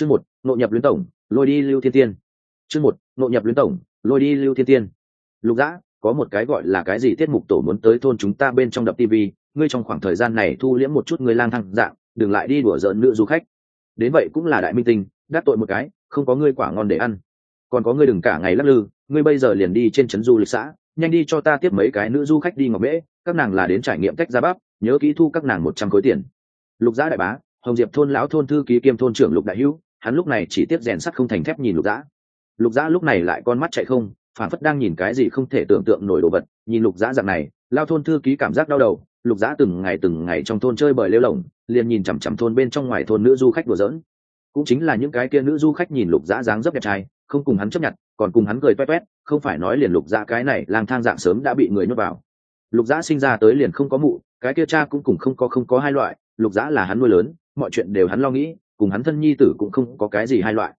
chương một nội nhập luyến tổng, lôi đi lưu thiên tiên. Chương một nội nhập luyến tổng, lôi đi lưu thiên tiên. Lục dã, có một cái gọi là cái gì tiết mục tổ muốn tới thôn chúng ta bên trong đập tv ngươi trong khoảng thời gian này thu liễm một chút người lang thang dạng, đừng lại đi đùa giỡn nữ du khách. Đến vậy cũng là đại minh tinh, đắc tội một cái, không có ngươi quả ngon để ăn. Còn có ngươi đừng cả ngày lắc lư, ngươi bây giờ liền đi trên trấn du lịch xã, nhanh đi cho ta tiếp mấy cái nữ du khách đi ngọc mễ các nàng là đến trải nghiệm cách ra bắp, nhớ kỹ thu các nàng một trăm khối tiền. Lục giã đại bá, hồng diệp thôn lão thôn thư ký kiêm thôn trưởng lục đại hữu hắn lúc này chỉ tiếp rèn sắt không thành thép nhìn lục dã. Lục dã lúc này lại con mắt chạy không phản phất đang nhìn cái gì không thể tưởng tượng nổi đồ vật. Nhìn lục dã dạng này, lao thôn thư ký cảm giác đau đầu. Lục dã từng ngày từng ngày trong thôn chơi bời lêu lồng liền nhìn chằm chằm thôn bên trong ngoài thôn nữ du khách đùa giỡn. Cũng chính là những cái kia nữ du khách nhìn lục dã dáng dấp đẹp trai, không cùng hắn chấp nhận, còn cùng hắn cười toét toét, không phải nói liền lục dã cái này lang thang dạng sớm đã bị người nhốt vào. Lục dã sinh ra tới liền không có mụ, cái kia cha cũng cùng không có không có hai loại, lục dã là hắn nuôi lớn, mọi chuyện đều hắn lo nghĩ cùng hắn thân nhi tử cũng không có cái gì hai loại.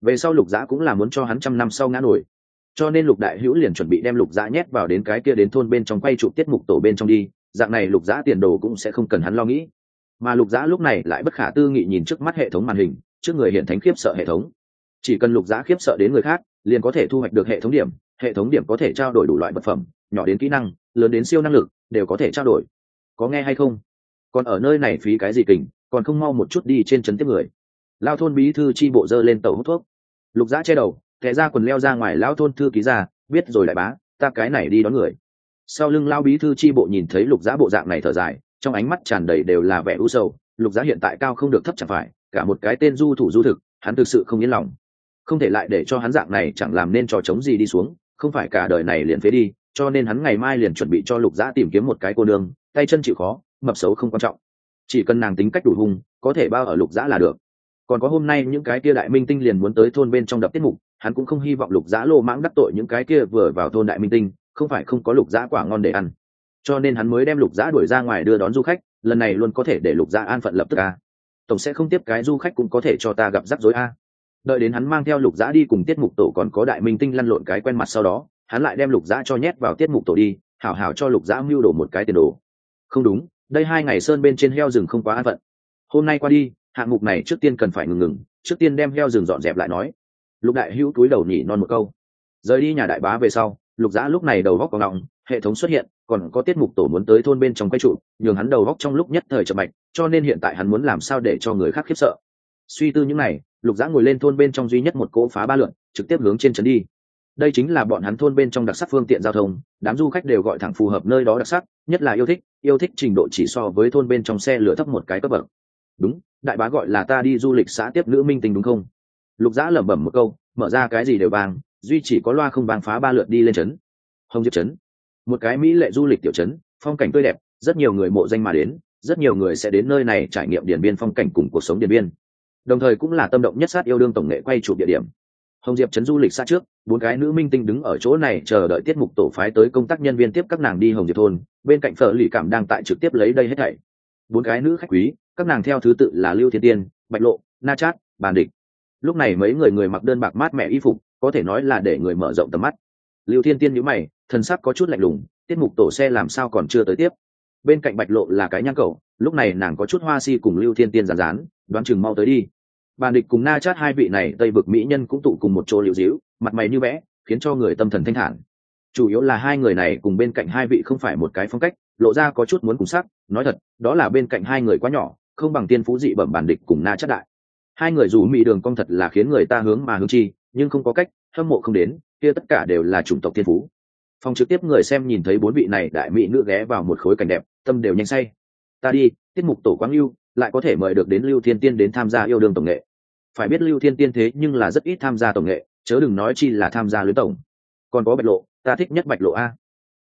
Về sau lục dã cũng là muốn cho hắn trăm năm sau ngã nổi. Cho nên lục đại hữu liền chuẩn bị đem lục dã nhét vào đến cái kia đến thôn bên trong quay trụ tiết mục tổ bên trong đi, dạng này lục dã tiền đồ cũng sẽ không cần hắn lo nghĩ. Mà lục dã lúc này lại bất khả tư nghị nhìn trước mắt hệ thống màn hình, trước người hiện thánh khiếp sợ hệ thống. Chỉ cần lục dã khiếp sợ đến người khác, liền có thể thu hoạch được hệ thống điểm, hệ thống điểm có thể trao đổi đủ loại vật phẩm, nhỏ đến kỹ năng, lớn đến siêu năng lực, đều có thể trao đổi. Có nghe hay không? Còn ở nơi này phí cái gì kình? Còn không mau một chút đi trên trấn tiếp người. Lao thôn bí thư chi bộ dơ lên tàu hút thuốc. Lục giã che đầu thẻ ra quần leo ra ngoài lao thôn thư ký ra, biết rồi lại bá, ta cái này đi đón người. Sau lưng lao bí thư chi bộ nhìn thấy lục giã bộ dạng này thở dài, trong ánh mắt tràn đầy đều là vẻ u sầu. Lục giã hiện tại cao không được thấp chẳng phải, cả một cái tên du thủ du thực, hắn thực sự không yên lòng. Không thể lại để cho hắn dạng này chẳng làm nên trò chống gì đi xuống, không phải cả đời này liền phế đi, cho nên hắn ngày mai liền chuẩn bị cho lục giã tìm kiếm một cái cô nương, tay chân chịu khó, mập xấu không quan trọng chỉ cần nàng tính cách đủ hung, có thể bao ở lục giã là được. Còn có hôm nay những cái kia đại minh tinh liền muốn tới thôn bên trong đập tiết mục, hắn cũng không hy vọng lục giã lô mãng đắc tội những cái kia vừa vào thôn đại minh tinh, không phải không có lục giã quả ngon để ăn. Cho nên hắn mới đem lục giã đuổi ra ngoài đưa đón du khách, lần này luôn có thể để lục giã an phận lập tức a. Tổng sẽ không tiếp cái du khách cũng có thể cho ta gặp rắc rối a. Đợi đến hắn mang theo lục giã đi cùng tiết mục tổ còn có đại minh tinh lăn lộn cái quen mặt sau đó, hắn lại đem lục giã cho nhét vào tiết mục tổ đi, hảo hảo cho lục giã mưu đồ một cái tiền đồ. Không đúng đây hai ngày sơn bên trên heo rừng không quá an phận. Hôm nay qua đi, hạng mục này trước tiên cần phải ngừng ngừng, trước tiên đem heo rừng dọn dẹp lại nói. Lục đại hữu túi đầu nhỉ non một câu. Rời đi nhà đại bá về sau, lục giã lúc này đầu góc vào ngọng hệ thống xuất hiện, còn có tiết mục tổ muốn tới thôn bên trong quay trụ, nhường hắn đầu góc trong lúc nhất thời chậm mạch, cho nên hiện tại hắn muốn làm sao để cho người khác khiếp sợ. Suy tư những này, lục giã ngồi lên thôn bên trong duy nhất một cỗ phá ba lượn, trực tiếp hướng trên trấn đi đây chính là bọn hắn thôn bên trong đặc sắc phương tiện giao thông, đám du khách đều gọi thẳng phù hợp nơi đó đặc sắc, nhất là yêu thích yêu thích trình độ chỉ so với thôn bên trong xe lửa thấp một cái cấp bậc. Đúng, đại bá gọi là ta đi du lịch xã tiếp nữ minh tình đúng không? Lục giã lẩm bẩm một câu, mở ra cái gì đều vàng duy chỉ có loa không vàng phá ba lượt đi lên trấn. Hồng diệp trấn. Một cái mỹ lệ du lịch tiểu trấn, phong cảnh tươi đẹp, rất nhiều người mộ danh mà đến, rất nhiều người sẽ đến nơi này trải nghiệm điện biên phong cảnh cùng cuộc sống điện biên. Đồng thời cũng là tâm động nhất sát yêu đương tổng nghệ quay chụp địa điểm hồng diệp trấn du lịch xa trước, bốn cái nữ minh tinh đứng ở chỗ này chờ đợi tiết mục tổ phái tới công tác nhân viên tiếp các nàng đi hồng diệp thôn, bên cạnh phở lì cảm đang tại trực tiếp lấy đây hết thảy. Bốn cái nữ khách quý, các nàng theo thứ tự là lưu thiên tiên, bạch lộ, na chát, bàn địch. Lúc này mấy người người mặc đơn bạc mát mẻ y phục, có thể nói là để người mở rộng tầm mắt. Lưu thiên tiên nhữ mày, thần sắc có chút lạnh lùng, tiết mục tổ xe làm sao còn chưa tới tiếp. Bên cạnh bạch lộ là cái nhang cầu, lúc này nàng có chút hoa si cùng lưu thiên tiên rán rán đoán chừng mau tới đi bàn địch cùng na chát hai vị này tây vực mỹ nhân cũng tụ cùng một chỗ liễu dĩu mặt mày như vẽ, khiến cho người tâm thần thanh thản. Chủ yếu là hai người này cùng bên cạnh hai vị không phải một cái phong cách, lộ ra có chút muốn cùng sắc, nói thật, đó là bên cạnh hai người quá nhỏ, không bằng tiên phú dị bẩm bản địch cùng na chát đại. Hai người dù mỹ đường cong thật là khiến người ta hướng mà hướng chi, nhưng không có cách, hâm mộ không đến, kia tất cả đều là chủng tộc tiên phú. Phòng trực tiếp người xem nhìn thấy bốn vị này đại mỹ nữ ghé vào một khối cảnh đẹp, tâm đều nhanh say. Ta đi, tiết mục tổ quang lưu lại có thể mời được đến lưu thiên tiên đến tham gia yêu đương tổng nghệ phải biết lưu thiên tiên thế nhưng là rất ít tham gia tổng nghệ, chớ đừng nói chi là tham gia lưới tổng. Còn có bạch lộ, ta thích nhất bạch lộ a.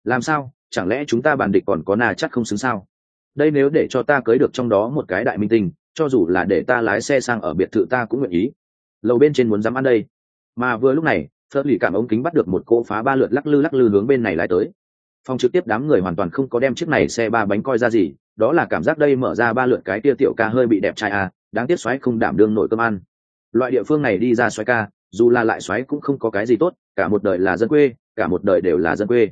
Làm sao, chẳng lẽ chúng ta bàn địch còn có nà chắc không xứng sao? Đây nếu để cho ta cưới được trong đó một cái đại minh tinh, cho dù là để ta lái xe sang ở biệt thự ta cũng nguyện ý. Lầu bên trên muốn dám ăn đây. Mà vừa lúc này, phớt lì cảm ống kính bắt được một cỗ phá ba lượt lắc lư lắc lư hướng bên này lái tới. Phòng trực tiếp đám người hoàn toàn không có đem chiếc này xe ba bánh coi ra gì, đó là cảm giác đây mở ra ba lượt cái tia tiểu ca hơi bị đẹp trai à đáng tiếc xoáy không đảm đương nổi cơm ăn loại địa phương này đi ra xoáy ca, dù là lại xoáy cũng không có cái gì tốt, cả một đời là dân quê, cả một đời đều là dân quê.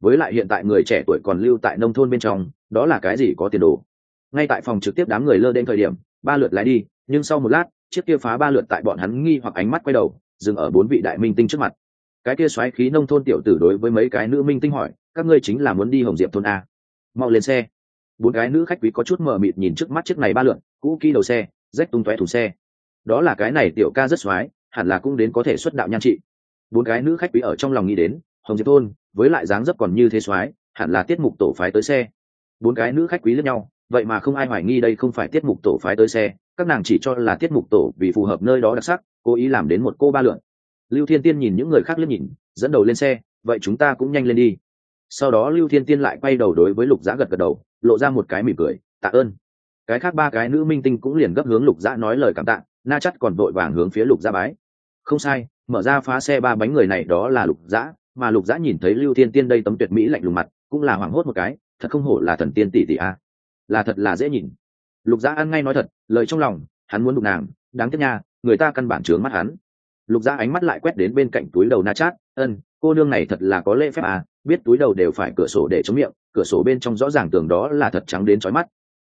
Với lại hiện tại người trẻ tuổi còn lưu tại nông thôn bên trong, đó là cái gì có tiền đồ. Ngay tại phòng trực tiếp đám người lơ đến thời điểm, ba lượt lái đi, nhưng sau một lát, chiếc kia phá ba lượt tại bọn hắn nghi hoặc ánh mắt quay đầu, dừng ở bốn vị đại minh tinh trước mặt. Cái kia xoáy khí nông thôn tiểu tử đối với mấy cái nữ minh tinh hỏi, các ngươi chính là muốn đi hồng diệp thôn a? Mau lên xe. Bốn cái nữ khách quý có chút mờ mịt nhìn trước mắt chiếc này ba lượn cũ kỹ đầu xe, rách tung tóe thùng xe đó là cái này tiểu ca rất xoái, hẳn là cũng đến có thể xuất đạo nhan trị. Bốn cái nữ khách quý ở trong lòng nghĩ đến, hồng diệp thôn với lại dáng dấp còn như thế xoái, hẳn là tiết mục tổ phái tới xe. Bốn cái nữ khách quý lẫn nhau, vậy mà không ai hoài nghi đây không phải tiết mục tổ phái tới xe, các nàng chỉ cho là tiết mục tổ vì phù hợp nơi đó đặc sắc, cố ý làm đến một cô ba lượn. Lưu thiên tiên nhìn những người khác liếc nhìn, dẫn đầu lên xe, vậy chúng ta cũng nhanh lên đi. Sau đó lưu thiên tiên lại quay đầu đối với lục giã gật gật đầu, lộ ra một cái mỉm cười, tạ ơn. Cái khác ba cái nữ minh tinh cũng liền gấp hướng lục giã nói lời cảm tạ na chắt còn vội vàng hướng phía lục Gia bái. Không sai, mở ra phá xe ba bánh người này đó là lục dã, mà lục dã nhìn thấy lưu thiên tiên đây tấm tuyệt mỹ lạnh lùng mặt, cũng là hoảng hốt một cái, thật không hổ là thần tiên tỷ tỷ a. Là thật là dễ nhìn. Lục dã ăn ngay nói thật, lời trong lòng, hắn muốn đục nàng, đáng tiếc nha, người ta căn bản trướng mắt hắn. Lục dã ánh mắt lại quét đến bên cạnh túi đầu na chát ân, cô nương này thật là có lễ phép à biết túi đầu đều phải cửa sổ để chống miệng, cửa sổ bên trong rõ ràng tường đó là thật trắng đến trói mắt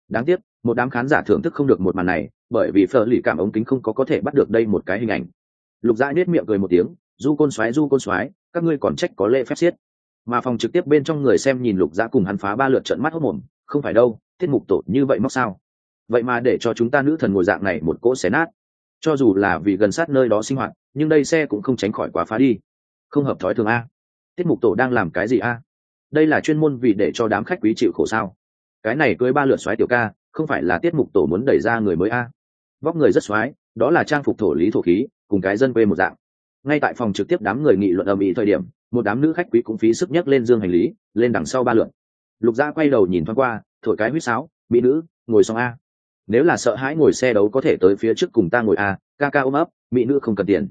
đáng tiếc, một đám khán giả thưởng thức không được một màn này, bởi vì phở lì cảm ống kính không có có thể bắt được đây một cái hình ảnh. Lục dã nết miệng cười một tiếng, du côn xoáy du côn xoáy các ngươi còn trách có lễ phép xiết. Mà phòng trực tiếp bên trong người xem nhìn lục dã cùng hắn phá ba lượt trận mắt hốc mồm, không phải đâu, tiết mục tổ như vậy móc sao? Vậy mà để cho chúng ta nữ thần ngồi dạng này một cỗ xé nát. Cho dù là vì gần sát nơi đó sinh hoạt, nhưng đây xe cũng không tránh khỏi quá phá đi. Không hợp thói thường a. Tiết mục tổ đang làm cái gì a? Đây là chuyên môn vì để cho đám khách quý chịu khổ sao? Cái này cưới ba lượt xoáy tiểu ca, không phải là tiết mục tổ muốn đẩy ra người mới a? Vóc người rất xoáy đó là trang phục thổ lý thổ khí, cùng cái dân quê một dạng. Ngay tại phòng trực tiếp đám người nghị luận âm ĩ thời điểm, một đám nữ khách quý cũng phí sức nhấc lên dương hành lý, lên đằng sau ba lượn lục gia quay đầu nhìn thoáng qua, thổi cái huýt sáo, mỹ nữ, ngồi xong a. Nếu là sợ hãi ngồi xe đấu có thể tới phía trước cùng ta ngồi a, ca ca ôm ấp, mỹ nữ không cần tiền.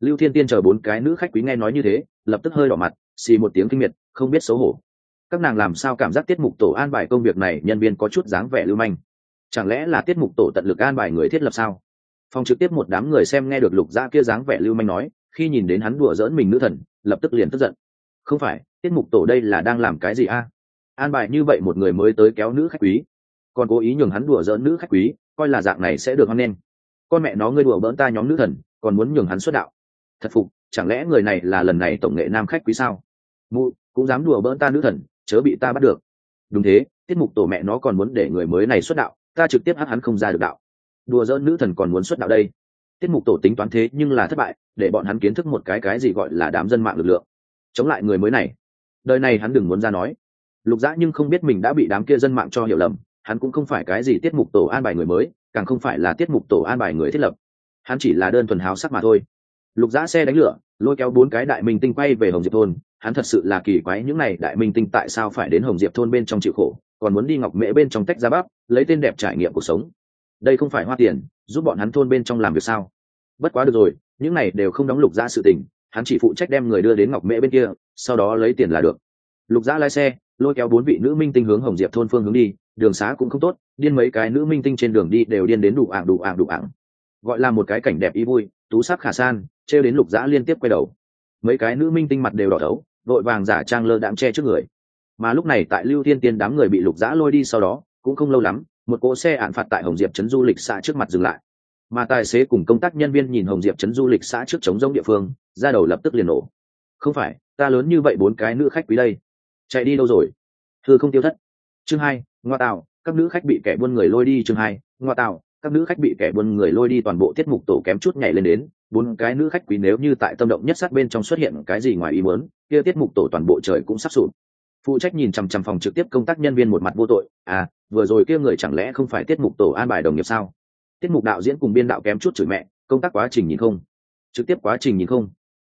Lưu thiên tiên chờ bốn cái nữ khách quý nghe nói như thế, lập tức hơi đỏ mặt, xì một tiếng kinh miệt, không biết xấu hổ các nàng làm sao cảm giác tiết mục tổ an bài công việc này nhân viên có chút dáng vẻ lưu manh? Chẳng lẽ là tiết mục tổ tận lực an bài người thiết lập sao? Phòng trực tiếp một đám người xem nghe được lục gia kia dáng vẻ lưu manh nói, khi nhìn đến hắn đùa dỡn mình nữ thần, lập tức liền tức giận. Không phải, tiết mục tổ đây là đang làm cái gì a? An bài như vậy một người mới tới kéo nữ khách quý. Còn cố ý nhường hắn đùa dỡn nữ khách quý, coi là dạng này sẽ được hoan nghênh con mẹ nó ngươi đùa bỡn ta nhóm nữ thần, còn muốn nhường hắn xuất đạo. Thật phục, chẳng lẽ người này là lần này tổng nghệ nam khách quý sao? Mụ, cũng dám đùa bỡn ta nữ thần chớ bị ta bắt được. Đúng thế, tiết mục tổ mẹ nó còn muốn để người mới này xuất đạo, ta trực tiếp hát hắn không ra được đạo. Đùa dỡ nữ thần còn muốn xuất đạo đây. Tiết mục tổ tính toán thế nhưng là thất bại, để bọn hắn kiến thức một cái cái gì gọi là đám dân mạng lực lượng. Chống lại người mới này. Đời này hắn đừng muốn ra nói. Lục dã nhưng không biết mình đã bị đám kia dân mạng cho hiểu lầm, hắn cũng không phải cái gì tiết mục tổ an bài người mới, càng không phải là tiết mục tổ an bài người thiết lập. Hắn chỉ là đơn thuần háo sắc mà thôi. Lục dã xe đánh lửa lôi kéo bốn cái đại minh tinh quay về hồng diệp thôn. Hắn thật sự là kỳ quái, những n à y đại minh tinh tại sao phải đến hồng diệp thôn bên trong chịu khổ, còn muốn đi ngọc mễ bên trong tách ra bắp, lấy tên đẹp trải nghiệm cuộc sống. Đây không phải hoa tiền, giúp bọn hắn thôn bên trong làm việc sao? Bất quá được rồi, những này đều không đóng lục ra sự tình, hắn chỉ phụ trách đem người đưa đến ngọc mễ bên kia, sau đó lấy tiền là được. Lục giã lái xe, lôi kéo bốn vị nữ minh tinh hướng hồng diệp thôn phương hướng đi, đường xá cũng không tốt, điên mấy cái nữ minh tinh trên đường đi đều điên đến đủ ảng đủ ảng đủ ảng gọi là một cái cảnh đẹp ý vui tú sắc khả san, trêu đến lục dã liên tiếp quay đầu. Mấy cái nữ minh tinh mặt đều đỏ thấu, vội vàng giả trang lơ đạm che trước người. Mà lúc này tại lưu thiên tiên đám người bị lục dã lôi đi sau đó, cũng không lâu lắm, một cỗ xe ạn phạt tại hồng diệp trấn du lịch xã trước mặt dừng lại. Mà tài xế cùng công tác nhân viên nhìn hồng diệp trấn du lịch xã trước chống giống địa phương, ra đầu lập tức liền nổ. Không phải, ta lớn như vậy bốn cái nữ khách quý đây. Chạy đi đâu rồi? Thư không tiêu thất. Chương hai, ngoa tạo, các nữ khách bị kẻ buôn người lôi đi, chương hai, ngoa tạo các nữ khách bị kẻ buôn người lôi đi toàn bộ tiết mục tổ kém chút nhảy lên đến, bốn cái nữ khách quý nếu như tại tâm động nhất sát bên trong xuất hiện cái gì ngoài ý muốn, kia tiết mục tổ toàn bộ trời cũng sắp sụp. Phụ trách nhìn chằm chằm phòng trực tiếp công tác nhân viên một mặt vô tội à vừa rồi kia người chẳng lẽ không phải tiết mục tổ an bài đồng nghiệp sao? Tiết mục đạo diễn cùng biên đạo kém chút chửi mẹ, công tác quá trình nhìn không, trực tiếp quá trình nhìn không,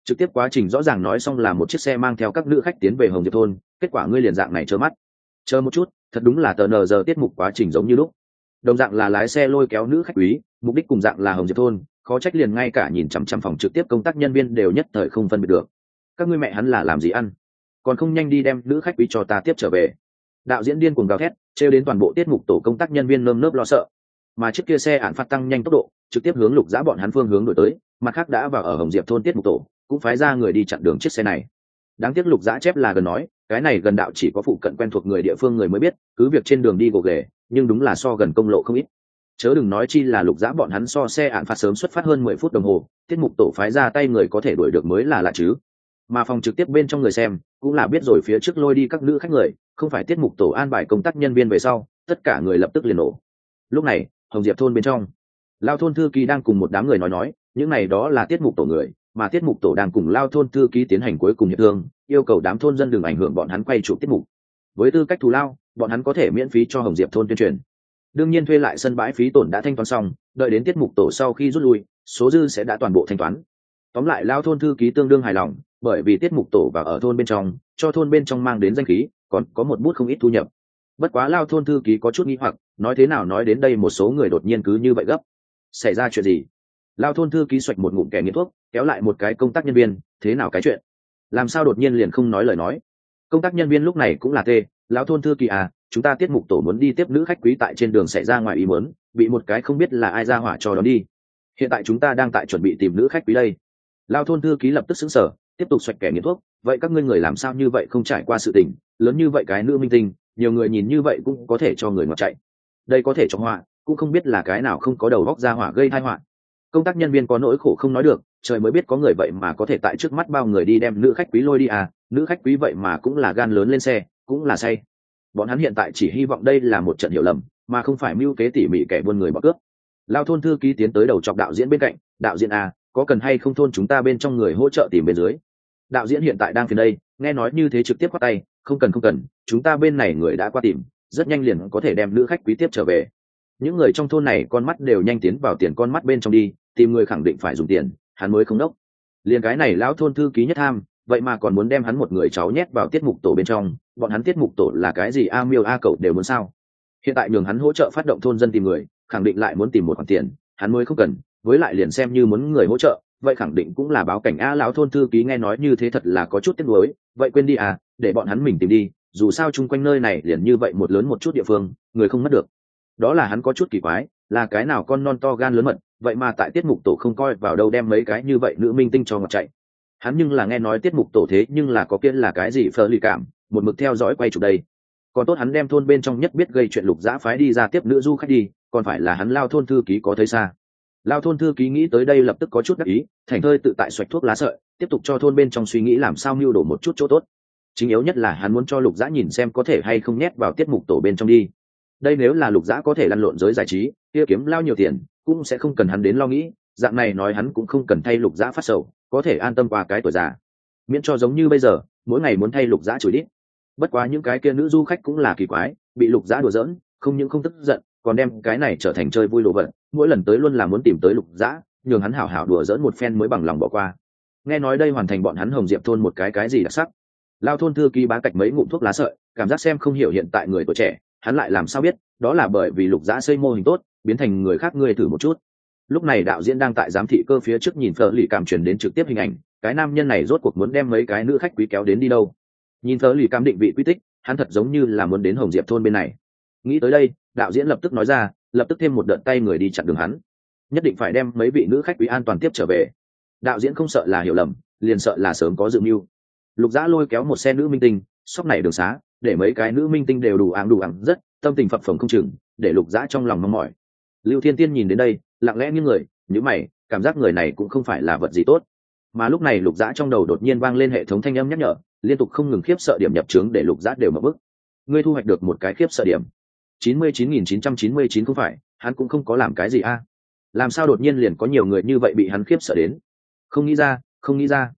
trực tiếp quá trình rõ ràng nói xong là một chiếc xe mang theo các nữ khách tiến về hồng diệp thôn, kết quả ngươi liền dạng này trơ mắt. Chờ một chút, thật đúng là tờ nờ giờ tiết mục quá trình giống như lúc đồng dạng là lái xe lôi kéo nữ khách quý, mục đích cùng dạng là hồng diệp thôn, khó trách liền ngay cả nhìn chằm chằm phòng trực tiếp công tác nhân viên đều nhất thời không phân biệt được. Các ngươi mẹ hắn là làm gì ăn? Còn không nhanh đi đem nữ khách quý cho ta tiếp trở về. Đạo diễn điên cuồng gào thét, trêu đến toàn bộ tiết mục tổ công tác nhân viên nơm nớp lo sợ. Mà chiếc kia xe ản phát tăng nhanh tốc độ, trực tiếp hướng lục giã bọn hắn phương hướng đổi tới, mặt khác đã vào ở hồng diệp thôn tiết mục tổ, cũng phái ra người đi chặn đường chiếc xe này. Đáng tiếc lục giã chép là gần nói cái này gần đạo chỉ có phụ cận quen thuộc người địa phương người mới biết, cứ việc trên đường đi gồ ghề, nhưng đúng là so gần công lộ không ít. Chớ đừng nói chi là lục giã bọn hắn so xe ạn phạt sớm xuất phát hơn mười phút đồng hồ, tiết mục tổ phái ra tay người có thể đuổi được mới là lạ chứ. Mà phòng trực tiếp bên trong người xem, cũng là biết rồi phía trước lôi đi các nữ khách người, không phải tiết mục tổ an bài công tác nhân viên về sau, tất cả người lập tức liền nổ. Lúc này, hồng diệp thôn bên trong, lao thôn thư ký đang cùng một đám người nói nói, những này đó là tiết mục tổ người mà tiết mục tổ đang cùng lao thôn thư ký tiến hành cuối cùng hiệp thương, yêu cầu đám thôn dân đừng ảnh hưởng bọn hắn quay chụp tiết mục. Với tư cách thù lao, bọn hắn có thể miễn phí cho hồng diệp thôn tuyên truyền. Đương nhiên thuê lại sân bãi phí tổn đã thanh toán xong, đợi đến tiết mục tổ sau khi rút lui, số dư sẽ đã toàn bộ thanh toán. Tóm lại lao thôn thư ký tương đương hài lòng, bởi vì tiết mục tổ và ở thôn bên trong, cho thôn bên trong mang đến danh khí, còn có một bút không ít thu nhập. Bất quá lao thôn thư ký có chút nghi hoặc, nói thế nào nói đến đây một số người đột nhiên cứ như vậy gấp. Xảy ra chuyện gì? Lao thôn thư ký xoạch một ngụm kẻ nghiện thuốc kéo lại một cái công tác nhân viên, thế nào cái chuyện? Làm sao đột nhiên liền không nói lời nói? Công tác nhân viên lúc này cũng là tê, lão thôn thư ký à chúng ta tiết mục tổ muốn đi tiếp nữ khách quý tại trên đường xảy ra ngoài ý muốn, bị một cái không biết là ai ra hỏa cho đón đi. Hiện tại chúng ta đang tại chuẩn bị tìm nữ khách quý đây. Lao thôn thư ký lập tức xứng sở tiếp tục xoạch kẻ nghiện thuốc, vậy các ngươi người làm sao như vậy không trải qua sự tình, lớn như vậy cái nữ minh tinh, nhiều người nhìn như vậy cũng có thể cho người ngọt chạy. Đây có thể cho họa, cũng không biết là cái nào không có đầu góc ra hỏa gây thai họa. Công tác nhân viên có nỗi khổ không nói được trời mới biết có người vậy mà có thể tại trước mắt bao người đi đem nữ khách quý lôi đi à nữ khách quý vậy mà cũng là gan lớn lên xe cũng là say. Bọn hắn hiện tại chỉ hy vọng đây là một trận hiểu lầm mà không phải mưu kế tỉ mỉ kẻ buôn người bỏ cướp. Lao thôn thư ký tiến tới đầu chọc đạo diễn bên cạnh đạo diễn à, có cần hay không thôn chúng ta bên trong người hỗ trợ tìm bên dưới? Đạo diễn hiện tại đang phiền đây nghe nói như thế trực tiếp qua tay không cần không cần chúng ta bên này người đã qua tìm rất nhanh liền có thể đem nữ khách quý tiếp trở về. Những người trong thôn này con mắt đều nhanh tiến vào tiền con mắt bên trong đi tìm người khẳng định phải dùng tiền hắn mới không đốc. Liền cái này lão thôn thư ký nhất tham vậy mà còn muốn đem hắn một người cháu nhét vào tiết mục tổ bên trong, bọn hắn tiết mục tổ là cái gì a miêu a cậu đều muốn sao? Hiện tại nhường hắn hỗ trợ phát động thôn dân tìm người, khẳng định lại muốn tìm một khoản tiền, hắn mới không cần, với lại liền xem như muốn người hỗ trợ, vậy khẳng định cũng là báo cảnh a lão thôn thư ký nghe nói như thế thật là có chút tiếc nuối, vậy quên đi à để bọn hắn mình tìm đi, dù sao chung quanh nơi này liền như vậy một lớn một chút địa phương, người không mất được. Đó là hắn có chút kỳ quái là cái nào con non to gan lớn mật, vậy mà tại tiết mục tổ không coi vào đâu đem mấy cái như vậy nữ minh tinh cho ngọt chạy. Hắn nhưng là nghe nói tiết mục tổ thế nhưng là có kia là cái gì phờ lì cảm, một mực theo dõi quay chụp đây. Còn tốt hắn đem thôn bên trong nhất biết gây chuyện lục giã phái đi ra tiếp nữ du khách đi, còn phải là hắn lao thôn thư ký có thấy xa. Lao thôn thư ký nghĩ tới đây lập tức có chút đắc ý, thành thơi tự tại xoạch thuốc lá sợi, tiếp tục cho thôn bên trong suy nghĩ làm sao mưu đổ một chút chỗ tốt. Chính yếu nhất là hắn muốn cho lục giã nhìn xem có thể hay không nhét vào tiết mục tổ bên trong đi đây nếu là lục giã có thể lăn lộn giới giải trí, kia kiếm lao nhiều tiền, cũng sẽ không cần hắn đến lo nghĩ, dạng này nói hắn cũng không cần thay lục giã phát sầu, có thể an tâm qua cái tuổi già. Miễn cho giống như bây giờ, mỗi ngày muốn thay lục giã chửi đít. Bất quá những cái kia nữ du khách cũng là kỳ quái, bị lục giã đùa giỡn, không những không tức giận, còn đem cái này trở thành chơi vui lộ vận mỗi lần tới luôn là muốn tìm tới lục giã nhường hắn hảo hảo đùa giỡn một phen mới bằng lòng bỏ qua. Nghe nói đây hoàn thành bọn hắn hồng diệp thôn một cái cái gì đặc sắc. Lao thôn thư ký bá cạch mấy ngụm thuốc lá sợi, cảm giác xem không hiểu hiện tại người tuổi trẻ hắn lại làm sao biết, đó là bởi vì lục giã xây mô hình tốt, biến thành người khác ngươi thử một chút. Lúc này đạo diễn đang tại giám thị cơ phía trước nhìn phở lì cảm truyền đến trực tiếp hình ảnh, cái nam nhân này rốt cuộc muốn đem mấy cái nữ khách quý kéo đến đi đâu. Nhìn phở lì cảm định vị quy tích, hắn thật giống như là muốn đến hồng diệp thôn bên này. Nghĩ tới đây, đạo diễn lập tức nói ra, lập tức thêm một đợt tay người đi chặn đường hắn. Nhất định phải đem mấy vị nữ khách quý an toàn tiếp trở về. Đạo diễn không sợ là hiểu lầm, liền sợ là sớm có dự mưu. Lục giã lôi kéo một xe nữ minh tinh, sóc này đường xá để mấy cái nữ minh tinh đều đủ áng đủ áng rất, tâm tình phập phồng không chừng, để lục giã trong lòng mong mỏi. Lưu thiên tiên nhìn đến đây, lặng lẽ như người nhữ mày, cảm giác người này cũng không phải là vật gì tốt. Mà lúc này lục giã trong đầu đột nhiên vang lên hệ thống thanh âm nhắc nhở, liên tục không ngừng khiếp sợ điểm nhập trướng để lục giã đều mở bức. Ngươi thu hoạch được một cái khiếp sợ điểm. Chín mươi chín nghìn chín trăm chín mươi chín không phải, hắn cũng không có làm cái gì a. Làm sao đột nhiên liền có nhiều người như vậy bị hắn khiếp sợ đến? Không nghĩ ra, không nghĩ ra.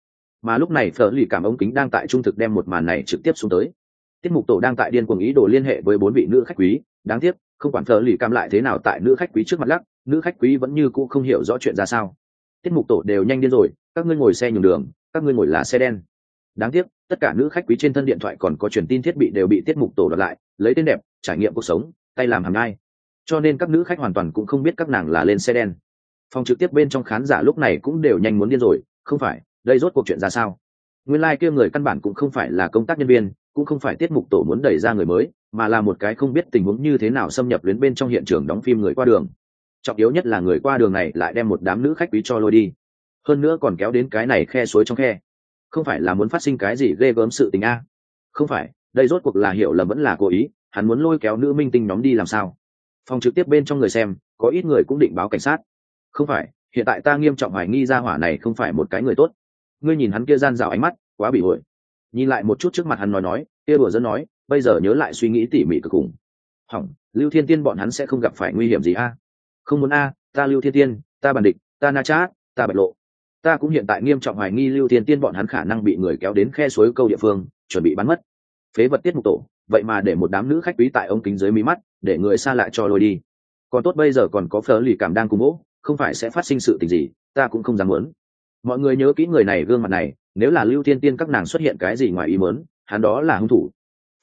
Mà lúc này phở lì cảm ống kính đang tại trung thực đem một màn này trực tiếp xuống tới tiết mục tổ đang tại điên cuồng ý đồ liên hệ với bốn vị nữ khách quý. Đáng tiếc, không quản thờ lì cam lại thế nào tại nữ khách quý trước mặt lắc, nữ khách quý vẫn như cũ không hiểu rõ chuyện ra sao. Tiết mục tổ đều nhanh điên rồi, các ngươi ngồi xe nhường đường, các ngươi ngồi là xe đen. Đáng tiếc, tất cả nữ khách quý trên thân điện thoại còn có truyền tin thiết bị đều bị tiết mục tổ đoạt lại, lấy tên đẹp, trải nghiệm cuộc sống, tay làm hàm nai. cho nên các nữ khách hoàn toàn cũng không biết các nàng là lên xe đen. Phòng trực tiếp bên trong khán giả lúc này cũng đều nhanh muốn điên rồi, không phải, đây rốt cuộc chuyện ra sao? Nguyên lai、like、kia người căn bản cũng không phải là công tác nhân viên cũng không phải tiết mục tổ muốn đẩy ra người mới, mà là một cái không biết tình huống như thế nào xâm nhập luyến bên trong hiện trường đóng phim người qua đường. Trọng yếu nhất là người qua đường này lại đem một đám nữ khách quý cho lôi đi. Hơn nữa còn kéo đến cái này khe suối trong khe. Không phải là muốn phát sinh cái gì ghê gớm sự tình a? Không phải, đây rốt cuộc là hiểu lầm vẫn là cố ý, hắn muốn lôi kéo nữ minh tinh nhóm đi làm sao? Phòng trực tiếp bên trong người xem, có ít người cũng định báo cảnh sát. Không phải, hiện tại ta nghiêm trọng hoài nghi ra hỏa này không phải một cái người tốt. Ngươi nhìn hắn kia gian dạo ánh mắt, quá bị hội nhìn lại một chút trước mặt hắn nói nói, kia đùa dân nói, bây giờ nhớ lại suy nghĩ tỉ mỉ cực cùng hỏng, lưu thiên tiên bọn hắn sẽ không gặp phải nguy hiểm gì a? Không muốn a, ta lưu thiên tiên, ta bản địch, ta na chát, ta bạch lộ. Ta cũng hiện tại nghiêm trọng hoài nghi lưu thiên tiên bọn hắn khả năng bị người kéo đến khe suối câu địa phương, chuẩn bị bắn mất. Phế vật tiết mục tổ, vậy mà để một đám nữ khách quý tại ống kính dưới mí mắt, để người xa lại cho lôi đi. Còn tốt bây giờ còn có phở lì cảm đang cùng ố không phải sẽ phát sinh sự tình gì, ta cũng không dám muốn. Mọi người nhớ kỹ người này gương mặt này nếu là lưu thiên tiên các nàng xuất hiện cái gì ngoài ý muốn, hắn đó là hung thủ.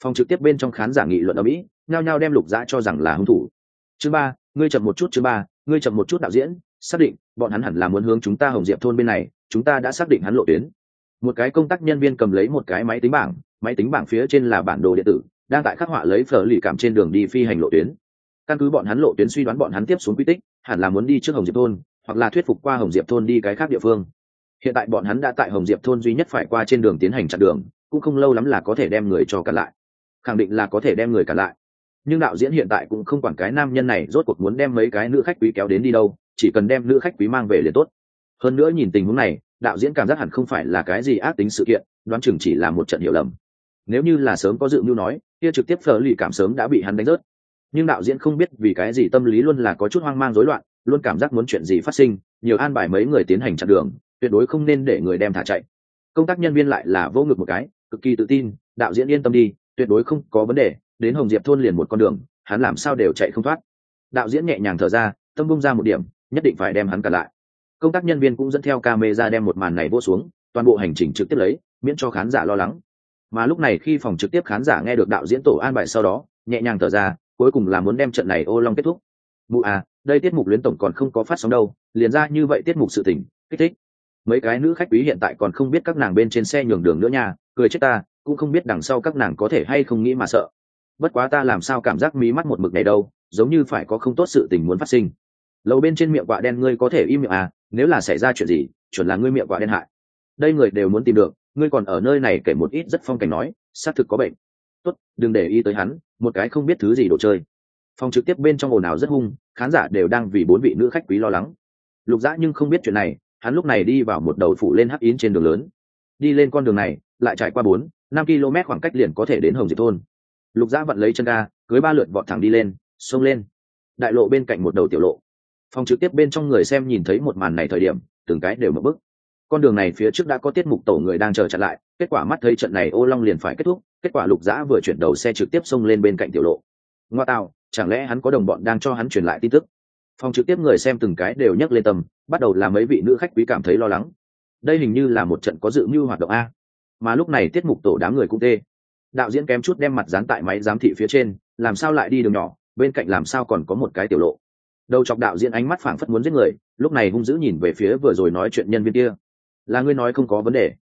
Phòng trực tiếp bên trong khán giả nghị luận ở mỹ, nhao nhao đem lục dã cho rằng là hung thủ. Chứ ba, ngươi chậm một chút chứ ba, ngươi chậm một chút đạo diễn, xác định, bọn hắn hẳn là muốn hướng chúng ta hồng diệp thôn bên này, chúng ta đã xác định hắn lộ tuyến. Một cái công tác nhân viên cầm lấy một cái máy tính bảng, máy tính bảng phía trên là bản đồ điện tử, đang tại khắc họa lấy phở lì cảm trên đường đi phi hành lộ tuyến. Căn cứ bọn hắn lộ tuyến suy đoán bọn hắn tiếp xuống quy tích, hẳn là muốn đi trước hồng diệp thôn, hoặc là thuyết phục qua hồng diệp thôn đi cái khác địa phương hiện tại bọn hắn đã tại hồng diệp thôn duy nhất phải qua trên đường tiến hành chặn đường, cũng không lâu lắm là có thể đem người cho cả lại. Khẳng định là có thể đem người cả lại. Nhưng đạo diễn hiện tại cũng không quản cái nam nhân này rốt cuộc muốn đem mấy cái nữ khách quý kéo đến đi đâu, chỉ cần đem nữ khách quý mang về liền tốt. Hơn nữa nhìn tình huống này, đạo diễn cảm giác hẳn không phải là cái gì ác tính sự kiện, đoán chừng chỉ là một trận hiểu lầm. Nếu như là sớm có dự mưu nói, kia trực tiếp phở lì cảm sớm đã bị hắn đánh rớt. Nhưng đạo diễn không biết vì cái gì tâm lý luôn là có chút hoang mang rối loạn, luôn cảm giác muốn chuyện gì phát sinh nhiều an bài mấy người tiến hành chặn đường tuyệt đối không nên để người đem thả chạy. Công tác nhân viên lại là vô ngực một cái, cực kỳ tự tin, đạo diễn yên tâm đi, tuyệt đối không có vấn đề, đến hồng diệp thôn liền một con đường, hắn làm sao đều chạy không thoát. Đạo diễn nhẹ nhàng thở ra, tâm bung ra một điểm, nhất định phải đem hắn cả lại. Công tác nhân viên cũng dẫn theo camera đem một màn này vô xuống, toàn bộ hành trình trực tiếp lấy, miễn cho khán giả lo lắng. Mà lúc này khi phòng trực tiếp khán giả nghe được đạo diễn tổ an bài sau đó, nhẹ nhàng thở ra, cuối cùng là muốn đem trận này ô long kết thúc. Mụ à đây tiết mục luyến tổng còn không có phát sóng đâu, liền ra như vậy tiết mục sự tình, kích thích mấy cái nữ khách quý hiện tại còn không biết các nàng bên trên xe nhường đường nữa nha, cười chết ta, cũng không biết đằng sau các nàng có thể hay không nghĩ mà sợ. Bất quá ta làm sao cảm giác mí mắt một mực này đâu, giống như phải có không tốt sự tình muốn phát sinh. Lầu bên trên miệng quạ đen ngươi có thể im miệng à nếu là xảy ra chuyện gì, chuẩn là ngươi miệng quạ đen hại. Đây người đều muốn tìm được, ngươi còn ở nơi này kể một ít rất phong cảnh nói, xác thực có bệnh. Tốt, đừng để ý tới hắn, một cái không biết thứ gì đồ chơi. Phòng trực tiếp bên trong ồn ào rất hung, khán giả đều đang vì bốn vị nữ khách quý lo lắng. Lục dã nhưng không biết chuyện này hắn lúc này đi vào một đầu phủ lên hắc yến trên đường lớn. Đi lên con đường này, lại trải qua bốn, năm km khoảng cách liền có thể đến hồng diệp thôn. Lục Giã vận lấy chân ga, cưới ba lượt vọt thẳng đi lên, xông lên. Đại lộ bên cạnh một đầu tiểu lộ. Phòng trực tiếp bên trong người xem nhìn thấy một màn này thời điểm, từng cái đều mở bức con đường này phía trước đã có tiết mục tổ người đang chờ chặn lại, kết quả mắt thấy trận này ô long liền phải kết thúc, kết quả lục Giã vừa chuyển đầu xe trực tiếp xông lên bên cạnh tiểu lộ. Ngoa tạo, chẳng lẽ hắn có đồng bọn đang cho hắn truyền lại tin tức? Phòng trực tiếp người xem từng cái đều nhấc lên tầm bắt đầu là mấy vị nữ khách quý cảm thấy lo lắng. Đây hình như là một trận có dự mưu hoạt động a. Mà lúc này tiết mục tổ đám người cũng tê. Đạo diễn kém chút đem mặt dán tại máy giám thị phía trên, làm sao lại đi đường nhỏ, bên cạnh làm sao còn có một cái tiểu lộ. Đầu chọc đạo diễn ánh mắt phảng phất muốn giết người, lúc này hung dữ nhìn về phía vừa rồi nói chuyện nhân viên kia. Là ngươi nói không có vấn đề.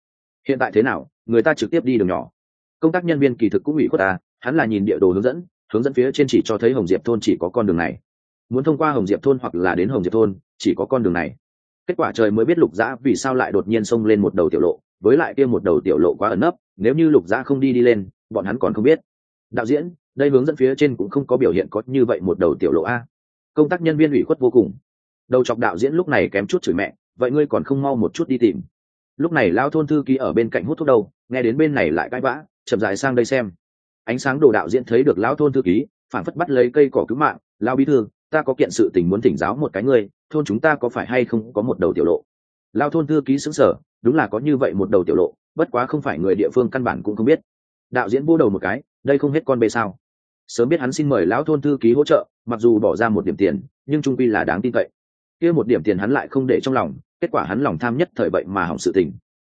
Hiện tại thế nào, người ta trực tiếp đi đường nhỏ. Công tác nhân viên kỳ thực cũng ủy khuất ta, hắn là nhìn địa đồ hướng dẫn hướng dẫn phía trên chỉ cho thấy hồng diệp thôn chỉ có con đường này muốn thông qua hồng diệp thôn hoặc là đến hồng diệp thôn, chỉ có con đường này. Kết quả trời mới biết lục dã vì sao lại đột nhiên xông lên một đầu tiểu lộ, với lại kia một đầu tiểu lộ quá ẩn nấp, nếu như lục dã không đi đi lên, bọn hắn còn không biết. Đạo diễn, đây hướng dẫn phía trên cũng không có biểu hiện có như vậy một đầu tiểu lộ a. Công tác nhân viên ủy khuất vô cùng. Đầu chọc đạo diễn lúc này kém chút chửi mẹ, vậy ngươi còn không mau một chút đi tìm. Lúc này lao thôn thư ký ở bên cạnh hút thuốc đầu nghe đến bên này lại cãi vã, chậm dài sang đây xem. Ánh sáng đồ đạo diễn thấy được lão thôn thư ký phản phất bắt lấy cây cỏ cứu mạng lao bí thư ta có kiện sự tình muốn thỉnh giáo một cái ngươi, thôn chúng ta có phải hay không có một đầu tiểu lộ? Lao thôn thư ký xứng sở đúng là có như vậy một đầu tiểu lộ, bất quá không phải người địa phương căn bản cũng không biết. Đạo diễn vô đầu một cái, đây không hết con bê sao. Sớm biết hắn xin mời lão thôn thư ký hỗ trợ, mặc dù bỏ ra một điểm tiền, nhưng trung quy là đáng tin cậy. Kia một điểm tiền hắn lại không để trong lòng, kết quả hắn lòng tham nhất thời vậy mà hỏng sự tình.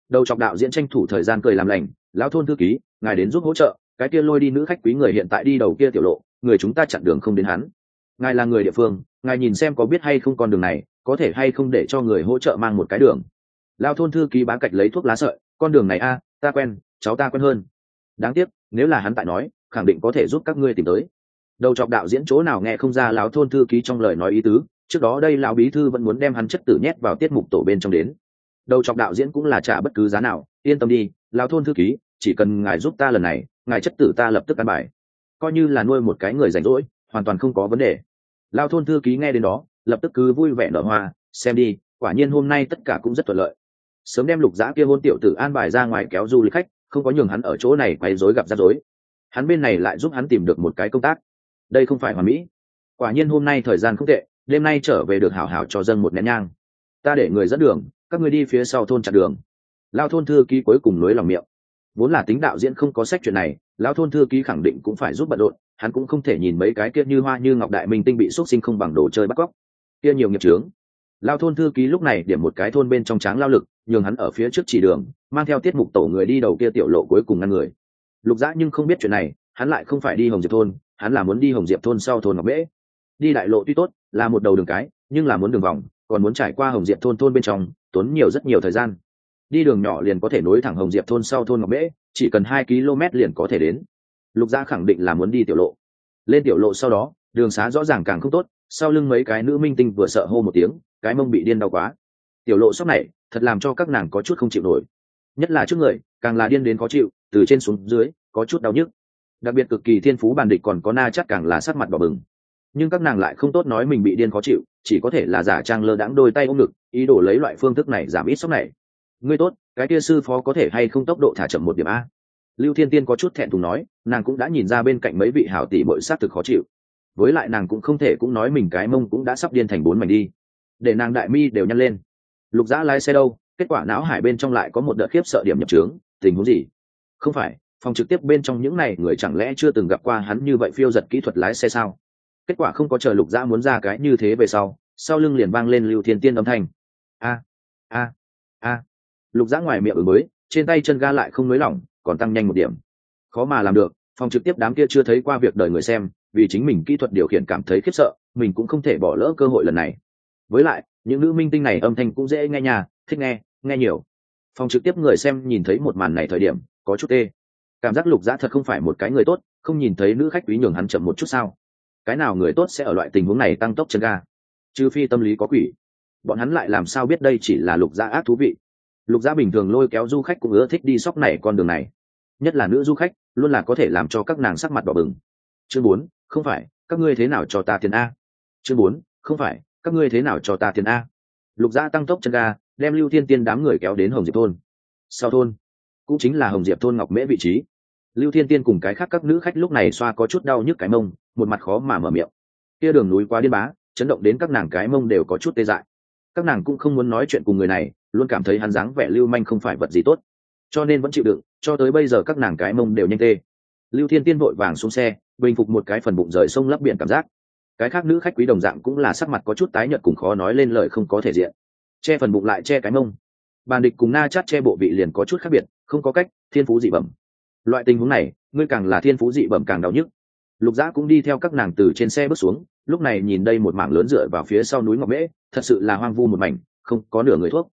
Đầu chọc đạo diễn tranh thủ thời gian cười làm lành, lão thôn thư ký, ngài đến giúp hỗ trợ, cái kia lôi đi nữ khách quý người hiện tại đi đầu kia tiểu lộ, người chúng ta chặn đường không đến hắn ngài là người địa phương, ngài nhìn xem có biết hay không con đường này, có thể hay không để cho người hỗ trợ mang một cái đường. Lao thôn thư ký bá cạch lấy thuốc lá sợi, con đường này a, ta quen, cháu ta quen hơn. Đáng tiếc, nếu là hắn tại nói, khẳng định có thể giúp các ngươi tìm tới. Đầu chọc đạo diễn chỗ nào nghe không ra lão thôn thư ký trong lời nói ý tứ, trước đó đây lão bí thư vẫn muốn đem hắn chất tử nhét vào tiết mục tổ bên trong đến. Đầu chọc đạo diễn cũng là trả bất cứ giá nào, yên tâm đi, lão thôn thư ký, chỉ cần ngài giúp ta lần này, ngài chất tử ta lập tức ăn bài. Coi như là nuôi một cái người rảnh rỗi, hoàn toàn không có vấn đề lao thôn thư ký nghe đến đó, lập tức cứ vui vẻ nở hoa, xem đi, quả nhiên hôm nay tất cả cũng rất thuận lợi. Sớm đem lục giã kia hôn tiểu tử an bài ra ngoài kéo du lịch khách, không có nhường hắn ở chỗ này quay rối gặp rắc rối. Hắn bên này lại giúp hắn tìm được một cái công tác. Đây không phải hoàn mỹ. Quả nhiên hôm nay thời gian không tệ, đêm nay trở về được hảo hảo cho dân một nén nhang. Ta để người dẫn đường, các người đi phía sau thôn chặt đường. Lao thôn thư ký cuối cùng nối lòng miệng. Vốn là tính đạo diễn không có sách chuyện này, lao thôn thư ký khẳng định cũng phải giúp bận rộn hắn cũng không thể nhìn mấy cái kia như hoa như ngọc đại minh tinh bị xuất sinh không bằng đồ chơi bắt cóc. Kia nhiều nghiệp trướng lao thôn thư ký lúc này điểm một cái thôn bên trong tráng lao lực, nhường hắn ở phía trước chỉ đường, mang theo tiết mục tổ người đi đầu kia tiểu lộ cuối cùng ngăn người. Lục dã nhưng không biết chuyện này, hắn lại không phải đi hồng diệp thôn, hắn là muốn đi hồng diệp thôn sau thôn ngọc bễ đi đại lộ tuy tốt, là một đầu đường cái, nhưng là muốn đường vòng, còn muốn trải qua hồng diệp thôn thôn bên trong, tốn nhiều rất nhiều thời gian. Đi đường nhỏ liền có thể nối thẳng hồng diệp thôn sau thôn ngọc bễ chỉ cần hai km liền có thể đến lục gia khẳng định là muốn đi tiểu lộ. Lên tiểu lộ sau đó, đường xá rõ ràng càng không tốt, sau lưng mấy cái nữ minh tinh vừa sợ hô một tiếng, cái mông bị điên đau quá. Tiểu lộ sốc này, thật làm cho các nàng có chút không chịu nổi. Nhất là trước người, càng là điên đến khó chịu, từ trên xuống dưới, có chút đau nhức. Đặc biệt cực kỳ thiên phú bàn địch còn có na chắc càng là sắc mặt bỏ bừng. Nhưng các nàng lại không tốt nói mình bị điên khó chịu, chỉ có thể là giả trang lơ đãng đôi tay ôm ngực, ý đồ lấy loại phương thức này giảm ít sốc này. Ngươi tốt, cái kia sư phó có thể hay không tốc độ thả chậm một điểm a? Lưu thiên tiên có chút thẹn thùng nói, nàng cũng đã nhìn ra bên cạnh mấy vị hảo tỷ bội s á t thực khó chịu. Với lại nàng cũng không thể cũng nói mình cái mông cũng đã sắp điên thành bốn mảnh đi. Để nàng đại mi đều nhăn lên. Lục giã lái xe đâu? Kết quả não hải bên trong lại có một đợt khiếp sợ điểm nhập trướng tình huống gì? Không phải, phòng trực tiếp bên trong những này người chẳng lẽ chưa từng gặp qua hắn như vậy phiêu giật kỹ thuật lái xe sao? Kết quả không có chờ lục giã muốn ra cái như thế về sau sau lưng liền vang lên lưu thiên tiên âm thanh. A a a. Lục giã ngoài miệng ứng mới trên tay chân ga lại không nới lỏng còn tăng nhanh một điểm. Khó mà làm được, phòng trực tiếp đám kia chưa thấy qua việc đời người xem, vì chính mình kỹ thuật điều khiển cảm thấy khiếp sợ, mình cũng không thể bỏ lỡ cơ hội lần này. Với lại, những nữ minh tinh này âm thanh cũng dễ nghe nhà thích nghe nghe nhiều. Phòng trực tiếp người xem nhìn thấy một màn này thời điểm, có chút tê. Cảm giác lục giã thật không phải một cái người tốt, không nhìn thấy nữ khách quý nhường hắn chậm một chút sao. Cái nào người tốt sẽ ở loại tình huống này tăng tốc chân ga? Trừ phi tâm lý có quỷ. Bọn hắn lại làm sao biết đây chỉ là lục gia ác thú vị? Lục gia bình thường lôi kéo du khách cũng ưa thích đi sóc này con đường này. Nhất là nữ du khách, luôn là có thể làm cho các nàng sắc mặt đỏ bừng. Chương bốn, không phải, các ngươi thế nào cho ta tiền a? Chương bốn, không phải, các ngươi thế nào cho ta tiền a? Lục gia tăng tốc chân ga, đem lưu thiên tiên đám người kéo đến hồng diệp thôn. Sau thôn, cũng chính là hồng diệp thôn ngọc mễ vị trí. Lưu thiên tiên cùng cái khác các nữ khách lúc này xoa có chút đau nhức cái mông, một mặt khó mà mở miệng. Kia đường núi quá điên bá, chấn động đến các nàng cái mông đều có chút tê dại. Các nàng cũng không muốn nói chuyện cùng người này luôn cảm thấy hắn dáng vẻ lưu manh không phải vật gì tốt. Cho nên vẫn chịu đựng, cho tới bây giờ các nàng cái mông đều nhanh tê. Lưu thiên tiên vội vàng xuống xe, bình phục một cái phần bụng rời sông lấp biển cảm giác. Cái khác nữ khách quý đồng dạng cũng là sắc mặt có chút tái nhợt cùng khó nói lên lời không có thể diện. Che phần bụng lại che cái mông. Bàn địch cùng na chát che bộ vị liền có chút khác biệt, không có cách, thiên phú dị bẩm. Loại tình huống này, ngươi càng là thiên phú dị bẩm càng đau nhức. Lục giã cũng đi theo các nàng từ trên xe bước xuống, lúc này nhìn đây một mảng lớn dựa vào phía sau núi ngọc mễ, thật sự là hoang vu một mảnh, không có nửa người thuốc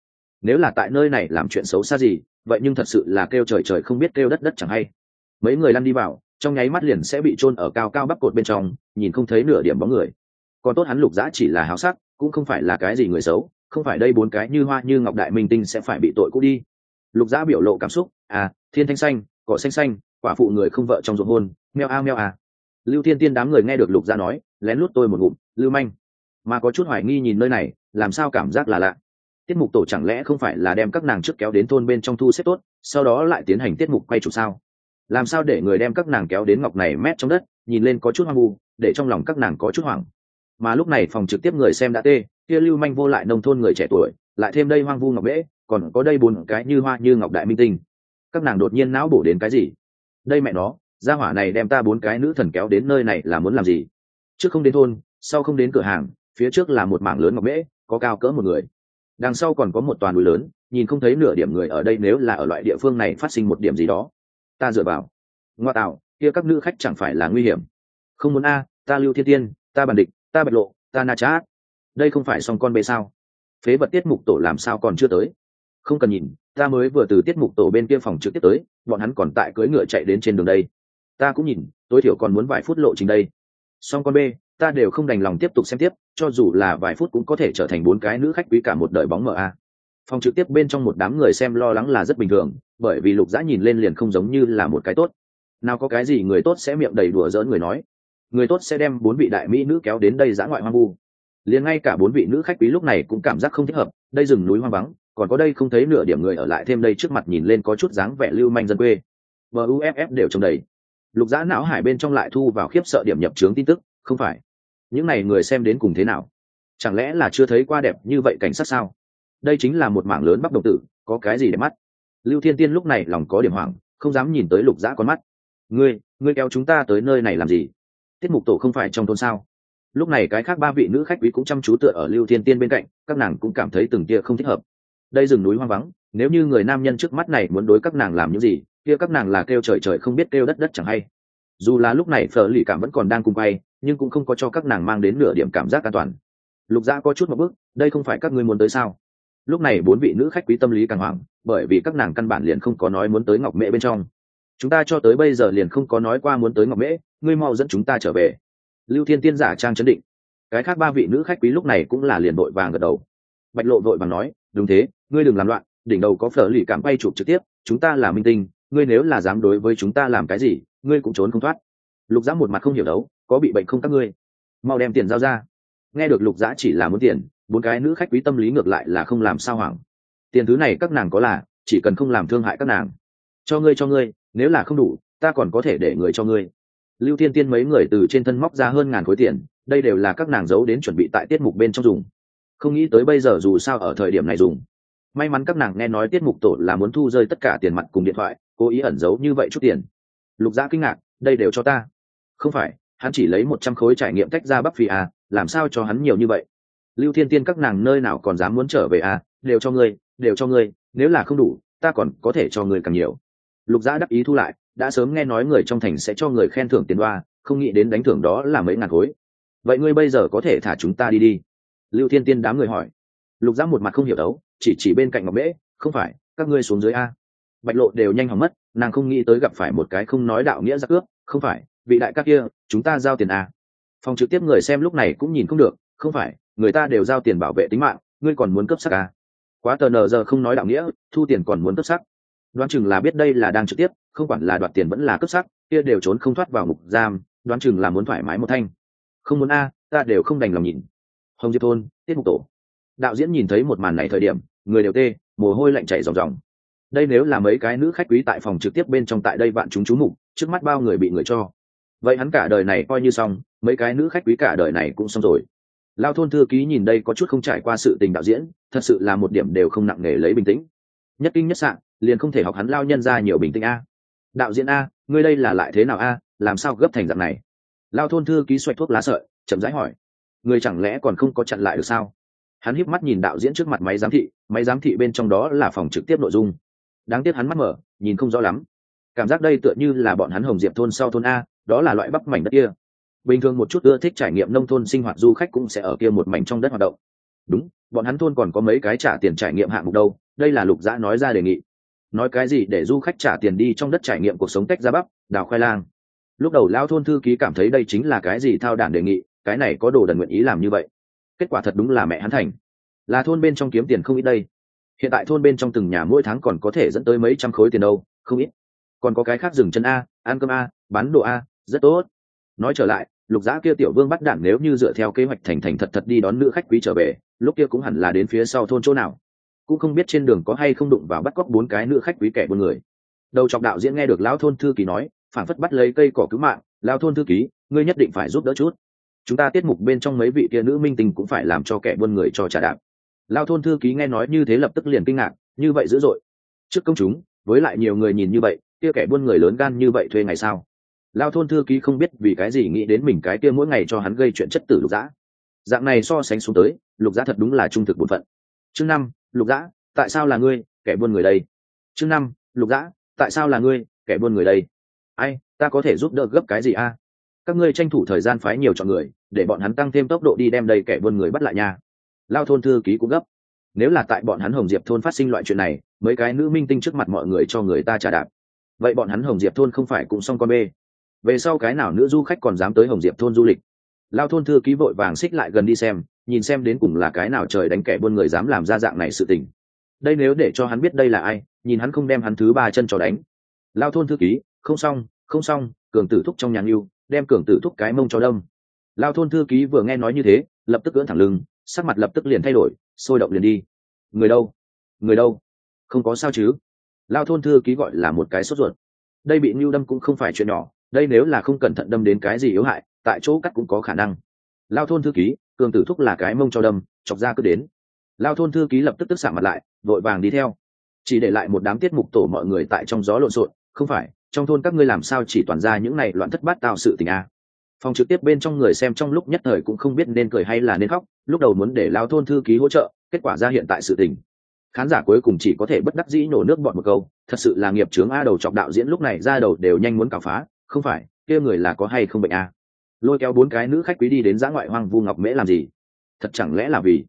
nếu là tại nơi này làm chuyện xấu xa gì, vậy nhưng thật sự là kêu trời trời không biết kêu đất đất chẳng hay. Mấy người lăn đi vào, trong nháy mắt liền sẽ bị chôn ở cao cao bắp cột bên trong, nhìn không thấy nửa điểm bóng người. Còn tốt hắn lục giã chỉ là háo sắc, cũng không phải là cái gì người xấu, không phải đây bốn cái như hoa như ngọc đại minh tinh sẽ phải bị tội cũ đi. Lục giã biểu lộ cảm xúc à thiên thanh xanh, cỏ xanh xanh, quả phụ người không vợ trong ruộng hôn, meo a meo à lưu thiên tiên đám người nghe được lục giã nói, lén lút tôi một ngụm, lưu manh. Mà có chút hoài nghi nhìn nơi này, làm sao cảm giác là lạ tiết mục tổ chẳng lẽ không phải là đem các nàng trước kéo đến thôn bên trong thu xếp tốt, sau đó lại tiến hành tiết mục quay chụp sao? Làm sao để người đem các nàng kéo đến ngọc này mét trong đất, nhìn lên có chút hoang vu, để trong lòng các nàng có chút hoảng. Mà lúc này phòng trực tiếp người xem đã tê, kia lưu manh vô lại nông thôn người trẻ tuổi, lại thêm đây hoang vu ngọc bễ còn có đây bốn cái như hoa như ngọc đại minh tinh. Các nàng đột nhiên não bổ đến cái gì? Đây mẹ nó, gia hỏa này đem ta bốn cái nữ thần kéo đến nơi này là muốn làm gì? Trước không đến thôn, sau không đến cửa hàng, phía trước là một mảng lớn ngọc bễ có cao cỡ một người đằng sau còn có một toàn núi lớn, nhìn không thấy nửa điểm người ở đây nếu là ở loại địa phương này phát sinh một điểm gì đó. Ta dựa vào. Ngoa tạo, kia các nữ khách chẳng phải là nguy hiểm. Không muốn a, ta lưu thiên tiên, ta bản địch, ta bạch lộ, ta na chát đây không phải song con bê sao? Phế vật tiết mục tổ làm sao còn chưa tới? Không cần nhìn, ta mới vừa từ tiết mục tổ bên kia phòng trực tiếp tới, bọn hắn còn tại cưỡi ngựa chạy đến trên đường đây. Ta cũng nhìn, tối thiểu còn muốn vài phút lộ trình đây xong con b, ta đều không đành lòng tiếp tục xem tiếp, cho dù là vài phút cũng có thể trở thành bốn cái nữ khách quý cả một đời bóng mờ a. Phòng trực tiếp bên trong một đám người xem lo lắng là rất bình thường, bởi vì lục dã nhìn lên liền không giống như là một cái tốt. Nào có cái gì người tốt sẽ miệng đầy đùa dỡn người nói. Người tốt sẽ đem bốn vị đại mỹ nữ kéo đến đây giã ngoại hoang vu. Liền ngay cả bốn vị nữ khách quý lúc này cũng cảm giác không thích hợp, đây rừng núi hoang vắng, còn có đây không thấy nửa điểm người ở lại thêm đây trước mặt nhìn lên có chút dáng vẻ lưu manh dân quê. Buff đều trông đầy lục giã não hải bên trong lại thu vào khiếp sợ điểm nhập trướng tin tức, không phải. Những n à y người xem đến cùng thế nào? Chẳng lẽ là chưa thấy qua đẹp như vậy cảnh sát sao? Đây chính là một mảng lớn bắc đồng tử, có cái gì để mắt? Lưu thiên tiên lúc này lòng có điểm hoảng, không dám nhìn tới lục giã con mắt. Ngươi ngươi kéo chúng ta tới nơi này làm gì? Tiết mục tổ không phải trong thôn sao? Lúc này cái khác ba vị nữ khách quý cũng chăm chú tựa ở lưu thiên tiên bên cạnh, các nàng cũng cảm thấy từng tia không thích hợp. Đây rừng núi hoang vắng, nếu như người nam nhân trước mắt này muốn đối các nàng làm những gì kia các nàng là kêu trời trời không biết kêu đất đất chẳng hay. Dù là lúc này phở lì cảm vẫn còn đang cùng quay, nhưng cũng không có cho các nàng mang đến nửa điểm cảm giác an toàn. Lục gia có chút một bước, đây không phải các ngươi muốn tới sao? Lúc này bốn vị nữ khách quý tâm lý càng hoảng, bởi vì các nàng căn bản liền không có nói muốn tới ngọc mễ bên trong. Chúng ta cho tới bây giờ liền không có nói qua muốn tới ngọc mễ, ngươi mau dẫn chúng ta trở về. Lưu thiên tiên giả trang chấn định. Cái khác ba vị nữ khách quý lúc này cũng là liền vội vàng gật đầu. Bạch lộ vội vàng nói, đúng thế, ngươi đừng làm loạn, đỉnh đầu có phở lì cảm bay chụp trực tiếp, chúng ta là minh tinh ngươi nếu là dám đối với chúng ta làm cái gì, ngươi cũng trốn không thoát. Lục giã một mặt không hiểu đấu, có bị bệnh không các ngươi? Mau đem tiền giao ra. Nghe được lục giã chỉ là muốn tiền, bốn cái nữ khách quý tâm lý ngược lại là không làm sao hoảng. Tiền thứ này các nàng có là, chỉ cần không làm thương hại các nàng. Cho ngươi cho ngươi, nếu là không đủ, ta còn có thể để người cho ngươi. Lưu thiên tiên mấy người từ trên thân móc ra hơn ngàn khối tiền, đây đều là các nàng giấu đến chuẩn bị tại tiết mục bên trong dùng. Không nghĩ tới bây giờ dù sao ở thời điểm này dùng. May mắn các nàng nghe nói tiết mục tổ là muốn thu rơi tất cả tiền mặt cùng điện thoại cố ý ẩn giấu như vậy chút tiền. Lục giã kinh ngạc, đây đều cho ta. Không phải, hắn chỉ lấy một trăm khối trải nghiệm tách ra bắc phi à làm sao cho hắn nhiều như vậy? Lưu thiên tiên các nàng nơi nào còn dám muốn trở về à đều cho ngươi, đều cho ngươi, nếu là không đủ, ta còn có thể cho ngươi càng nhiều. Lục giã đắc ý thu lại, đã sớm nghe nói người trong thành sẽ cho người khen thưởng tiền đoa, không nghĩ đến đánh thưởng đó là mấy ngàn khối. Vậy ngươi bây giờ có thể thả chúng ta đi đi? Lưu thiên tiên đám người hỏi. Lục giã một mặt không hiểu đấu, chỉ chỉ bên cạnh ngọc mễ, không phải, các ngươi xuống dưới a bạch lộ đều nhanh hỏng mất, nàng không nghĩ tới gặp phải một cái không nói đạo nghĩa giặc ước không phải, vị đại các kia, chúng ta giao tiền à? phòng trực tiếp người xem lúc này cũng nhìn không được, không phải, người ta đều giao tiền bảo vệ tính mạng, ngươi còn muốn cấp sắc à? quá tờ nờ giờ không nói đạo nghĩa, thu tiền còn muốn cấp sắc. Đoán chừng là biết đây là đang trực tiếp, không quản là đoạt tiền vẫn là cấp sắc, kia đều trốn không thoát vào ngục giam, đoán chừng là muốn thoải mái một thanh. Không muốn a, ta đều không đành lòng nhìn. Hồng diệp thôn, tiết mục tổ. Đạo diễn nhìn thấy một màn này thời điểm, người đều tê, mồ hôi lạnh chảy ròng ròng đây nếu là mấy cái nữ khách quý tại phòng trực tiếp bên trong tại đây bạn chúng chú mục, trước mắt bao người bị người cho. Vậy hắn cả đời này coi như xong, mấy cái nữ khách quý cả đời này cũng xong rồi. Lao thôn thư ký nhìn đây có chút không trải qua sự tình đạo diễn, thật sự là một điểm đều không nặng nề lấy bình tĩnh. Nhất kinh nhất sạn liền không thể học hắn lao nhân ra nhiều bình tĩnh a. Đạo diễn a, ngươi đây là lại thế nào a, làm sao gấp thành dạng này? Lao thôn thư ký xoạch thuốc lá sợi, chậm rãi hỏi. Người chẳng lẽ còn không có chặn lại được sao? Hắn híp mắt nhìn đạo diễn trước mặt máy giám thị, máy giám thị bên trong đó là phòng trực tiếp nội dung đáng tiếc hắn mắt mở, nhìn không rõ lắm. Cảm giác đây tựa như là bọn hắn hồng diệp thôn sau thôn a, đó là loại bắp mảnh đất kia. Bình thường một chút ưa thích trải nghiệm nông thôn sinh hoạt du khách cũng sẽ ở kia một mảnh trong đất hoạt động. Đúng, bọn hắn thôn còn có mấy cái trả tiền trải nghiệm hạng mục đâu, đây là lục dã nói ra đề nghị. Nói cái gì để du khách trả tiền đi trong đất trải nghiệm cuộc sống tách ra bắp, đào khoai lang. Lúc đầu lao thôn thư ký cảm thấy đây chính là cái gì thao đản đề nghị, cái này có đồ đần nguyện ý làm như vậy. Kết quả thật đúng là mẹ hắn thành. Là thôn bên trong kiếm tiền không ít đây hiện tại thôn bên trong từng nhà mỗi tháng còn có thể dẫn tới mấy trăm khối tiền đâu, không ít. Còn có cái khác dừng chân a, ăn cơm a, bán đồ a, rất tốt. Nói trở lại, lục giã kia tiểu vương bắt đản nếu như dựa theo kế hoạch thành thành thật thật đi đón nữ khách quý trở về, lúc kia cũng hẳn là đến phía sau thôn chỗ nào. Cũng không biết trên đường có hay không đụng vào bắt cóc bốn cái nữ khách quý kẻ buôn người. Đầu chọc đạo diễn nghe được lão thôn thư ký nói phản phất bắt lấy cây cỏ cứu mạng, lão thôn thư ký, ngươi nhất định phải giúp đỡ chút. Chúng ta tiết mục bên trong mấy vị kia nữ minh tình cũng phải làm cho kẻ buôn người cho trả đạp lao thôn thư ký nghe nói như thế lập tức liền kinh ngạc, như vậy dữ dội. Trước công chúng, với lại nhiều người nhìn như vậy, kia kẻ buôn người lớn gan như vậy thuê ngày sao? Lao thôn thư ký không biết vì cái gì nghĩ đến mình cái kia mỗi ngày cho hắn gây chuyện chất tử lục dã. Dạng này so sánh xuống tới, lục dã thật đúng là trung thực bổn phận. Chương năm, lục dã, tại sao là ngươi, kẻ buôn người đây? Chương năm, lục dã, tại sao là ngươi, kẻ buôn người đây? Ai, ta có thể giúp đỡ gấp cái gì a? Các ngươi tranh thủ thời gian phái nhiều chọn người, để bọn hắn tăng thêm tốc độ đi đem đầy kẻ buôn người bắt lại nha lao thôn thư ký cũng gấp. Nếu là tại bọn hắn hồng diệp thôn phát sinh loại chuyện này, mấy cái nữ minh tinh trước mặt mọi người cho người ta trả đạp. Vậy bọn hắn hồng diệp thôn không phải cũng xong con bê. Về sau cái nào nữ du khách còn dám tới hồng diệp thôn du lịch? Lao thôn thư ký vội vàng xích lại gần đi xem, nhìn xem đến cùng là cái nào trời đánh kẻ buôn người dám làm ra dạng này sự tình. Đây nếu để cho hắn biết đây là ai, nhìn hắn không đem hắn thứ ba chân cho đánh. Lao thôn thư ký, không xong không xong, cường tử thúc trong nhà ngưu đem cường tử thúc cái mông cho đông lao thôn thư ký vừa nghe nói như thế, lập tức cưỡn thẳng lưng sắc mặt lập tức liền thay đổi, sôi động liền đi. Người đâu? Người đâu? Không có sao chứ? Lao thôn thư ký gọi là một cái sốt ruột. Đây bị mưu đâm cũng không phải chuyện nhỏ, đây nếu là không cẩn thận đâm đến cái gì yếu hại, tại chỗ cắt cũng có khả năng. Lao thôn thư ký, cường tử thúc là cái mông cho đâm, chọc ra cứ đến. Lao thôn thư ký lập tức tức xả mặt lại, vội vàng đi theo. Chỉ để lại một đám tiết mục tổ mọi người tại trong gió lộn xộn, không phải, trong thôn các ngươi làm sao chỉ toàn ra những này loạn thất bát tạo sự tình a phòng trực tiếp bên trong người xem trong lúc nhất thời cũng không biết nên cười hay là nên khóc, lúc đầu muốn để lao thôn thư ký hỗ trợ, kết quả ra hiện tại sự tình. Khán giả cuối cùng chỉ có thể bất đắc dĩ nổ nước bọn một câu, thật sự là nghiệp chướng a đầu chọc đạo diễn lúc này ra đầu đều nhanh muốn cào phá, không phải, kia người là có hay không bệnh a? Lôi kéo bốn cái nữ khách quý đi đến giã ngoại hoang vu ngọc mễ làm gì? Thật chẳng lẽ là vì?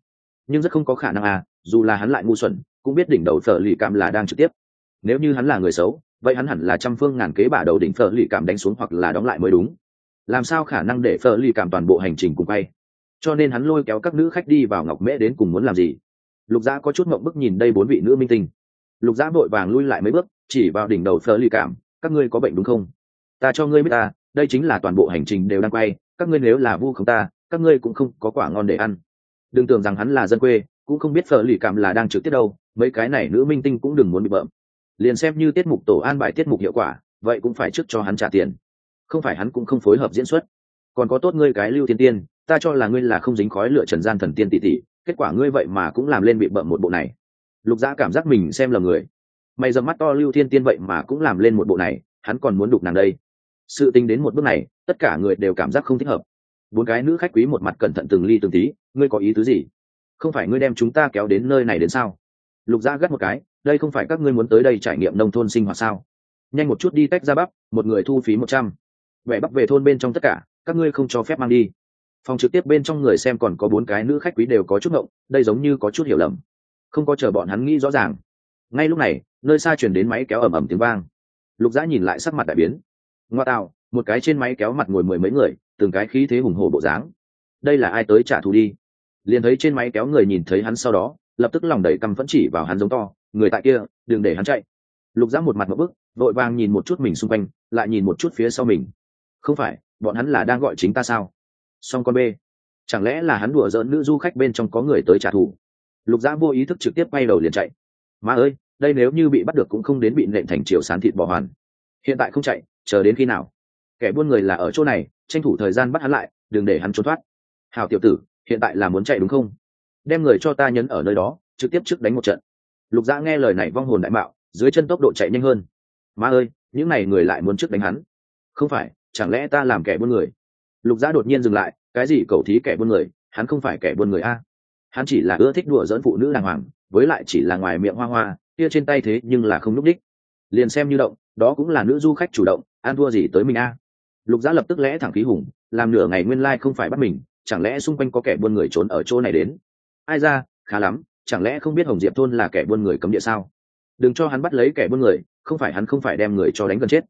Nhưng rất không có khả năng a, dù là hắn lại ngu xuẩn, cũng biết đỉnh đầu phở lì cảm là đang trực tiếp. Nếu như hắn là người xấu, vậy hắn hẳn là trăm phương ngàn kế bả đầu đỉnh phở lì cảm đánh xuống hoặc là đóng lại mới đúng làm sao khả năng để phở lì cảm toàn bộ hành trình cùng bay cho nên hắn lôi kéo các nữ khách đi vào ngọc mễ đến cùng muốn làm gì? Lục giã có chút mộng bức nhìn đây bốn vị nữ minh tinh. Lục giã vội vàng lui lại mấy bước, chỉ vào đỉnh đầu phở lì cảm, các ngươi có bệnh đúng không? Ta cho ngươi biết ta, đây chính là toàn bộ hành trình đều đang quay, các ngươi nếu là vu không ta, các ngươi cũng không có quả ngon để ăn. Đừng tưởng rằng hắn là dân quê, cũng không biết phở lì cảm là đang trực tiếp đâu, mấy cái này nữ minh tinh cũng đừng muốn bị bợm. Liền xem như tiết mục tổ an bài tiết mục hiệu quả, vậy cũng phải trước cho hắn trả tiền không phải hắn cũng không phối hợp diễn xuất. Còn có tốt ngươi cái lưu thiên tiên, ta cho là ngươi là không dính khói lửa trần gian thần tiên tỷ tỷ, kết quả ngươi vậy mà cũng làm lên bị bợm một bộ này. Lục gia cảm giác mình xem là người. Mày dầm mắt to lưu thiên tiên vậy mà cũng làm lên một bộ này, hắn còn muốn đục nàng đây. Sự tính đến một bước này, tất cả người đều cảm giác không thích hợp. Bốn cái nữ khách quý một mặt cẩn thận từng ly từng tí, ngươi có ý tứ gì? Không phải ngươi đem chúng ta kéo đến nơi này đến sao? Lục gia gắt một cái, đây không phải các ngươi muốn tới đây trải nghiệm nông thôn sinh hoạt sao? Nhanh một chút đi tách ra bắp, một người thu phí một trăm vẻ bắp về thôn bên trong tất cả, các ngươi không cho phép mang đi. Phòng trực tiếp bên trong người xem còn có bốn cái nữ khách quý đều có chút ngộng, đây giống như có chút hiểu lầm. Không có chờ bọn hắn nghĩ rõ ràng. Ngay lúc này, nơi xa chuyển đến máy kéo ầm ầm tiếng vang. Lục dã nhìn lại sắc mặt đại biến. Ngoa tạo, một cái trên máy kéo mặt ngồi mười mấy người, từng cái khí thế hùng hồ bộ dáng. Đây là ai tới trả thù đi? Liền thấy trên máy kéo người nhìn thấy hắn sau đó, lập tức lòng đầy căm phẫn chỉ vào hắn giống to, người tại kia, đừng để hắn chạy. Lục dã một mặt một bức, vội vàng nhìn một chút mình xung quanh, lại nhìn một chút phía sau mình không phải, bọn hắn là đang gọi chính ta sao? Song con b chẳng lẽ là hắn đùa giỡn nữ du khách bên trong có người tới trả thù? Lục giã vô ý thức trực tiếp bay đầu liền chạy. Má ơi, đây nếu như bị bắt được cũng không đến bị nện thành chiều sán thịt bò hoàn. Hiện tại không chạy, chờ đến khi nào? Kẻ buôn người là ở chỗ này, tranh thủ thời gian bắt hắn lại, đừng để hắn trốn thoát. Hào tiểu tử, hiện tại là muốn chạy đúng không? Đem người cho ta nhấn ở nơi đó, trực tiếp trước đánh một trận. Lục dã nghe lời này vong hồn đại mạo, dưới chân tốc độ chạy nhanh hơn. Má ơi, những n à y người lại muốn trước đánh hắn. Không phải chẳng lẽ ta làm kẻ buôn người? Lục Giã đột nhiên dừng lại, cái gì cầu thí kẻ buôn người? Hắn không phải kẻ buôn người a. Hắn chỉ là ưa thích đùa dẫn phụ nữ đàng hoàng, với lại chỉ là ngoài miệng hoa hoa, kia trên tay thế nhưng là không n ú c đích. Liền xem như động, đó cũng là nữ du khách chủ động an thua gì tới mình a. Lục giã lập tức lẽ thẳng khí hùng, làm nửa ngày nguyên lai không phải bắt mình, chẳng lẽ xung quanh có kẻ buôn người trốn ở chỗ này đến? Ai ra, khá lắm, chẳng lẽ không biết hồng diệp thôn là kẻ buôn người cấm địa sao? Đừng cho hắn bắt lấy kẻ buôn người, không phải hắn không phải đem người cho đánh gần chết.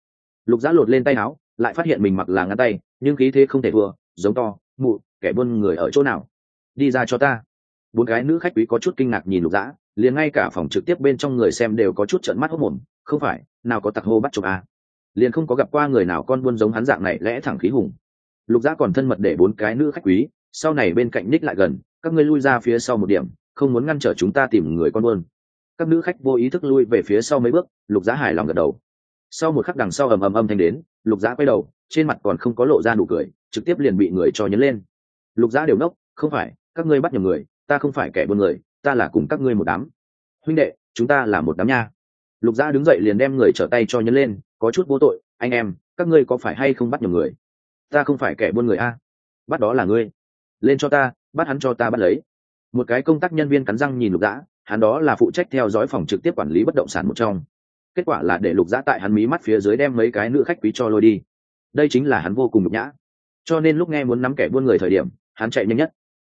Lục giã lột lên tay áo lại phát hiện mình mặc là ngăn tay, nhưng khí thế không thể thua giống to, mụ, kẻ buôn người ở chỗ nào? Đi ra cho ta. Bốn cái nữ khách quý có chút kinh ngạc nhìn lục dã, liền ngay cả phòng trực tiếp bên trong người xem đều có chút trợn mắt hốc mồm, không phải, nào có tặc hô bắt chụp à. liền không có gặp qua người nào con buôn giống hắn dạng này lẽ thẳng khí hùng. Lục dã còn thân mật để bốn cái nữ khách quý, sau này bên cạnh ních lại gần, các ngươi lui ra phía sau một điểm, không muốn ngăn trở chúng ta tìm người con buôn. Các nữ khách vô ý thức lui về phía sau mấy bước, lục giá hài lòng gật đầu sau một khắc đằng sau ầm ầm âm thanh đến, lục giã quay đầu, trên mặt còn không có lộ ra nụ cười, trực tiếp liền bị người cho nhấn lên. Lục giã đều nốc không phải, các ngươi bắt nhầm người, ta không phải kẻ buôn người, ta là cùng các ngươi một đám. Huynh đệ, chúng ta là một đám nha. Lục giã đứng dậy liền đem người trở tay cho nhấn lên, có chút vô tội, anh em, các ngươi có phải hay không bắt nhầm người? Ta không phải kẻ buôn người a. Bắt đó là ngươi. Lên cho ta, bắt hắn cho ta bắt lấy. Một cái công tác nhân viên cắn răng nhìn lục giã hắn đó là phụ trách theo dõi phòng trực tiếp quản lý bất động sản một trong kết quả là để lục giã tại hắn mí mắt phía dưới đem mấy cái nữ khách quý cho lôi đi. Đây chính là hắn vô cùng nhục nhã. Cho nên lúc nghe muốn nắm kẻ buôn người thời điểm, hắn chạy nhanh nhất.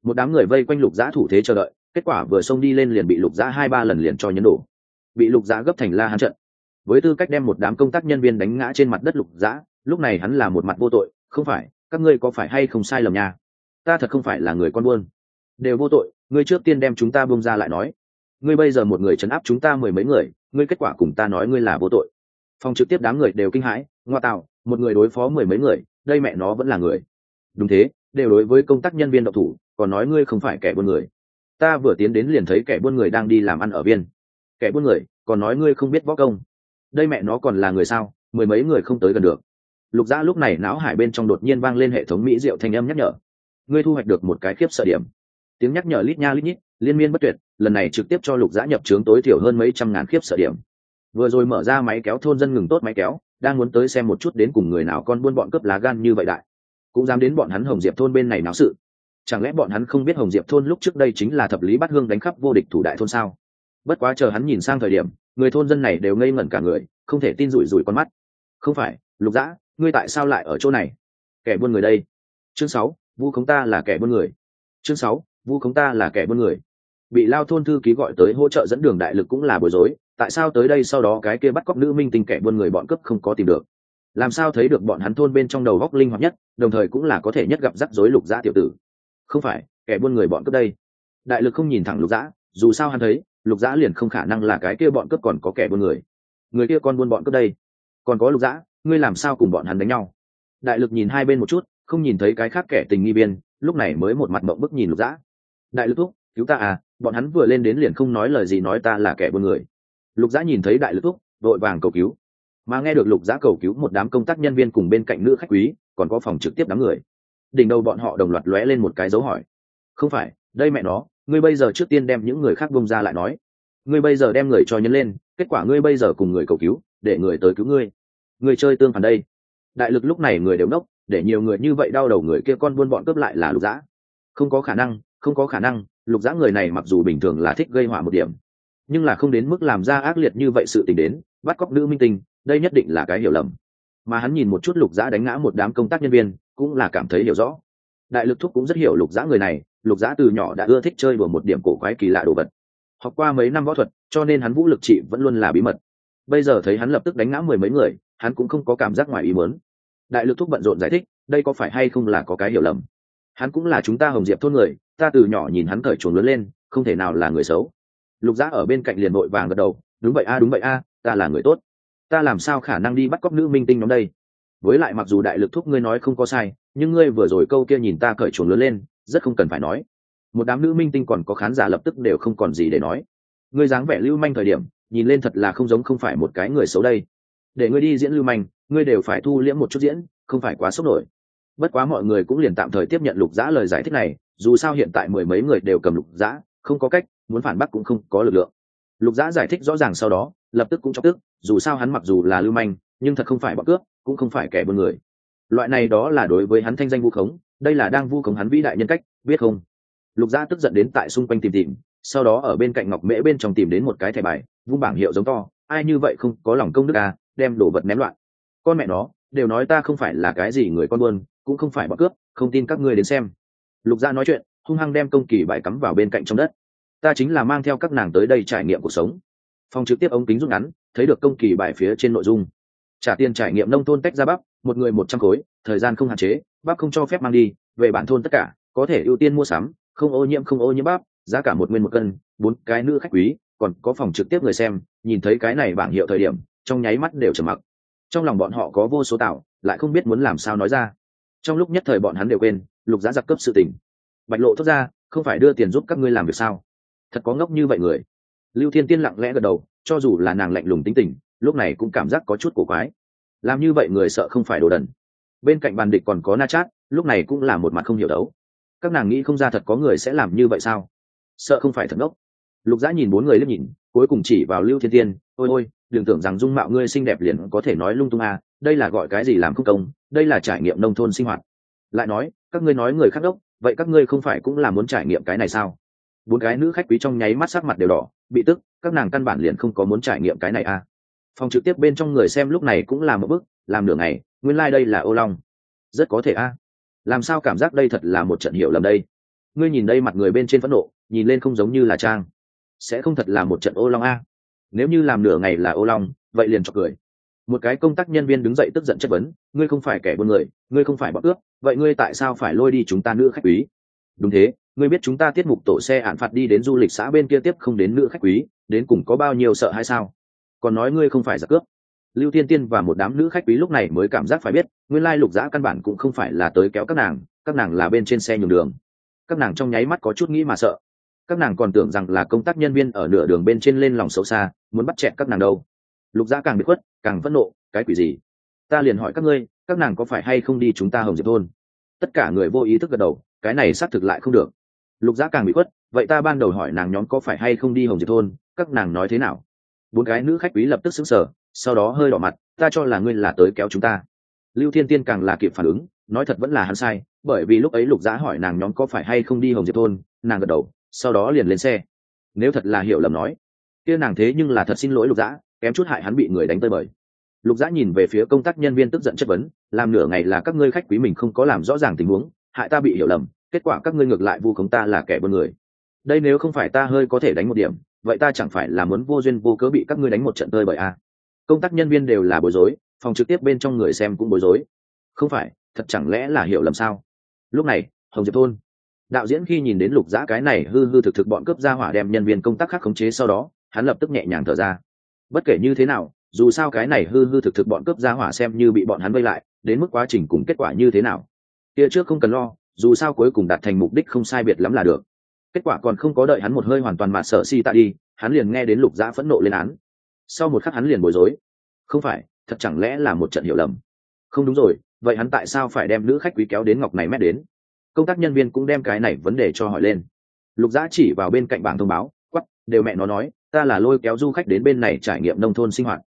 Một đám người vây quanh lục giã thủ thế chờ đợi, kết quả vừa xông đi lên liền bị lục giã hai ba lần liền cho nhấn đổ. Bị lục giã gấp thành la hắn trận. Với tư cách đem một đám công tác nhân viên đánh ngã trên mặt đất lục giã, lúc này hắn là một mặt vô tội, không phải, các ngươi có phải hay không sai lầm nha? Ta thật không phải là người con buôn. Đều vô tội, ngươi trước tiên đem chúng ta bông ra lại nói. Ngươi bây giờ một người chấn áp chúng ta mười mấy người ngươi kết quả cùng ta nói ngươi là vô tội. Phòng trực tiếp đám người đều kinh hãi, ngoa tạo, một người đối phó mười mấy người, đây mẹ nó vẫn là người. Đúng thế, đều đối với công tác nhân viên độc thủ, còn nói ngươi không phải kẻ buôn người. Ta vừa tiến đến liền thấy kẻ buôn người đang đi làm ăn ở viên. Kẻ buôn người, còn nói ngươi không biết võ công. Đây mẹ nó còn là người sao, mười mấy người không tới gần được. Lục dã lúc này não hải bên trong đột nhiên vang lên hệ thống mỹ diệu thanh âm nhắc nhở. Ngươi thu hoạch được một cái khiếp sợ điểm. Tiếng nhắc nhở lít nha lít nhít liên miên bất tuyệt, lần này trực tiếp cho lục dã nhập trướng tối thiểu hơn mấy trăm ngàn khiếp sợ điểm. Vừa rồi mở ra máy kéo, thôn dân ngừng tốt máy kéo, đang muốn tới xem một chút đến cùng người nào con buôn bọn cướp lá gan như vậy đại. Cũng dám đến bọn hắn hồng diệp thôn bên này náo sự. Chẳng lẽ bọn hắn không biết hồng diệp thôn lúc trước đây chính là thập lý bắt hương đánh khắp vô địch thủ đại thôn sao? Bất quá chờ hắn nhìn sang thời điểm, người thôn dân này đều ngây ngẩn cả người, không thể tin rủi rủi con mắt. Không phải, lục dã ngươi tại sao lại ở chỗ này? Kẻ buôn người đây. Chương sáu, vu khống ta là kẻ buôn người. Chương sáu, vu khống ta là kẻ buôn người bị lao thôn thư ký gọi tới hỗ trợ dẫn đường đại lực cũng là bối rối, tại sao tới đây sau đó cái kia bắt cóc nữ minh tinh kẻ buôn người bọn cướp không có tìm được? Làm sao thấy được bọn hắn thôn bên trong đầu góc linh hoạt nhất, đồng thời cũng là có thể nhất gặp rắc rối lục dã tiểu tử? Không phải, kẻ buôn người bọn cướp đây. Đại lực không nhìn thẳng lục dã, dù sao hắn thấy, lục dã liền không khả năng là cái kia bọn cướp còn có kẻ buôn người. Người kia con buôn bọn cướp đây. Còn có lục dã, ngươi làm sao cùng bọn hắn đánh nhau? Đại lực nhìn hai bên một chút, không nhìn thấy cái khác kẻ tình nghi biên, lúc này mới một mặt mộng bức nhìn lục dã. Đại lực thúc, cứu ta à bọn hắn vừa lên đến liền không nói lời gì nói ta là kẻ buôn người. Lục dã nhìn thấy đại lực thúc vội vàng cầu cứu. Mà nghe được lục dã cầu cứu một đám công tác nhân viên cùng bên cạnh nữ khách quý, còn có phòng trực tiếp đám người. Đỉnh đầu bọn họ đồng loạt lóe lên một cái dấu hỏi. Không phải, đây mẹ nó, ngươi bây giờ trước tiên đem những người khác bông ra lại nói. Ngươi bây giờ đem người cho nhân lên, kết quả ngươi bây giờ cùng người cầu cứu, để người tới cứu ngươi. Người chơi tương phản đây. Đại lực lúc này người đều nốc để nhiều người như vậy đau đầu người kia con buôn bọn cướp lại là lục dã không có khả năng không có khả năng, lục dã người này mặc dù bình thường là thích gây họa một điểm, nhưng là không đến mức làm ra ác liệt như vậy sự tình đến, bắt cóc nữ minh tinh, đây nhất định là cái hiểu lầm. Mà hắn nhìn một chút lục dã đánh ngã một đám công tác nhân viên, cũng là cảm thấy hiểu rõ. Đại lực thúc cũng rất hiểu lục dã người này, lục dã từ nhỏ đã ưa thích chơi đùa một điểm cổ quái kỳ lạ đồ vật. Học qua mấy năm võ thuật, cho nên hắn vũ lực trị vẫn luôn là bí mật. Bây giờ thấy hắn lập tức đánh ngã mười mấy người, hắn cũng không có cảm giác ngoài ý muốn. Đại lực thúc bận rộn giải thích, đây có phải hay không là có cái hiểu lầm? Hắn cũng là chúng ta hồng diệp thôn người, ta từ nhỏ nhìn hắn cởi chuồng lớn lên, không thể nào là người xấu. Lục giã ở bên cạnh liền nội vàng gật đầu, đúng vậy a, đúng vậy a, ta là người tốt. Ta làm sao khả năng đi bắt cóc nữ minh tinh nhóm đây? Với lại mặc dù đại lực thúc ngươi nói không có sai, nhưng ngươi vừa rồi câu kia nhìn ta cởi chuồng lớn lên, rất không cần phải nói. Một đám nữ minh tinh còn có khán giả lập tức đều không còn gì để nói. Ngươi dáng vẻ lưu manh thời điểm, nhìn lên thật là không giống không phải một cái người xấu đây. Để ngươi đi diễn lưu manh, ngươi đều phải thu liễm một chút diễn, không phải quá sốc nổi bất quá mọi người cũng liền tạm thời tiếp nhận lục giã lời giải thích này, dù sao hiện tại mười mấy người đều cầm lục giã không có cách, muốn phản bác cũng không có lực lượng. Lục giã giải thích rõ ràng sau đó, lập tức cũng chọc tức, dù sao hắn mặc dù là lưu manh, nhưng thật không phải bọc cướp, cũng không phải kẻ buôn người. Loại này đó là đối với hắn thanh danh vu khống, đây là đang vu khống hắn vĩ đại nhân cách, biết không? Lục giã tức giận đến tại xung quanh tìm tìm, sau đó ở bên cạnh ngọc mễ bên trong tìm đến một cái thẻ bài, vung bảng hiệu giống to, ai như vậy không có lòng công đức à đem đồ vật ném loạn. Con mẹ nó, đều nói ta không phải là cái gì người con buôn cũng không phải bọn cướp, không tin các ngươi đến xem. Lục gia nói chuyện, hung hăng đem công kỳ bài cắm vào bên cạnh trong đất. Ta chính là mang theo các nàng tới đây trải nghiệm cuộc sống. Phòng trực tiếp ống kính rút ngắn, thấy được công kỳ bài phía trên nội dung. Trả tiền trải nghiệm nông thôn tách ra bắp, một người một trăm khối, thời gian không hạn chế, bắp không cho phép mang đi, về bản thôn tất cả, có thể ưu tiên mua sắm, không ô nhiễm không ô nhiễm bắp, giá cả một nguyên một cân, bốn cái nữ khách quý, còn có phòng trực tiếp người xem, nhìn thấy cái này bảng hiệu thời điểm, trong nháy mắt đều trầm mặc. Trong lòng bọn họ có vô số tạo, lại không biết muốn làm sao nói ra trong lúc nhất thời bọn hắn đều quên lục giá giặc cấp sự tình. Bạch lộ thốt ra không phải đưa tiền giúp các ngươi làm việc sao? Thật có ngốc như vậy người. Lưu thiên tiên lặng lẽ gật đầu cho dù là nàng lạnh lùng tính tình lúc này cũng cảm giác có chút cổ quái. Làm như vậy người sợ không phải đồ đần. Bên cạnh bàn địch còn có na chát lúc này cũng là một mặt không hiểu đấu. Các nàng nghĩ không ra thật có người sẽ làm như vậy sao? Sợ không phải thật ngốc. Lục giã nhìn bốn người liếc nhìn cuối cùng chỉ vào lưu thiên tiên ôi ôi đừng tưởng rằng dung mạo ngươi xinh đẹp liền có thể nói lung tung à, đây là gọi cái gì làm không công đây là trải nghiệm nông thôn sinh hoạt. Lại nói các ngươi nói người khác đốc vậy các ngươi không phải cũng là muốn trải nghiệm cái này sao? Bốn cái nữ khách quý trong nháy mắt sắc mặt đều đỏ bị tức các nàng căn bản liền không có muốn trải nghiệm cái này à. Phòng trực tiếp bên trong người xem lúc này cũng làm một bước, làm nửa ngày nguyên lai、like、đây là ô long. Rất có thể a làm sao cảm giác đây thật là một trận hiểu lầm đây? Ngươi nhìn đây mặt người bên trên phẫn nộ nhìn lên không giống như là trang. Sẽ không thật là một trận ô long a nếu như làm nửa ngày là ô long vậy liền cho cười một cái công tác nhân viên đứng dậy tức giận chất vấn, ngươi không phải kẻ buôn người, ngươi không phải bọn ước vậy ngươi tại sao phải lôi đi chúng ta nữ khách quý? Đúng thế, ngươi biết chúng ta tiết mục tổ xe hạn phạt đi đến du lịch xã bên kia tiếp không đến nữ khách quý, đến cùng có bao nhiêu sợ hay sao? Còn nói ngươi không phải giặc cướp. Lưu thiên tiên và một đám nữ khách quý lúc này mới cảm giác phải biết, nguyên lai lục giã căn bản cũng không phải là tới kéo các nàng các nàng là bên trên xe nhường đường. Các nàng trong nháy mắt có chút nghĩ mà sợ. Các nàng còn tưởng rằng là công tác nhân viên ở nửa đường bên trên lên lòng xấu xa, muốn bắt chẹt các nàng đâu lục gia càng bị khuất, càng phẫn nộ, cái quỷ gì? Ta liền hỏi các ngươi, các nàng có phải hay không đi chúng ta hồng diệp thôn? Tất cả người vô ý thức gật đầu, cái này xác thực lại không được. Lục dã càng bị khuất, vậy ta ban đầu hỏi nàng nhóm có phải hay không đi hồng diệp thôn, các nàng nói thế nào? Bốn cái nữ khách quý lập tức xứng sở sau đó hơi đỏ mặt, ta cho là ngươi là tới kéo chúng ta. Lưu thiên tiên càng là kịp phản ứng, nói thật vẫn là hắn sai, bởi vì lúc ấy lục giã hỏi nàng nhóm có phải hay không đi hồng diệp thôn, nàng gật đầu, sau đó liền lên xe. Nếu thật là hiểu lầm nói, kia nàng thế nhưng là thật xin lỗi lục giã kém chút hại hắn bị người đánh tơi bời. Lục giã nhìn về phía công tác nhân viên tức giận chất vấn, làm nửa ngày là các ngươi khách quý mình không có làm rõ ràng tình huống, hại ta bị hiểu lầm, kết quả các ngươi ngược lại vu khống ta là kẻ buôn người. Đây nếu không phải ta hơi có thể đánh một điểm, vậy ta chẳng phải là muốn vô duyên vô cớ bị các ngươi đánh một trận tơi bởi a à? công tác nhân viên đều là bối rối, phòng trực tiếp bên trong người xem cũng bối rối. Không phải, thật chẳng lẽ là hiểu lầm sao? Lúc này, hồng diệp thôn, đạo diễn khi nhìn đến lục giã cái này hư hư thực thực bọn cướp ra hỏa đem nhân viên công tác khác khống chế sau đó, hắn lập tức nhẹ nhàng thở ra bất kể như thế nào, dù sao cái này hư hư thực thực bọn cướp ra hỏa xem như bị bọn hắn vây lại, đến mức quá trình cùng kết quả như thế nào. Kia trước không cần lo, dù sao cuối cùng đạt thành mục đích không sai biệt lắm là được. Kết quả còn không có đợi hắn một hơi hoàn toàn mà sợ si tạ đi, hắn liền nghe đến lục giã phẫn nộ lên án. Sau một khắc hắn liền bối rối. Không phải, thật chẳng lẽ là một trận hiểu lầm? Không đúng rồi, vậy hắn tại sao phải đem nữ khách quý kéo đến ngọc này mét đến? Công tác nhân viên cũng đem cái này vấn đề cho hỏi lên. Lục giã chỉ vào bên cạnh bảng thông báo quắp đều mẹ nó nói ta là lôi kéo du khách đến bên này trải nghiệm nông thôn sinh hoạt.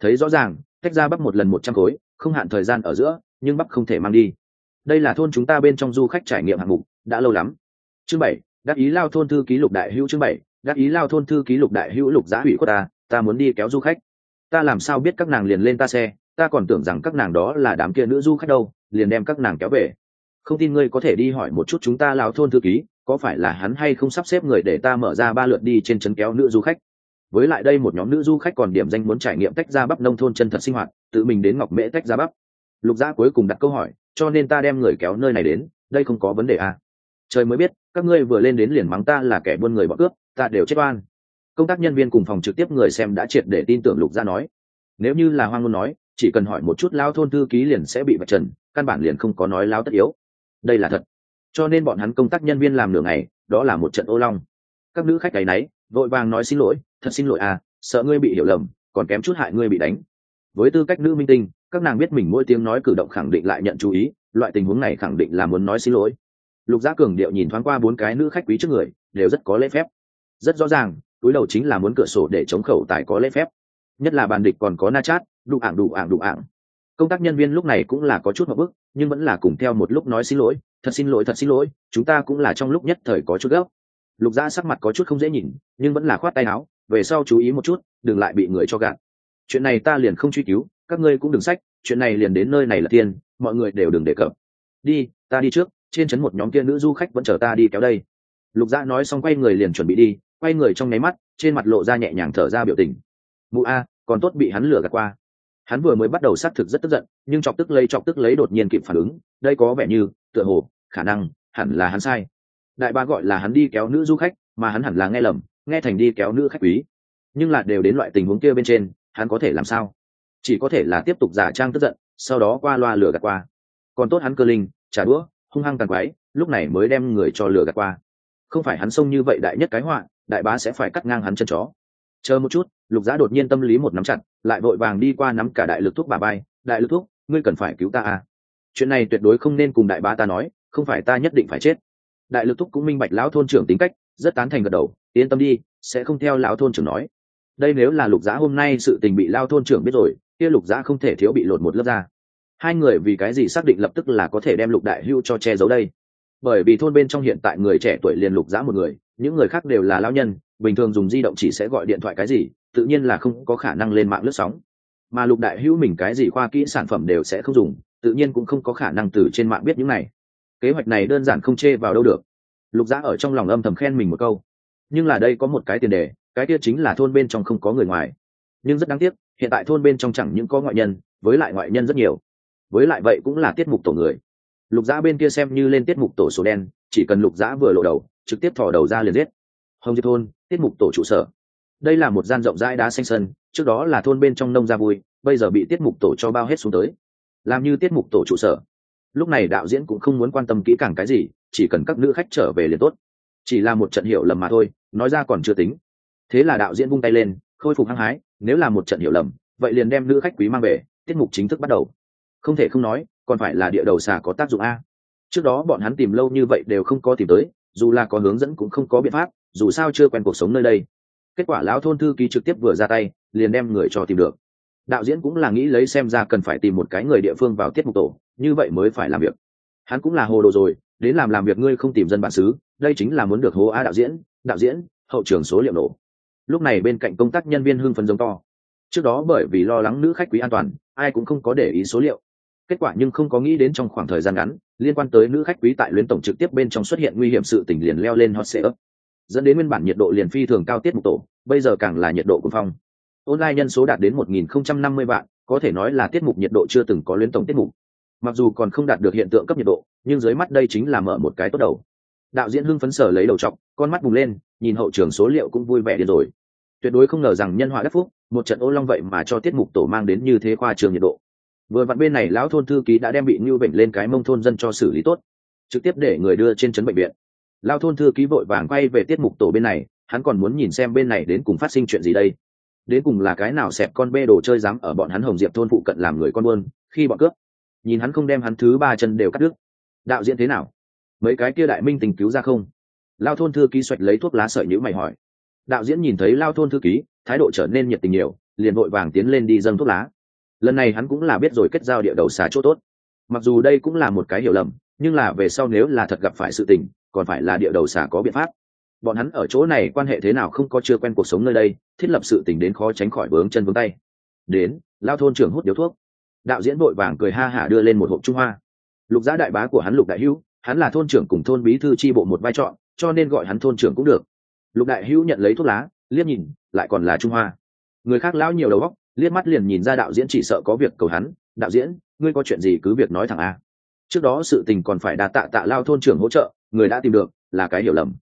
Thấy rõ ràng, tách ra bắp một lần một trăm khối, không hạn thời gian ở giữa, nhưng bắp không thể mang đi. Đây là thôn chúng ta bên trong du khách trải nghiệm hạng mục, đã lâu lắm. Chương bảy, đắc ý lao thôn thư ký lục đại hữu chương bảy, đắc ý lao thôn thư ký lục đại hữu lục giã hủy của ta ta muốn đi kéo du khách. Ta làm sao biết các nàng liền lên ta xe, ta còn tưởng rằng các nàng đó là đám kia nữ du khách đâu, liền đem các nàng kéo về. Không tin ngươi có thể đi hỏi một chút chúng ta lao thôn thư ký có phải là hắn hay không sắp xếp người để ta mở ra ba lượt đi trên trấn kéo nữ du khách? Với lại đây một nhóm nữ du khách còn điểm danh muốn trải nghiệm tách ra bắp nông thôn chân thật sinh hoạt, tự mình đến ngọc mễ tách ra bắp. Lục gia cuối cùng đặt câu hỏi, cho nên ta đem người kéo nơi này đến, đây không có vấn đề à. trời mới biết, các ngươi vừa lên đến liền mắng ta là kẻ buôn người bọc cướp, ta đều chết oan. Công tác nhân viên cùng phòng trực tiếp người xem đã triệt để tin tưởng lục gia nói. Nếu như là hoang ngôn nói, chỉ cần hỏi một chút lao thôn thư ký liền sẽ bị vạch trần, căn bản liền không có nói lao tất yếu. Đây là thật cho nên bọn hắn công tác nhân viên làm nửa ngày, đó là một trận ô long. Các nữ khách gáy náy vội vàng nói xin lỗi, thật xin lỗi à sợ ngươi bị hiểu lầm, còn kém chút hại ngươi bị đánh. Với tư cách nữ minh tinh, các nàng biết mình mỗi tiếng nói cử động khẳng định lại nhận chú ý, loại tình huống này khẳng định là muốn nói xin lỗi. Lục gia cường điệu nhìn thoáng qua bốn cái nữ khách quý trước người, đều rất có lễ phép. Rất rõ ràng, túi đầu chính là muốn cửa sổ để chống khẩu tài có lễ phép. Nhất là bàn địch còn có na chát đủ ảng đủ ảng đủ ảng công tác nhân viên lúc này cũng là có chút mập bức nhưng vẫn là cùng theo một lúc nói xin lỗi, thật xin lỗi, thật xin lỗi, chúng ta cũng là trong lúc nhất thời có chút gấp. Lục gia sắc mặt có chút không dễ nhìn, nhưng vẫn là khoát tay áo, về sau chú ý một chút, đừng lại bị người cho gạt. Chuyện này ta liền không truy cứu, các ngươi cũng đừng sách, chuyện này liền đến nơi này là tiền, mọi người đều đừng đề cập. Đi, ta đi trước, trên trấn một nhóm kia nữ du khách vẫn chờ ta đi kéo đây. Lục gia nói xong quay người liền chuẩn bị đi, quay người trong nháy mắt, trên mặt lộ ra nhẹ nhàng thở ra biểu tình. Mụ a, còn tốt bị hắn lừa gạt qua hắn vừa mới bắt đầu xác thực rất tức giận, nhưng chọc tức lấy chọc tức lấy đột nhiên kịp phản ứng, đây có vẻ như, tựa hồ, khả năng, hẳn là hắn sai. Đại ba gọi là hắn đi kéo nữ du khách, mà hắn hẳn là nghe lầm, nghe thành đi kéo nữ khách quý. Nhưng là đều đến loại tình huống kia bên trên, hắn có thể làm sao? Chỉ có thể là tiếp tục giả trang tức giận, sau đó qua loa lửa gạt qua. Còn tốt hắn cơ linh, trả đũa, hung hăng tàn quái lúc này mới đem người cho lửa gạt qua. Không phải hắn xông như vậy đại nhất cái họa, đại bá sẽ phải cắt ngang hắn chân chó chờ một chút, lục giá đột nhiên tâm lý một nắm chặt, lại vội vàng đi qua nắm cả đại lực thuốc bà bay. Đại lực thuốc, ngươi cần phải cứu ta à? Chuyện này tuyệt đối không nên cùng đại bá ta nói, không phải ta nhất định phải chết. Đại lực thúc cũng minh bạch lão thôn trưởng tính cách, rất tán thành gật đầu, yên tâm đi, sẽ không theo lão thôn trưởng nói. Đây nếu là lục giá hôm nay sự tình bị lao thôn trưởng biết rồi, kia lục giá không thể thiếu bị lột một lớp ra hai người vì cái gì xác định lập tức là có thể đem lục đại hưu cho che giấu đây? Bởi vì thôn bên trong hiện tại người trẻ tuổi liền lục giá một người, những người khác đều là lao nhân bình thường dùng di động chỉ sẽ gọi điện thoại cái gì, tự nhiên là không có khả năng lên mạng lướt sóng. Mà lục đại hữu mình cái gì khoa kỹ sản phẩm đều sẽ không dùng, tự nhiên cũng không có khả năng từ trên mạng biết những này. Kế hoạch này đơn giản không chê vào đâu được. Lục giã ở trong lòng âm thầm khen mình một câu. Nhưng là đây có một cái tiền đề, cái kia chính là thôn bên trong không có người ngoài. Nhưng rất đáng tiếc, hiện tại thôn bên trong chẳng những có ngoại nhân, với lại ngoại nhân rất nhiều. Với lại vậy cũng là tiết mục tổ người. Lục giã bên kia xem như lên tiết mục tổ số đen, chỉ cần lục giã vừa lộ đầu, trực tiếp thò đầu ra liền giết hồng diệp thôn, tiết mục tổ trụ sở. Đây là một gian rộng rãi đá xanh sân, trước đó là thôn bên trong nông gia vui, bây giờ bị tiết mục tổ cho bao hết xuống tới. Làm như tiết mục tổ trụ sở. Lúc này đạo diễn cũng không muốn quan tâm kỹ càng cái gì, chỉ cần các nữ khách trở về liền tốt. Chỉ là một trận hiểu lầm mà thôi, nói ra còn chưa tính. Thế là đạo diễn vung tay lên, khôi phục hăng hái, nếu là một trận hiểu lầm, vậy liền đem nữ khách quý mang về, tiết mục chính thức bắt đầu. Không thể không nói, còn phải là địa đầu xà có tác dụng a. Trước đó bọn hắn tìm lâu như vậy đều không có tìm tới dù là có hướng dẫn cũng không có biện pháp, dù sao chưa quen cuộc sống nơi đây. Kết quả lão thôn thư ký trực tiếp vừa ra tay, liền đem người cho tìm được. Đạo diễn cũng là nghĩ lấy xem ra cần phải tìm một cái người địa phương vào tiết mục tổ, như vậy mới phải làm việc. Hắn cũng là hồ đồ rồi, đến làm làm việc ngươi không tìm dân bản xứ, đây chính là muốn được hố a đạo diễn đạo diễn, hậu trường số liệu nổ. Lúc này bên cạnh công tác nhân viên hưng phấn giống to. Trước đó bởi vì lo lắng nữ khách quý an toàn, ai cũng không có để ý số liệu. Kết quả nhưng không có nghĩ đến trong khoảng thời gian ngắn liên quan tới nữ khách quý tại luyến tổng trực tiếp bên trong xuất hiện nguy hiểm sự tình liền leo lên hot sệ ấp. Dẫn đến nguyên bản nhiệt độ liền phi thường cao tiết mục tổ, bây giờ càng là nhiệt độ của phong. Online nhân số đạt đến 1050 vạn, có thể nói là tiết mục nhiệt độ chưa từng có luyến tổng tiết mục. Mặc dù còn không đạt được hiện tượng cấp nhiệt độ, nhưng dưới mắt đây chính là mở một cái tốt đầu. Đạo diễn hưng phấn sở lấy đầu t con mắt bùng lên, nhìn hậu trường số liệu cũng vui vẻ điên rồi. Tuyệt đối không ngờ rằng nhân họa đắc phúc, một trận ô long vậy mà cho tiết mục tổ mang đến như thế khoa trường nhiệt độ vừa vặn bên này lão thôn thư ký đã đem bị ngưu bệnh lên cái mông thôn dân cho xử lý tốt, trực tiếp để người đưa trên trấn bệnh viện. Lao thôn thư ký vội vàng quay về tiết mục tổ bên này, hắn còn muốn nhìn xem bên này đến cùng phát sinh chuyện gì đây. Đến cùng là cái nào xẹp con bê đồ chơi dám ở bọn hắn hồng diệp thôn phụ cận làm người con buôn, khi bọn cướp. Nhìn hắn không đem hắn thứ ba chân đều cắt đứt. Đạo diễn thế nào? Mấy cái kia đại minh tình cứu ra không? Lao thôn thư ký xoạch lấy thuốc lá sợi nhữ mày hỏi. Đạo diễn nhìn thấy lao thôn thư ký, thái độ trở nên nhiệt tình nhiều, liền vội vàng tiến lên đi dâng thuốc lá lần này hắn cũng là biết rồi kết giao địa đầu xà chỗ tốt. Mặc dù đây cũng là một cái hiểu lầm, nhưng là về sau nếu là thật gặp phải sự tình, còn phải là địa đầu xà có biện pháp. Bọn hắn ở chỗ này quan hệ thế nào không có chưa quen cuộc sống nơi đây, thiết lập sự tình đến khó tránh khỏi vướng chân vướng tay. Đến, lao thôn trưởng hút điếu thuốc. Đạo diễn vội vàng cười ha hả đưa lên một hộp trung hoa. Lục giá đại bá của hắn lục đại hữu, hắn là thôn trưởng cùng thôn bí thư tri bộ một vai trò cho nên gọi hắn thôn trưởng cũng được. Lục đại hữu nhận lấy thuốc lá, liếc nhìn, lại còn là trung hoa. Người khác lão nhiều đầu góc liếc mắt liền nhìn ra đạo diễn chỉ sợ có việc cầu hắn, đạo diễn, ngươi có chuyện gì cứ việc nói thẳng a. Trước đó sự tình còn phải đa tạ tạ lao thôn trưởng hỗ trợ, người đã tìm được, là cái hiểu lầm.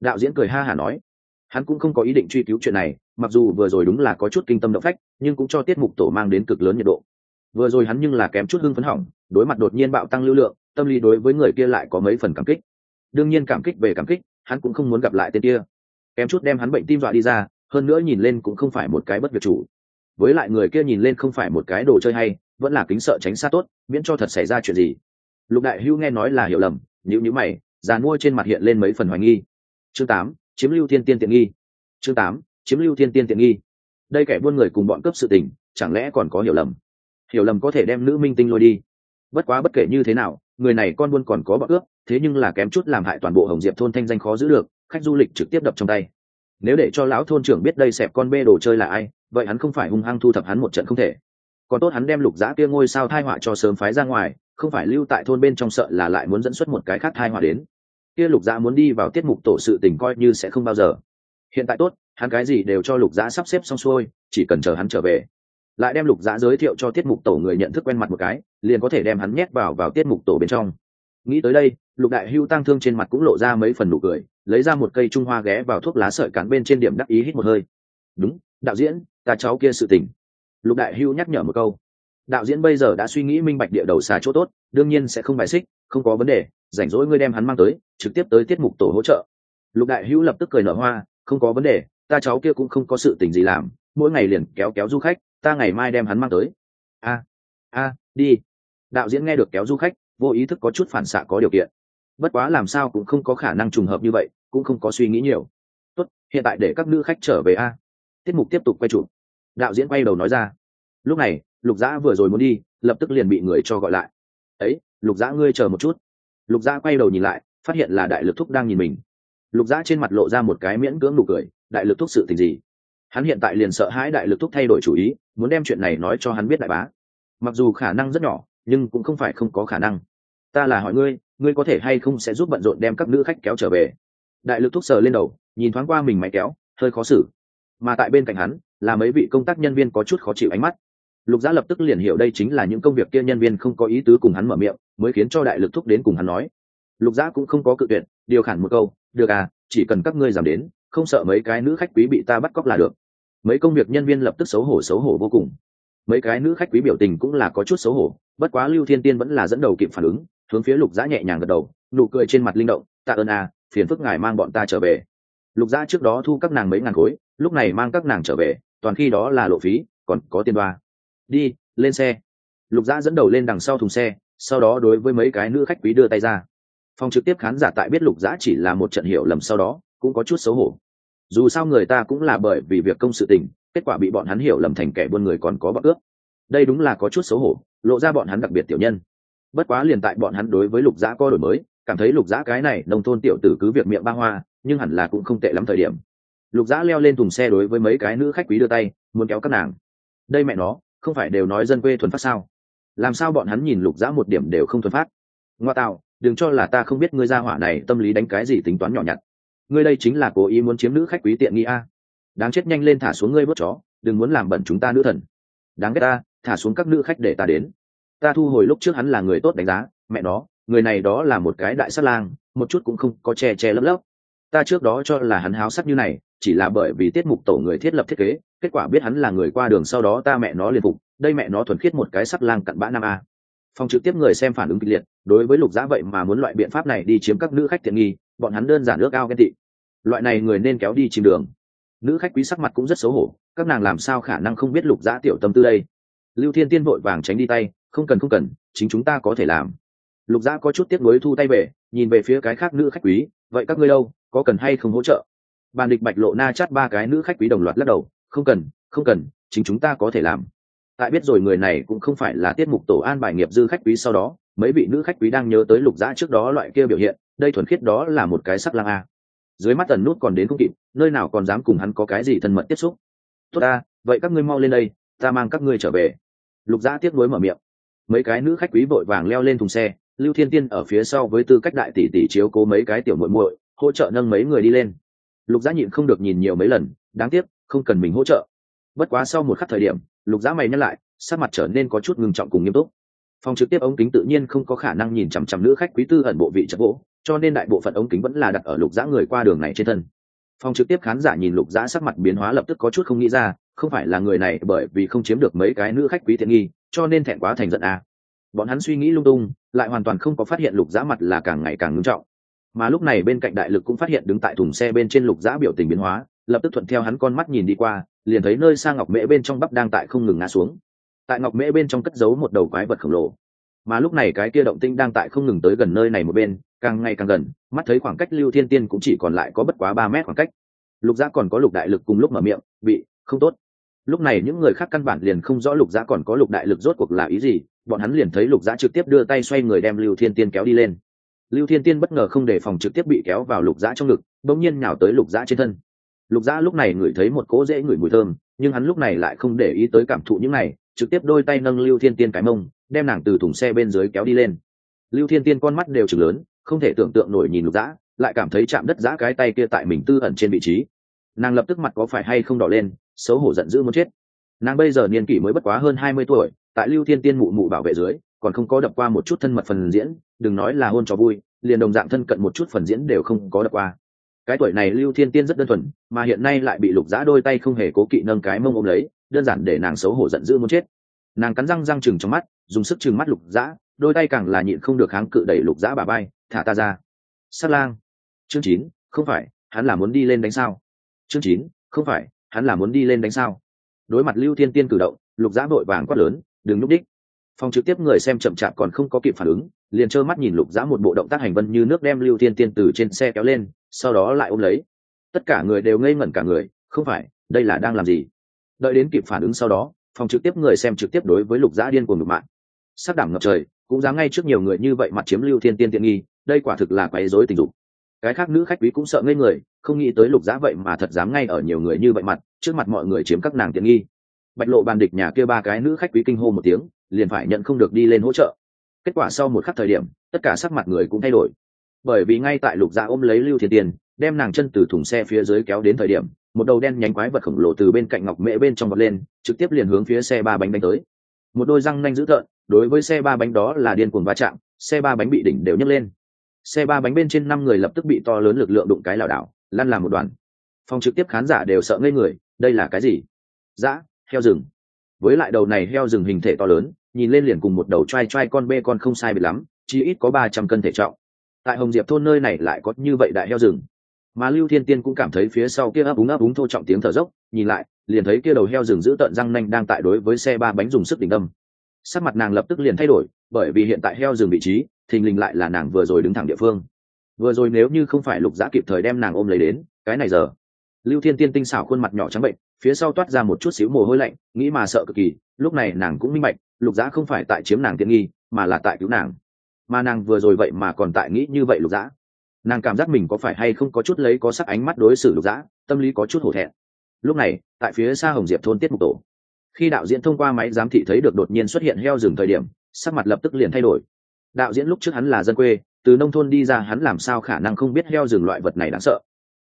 Đạo diễn cười ha hả nói. Hắn cũng không có ý định truy cứu chuyện này, mặc dù vừa rồi đúng là có chút kinh tâm động phách, nhưng cũng cho tiết mục tổ mang đến cực lớn nhiệt độ. Vừa rồi hắn nhưng là kém chút hưng phấn hỏng, đối mặt đột nhiên bạo tăng lưu lượng, tâm lý đối với người kia lại có mấy phần cảm kích. Đương nhiên cảm kích về cảm kích, hắn cũng không muốn gặp lại tên kia. Kém chút đem hắn bệnh tim dọa đi ra, hơn nữa nhìn lên cũng không phải một cái bất việc chủ với lại người kia nhìn lên không phải một cái đồ chơi hay, vẫn là kính sợ tránh xa tốt, miễn cho thật xảy ra chuyện gì. Lục đại hưu nghe nói là hiểu lầm nhữ nhữ mày, già mua trên mặt hiện lên mấy phần hoài nghi. Chương tám, chiếm lưu thiên tiên tiện nghi. Chương tám, chiếm lưu thiên tiên tiện nghi. Đây kẻ buôn người cùng bọn cướp sự tình, chẳng lẽ còn có hiểu lầm? Hiểu lầm có thể đem nữ minh tinh lôi đi. Bất quá bất kể như thế nào, người này con buôn còn có bọn cướp, thế nhưng là kém chút làm hại toàn bộ hồng diệp thôn thanh danh khó giữ được, khách du lịch trực tiếp đập trong tay. Nếu để cho lão thôn trưởng biết đây xẹp con bê đồ chơi là ai vậy hắn không phải hung hăng thu thập hắn một trận không thể. Còn tốt hắn đem lục giã kia ngôi sao thai họa cho sớm phái ra ngoài, không phải lưu tại thôn bên trong sợ là lại muốn dẫn xuất một cái khác thai họa đến. Kia lục giã muốn đi vào tiết mục tổ sự tình coi như sẽ không bao giờ. Hiện tại tốt, hắn cái gì đều cho lục giã sắp xếp xong xuôi, chỉ cần chờ hắn trở về. Lại đem lục giã giới thiệu cho tiết mục tổ người nhận thức quen mặt một cái, liền có thể đem hắn nhét vào vào tiết mục tổ bên trong. Nghĩ tới đây, lục đại hưu tăng thương trên mặt cũng lộ ra mấy phần nụ cười, lấy ra một cây trung hoa ghé vào thuốc lá sợi cán bên trên điểm đắc ý hít một hơi. Đúng, đạo diễn ta cháu kia sự tình. Lục đại hưu nhắc nhở một câu. Đạo diễn bây giờ đã suy nghĩ minh bạch địa đầu xà chỗ tốt, đương nhiên sẽ không bài xích, không có vấn đề, rảnh rỗi ngươi đem hắn mang tới, trực tiếp tới tiết mục tổ hỗ trợ. Lục đại hữu lập tức cười nở hoa, không có vấn đề, ta cháu kia cũng không có sự tình gì làm, mỗi ngày liền kéo kéo du khách, ta ngày mai đem hắn mang tới. A a, đi. Đạo diễn nghe được kéo du khách, vô ý thức có chút phản xạ có điều kiện. Bất quá làm sao cũng không có khả năng trùng hợp như vậy, cũng không có suy nghĩ nhiều. Tốt, hiện tại để các nữ khách trở về a. Tiết mục tiếp tục quay chụp đạo diễn quay đầu nói ra. Lúc này, lục dã vừa rồi muốn đi, lập tức liền bị người cho gọi lại. Ấy, lục dã ngươi chờ một chút. Lục dã quay đầu nhìn lại, phát hiện là đại lực thúc đang nhìn mình. Lục dã trên mặt lộ ra một cái miễn cưỡng nụ cười, đại lực thúc sự tình gì? Hắn hiện tại liền sợ hãi đại lực thúc thay đổi chủ ý, muốn đem chuyện này nói cho hắn biết đại bá. Mặc dù khả năng rất nhỏ, nhưng cũng không phải không có khả năng. Ta là hỏi ngươi ngươi có thể hay không sẽ giúp bận rộn đem các nữ khách kéo trở về? Đại lực thúc sờ lên đầu, nhìn thoáng qua mình máy kéo, hơi khó xử. Mà tại bên cạnh hắn là mấy vị công tác nhân viên có chút khó chịu ánh mắt. Lục giã lập tức liền hiểu đây chính là những công việc kia nhân viên không có ý tứ cùng hắn mở miệng mới khiến cho đại lực thúc đến cùng hắn nói. Lục giã cũng không có cự tuyệt điều khản một câu được à chỉ cần các ngươi giảm đến không sợ mấy cái nữ khách quý bị ta bắt cóc là được. Mấy công việc nhân viên lập tức xấu hổ xấu hổ vô cùng. Mấy cái nữ khách quý biểu tình cũng là có chút xấu hổ bất quá lưu thiên tiên vẫn là dẫn đầu kịp phản ứng hướng phía lục giã nhẹ nhàng gật đầu nụ cười trên mặt linh động tạ ơn à, phiền phức ngài mang bọn ta trở về. Lục giã trước đó thu các nàng mấy ngàn khối lúc này mang các nàng trở về toàn khi đó là lộ phí, còn có tiền đoa. Đi, lên xe. Lục dã dẫn đầu lên đằng sau thùng xe, sau đó đối với mấy cái nữ khách quý đưa tay ra. Phòng trực tiếp khán giả tại biết lục dã chỉ là một trận hiểu lầm sau đó, cũng có chút xấu hổ. Dù sao người ta cũng là bởi vì việc công sự tình, kết quả bị bọn hắn hiểu lầm thành kẻ buôn người còn có bọn ước. Đây đúng là có chút xấu hổ, lộ ra bọn hắn đặc biệt tiểu nhân. Bất quá liền tại bọn hắn đối với lục dã có đổi mới, cảm thấy lục dã cái này nông thôn tiểu tử cứ việc miệng ba hoa, nhưng hẳn là cũng không tệ lắm thời điểm lục dã leo lên thùng xe đối với mấy cái nữ khách quý đưa tay, muốn kéo các nàng. Đây mẹ nó, không phải đều nói dân quê thuần phát sao? Làm sao bọn hắn nhìn lục dã một điểm đều không thuần phát? Ngoa tạo, đừng cho là ta không biết ngươi ra hỏa này tâm lý đánh cái gì tính toán nhỏ nhặt. Ngươi đây chính là cố ý muốn chiếm nữ khách quý tiện nghi a. Đáng chết nhanh lên thả xuống ngươi bớt chó, đừng muốn làm bẩn chúng ta nữ thần. Đáng ghét ta, thả xuống các nữ khách để ta đến. Ta thu hồi lúc trước hắn là người tốt đánh giá, mẹ nó, người này đó là một cái đại sát lang, một chút cũng không có che che lấp lấp. Ta trước đó cho là hắn háo sắc như này chỉ là bởi vì tiết mục tổ người thiết lập thiết kế, kết quả biết hắn là người qua đường sau đó ta mẹ nó liền phục, đây mẹ nó thuần khiết một cái sắc lang cặn bã nam a. Phòng trực tiếp người xem phản ứng kịch liệt, đối với lục giã vậy mà muốn loại biện pháp này đi chiếm các nữ khách tiện nghi, bọn hắn đơn giản ước ao ghen tị. Loại này người nên kéo đi chìm đường. Nữ khách quý sắc mặt cũng rất xấu hổ, các nàng làm sao khả năng không biết lục giã tiểu tâm tư đây? Lưu thiên tiên vội vàng tránh đi tay, không cần không cần, chính chúng ta có thể làm. Lục giã có chút tiếc nuối thu tay về, nhìn về phía cái khác nữ khách quý, vậy các ngươi đâu, có cần hay không hỗ trợ? Bàn địch bạch lộ na chát ba cái nữ khách quý đồng loạt lắc đầu, không cần không cần, chính chúng ta có thể làm. Tại biết rồi người này cũng không phải là tiết mục tổ an bài nghiệp dư khách quý sau đó, mấy vị nữ khách quý đang nhớ tới lục dã trước đó loại kia biểu hiện, đây thuần khiết đó là một cái sắc lang a. Dưới mắt tần nút còn đến không kịp, nơi nào còn dám cùng hắn có cái gì thân mật tiếp xúc. Tốt ta, vậy các ngươi mau lên đây, ta mang các ngươi trở về. Lục dã tiếc nuối mở miệng. Mấy cái nữ khách quý vội vàng leo lên thùng xe, lưu thiên tiên ở phía sau với tư cách đại tỷ tỷ chiếu cố mấy cái tiểu muội muội, hỗ trợ nâng mấy người đi lên lục giã nhịn không được nhìn nhiều mấy lần, đáng tiếc, không cần mình hỗ trợ. Bất quá sau một khắc thời điểm, lục giã mày nhắc lại, sắc mặt trở nên có chút ngừng trọng cùng nghiêm túc. Phòng trực tiếp ống kính tự nhiên không có khả năng nhìn chằm chằm nữ khách quý tư ẩn bộ vị chật gỗ, cho nên đại bộ phận ống kính vẫn là đặt ở lục giã người qua đường này trên thân. Phòng trực tiếp khán giả nhìn lục giã sắc mặt biến hóa lập tức có chút không nghĩ ra, không phải là người này bởi vì không chiếm được mấy cái nữ khách quý tiện nghi, cho nên thẹn quá thành giận à. bọn hắn suy nghĩ lung tung, lại hoàn toàn không có phát hiện lục giã mặt là càng ngày càng ngưng trọng mà lúc này bên cạnh đại lực cũng phát hiện đứng tại thùng xe bên trên lục giã biểu tình biến hóa, lập tức thuận theo hắn con mắt nhìn đi qua, liền thấy nơi sang ngọc mễ bên trong bắp đang tại không ngừng ngã xuống. Tại ngọc mễ bên trong cất giấu một đầu quái vật khổng lồ. Mà lúc này cái kia động tinh đang tại không ngừng tới gần nơi này một bên, càng ngày càng gần, mắt thấy khoảng cách lưu thiên tiên cũng chỉ còn lại có bất quá ba mét khoảng cách. Lục giã còn có lục đại lực cùng lúc mở miệng bị không tốt. Lúc này những người khác căn bản liền không rõ lục giã còn có lục đại lực rốt cuộc là ý gì, bọn hắn liền thấy lục giã trực tiếp đưa tay xoay người đem lưu thiên tiên kéo đi lên lưu thiên tiên bất ngờ không đề phòng trực tiếp bị kéo vào lục dã trong ngực bỗng nhiên nhào tới lục dã trên thân. Lục Dã lúc này ngửi thấy một cỗ dễ ngửi mùi thơm nhưng hắn lúc này lại không để ý tới cảm thụ những này trực tiếp đôi tay nâng lưu thiên tiên cái mông đem nàng từ thùng xe bên dưới kéo đi lên. Lưu thiên tiên con mắt đều chừng lớn không thể tưởng tượng nổi nhìn lục Dã, lại cảm thấy chạm đất Dã cái tay kia tại mình tư ẩn trên vị trí. Nàng lập tức mặt có phải hay không đỏ lên xấu hổ giận dữ muốn chết. Nàng bây giờ niên kỷ mới bất quá hơn hai mươi tuổi tại lưu thiên tiên mụ mụ bảo vệ dưới còn không có đập qua một chút thân mật phần diễn, đừng nói là hôn cho vui, liền đồng dạng thân cận một chút phần diễn đều không có đập qua. Cái tuổi này lưu thiên tiên rất đơn thuần, mà hiện nay lại bị lục giã đôi tay không hề cố kỵ nâng cái mông ôm lấy, đơn giản để nàng xấu hổ giận dữ muốn chết. Nàng cắn răng răng chừng trong mắt, dùng sức chừng mắt lục giã, đôi tay càng là nhịn không được kháng cự đẩy lục giã bà bay thả ta ra. Sát lang. Chương chín, không phải, hắn là muốn đi lên đánh sao? Chương chín, không phải, hắn là muốn đi lên đánh sao? Đối mặt lưu thiên tiên cử động, lục giã vội vàng quát lớn, đừng núp đích phòng trực tiếp người xem chậm chạp còn không có kịp phản ứng, liền trơ mắt nhìn lục dã một bộ động tác hành vân như nước đem lưu thiên tiên từ trên xe kéo lên, sau đó lại ôm lấy. Tất cả người đều ngây ngẩn cả người, không phải, đây là đang làm gì? Đợi đến kịp phản ứng sau đó, phòng trực tiếp người xem trực tiếp đối với lục dã điên cuồng ngược mạng. Sắc đảm ngập trời, cũng dám ngay trước nhiều người như vậy mặt chiếm lưu thiên tiên tiện nghi, đây quả thực là quấy rối tình dục. Cái khác nữ khách quý cũng sợ ngây người, không nghĩ tới lục dã vậy mà thật dám ngay ở nhiều người như vậy mặt, trước mặt mọi người chiếm các nàng tiện nghi. Bạch lộ bàn địch nhà kia ba cái nữ khách quý kinh hô một tiếng liền phải nhận không được đi lên hỗ trợ. Kết quả sau một khắc thời điểm, tất cả sắc mặt người cũng thay đổi. Bởi vì ngay tại lục gia ôm lấy lưu thiên tiền, đem nàng chân từ thùng xe phía dưới kéo đến thời điểm, một đầu đen nhánh quái vật khổng lồ từ bên cạnh ngọc mễ bên trong vật lên, trực tiếp liền hướng phía xe ba bánh đánh tới. Một đôi răng nanh dữ tợn, đối với xe ba bánh đó là điên cuồng va chạm, xe ba bánh bị đỉnh đều nhấc lên. Xe ba bánh bên trên năm người lập tức bị to lớn lực lượng đụng cái lảo đảo, lăn làm một đoàn. Phòng trực tiếp khán giả đều sợ ngây người, đây là cái gì? Dã, heo rừng với lại đầu này heo rừng hình thể to lớn, nhìn lên liền cùng một đầu t r a i t r a i con bê con không sai biệt lắm, chỉ ít có ba trăm cân thể trọng. Tại hồng diệp thôn nơi này lại có như vậy đại heo rừng. Mà lưu thiên tiên cũng cảm thấy phía sau kia ấp úng ấp úng thô trọng tiếng thở dốc, nhìn lại, liền thấy kia đầu heo rừng giữ tợn răng nanh đang tại đối với xe ba bánh dùng sức đỉnh đâm. Sắc mặt nàng lập tức liền thay đổi, bởi vì hiện tại heo rừng vị trí, thình lình lại là nàng vừa rồi đứng thẳng địa phương. Vừa rồi nếu như không phải lục giã kịp thời đem nàng ôm lấy đến, cái này giờ. Lưu thiên tiên tinh xảo khuôn mặt nhỏ trắng bệnh phía sau toát ra một chút xíu mồ hôi lạnh, nghĩ mà sợ cực kỳ, lúc này nàng cũng minh bạch, lục giã không phải tại chiếm nàng tiện nghi, mà là tại cứu nàng. Mà nàng vừa rồi vậy mà còn tại nghĩ như vậy lục giã nàng cảm giác mình có phải hay không có chút lấy có sắc ánh mắt đối xử lục giã tâm lý có chút hổ thẹn. Lúc này, tại phía xa hồng diệp thôn tiết mục tổ. Khi đạo diễn thông qua máy giám thị thấy được đột nhiên xuất hiện heo rừng thời điểm, sắc mặt lập tức liền thay đổi. Đạo diễn lúc trước hắn là dân quê, từ nông thôn đi ra hắn làm sao khả năng không biết heo rừng loại vật này đáng sợ.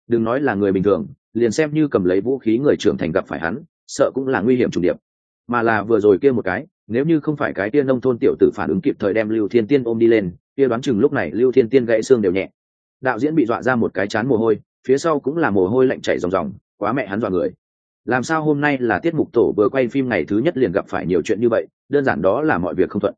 Đừng nói là người bình thường liền xem như cầm lấy vũ khí người trưởng thành gặp phải hắn, sợ cũng là nguy hiểm trùng điệp. Mà là vừa rồi kia một cái, nếu như không phải cái tiên nông thôn tiểu tử phản ứng kịp thời đem lưu thiên tiên ôm đi lên, kia đoán chừng lúc này lưu thiên tiên gãy xương đều nhẹ. Đạo diễn bị dọa ra một cái chán mồ hôi, phía sau cũng là mồ hôi lạnh chảy ròng ròng, quá mẹ hắn dọa người. Làm sao hôm nay là tiết mục tổ vừa quay phim ngày thứ nhất liền gặp phải nhiều chuyện như vậy, đơn giản đó là mọi việc không thuận.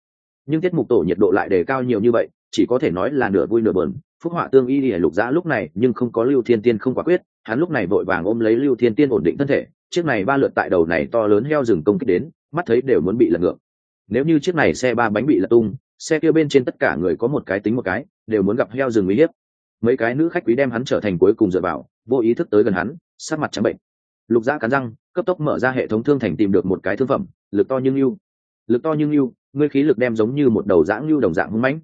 Nhưng tiết mục tổ nhiệt độ lại đề cao nhiều như vậy chỉ có thể nói là nửa vui nửa bờn phúc họa tương y lục giã lúc này nhưng không có lưu thiên tiên không quả quyết, hắn lúc này vội vàng ôm lấy lưu thiên tiên ổn định thân thể, chiếc này ba lượt tại đầu này to lớn heo rừng công kích đến, mắt thấy đều muốn bị lật ngược. Nếu như chiếc này xe ba bánh bị lật tung, xe kia bên trên tất cả người có một cái tính một cái, đều muốn gặp heo rừng uy hiếp. Mấy cái nữ khách quý đem hắn trở thành cuối cùng dựa vào, vô ý thức tới gần hắn sát mặt trắng bệnh. Lục giã cắn răng, cấp tốc mở ra hệ thống thương thành tìm được một cái thương phẩm, lực to nhưng yêu lực to nhưng yêu ngươi khí lực đem giống như một đầu dã ngưu đồng dạng hung mãnh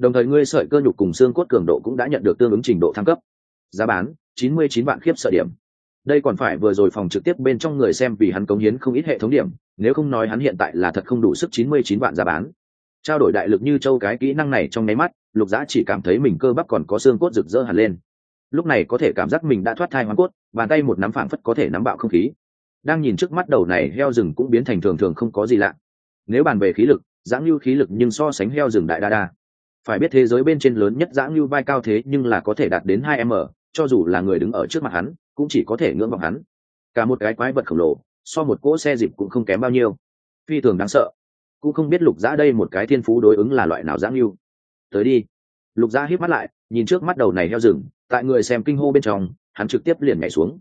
đồng thời ngươi sợi cơ nhục cùng xương cốt cường độ cũng đã nhận được tương ứng trình độ thăng cấp. Giá bán, chín mươi chín vạn khiếp sợ điểm. Đây còn phải vừa rồi phòng trực tiếp bên trong người xem vì hắn cống hiến không ít hệ thống điểm, nếu không nói hắn hiện tại là thật không đủ sức chín mươi chín vạn giá bán. Trao đổi đại lực như châu cái kỹ năng này trong nháy mắt, lục giã chỉ cảm thấy mình cơ bắp còn có xương cốt rực rỡ hẳn lên. Lúc này có thể cảm giác mình đã thoát thai hoang cốt, bàn tay một nắm phảng phất có thể nắm bạo không khí. Đang nhìn trước mắt đầu này heo rừng cũng biến thành thường thường không có gì lạ. Nếu bàn về khí lực giãng lưu khí lực nhưng so sánh heo rừng đại đa đa phải biết thế giới bên trên lớn nhất dã lưu vai cao thế nhưng là có thể đạt đến hai m, cho dù là người đứng ở trước mặt hắn, cũng chỉ có thể ngưỡng vọng hắn. Cả một cái quái vật khổng lồ, so một cỗ xe dịp cũng không kém bao nhiêu. Phi thường đáng sợ. Cũng không biết lục dã đây một cái thiên phú đối ứng là loại nào dã lưu tới đi. Lục dã hít mắt lại, nhìn trước mắt đầu này heo rừng, tại người xem kinh hô bên trong, hắn trực tiếp liền nhảy xuống.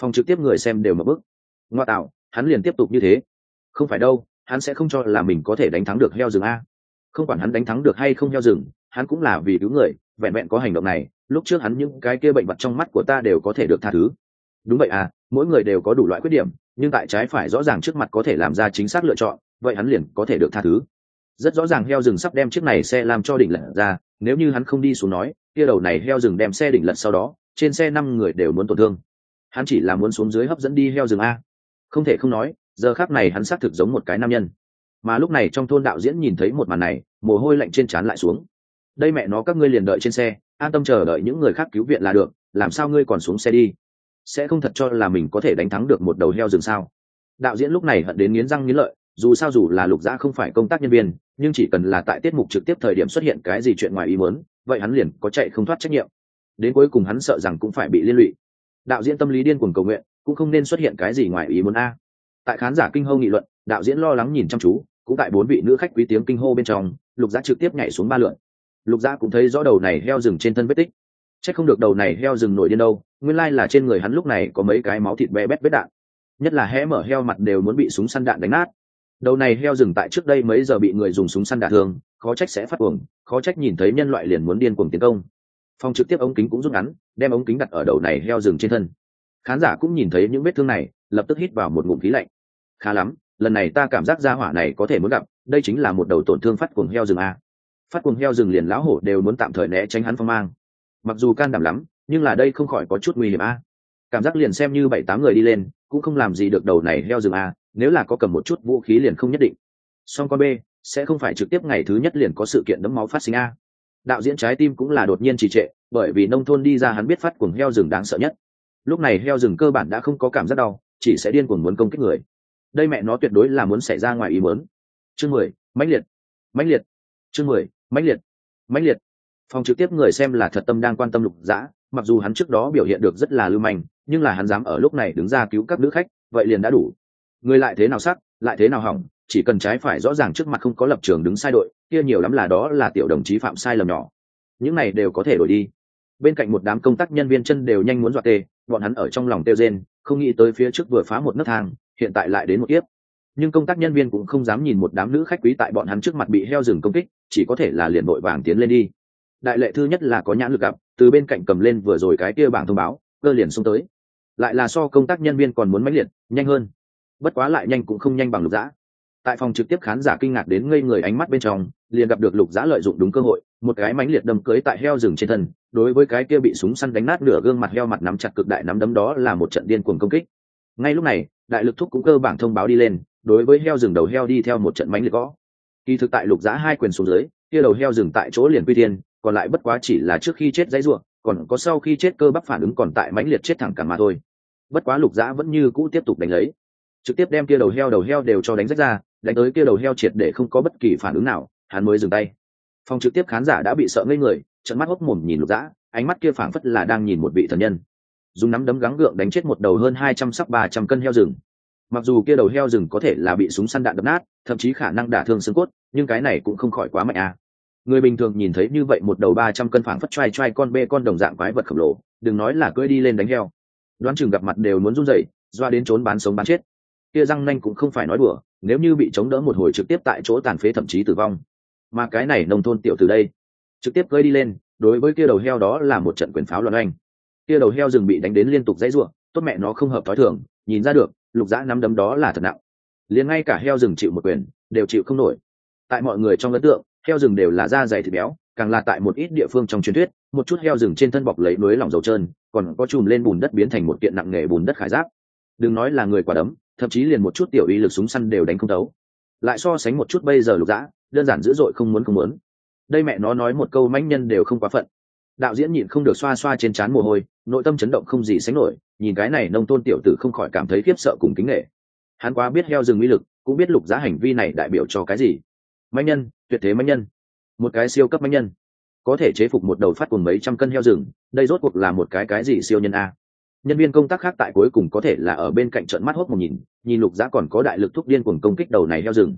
Phòng trực tiếp người xem đều mở bức ngoa tạo, hắn liền tiếp tục như thế. Không phải đâu, hắn sẽ không cho là mình có thể đánh thắng được heo rừng a không quản hắn đánh thắng được hay không heo rừng, hắn cũng là vì cứu người, vẹn vẹn có hành động này, lúc trước hắn những cái kia bệnh vật trong mắt của ta đều có thể được tha thứ. Đúng vậy à mỗi người đều có đủ loại khuyết điểm, nhưng tại trái phải rõ ràng trước mặt có thể làm ra chính xác lựa chọn, vậy hắn liền có thể được tha thứ. Rất rõ ràng heo rừng sắp đem chiếc này xe làm cho đỉnh lật ra, nếu như hắn không đi xuống nói, kia đầu này heo rừng đem xe đỉnh lật sau đó, trên xe năm người đều muốn tổn thương. Hắn chỉ là muốn xuống dưới hấp dẫn đi heo rừng a. Không thể không nói, giờ khác này hắn xác thực giống một cái nam nhân mà lúc này trong thôn đạo diễn nhìn thấy một màn này, mồ hôi lạnh trên trán lại xuống. Đây mẹ nó, các ngươi liền đợi trên xe, an tâm chờ đợi những người khác cứu viện là được, làm sao ngươi còn xuống xe đi? Sẽ không thật cho là mình có thể đánh thắng được một đầu heo rừng sao? Đạo diễn lúc này hận đến nghiến răng nghiến lợi, dù sao dù là lục giã không phải công tác nhân viên, nhưng chỉ cần là tại tiết mục trực tiếp thời điểm xuất hiện cái gì chuyện ngoài ý muốn, vậy hắn liền có chạy không thoát trách nhiệm. Đến cuối cùng hắn sợ rằng cũng phải bị liên lụy. Đạo diễn tâm lý điên cuồng cầu nguyện, cũng không nên xuất hiện cái gì ngoài ý muốn a. Tại khán giả kinh hâu nghị luận, đạo diễn lo lắng nhìn chăm chú cũng tại bốn vị nữ khách quý tiếng kinh hô bên trong lục giá trực tiếp nhảy xuống ba lượn. Lục giá cũng thấy rõ đầu này heo rừng trên thân vết tích. C h ắ c không được đầu này heo rừng nổi điên đâu nguyên lai là trên người hắn lúc này có mấy cái máu thịt bé bét vết đạn. Nhất là hé mở heo mặt đều muốn bị súng săn đạn đánh nát. Đầu này heo rừng tại trước đây mấy giờ bị người dùng súng săn đạn thường, khó trách sẽ phát cuồng khó trách nhìn thấy nhân loại liền muốn điên cuồng tiến công. Phòng trực tiếp ống kính cũng rút ngắn đem ống kính đặt ở đầu này heo rừng trên thân. Khán giả cũng nhìn thấy những vết thương này lập tức hít vào một ngụm khí lạnh. Khá lắm lần này ta cảm giác ra hỏa này có thể muốn gặp, đây chính là một đầu tổn thương phát cuồng heo rừng a. Phát cuồng heo rừng liền lão hổ đều muốn tạm thời né tránh hắn phong mang. Mặc dù can đảm lắm, nhưng là đây không khỏi có chút nguy hiểm a. Cảm giác liền xem như bảy tám người đi lên, cũng không làm gì được đầu này heo rừng a, nếu là có cầm một chút vũ khí liền không nhất định. Song con b sẽ không phải trực tiếp ngày thứ nhất liền có sự kiện đấm máu phát sinh a. Đạo diễn trái tim cũng là đột nhiên trì trệ, bởi vì nông thôn đi ra hắn biết phát cuồng heo rừng đáng sợ nhất. Lúc này heo rừng cơ bản đã không có cảm giác đau, chỉ sẽ điên cuồng muốn công kích người đây mẹ nó tuyệt đối là muốn xảy ra ngoài ý muốn. Chương mười, mãnh liệt mãnh liệt. Chương mười, mãnh liệt mãnh liệt. Phòng trực tiếp người xem là thật tâm đang quan tâm lục dã, mặc dù hắn trước đó biểu hiện được rất là lưu manh, nhưng là hắn dám ở lúc này đứng ra cứu các nữ khách, vậy liền đã đủ. Người lại thế nào sắc, lại thế nào hỏng, chỉ cần trái phải rõ ràng trước mặt không có lập trường đứng sai đội, kia nhiều lắm là đó là tiểu đồng chí phạm sai lầm nhỏ. Những này đều có thể đổi đi. Bên cạnh một đám công tác nhân viên chân đều nhanh muốn dọa tê, bọn hắn ở trong lòng têu rên, không nghĩ tới phía trước vừa phá một nấc thang hiện tại lại đến một tiếp nhưng công tác nhân viên cũng không dám nhìn một đám nữ khách quý tại bọn hắn trước mặt bị heo rừng công kích, chỉ có thể là liền vội vàng tiến lên đi. Đại lệ thư nhất là có nhãn lực gặp, từ bên cạnh cầm lên vừa rồi cái kia bảng thông báo, cơ liền xông tới. Lại là so công tác nhân viên còn muốn mãnh liệt, nhanh hơn. Bất quá lại nhanh cũng không nhanh bằng lục dã. Tại phòng trực tiếp khán giả kinh ngạc đến ngây người ánh mắt bên trong, liền gặp được lục dã lợi dụng đúng cơ hội, một cái mãnh liệt đâm cưới tại heo rừng trên thân, đối với cái kia bị súng săn đánh nát nửa gương mặt heo mặt nắm chặt cực đại nắm đấm đó là một trận điên cuồng công kích ngay lúc này, đại lực thúc cũng cơ bản thông báo đi lên, đối với heo rừng đầu heo đi theo một trận mãnh liệt gõ. Kỳ thực tại lục giã hai quyền xuống dưới, kia đầu heo rừng tại chỗ liền quy tiên còn lại bất quá chỉ là trước khi chết dãy ruộng, còn có sau khi chết cơ bắp phản ứng còn tại mãnh liệt chết thẳng cả mà thôi. Bất quá lục giã vẫn như cũ tiếp tục đánh lấy. Trực tiếp đem kia đầu heo đầu heo đều cho đánh rách ra, đánh tới kia đầu heo triệt để không có bất kỳ phản ứng nào, hắn mới dừng tay. Phòng trực tiếp khán giả đã bị sợ ngây người trận mắt hốc mồm nhìn lục dã ánh mắt kia phảng phất là đang nhìn một vị thần nhân dùng nắm đấm gắng gượng đánh chết một đầu hơn hai trăm sắc ba trăm cân heo rừng. Mặc dù kia đầu heo rừng có thể là bị súng săn đạn đập nát, thậm chí khả năng đả thương xương cốt, nhưng cái này cũng không khỏi quá mạnh à. người bình thường nhìn thấy như vậy một đầu ba trăm cân phảng phất trai trai con bê con đồng dạng quái vật khổng lồ, đừng nói là cưỡi đi lên đánh heo. Đoán chừng gặp mặt đều muốn run rẩy, doa đến trốn bán sống bán chết. Kia răng nanh cũng không phải nói đùa, nếu như bị chống đỡ một hồi trực tiếp tại chỗ tàn phế thậm chí tử vong. Mà cái này nông thôn tiểu từ đây, trực tiếp cưỡi đi lên, đối với kia đầu heo đó là một trận quyền pháo loạn oanh kia đầu heo rừng bị đánh đến liên tục dãy ruộng, tốt mẹ nó không hợp thói thường, nhìn ra được, lục dã nắm đấm đó là thật nặng. Liền ngay cả heo rừng chịu một quyền, đều chịu không nổi. Tại mọi người trong ấn tượng, heo rừng đều là da dày thịt béo, càng là tại một ít địa phương trong truyền thuyết, một chút heo rừng trên thân bọc lấy núi lỏng dầu trơn, còn có chùm lên bùn đất biến thành một kiện nặng nghề bùn đất khải giáp. Đừng nói là người quả đấm, thậm chí liền một chút tiểu uy lực súng săn đều đánh không đấu lại so sánh một chút bây giờ lục dã, đơn giản dữ dội không muốn không muốn. Đây mẹ nó nói một câu mãnh nhân đều không quá phận đạo diễn nhịn không được xoa xoa trên trán mồ hôi, nội tâm chấn động không gì sánh nổi, nhìn cái này nông tôn tiểu tử không khỏi cảm thấy khiếp sợ cùng kính nghệ hắn quá biết heo rừng uy lực, cũng biết lục giá hành vi này đại biểu cho cái gì. Mãnh nhân, tuyệt thế mãnh nhân. Một cái siêu cấp mãnh nhân. Có thể chế phục một đầu phát cùng mấy trăm cân heo rừng, đây rốt cuộc là một cái cái gì siêu nhân a. Nhân viên công tác khác tại cuối cùng có thể là ở bên cạnh trận mắt hốt một nhìn nhìn lục giá còn có đại lực thúc điên cuồng công kích đầu này heo rừng.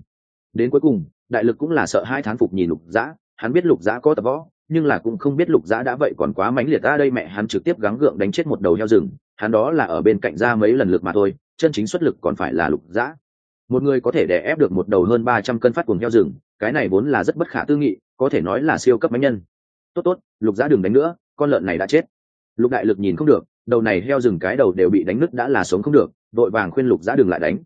Đến cuối cùng, đại lực cũng là sợ hai thán phục nhìn lục giá, hắn biết lục giá có tập võ nhưng là cũng không biết lục giã đã vậy còn quá mãnh liệt ta đây mẹ hắn trực tiếp gắng gượng đánh chết một đầu heo rừng, hắn đó là ở bên cạnh ra mấy lần lực mà thôi, chân chính xuất lực còn phải là lục giã. Một người có thể đè ép được một đầu hơn ba trăm cân phát cuồng heo rừng, cái này vốn là rất bất khả tư nghị, có thể nói là siêu cấp mánh nhân. Tốt tốt, lục giã đừng đánh nữa, con lợn này đã chết. Lục đại lực nhìn không được, đầu này heo rừng cái đầu đều bị đánh nứt đã là sống không được vội vàng khuyên lục giã đừng lại đánh.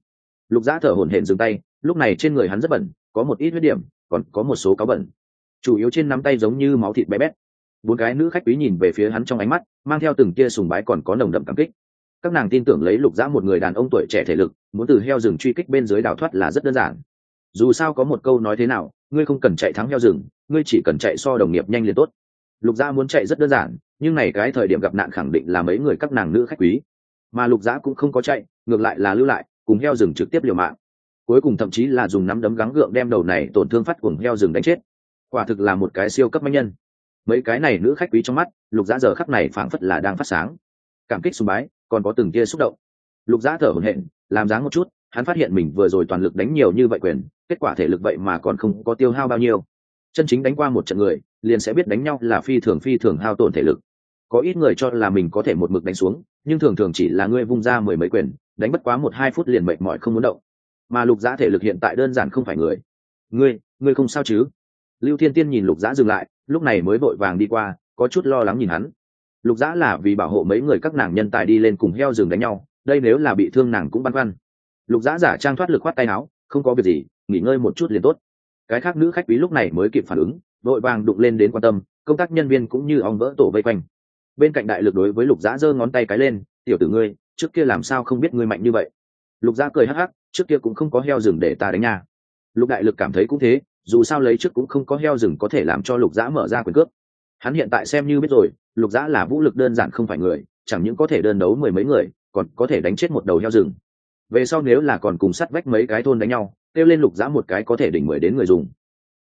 Lục giã thở hổn hển dừng tay, lúc này trên người hắn rất bẩn, có một ít huyết điểm, còn có một số cáo bẩn chủ yếu trên nắm tay giống như máu thịt bé bét. Bốn cái nữ khách quý nhìn về phía hắn trong ánh mắt, mang theo từng tia sùng bái còn có nồng đậm cảm kích. Các nàng tin tưởng lấy lục dã một người đàn ông tuổi trẻ thể lực, muốn từ heo rừng truy kích bên dưới đào thoát là rất đơn giản. Dù sao có một câu nói thế nào, ngươi không cần chạy thắng heo rừng, ngươi chỉ cần chạy so đồng nghiệp nhanh liền tốt. Lục dã muốn chạy rất đơn giản, nhưng này cái thời điểm gặp nạn khẳng định là mấy người các nàng nữ khách quý. Mà lục dã cũng không có chạy, ngược lại là lưu lại, cùng heo rừng trực tiếp liều mạng. Cuối cùng thậm chí là dùng nắm đấm gắng gượng đem đầu này tổn thương phát cuồng heo rừng đánh chết quả thực là một cái siêu cấp manh nhân. Mấy cái này nữ khách quý trong mắt, lục giã giờ khắc này phảng phất là đang phát sáng. Cảm kích sùng bái, còn có từng tia xúc động. Lục giã thở hổn hển, làm dáng một chút, hắn phát hiện mình vừa rồi toàn lực đánh nhiều như vậy quyền, kết quả thể lực vậy mà còn không có tiêu hao bao nhiêu. Chân chính đánh qua một trận người, liền sẽ biết đánh nhau là phi thường phi thường hao tổn thể lực. Có ít người cho là mình có thể một mực đánh xuống, nhưng thường thường chỉ là ngươi vung ra mười mấy quyền, đánh bất quá một hai phút liền mệt mỏi không muốn động. Mà lục giã thể lực hiện tại đơn giản không phải người. Ngươi ngươi không sao chứ? Lưu thiên tiên nhìn lục dã dừng lại, lúc này mới vội vàng đi qua, có chút lo lắng nhìn hắn. Lục dã là vì bảo hộ mấy người các nàng nhân tài đi lên cùng heo rừng đánh nhau, đây nếu là bị thương nàng cũng băn khoăn. Lục dã giả trang thoát lực khoát tay áo, không có việc gì, nghỉ ngơi một chút liền tốt. Cái khác nữ khách quý lúc này mới kịp phản ứng, vội vàng đụng lên đến quan tâm, công tác nhân viên cũng như ong vỡ tổ vây quanh. Bên cạnh đại lực đối với lục dã giơ ngón tay cái lên, tiểu tử ngươi, trước kia làm sao không biết ngươi mạnh như vậy? Lục dã cười hắc hắc, trước kia cũng không có heo rừng để ta đánh nha. Lục đại lực cảm thấy cũng thế dù sao lấy trước cũng không có heo rừng có thể làm cho lục giã mở ra quyền cước. Hắn hiện tại xem như biết rồi, lục giã là vũ lực đơn giản không phải người, chẳng những có thể đơn đấu mười mấy người, còn có thể đánh chết một đầu heo rừng. Về sau nếu là còn cùng sắt vách mấy cái thôn đánh nhau, kêu lên lục giã một cái có thể đỉnh mười đến người dùng.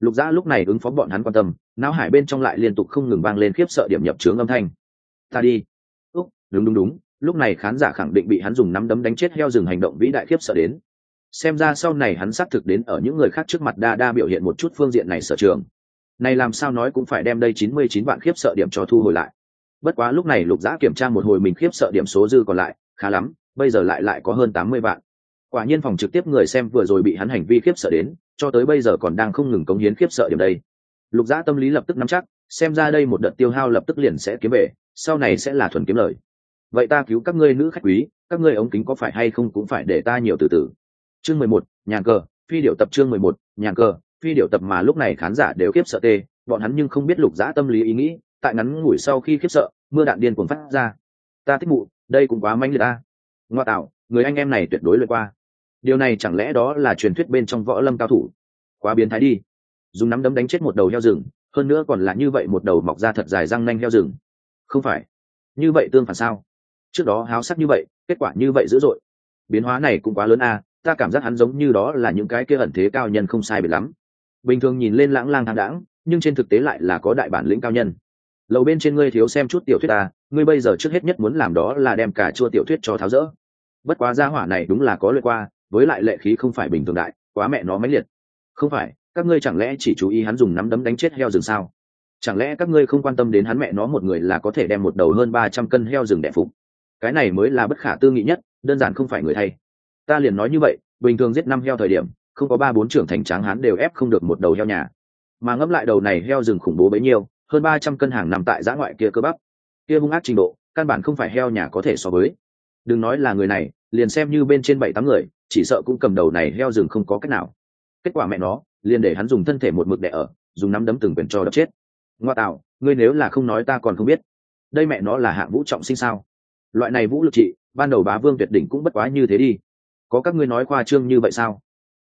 Lục giã lúc này ứng phó bọn hắn quan tâm, não hải bên trong lại liên tục không ngừng vang lên khiếp sợ điểm nhập trướng âm thanh. Ta đi. Úc, đúng đúng đúng. Lúc này khán giả khẳng định bị hắn dùng nắm đấm đánh chết heo rừng hành động vĩ đại khiếp sợ đến xem ra sau này hắn xác thực đến ở những người khác trước mặt đa đa biểu hiện một chút phương diện này sở trường. Này làm sao nói cũng phải đem đây chín mươi chín vạn khiếp sợ điểm cho thu hồi lại. Bất quá lúc này lục giã kiểm tra một hồi mình khiếp sợ điểm số dư còn lại, khá lắm, bây giờ lại lại có hơn tám mươi vạn. Quả nhiên phòng trực tiếp người xem vừa rồi bị hắn hành vi khiếp sợ đến, cho tới bây giờ còn đang không ngừng cống hiến khiếp sợ điểm đây. Lục giã tâm lý lập tức nắm chắc, xem ra đây một đợt tiêu hao lập tức liền sẽ kiếm về, sau này sẽ là thuần kiếm lời. Vậy ta cứu các ngươi nữ khách quý, các ngươi ống kính có phải hay không cũng phải để ta nhiều từ từ chương mười một, nhàn cờ, phi điệu tập chương mười một, nhàn cờ, phi điệu tập mà lúc này khán giả đều khiếp sợ tê, bọn hắn nhưng không biết lục giã tâm lý ý nghĩ, tại ngắn ngủi sau khi khiếp sợ, mưa đạn điên cuồng phát ra. Ta thích mụ, đây cũng quá manh liệt ta ngoa tạo, người anh em này tuyệt đối lượt qua. Điều này chẳng lẽ đó là truyền thuyết bên trong võ lâm cao thủ? Quá biến thái đi. Dùng nắm đấm đánh chết một đầu heo rừng, hơn nữa còn là như vậy một đầu mọc ra thật dài răng nanh heo rừng. Không phải. Như vậy tương phản sao? Trước đó háo sắc như vậy, kết quả như vậy dữ dội. Biến hóa này cũng quá lớn a ta cảm giác hắn giống như đó là những cái kia ẩn thế cao nhân không sai biệt lắm. Bình thường nhìn lên lãng lang thang đãng nhưng trên thực tế lại là có đại bản lĩnh cao nhân. Lầu bên trên ngươi thiếu xem chút tiểu thuyết ta ngươi bây giờ trước hết nhất muốn làm đó là đem cả chua tiểu thuyết cho tháo rỡ. Bất quá gia hỏa này đúng là có lượt qua, với lại lệ khí không phải bình thường đại, quá mẹ nó mãnh liệt. Không phải, các ngươi chẳng lẽ chỉ chú ý hắn dùng nắm đấm đánh chết heo rừng sao? Chẳng lẽ các ngươi không quan tâm đến hắn mẹ nó một người là có thể đem một đầu hơn ba trăm cân heo rừng đẻ phục? Cái này mới là bất khả tư nghị nhất, đơn giản không phải người thay ta liền nói như vậy, bình thường giết năm heo thời điểm, không có ba bốn trưởng thành tráng hán đều ép không được một đầu heo nhà. Mà ngẫm lại đầu này heo rừng khủng bố bấy nhiêu, hơn ba trăm cân hàng nằm tại giã ngoại kia cơ bắp. Kia hung ác trình độ, căn bản không phải heo nhà có thể so với. Đừng nói là người này, liền xem như bên trên bảy tám người, chỉ sợ cũng cầm đầu này heo rừng không có cách nào. Kết quả mẹ nó, liền để hắn dùng thân thể một mực đẻ ở, dùng nắm đấm từng quyền cho đập chết. Ngoa tạo, ngươi nếu là không nói ta còn không biết. Đây mẹ nó là hạng vũ trọng sinh sao? Loại này vũ lực trị, ban đầu bá vương tuyệt đỉnh cũng bất quá như thế đi có các ngươi nói khoa trương như vậy sao?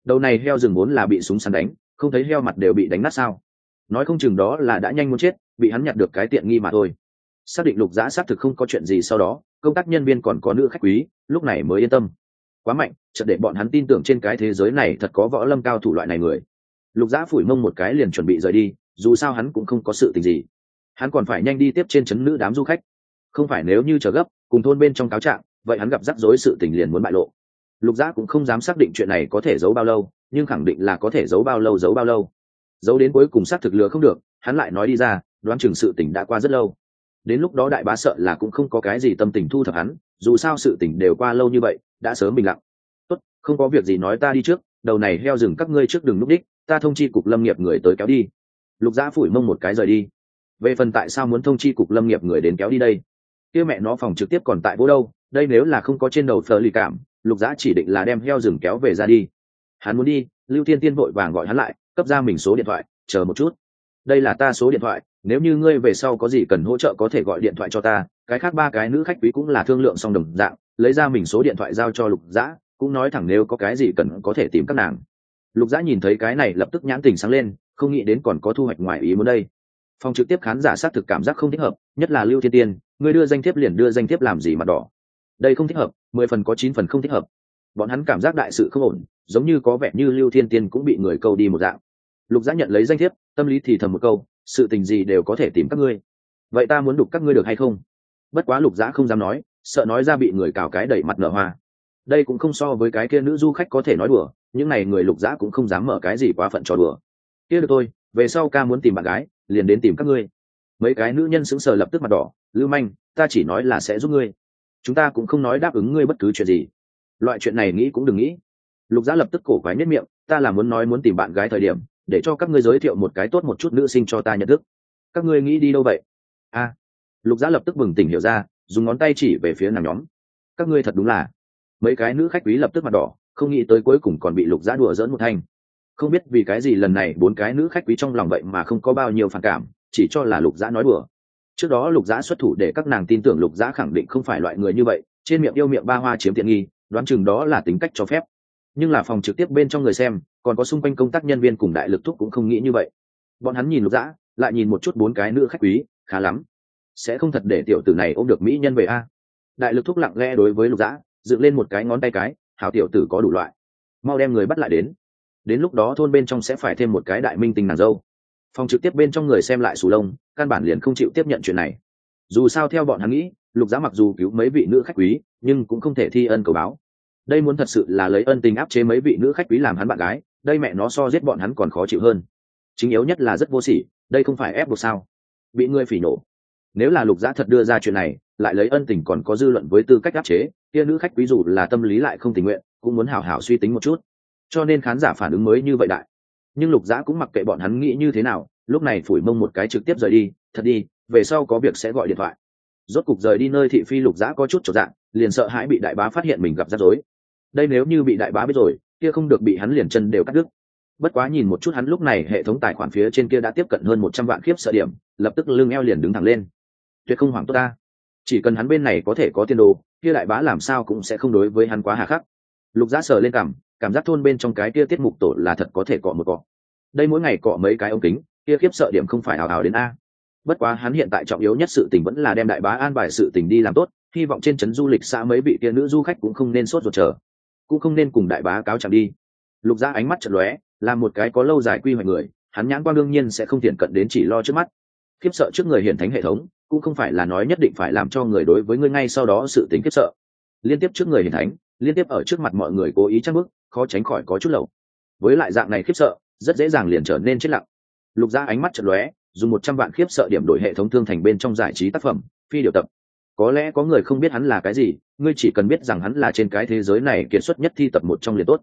Đầu này heo rừng vốn là bị súng săn đánh, không thấy heo mặt đều bị đánh nát sao? Nói không chừng đó là đã nhanh muốn chết, bị hắn nhặt được cái tiện nghi mà thôi. Xác định lục giã xác thực không có chuyện gì sau đó, công tác nhân viên còn có nữ khách quý, lúc này mới yên tâm. Quá mạnh, chợt để bọn hắn tin tưởng trên cái thế giới này thật có võ lâm cao thủ loại này người. Lục giã phủi mông một cái liền chuẩn bị rời đi, dù sao hắn cũng không có sự tình gì. Hắn còn phải nhanh đi tiếp trên chấn nữ đám du khách. Không phải nếu như chờ gấp, cùng thôn bên trong cáo trạng, vậy hắn gặp rắc rối sự tình liền muốn bại lộ lục giã cũng không dám xác định chuyện này có thể giấu bao lâu, nhưng khẳng định là có thể giấu bao lâu giấu bao lâu. Giấu đến cuối cùng xác thực lừa không được, hắn lại nói đi ra, đoán chừng sự tình đã qua rất lâu. Đến lúc đó đại bá sợ là cũng không có cái gì tâm tình thu thập hắn, dù sao sự tình đều qua lâu như vậy, đã sớm bình lặng. Tốt, không có việc gì nói ta đi trước, đầu này heo rừng các ngươi trước đường núp đích, ta thông chi cục lâm nghiệp người tới kéo đi. Lục giã phủi mông một cái rời đi. Về phần tại sao muốn thông chi cục lâm nghiệp người đến kéo đi đây? Kia mẹ nó phòng trực tiếp còn tại vô đâu, đây nếu là không có trên đầu phờ lì cảm lục giã chỉ định là đem heo rừng kéo về ra đi. Hắn muốn đi, lưu thiên tiên vội vàng gọi hắn lại, cấp ra mình số điện thoại, chờ một chút. Đây là ta số điện thoại, nếu như ngươi về sau có gì cần hỗ trợ có thể gọi điện thoại cho ta, cái khác ba cái nữ khách quý cũng là thương lượng song đồng dạng, lấy ra mình số điện thoại giao cho lục dã cũng nói thẳng nếu có cái gì cần có thể tìm các nàng. Lục dã nhìn thấy cái này lập tức nhãn tình sáng lên, không nghĩ đến còn có thu hoạch ngoài ý muốn đây. Phòng trực tiếp khán giả xác thực cảm giác không thích hợp, nhất là lưu thiên tiên ngươi đưa danh thiếp liền đưa danh thiếp làm gì mà đỏ. Đây không thích hợp mười phần có chín phần không thích hợp. Bọn hắn cảm giác đại sự không ổn, giống như có vẻ như lưu thiên tiên cũng bị người câu đi một dạng. Lục giã nhận lấy danh thiếp, tâm lý thì thầm một câu, sự tình gì đều có thể tìm các ngươi. Vậy ta muốn đục các ngươi được hay không? Bất quá lục giã không dám nói, sợ nói ra bị người cào cái đẩy mặt nở hoa. Đây cũng không so với cái kia nữ du khách có thể nói đùa, những n à y người lục giã cũng không dám mở cái gì quá phận trò đùa. Kia được tôi về sau ca muốn tìm bạn gái, liền đến tìm các ngươi. Mấy cái nữ nhân sững sờ lập tức mặt đỏ, lưu manh, ta chỉ nói là sẽ giúp ngươi chúng ta cũng không nói đáp ứng ngươi bất cứ chuyện gì. Loại chuyện này nghĩ cũng đừng nghĩ. Lục giá lập tức cổ quái nhất miệng, ta là muốn nói muốn tìm bạn gái thời điểm, để cho các ngươi giới thiệu một cái tốt một chút nữ sinh cho ta nhận thức. Các ngươi nghĩ đi đâu vậy? A. Lục giá lập tức bừng tỉnh hiểu ra, dùng ngón tay chỉ về phía nàng nhóm. Các ngươi thật đúng là. Mấy cái nữ khách quý lập tức mặt đỏ, không nghĩ tới cuối cùng còn bị lục giá đùa dỡn một thanh. Không biết vì cái gì lần này bốn cái nữ khách quý trong lòng vậy mà không có bao nhiêu phản cảm, chỉ cho là lục giá nói đùa trước đó lục giã xuất thủ để các nàng tin tưởng lục giã khẳng định không phải loại người như vậy, trên miệng yêu miệng ba hoa chiếm tiện nghi, đoán chừng đó là tính cách cho phép. Nhưng là phòng trực tiếp bên trong người xem, còn có xung quanh công tác nhân viên cùng đại lực thúc cũng không nghĩ như vậy. Bọn hắn nhìn lục dã lại nhìn một chút bốn cái nữ khách quý, khá lắm. Sẽ không thật để tiểu tử này ôm được mỹ nhân về a. Đại lực thúc lặng lẽ đối với lục dã dựng lên một cái ngón tay cái, hảo tiểu tử có đủ loại. Mau đem người bắt lại đến. Đến lúc đó thôn bên trong sẽ phải thêm một cái đại minh tình nàng dâu phòng trực tiếp bên trong người xem lại sù lông, căn bản liền không chịu tiếp nhận chuyện này. Dù sao theo bọn hắn nghĩ, lục giá mặc dù cứu mấy vị nữ khách quý, nhưng cũng không thể thi ân cầu báo. Đây muốn thật sự là lấy ân tình áp chế mấy vị nữ khách quý làm hắn bạn gái, đây mẹ nó so giết bọn hắn còn khó chịu hơn. Chính yếu nhất là rất vô sỉ, đây không phải ép buộc sao? Bị ngươi phỉ nổ nếu là lục giá thật đưa ra chuyện này, lại lấy ân tình còn có dư luận với tư cách áp chế, kia nữ khách quý dù là tâm lý lại không tình nguyện, cũng muốn hảo hảo suy tính một chút. Cho nên khán giả phản ứng mới như vậy đại nhưng lục giã cũng mặc kệ bọn hắn nghĩ như thế nào, lúc này phủi mông một cái trực tiếp rời đi, thật đi, về sau có việc sẽ gọi điện thoại. Rốt cục rời đi nơi thị phi lục giã có chút trọn dạng, liền sợ hãi bị đại bá phát hiện mình gặp rắc rối. Đây nếu như bị đại bá biết rồi, kia không được bị hắn liền chân đều cắt đứt. Bất quá nhìn một chút hắn lúc này, hệ thống tài khoản phía trên kia đã tiếp cận hơn một trăm vạn khiếp sợ điểm, lập tức lưng eo liền đứng thẳng lên. Tuyệt không hoảng tốt ta. Chỉ cần hắn bên này có thể có tiền đồ, kia đại bá làm sao cũng sẽ không đối với hắn quá hà khắc. Lục giã sờ lên cảm cảm giác thôn bên trong cái kia tiết mục tổ là thật có thể cọ một cọ. Đây mỗi ngày cọ mấy cái ống kính, kia khiếp sợ điểm không phải ảo ảo đến a. Bất quá hắn hiện tại trọng yếu nhất sự tình vẫn là đem đại bá an bài sự tình đi làm tốt, hy vọng trên trấn du lịch xã mấy vị kia nữ du khách cũng không nên sốt ruột chờ. Cũng không nên cùng đại bá cáo chẳng đi. Lục ra ánh mắt chật lóe, là một cái có lâu dài quy hoạch người, hắn nhãn quang đương nhiên sẽ không thiện cận đến chỉ lo trước mắt. Khiếp sợ trước người hiển thánh hệ thống, cũng không phải là nói nhất định phải làm cho người đối với ngươi ngay sau đó sự tính khiếp sợ. Liên tiếp trước người hiển thánh liên tiếp ở trước mặt mọi người cố ý chắc bức khó tránh khỏi có chút lầu với lại dạng này khiếp sợ, rất dễ dàng liền trở nên chết lặng. Lục ra ánh mắt chật lóe, dùng một trăm vạn khiếp sợ điểm đổi hệ thống thương thành bên trong giải trí tác phẩm, phi điều tập. Có lẽ có người không biết hắn là cái gì, ngươi chỉ cần biết rằng hắn là trên cái thế giới này kiệt xuất nhất thi tập một trong liền tốt.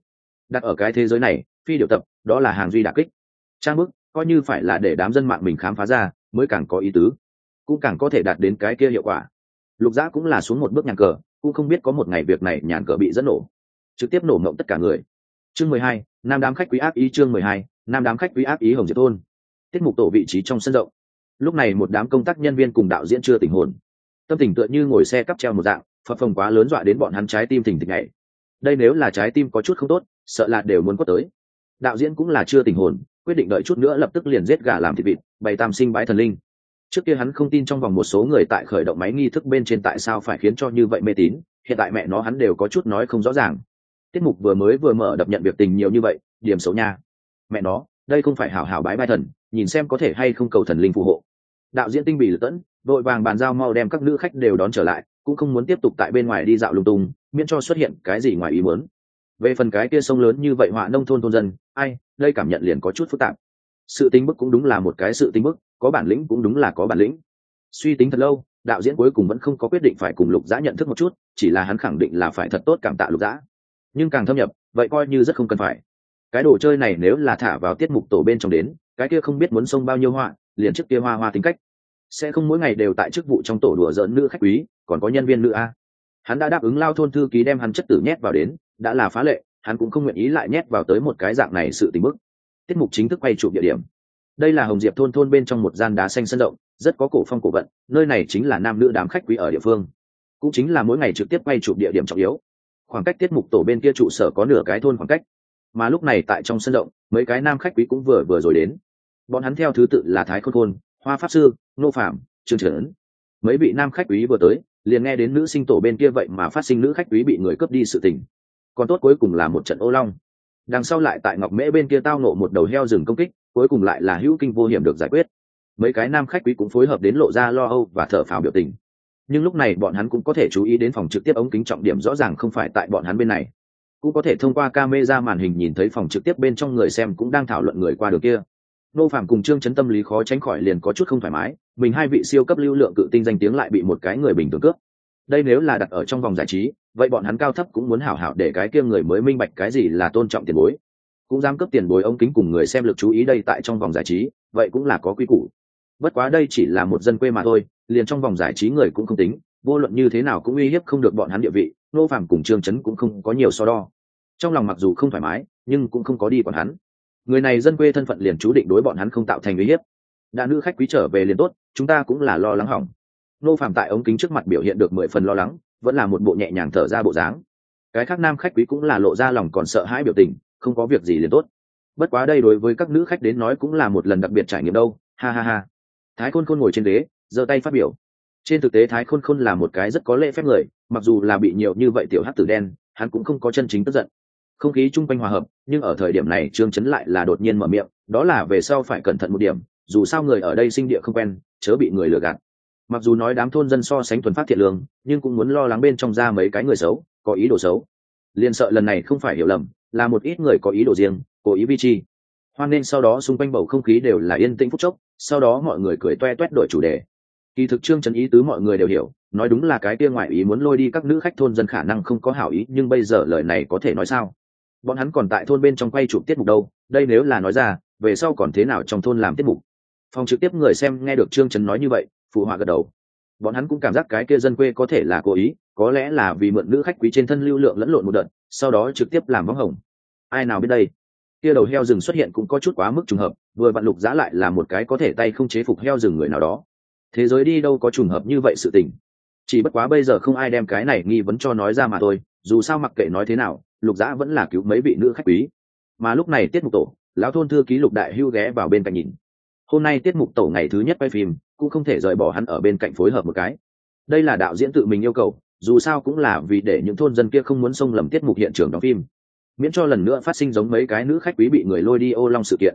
Đặt ở cái thế giới này, phi điều tập, đó là hàng duy đà kích. Trang bức coi như phải là để đám dân mạng mình khám phá ra, mới càng có ý tứ. Cũng càng có thể đạt đến cái kia hiệu quả. Lục giã cũng là xuống một bước nhàn cờ cũng không biết có một ngày việc này nhàn cờ bị dẫn nổ. Trực tiếp nổ mộng tất cả người. Chương mười hai, nam đám khách quý ác ý chương mười hai, nam đám khách quý ác ý hồng diệp thôn. Tiết mục tổ vị trí trong sân rộng. Lúc này một đám công tác nhân viên cùng đạo diễn chưa tình hồn. Tâm tình tựa như ngồi xe cắp treo một dạng, phập phồng quá lớn dọa đến bọn hắn trái tim thình thịch ngày đây nếu là trái tim có chút không tốt, sợ là đều muốn quất tới. Đạo diễn cũng là chưa tình hồn, quyết định đợi chút nữa lập tức liền giết gà làm thịt vịt, bày tam sinh bãi thần linh trước kia hắn không tin trong vòng một số người tại khởi động máy nghi thức bên trên tại sao phải khiến cho như vậy mê tín, hiện tại mẹ nó hắn đều có chút nói không rõ ràng. Tiết mục vừa mới vừa mở đập nhận việc tình nhiều như vậy, điểm xấu nha. Mẹ nó, đây không phải hảo hảo bái bai thần, nhìn xem có thể hay không cầu thần linh phù hộ. Đạo diễn tinh bị lật tẫn, vội vàng bàn giao mau đem các nữ khách đều đón trở lại, cũng không muốn tiếp tục tại bên ngoài đi dạo lung tung, miễn cho xuất hiện cái gì ngoài ý muốn. Về phần cái kia sông lớn như vậy họa nông thôn thôn dân, ai, đây cảm nhận liền có chút phức tạp. Sự tính bức cũng đúng là một cái sự tính bức có bản lĩnh cũng đúng là có bản lĩnh. Suy tính thật lâu, đạo diễn cuối cùng vẫn không có quyết định phải cùng lục giã nhận thức một chút, chỉ là hắn khẳng định là phải thật tốt cảm tạ lục giã nhưng càng thâm nhập, vậy coi như rất không cần phải. Cái đồ chơi này nếu là thả vào tiết mục tổ bên trong đến, cái kia không biết muốn xông bao nhiêu họa, liền trước kia hoa hoa tính cách. Sẽ không mỗi ngày đều tại chức vụ trong tổ đùa giỡn nữ khách quý, còn có nhân viên nữ a. Hắn đã đáp ứng lao thôn thư ký đem hắn chất tử nhét vào đến, đã là phá lệ, hắn cũng không nguyện ý lại nhét vào tới một cái dạng này sự tình bức. Tiết mục chính thức quay chụp địa điểm đây là hồng diệp thôn thôn bên trong một gian đá xanh sân rộng rất có cổ phong cổ vận, nơi này chính là nam nữ đám khách quý ở địa phương. Cũng chính là mỗi ngày trực tiếp quay chụp địa điểm trọng yếu. Khoảng cách tiết mục tổ bên kia trụ sở có nửa cái thôn khoảng cách. Mà lúc này tại trong sân rộng mấy cái nam khách quý cũng vừa vừa rồi đến. Bọn hắn theo thứ tự là thái khôn khôn hoa pháp sư, nô phạm trương trấn mấy vị nam khách quý vừa tới, liền nghe đến nữ sinh tổ bên kia vậy mà phát sinh nữ khách quý bị người cướp đi sự tình. Còn tốt cuối cùng là một trận ô long. Đằng sau lại tại ngọc mễ bên kia tao nộ một đầu heo rừng công kích cuối cùng lại là hữu kinh vô hiểm được giải quyết. Mấy cái nam khách quý cũng phối hợp đến lộ ra lo âu và thở phào biểu tình. Nhưng lúc này bọn hắn cũng có thể chú ý đến phòng trực tiếp ống kính trọng điểm rõ ràng không phải tại bọn hắn bên này. Cũng có thể thông qua camera màn hình nhìn thấy phòng trực tiếp bên trong người xem cũng đang thảo luận người qua đường kia. Nô phạm cùng trương chấn tâm lý khó tránh khỏi liền có chút không thoải mái, mình hai vị siêu cấp lưu lượng cự tinh danh tiếng lại bị một cái người bình thường cướp. Đây nếu là đặt ở trong vòng giải trí, vậy bọn hắn cao thấp cũng muốn hảo hảo để cái kia người mới minh bạch cái gì là tôn trọng tiền bối cũng dám cấp tiền bối ống kính cùng người xem lực chú ý đây tại trong vòng giải trí, vậy cũng là có quy củ. Bất quá đây chỉ là một dân quê mà thôi, liền trong vòng giải trí người cũng không tính, vô luận như thế nào cũng uy hiếp không được bọn hắn địa vị nô phạm cùng trương chấn cũng không có nhiều so đo. Trong lòng mặc dù không thoải mái, nhưng cũng không có đi bọn hắn. Người này dân quê thân phận liền chú định đối bọn hắn không tạo thành uy hiếp. Đã nữ khách quý trở về liền tốt, chúng ta cũng là lo lắng hỏng. Nô phạm tại ống kính trước mặt biểu hiện được mười phần lo lắng, vẫn là một bộ nhẹ nhàng thở ra bộ dáng. Cái khác nam khách quý cũng là lộ ra lòng còn sợ hãi biểu tình không có việc gì liền tốt. Bất quá đây đối với các nữ khách đến nói cũng là một lần đặc biệt trải nghiệm đâu. Ha ha ha. Thái khôn khôn ngồi trên ghế, giơ tay phát biểu. Trên thực tế thái khôn khôn là một cái rất có lễ phép người, mặc dù là bị nhiều như vậy tiểu hát tử đen, hắn cũng không có chân chính tức giận. Không khí chung quanh hòa hợp, nhưng ở thời điểm này trương chấn lại là đột nhiên mở miệng, đó là về sau phải cẩn thận một điểm, dù sao người ở đây sinh địa không quen, chớ bị người lừa gạt. Mặc dù nói đám thôn dân so sánh thuần phát thiệt lương, nhưng cũng muốn lo lắng bên trong ra mấy cái người xấu, có ý đồ xấu. Liền sợ lần này không phải hiểu lầm là một ít người có ý đồ riêng, cố ý vi chi. Hoan nên sau đó xung quanh bầu không khí đều là yên tĩnh phút chốc, sau đó mọi người cười toe toét đổi chủ đề. Kỳ thực trương trấn ý tứ mọi người đều hiểu, nói đúng là cái kia ngoại ý muốn lôi đi các nữ khách thôn dân khả năng không có hảo ý, nhưng bây giờ lời này có thể nói sao? Bọn hắn còn tại thôn bên trong quay chụp tiết mục đâu, đây nếu là nói ra, về sau còn thế nào trong thôn làm tiết mục? Phòng trực tiếp người xem nghe được trương trấn nói như vậy, phụ họa gật đầu bọn hắn cũng cảm giác cái kia dân quê có thể là cố ý, có lẽ là vì mượn nữ khách quý trên thân lưu lượng lẫn lộn một đợt, sau đó trực tiếp làm vắng hồng. Ai nào biết đây? Kia đầu heo rừng xuất hiện cũng có chút quá mức trùng hợp, vừa vặn lục giã lại là một cái có thể tay không chế phục heo rừng người nào đó. Thế giới đi đâu có trùng hợp như vậy sự tình? Chỉ bất quá bây giờ không ai đem cái này nghi vấn cho nói ra mà thôi, dù sao mặc kệ nói thế nào, lục giã vẫn là cứu mấy vị nữ khách quý. Mà lúc này tiết mục tổ, lão thôn thư ký lục đại hưu ghé vào bên cạnh nhìn. Hôm nay tiết mục tổ ngày thứ nhất quay phim cũng không thể rời bỏ hắn ở bên cạnh phối hợp một cái. Đây là đạo diễn tự mình yêu cầu, dù sao cũng là vì để những thôn dân kia không muốn xông lầm tiết mục hiện trường đóng phim. Miễn cho lần nữa phát sinh giống mấy cái nữ khách quý bị người lôi đi ô long sự kiện.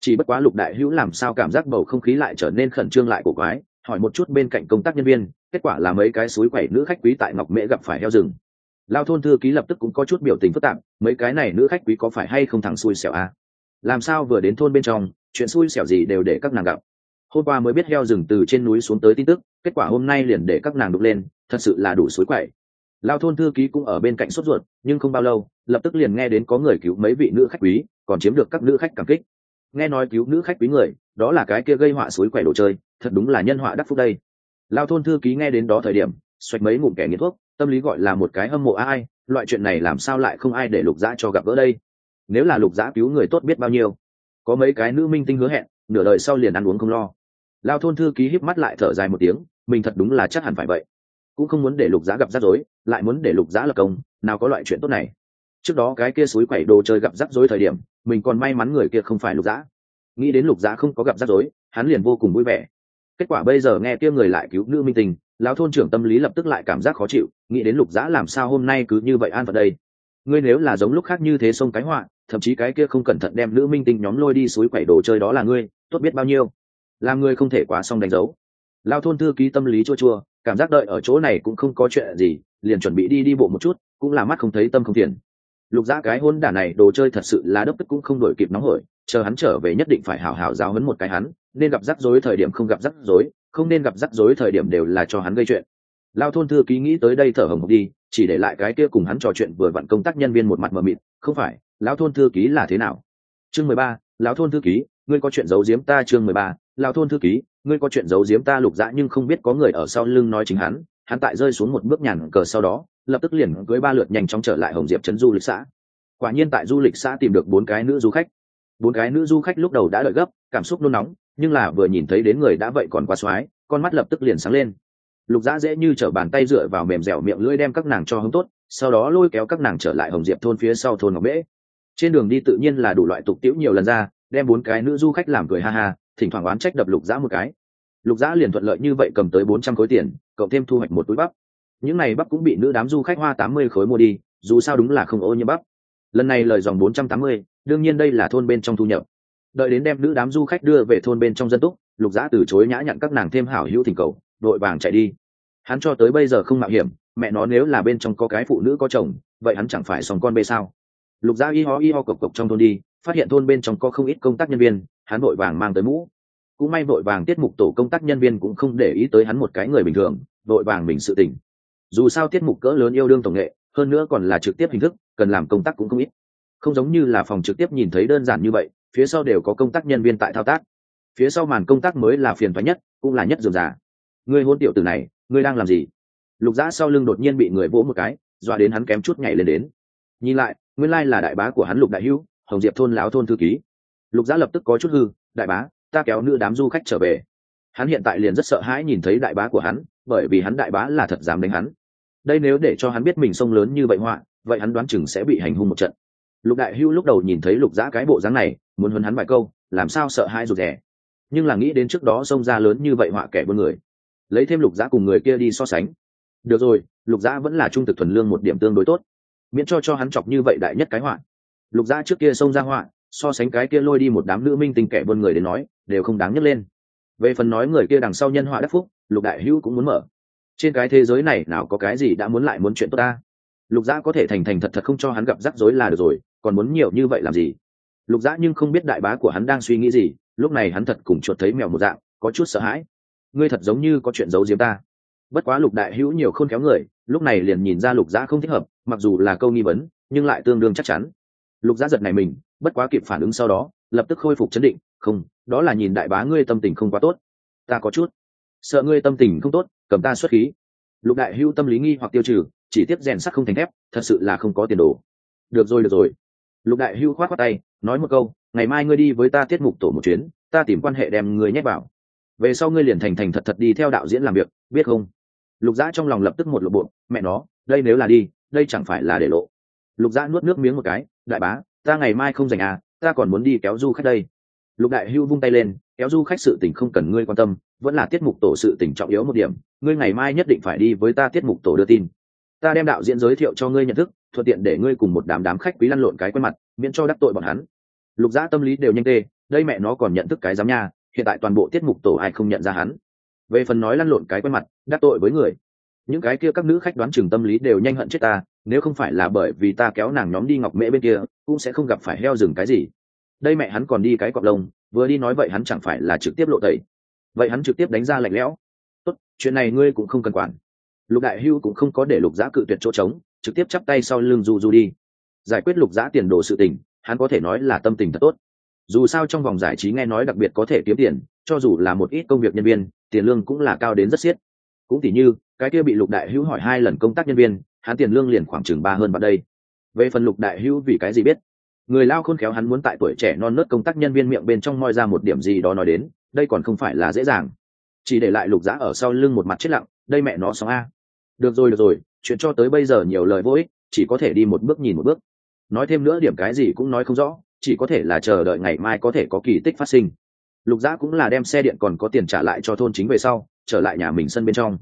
Chỉ bất quá lục đại hữu làm sao cảm giác bầu không khí lại trở nên khẩn trương lại của quái, hỏi một chút bên cạnh công tác nhân viên, kết quả là mấy cái suối quẩy nữ khách quý tại ngọc mễ gặp phải heo rừng. Lao thôn thư ký lập tức cũng có chút biểu tình phức tạp, mấy cái này nữ khách quý có phải hay không thằng xui xẻo à? làm sao vừa đến thôn bên trong, chuyện xui xẻo gì đều để các nàng gặp hôm qua mới biết heo rừng từ trên núi xuống tới tin tức, kết quả hôm nay liền để các nàng đục lên, thật sự là đủ suối quậy. Lao thôn thư ký cũng ở bên cạnh sốt ruột, nhưng không bao lâu, lập tức liền nghe đến có người cứu mấy vị nữ khách quý, còn chiếm được các nữ khách cảm kích. Nghe nói cứu nữ khách quý người, đó là cái kia gây họa suối quậy đồ chơi, thật đúng là nhân họa đắc phúc đây. Lao thôn thư ký nghe đến đó thời điểm, xoạch mấy ngụm kẻ nghiện thuốc, tâm lý gọi là một cái hâm mộ ai, loại chuyện này làm sao lại không ai để lục dã cho gặp gỡ đây? Nếu là lục dã cứu người tốt biết bao nhiêu. Có mấy cái nữ minh tinh hứa hẹn, nửa đời sau liền ăn uống không lo lao thôn thư ký híp mắt lại thở dài một tiếng, mình thật đúng là chắc hẳn phải vậy. Cũng không muốn để lục giá gặp rắc rối, lại muốn để lục giá lập công, nào có loại chuyện tốt này. Trước đó cái kia suối quẩy đồ chơi gặp rắc rối thời điểm, mình còn may mắn người kia không phải lục giá nghĩ đến lục giá không có gặp rắc rối, hắn liền vô cùng vui vẻ. Kết quả bây giờ nghe kia người lại cứu nữ minh tình lão thôn trưởng tâm lý lập tức lại cảm giác khó chịu, nghĩ đến lục giá làm sao hôm nay cứ như vậy an phận đây. Ngươi nếu là giống lúc khác như thế sông cái họa, thậm chí cái kia không cẩn thận đem nữ minh tinh nhóm lôi đi suối quẩy đồ chơi đó là ngươi, tốt biết bao nhiêu làm người không thể quá xong đánh dấu. Lao thôn thư ký tâm lý chua chua, cảm giác đợi ở chỗ này cũng không có chuyện gì, liền chuẩn bị đi đi bộ một chút, cũng là mắt không thấy tâm không tiền lục dã cái hôn đả này, đồ chơi thật sự là đốc tức cũng không đổi kịp nóng hổi, chờ hắn trở về nhất định phải hào hào giáo hấn một cái hắn, nên gặp rắc rối thời điểm không gặp rắc rối, không nên gặp rắc rối thời điểm đều là cho hắn gây chuyện. Lao thôn thư ký nghĩ tới đây thở hồng hộc đi, chỉ để lại cái kia cùng hắn trò chuyện vừa vặn công tác nhân viên một mặt mờ mịt, không phải lão thôn thư ký là thế nào? Chương mười ba lão thôn thư ký, ngươi có chuyện giấu giếm ta chương mười ba lão thôn thư ký, ngươi có chuyện giấu giếm ta lục dã nhưng không biết có người ở sau lưng nói chính hắn. Hắn tại rơi xuống một bước nhàn cờ sau đó, lập tức liền cưới ba lượt nhanh chóng trở lại hồng diệp trấn du lịch xã. Quả nhiên tại du lịch xã tìm được bốn cái nữ du khách. Bốn cái nữ du khách lúc đầu đã đợi gấp, cảm xúc nôn nóng, nhưng là vừa nhìn thấy đến người đã vậy còn quá soái con mắt lập tức liền sáng lên. Lục dã dễ như t bàn tay dựa vào mềm dẻo miệng lưỡi đem các nàng cho hứng tốt, sau đó lôi kéo các nàng trở lại hồng diệp thôn phía sau thôn ngọc bễ trên đường đi tự nhiên là đủ loại tục tiễu nhiều lần ra, đem bốn cái nữ du khách làm cười ha ha thỉnh thoảng oán trách đập lục giã một cái. Lục giã liền thuận lợi như vậy cầm tới bốn trăm khối tiền, cộng thêm thu hoạch một túi bắp. Những này bắp cũng bị nữ đám du khách hoa tám mươi khối mua đi, dù sao đúng là không ô như bắp. Lần này lời dòng bốn trăm tám mươi, đương nhiên đây là thôn bên trong thu nhập. Đợi đến đem nữ đám du khách đưa về thôn bên trong dân túc, lục giã từ chối nhã nhặn các nàng thêm hảo hữu thỉnh cầu, đội vàng chạy đi. Hắn cho tới bây giờ không mạo hiểm, mẹ nó nếu là bên trong có cái phụ nữ có chồng, vậy hắn chẳng phải xong con bê sao? Lục dã y ho y ho cộc cộc trong thôn đi, phát hiện thôn bên trong có không ít công tác nhân viên hắn vội vàng mang tới mũ. Cũng may vội vàng tiết mục tổ công tác nhân viên cũng không để ý tới hắn một cái người bình thường, vội vàng mình sự tình. dù sao tiết mục cỡ lớn yêu đương tổng nghệ, hơn nữa còn là trực tiếp hình thức, cần làm công tác cũng không ít. Không giống như là phòng trực tiếp nhìn thấy đơn giản như vậy, phía sau đều có công tác nhân viên tại thao tác. Phía sau màn công tác mới là phiền thoái nhất, cũng là nhất dườm già. Người hôn tiểu tử này, ngươi đang làm gì? Lục dã sau lưng đột nhiên bị người vỗ một cái, dọa đến hắn kém chút nhảy lên đến. Nhìn lại, nguyên lai là đại bá của hắn lục đại hữu, hồng diệp thôn lão thôn thư ký lục giã lập tức có chút hư, đại bá, ta kéo nữ đám du khách trở về. Hắn hiện tại liền rất sợ hãi nhìn thấy đại bá của hắn, bởi vì hắn đại bá là thật dám đánh hắn. Đây nếu để cho hắn biết mình sông lớn như vậy họa, vậy hắn đoán chừng sẽ bị hành hung một trận. Lục đại hưu lúc đầu nhìn thấy lục giã cái bộ dáng này, muốn huấn hắn vài câu, làm sao sợ hãi rụt rè. Nhưng là nghĩ đến trước đó sông ra lớn như vậy họa kẻ buôn người. Lấy thêm lục giã cùng người kia đi so sánh. Được rồi, lục giã vẫn là trung thực thuần lương một điểm tương đối tốt. Miễn cho cho hắn chọc như vậy đại nhất cái họa. Lục giã trước kia xông ra họa so sánh cái kia lôi đi một đám nữ minh tình kẻ buôn người đến nói, đều không đáng nhấc lên. Về phần nói người kia đằng sau nhân họa đắc phúc, lục đại hữu cũng muốn mở. Trên cái thế giới này nào có cái gì đã muốn lại muốn chuyện tốt ta? Lục dã có thể thành thành thật thật không cho hắn gặp rắc rối là được rồi, còn muốn nhiều như vậy làm gì? Lục dã nhưng không biết đại bá của hắn đang suy nghĩ gì, lúc này hắn thật cùng chuột thấy mèo một dạng, có chút sợ hãi. Ngươi thật giống như có chuyện giấu giếm ta. Bất quá lục đại hữu nhiều khôn khéo người, lúc này liền nhìn ra lục dã không thích hợp, mặc dù là câu nghi vấn, nhưng lại tương đương chắc chắn. Lục dã giật này mình bất quá kịp phản ứng sau đó, lập tức khôi phục chấn định, không, đó là nhìn đại bá ngươi tâm tình không quá tốt. Ta có chút sợ ngươi tâm tình không tốt, cầm ta xuất khí. Lục đại hưu tâm lý nghi hoặc tiêu trừ, chỉ tiếp rèn sắc không thành thép, thật sự là không có tiền đồ. Được rồi được rồi. Lục đại hưu khoát khoát tay, nói một câu, ngày mai ngươi đi với ta tiết mục tổ một chuyến, ta tìm quan hệ đem ngươi nhét vào. Về sau ngươi liền thành thành thật thật đi theo đạo diễn làm việc, biết không? Lục dã trong lòng lập tức một lộ bộ, mẹ nó, đây nếu là đi, đây chẳng phải là để lộ. Lục dã nuốt nước miếng một cái, đại bá ta ngày mai không dành à ta còn muốn đi kéo du khách đây. Lục đại hưu vung tay lên, kéo du khách sự tình không cần ngươi quan tâm, vẫn là tiết mục tổ sự tình trọng yếu một điểm, ngươi ngày mai nhất định phải đi với ta tiết mục tổ đưa tin. Ta đem đạo diễn giới thiệu cho ngươi nhận thức, thuận tiện để ngươi cùng một đám đám khách quý lăn lộn cái quen mặt, miễn cho đắc tội bọn hắn. Lục giã tâm lý đều nhanh tê, đây mẹ nó còn nhận thức cái giám nha, hiện tại toàn bộ tiết mục tổ ai không nhận ra hắn. Về phần nói lăn lộn cái quen mặt, đắc tội với người. Những cái kia các nữ khách đoán chừng tâm lý đều nhanh hận chết ta, nếu không phải là bởi vì ta kéo nàng nhóm đi ngọc mễ bên kia cũng sẽ không gặp phải heo rừng cái gì. Đây mẹ hắn còn đi cái cọp lông, vừa đi nói vậy hắn chẳng phải là trực tiếp lộ tẩy. Vậy hắn trực tiếp đánh ra lạnh lẽo. Tốt, chuyện này ngươi cũng không cần quản. Lục đại hưu cũng không có để lục giã cự tuyệt chỗ trống, trực tiếp chắp tay sau lưng du du đi. Giải quyết lục giã tiền đồ sự tình, hắn có thể nói là tâm tình thật tốt. Dù sao trong vòng giải trí nghe nói đặc biệt có thể kiếm tiền, cho dù là một ít công việc nhân viên, tiền lương cũng là cao đến rất xiết. Cũng tỉ như, cái kia bị lục đại hữu hỏi hai lần công tác nhân viên, hắn tiền lương liền khoảng chừng ba hơn vào đây về phần lục đại hữu vì cái gì biết? Người lao khôn khéo hắn muốn tại tuổi trẻ non nớt công tác nhân viên miệng bên trong moi ra một điểm gì đó nói đến, đây còn không phải là dễ dàng. Chỉ để lại lục giã ở sau lưng một mặt chết lặng, đây mẹ nó sóng a. Được rồi được rồi, chuyện cho tới bây giờ nhiều lời vô ích, chỉ có thể đi một bước nhìn một bước. Nói thêm nữa điểm cái gì cũng nói không rõ, chỉ có thể là chờ đợi ngày mai có thể có kỳ tích phát sinh. Lục giã cũng là đem xe điện còn có tiền trả lại cho thôn chính về sau, trở lại nhà mình sân bên trong.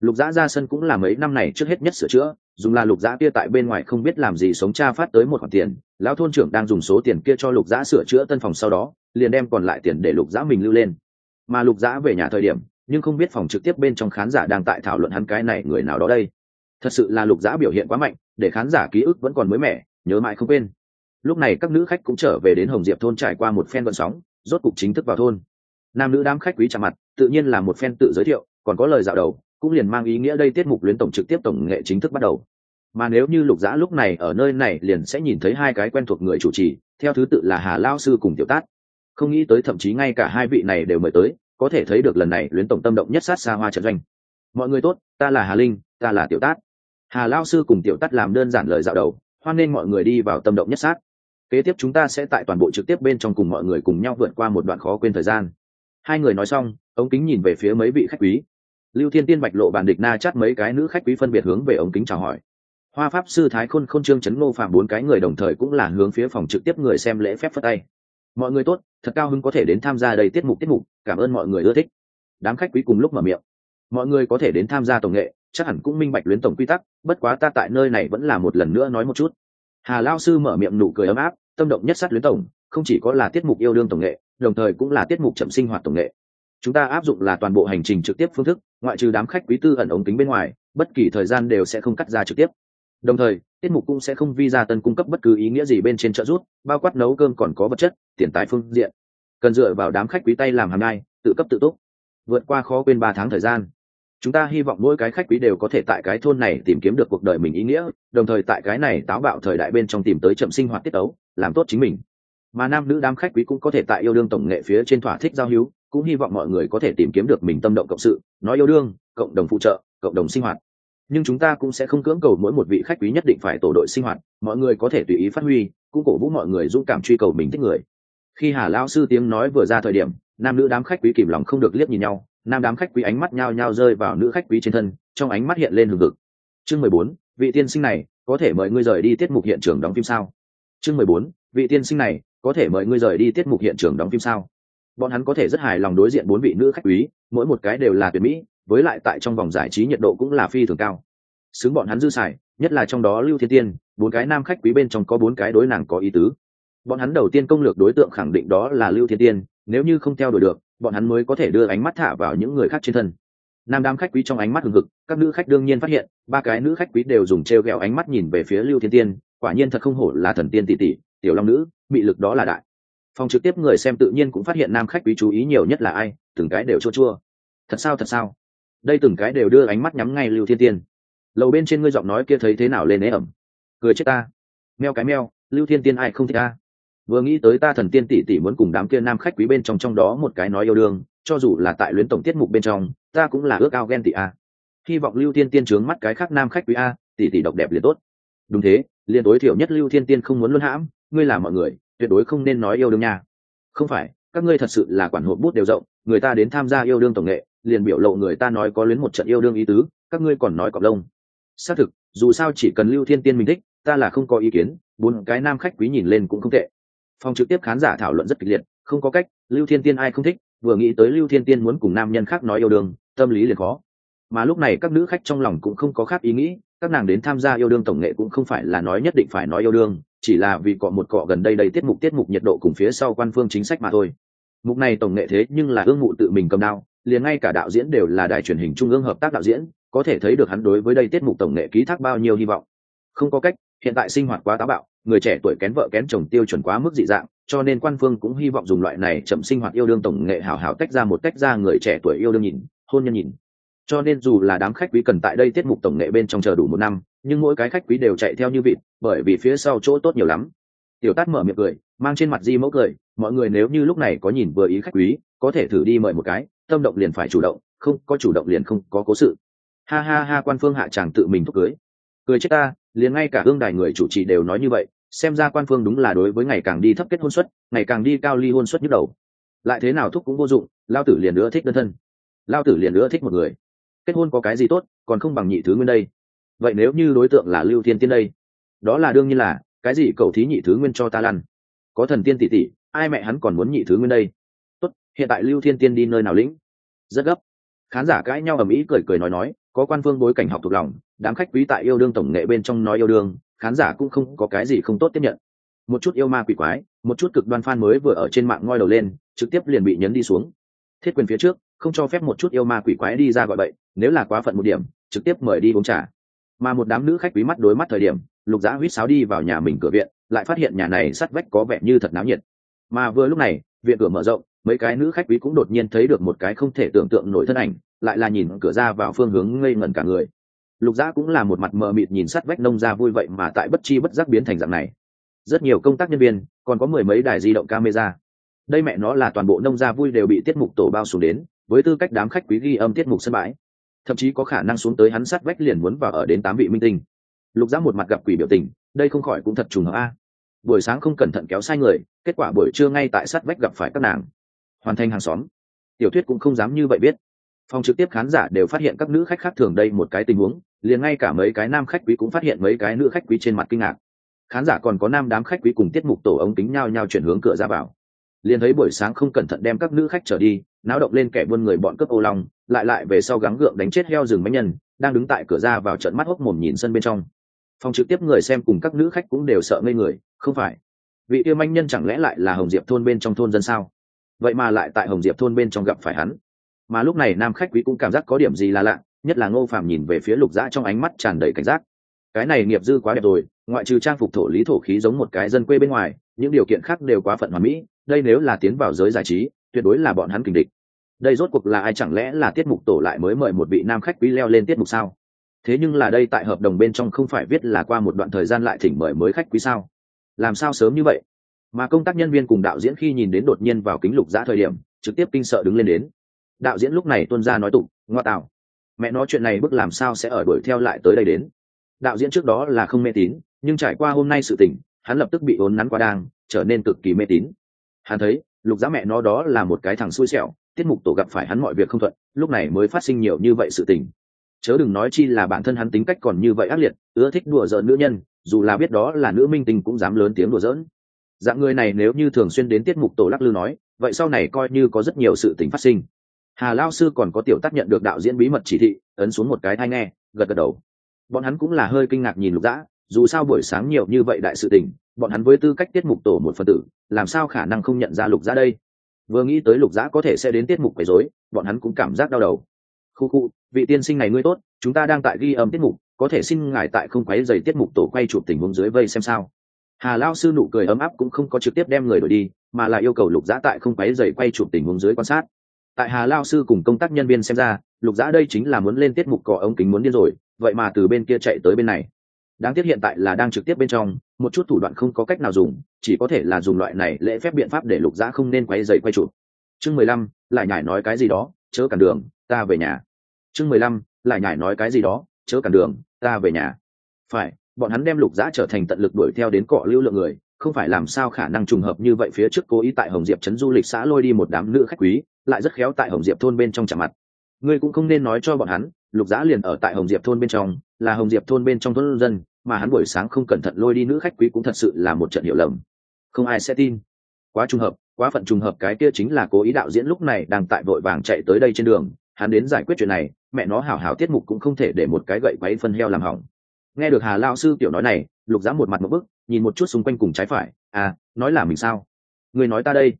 Lục giã ra sân cũng là mấy năm này trước hết nhất sửa chữa dùng là lục giã kia tại bên ngoài không biết làm gì sống cha phát tới một khoản tiền, lão thôn trưởng đang dùng số tiền kia cho lục giã sửa chữa tân phòng sau đó, liền đem còn lại tiền để lục giã mình lưu lên. Mà lục giã về nhà thời điểm, nhưng không biết phòng trực tiếp bên trong khán giả đang tại thảo luận hắn cái này người nào đó đây. Thật sự là lục giã biểu hiện quá mạnh, để khán giả ký ức vẫn còn mới mẻ, nhớ mãi không quên. Lúc này các nữ khách cũng trở về đến hồng diệp thôn trải qua một phen vận sóng, rốt cục chính thức vào thôn. Nam nữ đám khách quý chạm mặt, tự nhiên là một phen tự giới thiệu, còn có lời dạo đầu cũng liền mang ý nghĩa đây tiết mục luyến tổng trực tiếp tổng nghệ chính thức bắt đầu. Mà nếu như lục giã lúc này ở nơi này liền sẽ nhìn thấy hai cái quen thuộc người chủ trì, theo thứ tự là hà lao sư cùng tiểu tát. Không nghĩ tới thậm chí ngay cả hai vị này đều mời tới, có thể thấy được lần này luyến tổng tâm động nhất sát xa hoa trận doanh. Mọi người tốt, ta là hà linh, ta là tiểu tát. Hà lao sư cùng tiểu tát làm đơn giản lời dạo đầu, hoan nên mọi người đi vào tâm động nhất sát. Kế tiếp chúng ta sẽ tại toàn bộ trực tiếp bên trong cùng mọi người cùng nhau vượt qua một đoạn khó quên thời gian. Hai người nói xong, ống kính nhìn về phía mấy vị khách quý lưu thiên tiên bạch lộ bàn địch na chắt mấy cái nữ khách quý phân biệt hướng về ống kính chào hỏi. Hoa pháp sư thái khôn khôn trương chấn ngô phạm bốn cái người đồng thời cũng là hướng phía phòng trực tiếp người xem lễ phép phất tay. Mọi người tốt, thật cao hứng có thể đến tham gia đây tiết mục tiết mục, cảm ơn mọi người ưa thích. Đám khách quý cùng lúc mở miệng. Mọi người có thể đến tham gia tổng nghệ, chắc hẳn cũng minh bạch luyến tổng quy tắc, bất quá ta tại nơi này vẫn là một lần nữa nói một chút. Hà lao sư mở miệng nụ cười ấm áp, tâm động nhất sát luyến tổng, không chỉ có là tiết mục yêu đương tổng nghệ, đồng thời cũng là tiết mục chậm sinh hoạt tổng nghệ chúng ta áp dụng là toàn bộ hành trình trực tiếp phương thức ngoại trừ đám khách quý tư ẩn ống kính bên ngoài bất kỳ thời gian đều sẽ không cắt ra trực tiếp. Đồng thời tiết mục cũng sẽ không visa tân cung cấp bất cứ ý nghĩa gì bên trên trợ rút bao quát nấu cơm còn có vật chất tiền tài phương diện. Cần dựa vào đám khách quý tay làm hàng ngày, tự cấp tự túc vượt qua khó quên ba tháng thời gian. Chúng ta hy vọng mỗi cái khách quý đều có thể tại cái thôn này tìm kiếm được cuộc đời mình ý nghĩa đồng thời tại cái này táo bạo thời đại bên trong tìm tới chậm sinh hoạt tiết ấu làm tốt chính mình. Mà nam nữ đám khách quý cũng có thể tại yêu đương tổng nghệ phía trên thỏa thích giao hữu cũng hy vọng mọi người có thể tìm kiếm được mình tâm động cộng sự, nói yêu đương, cộng đồng phụ trợ, cộng đồng sinh hoạt. Nhưng chúng ta cũng sẽ không cưỡng cầu mỗi một vị khách quý nhất định phải tổ đội sinh hoạt, mọi người có thể tùy ý phát huy, cũng cổ vũ mọi người dũng cảm truy cầu mình thích người. Khi hà lao sư tiếng nói vừa ra thời điểm, nam nữ đám khách quý kìm lòng không được liếc nhìn nhau, nam đám khách quý ánh mắt nhao nhao rơi vào nữ khách quý trên thân, trong ánh mắt hiện lên hừng hực. Chương mười bốn, vị tiên sinh này, có thể mời ngươi rời đi tiết mục hiện trường đóng phim sao? Chương mười bốn, vị tiên sinh này, có thể mời ngươi rời đi tiết mục hiện trường đóng phim sao? Bọn hắn có thể rất hài lòng đối diện bốn vị nữ khách quý, mỗi một cái đều là tuyệt mỹ, với lại tại trong vòng giải trí nhiệt độ cũng là phi thường cao. Xứng bọn hắn dư xài, nhất là trong đó lưu thiên tiên, bốn cái nam khách quý bên trong có bốn cái đối nàng có ý tứ. Bọn hắn đầu tiên công lược đối tượng khẳng định đó là lưu thiên tiên, nếu như không theo đuổi được, bọn hắn mới có thể đưa ánh mắt thả vào những người khác trên thân. Nam đám khách quý trong ánh mắt hừng hực, các nữ khách đương nhiên phát hiện, ba cái nữ khách quý đều dùng t r e o g ẹ o ánh mắt nhìn về phía lưu thiên tiên, quả nhiên thật không hổ là thần tiên tỷ tỷ, tiểu long nữ bị lực đó là đại phòng trực tiếp người xem tự nhiên cũng phát hiện nam khách quý chú ý nhiều nhất là ai, từng cái đều chua chua. Thật sao thật sao? Đây từng cái đều đưa ánh mắt nhắm ngay lưu thiên tiên. Lầu bên trên ngươi giọng nói kia thấy thế nào lên ế ẩm? Cười chết ta. Meo cái meo, lưu thiên tiên ai không thích ta? Vừa nghĩ tới ta thần tiên tỷ tỷ muốn cùng đám kia nam khách quý bên trong trong đó một cái nói yêu đương, cho dù là tại luyến tổng tiết mục bên trong, ta cũng là ước ao ghen tỷ a. Hy vọng lưu thiên tiên trướng mắt cái khác nam khách quý a, tỷ tỷ độc đẹp liền tốt. Đúng thế, liền tối thiểu nhất lưu thiên tiên không muốn luân hãm, ngươi là mọi người tuyệt đối không nên nói yêu đương nha. Không phải, các ngươi thật sự là quản hộp bút đều rộng, người ta đến tham gia yêu đương tổng nghệ, liền biểu lộ người ta nói có luyến một trận yêu đương ý tứ, các ngươi còn nói cọc lông. Xác thực, dù sao chỉ cần lưu thiên tiên mình thích, ta là không có ý kiến, bốn cái nam khách quý nhìn lên cũng không tệ. Phòng trực tiếp khán giả thảo luận rất kịch liệt, không có cách, lưu thiên tiên ai không thích, vừa nghĩ tới lưu thiên tiên muốn cùng nam nhân khác nói yêu đương, tâm lý liền khó. Mà lúc này các nữ khách trong lòng cũng không có khác ý nghĩ, các nàng đến tham gia yêu đương tổng nghệ cũng không phải là nói nhất định phải nói yêu đương chỉ là vì cọ một cọ gần đây đây tiết mục tiết mục nhiệt độ cùng phía sau quan phương chính sách mà thôi. Mục này tổng nghệ thế nhưng là ương mụ tự mình cầm đao, liền ngay cả đạo diễn đều là đài truyền hình trung ương hợp tác đạo diễn, có thể thấy được hắn đối với đây tiết mục tổng nghệ ký thác bao nhiêu hy vọng. Không có cách, hiện tại sinh hoạt quá táo bạo, người trẻ tuổi kén vợ kén chồng tiêu chuẩn quá mức dị dạng, cho nên quan phương cũng hy vọng dùng loại này chậm sinh hoạt yêu đương tổng nghệ hảo hảo tách ra một tách ra người trẻ tuổi yêu đương nhìn, hôn nhân nhìn cho nên dù là đám khách quý cần tại đây tiết mục tổng nghệ bên trong chờ đủ một năm, nhưng mỗi cái khách quý đều chạy theo như vịt, bởi vì phía sau chỗ tốt nhiều lắm. Tiểu tát mở miệng cười, mang trên mặt di mẫu cười, mọi người nếu như lúc này có nhìn vừa ý khách quý, có thể thử đi mời một cái, tâm động liền phải chủ động, không có chủ động liền không có cố sự. Ha ha ha, quan phương hạ chàng tự mình thúc cưới. Cười chết ta, liền ngay cả hương đài người chủ trì đều nói như vậy, xem ra quan phương đúng là đối với ngày càng đi thấp kết hôn suất, ngày càng đi cao ly hôn suất nhức đầu. Lại thế nào thúc cũng vô dụng, lao tử liền nữa thích đơn thân. Lao tử liền nữa thích một người kết hôn có cái gì tốt, còn không bằng nhị thứ nguyên đây. Vậy nếu như đối tượng là lưu thiên tiên đây, đó là đương nhiên là, cái gì cầu thí nhị thứ nguyên cho ta lăn? Có thần tiên tỷ tỷ, ai mẹ hắn còn muốn nhị thứ nguyên đây? Tốt, hiện tại lưu thiên tiên đi nơi nào lĩnh? Rất gấp. Khán giả cãi nhau ầm ĩ cười cười nói nói, có quan phương bối cảnh học thuộc lòng, đám khách quý tại yêu đương tổng nghệ bên trong nói yêu đương, khán giả cũng không có cái gì không tốt tiếp nhận. Một chút yêu ma quỷ quái, một chút cực đoan fan mới vừa ở trên mạng ngoi đầu lên, trực tiếp liền bị nhấn đi xuống. Thiết quyền phía trước không cho phép một chút yêu ma quỷ quái đi ra gọi bậy, nếu là quá phận một điểm, trực tiếp mời đi uống trà. Mà một đám nữ khách quý mắt đối mắt thời điểm, lục giã huýt sáo đi vào nhà mình cửa viện, lại phát hiện nhà này sắt vách có vẻ như thật náo nhiệt. Mà vừa lúc này, viện cửa mở rộng, mấy cái nữ khách quý cũng đột nhiên thấy được một cái không thể tưởng tượng nổi thân ảnh, lại là nhìn cửa ra vào phương hướng ngây ngẩn cả người. Lục giã cũng là một mặt mờ mịt nhìn sắt vách nông ra vui vậy mà tại bất chi bất giác biến thành dạng này. Rất nhiều công tác nhân viên, còn có mười mấy đài di động camera. Đây mẹ nó là toàn bộ nông gia vui đều bị tiết mục tổ bao xuống đến với tư cách đám khách quý ghi âm tiết mục sân bãi. Thậm chí có khả năng xuống tới hắn sát vách liền muốn vào ở đến tám vị minh tinh. Lục giã một mặt gặp quỷ biểu tình, đây không khỏi cũng thật trùng hợp a. Buổi sáng không cẩn thận kéo sai người, kết quả buổi trưa ngay tại sát vách gặp phải các nàng. Hoàn thành hàng xóm. Tiểu thuyết cũng không dám như vậy biết. Phòng trực tiếp khán giả đều phát hiện các nữ khách khác thường đây một cái tình huống, liền ngay cả mấy cái nam khách quý cũng phát hiện mấy cái nữ khách quý trên mặt kinh ngạc. Khán giả còn có nam đám khách quý cùng tiết mục tổ ống kính nhau nhau chuyển hướng cửa ra vào. Liền thấy buổi sáng không cẩn thận đem các nữ khách trở đi náo động lên kẻ buôn người bọn cướp ô long, lại lại về sau gắng gượng đánh chết heo rừng máy nhân, đang đứng tại cửa ra vào trận mắt hốc mồm nhìn sân bên trong. Phòng trực tiếp người xem cùng các nữ khách cũng đều sợ ngây người, không phải. Vị yêu manh nhân chẳng lẽ lại là hồng diệp thôn bên trong thôn dân sao? Vậy mà lại tại hồng diệp thôn bên trong gặp phải hắn. Mà lúc này nam khách quý cũng cảm giác có điểm gì là lạ, nhất là ngô Phàm nhìn về phía lục dã trong ánh mắt tràn đầy cảnh giác. Cái này nghiệp dư quá đẹp rồi, ngoại trừ trang phục thổ lý thổ khí giống một cái dân quê bên ngoài, những điều kiện khác đều quá phận hoàn mỹ, đây nếu là tiến vào giới giải trí tuyệt đối là bọn hắn kình địch. Đây rốt cuộc là ai chẳng lẽ là tiết mục tổ lại mới mời một vị nam khách quý leo lên tiết mục sao? Thế nhưng là đây tại hợp đồng bên trong không phải viết là qua một đoạn thời gian lại thỉnh mời mới khách quý sao? Làm sao sớm như vậy? Mà công tác nhân viên cùng đạo diễn khi nhìn đến đột nhiên vào kính lục giã thời điểm, trực tiếp kinh sợ đứng lên đến. Đạo diễn lúc này tuân ra nói tục ngoa tạo, mẹ nói chuyện này bức làm sao sẽ ở đuổi theo lại tới đây đến? Đạo diễn trước đó là không mê tín, nhưng trải qua hôm nay sự tình, hắn lập tức bị ốn nắn qua đang, trở nên cực kỳ mê tín. Hắn thấy lục giá mẹ nó đó là một cái thằng xui xẻo, tiết mục tổ gặp phải hắn mọi việc không thuận, lúc này mới phát sinh nhiều như vậy sự tình. Chớ đừng nói chi là bản thân hắn tính cách còn như vậy ác liệt, ưa thích đùa giỡn nữ nhân, dù là biết đó là nữ minh tình cũng dám lớn tiếng đùa giỡn. Dạng người này nếu như thường xuyên đến tiết mục tổ lắc lư nói, vậy sau này coi như có rất nhiều sự tình phát sinh. Hà lao sư còn có tiểu tác nhận được đạo diễn bí mật chỉ thị, ấn xuống một cái thai nghe, gật gật đầu. Bọn hắn cũng là hơi kinh ngạc nhìn lục dã dù sao buổi sáng nhiều như vậy đại sự tình, bọn hắn với tư cách tiết mục tổ một phần tử, làm sao khả năng không nhận ra lục giã đây? Vừa nghĩ tới lục giã có thể sẽ đến tiết mục quấy rối, bọn hắn cũng cảm giác đau đầu. Khu khu, vị tiên sinh này ngươi tốt, chúng ta đang tại ghi âm tiết mục, có thể xin ngài tại không quấy dày tiết mục tổ quay chụp tình huống dưới vây xem sao. Hà lao sư nụ cười ấm áp cũng không có trực tiếp đem người đổi đi, mà là yêu cầu lục giã tại không quấy dày quay chụp tình huống dưới quan sát. Tại hà lao sư cùng công tác nhân viên xem ra, lục giã đây chính là muốn lên tiết mục cỏ ống kính muốn điên rồi, vậy mà từ bên kia chạy tới bên này đáng tiếc hiện tại là đang trực tiếp bên trong, một chút thủ đoạn không có cách nào dùng, chỉ có thể là dùng loại này lễ phép biện pháp để lục giã không nên quay dậy quay chụp. Chương mười lăm, lại nhải nói cái gì đó, chớ cản đường, ta về nhà. Chương mười lăm, lại nhải nói cái gì đó, chớ cản đường, ta về nhà. Phải, bọn hắn đem lục giã trở thành tận lực đuổi theo đến cọ lưu lượng người, không phải làm sao khả năng trùng hợp như vậy phía trước cố ý tại hồng diệp trấn du lịch xã lôi đi một đám nữ khách quý, lại rất khéo tại hồng diệp thôn bên trong chạm mặt. Ngươi cũng không nên nói cho bọn hắn, lục giã liền ở tại hồng diệp thôn bên trong, là hồng diệp thôn bên trong thôn dân mà hắn buổi sáng không cẩn thận lôi đi nữ khách quý cũng thật sự là một trận hiểu lầm. Không ai sẽ tin. Quá trùng hợp, quá phận trùng hợp cái kia chính là cố ý đạo diễn lúc này đang tại vội vàng chạy tới đây trên đường. Hắn đến giải quyết chuyện này, mẹ nó hảo hảo tiết mục cũng không thể để một cái gậy quấy phân heo làm hỏng. Nghe được hà lao sư tiểu nói này, lục giã một mặt một bức, nhìn một chút xung quanh cùng trái phải. À nói là mình sao? Người nói ta đây.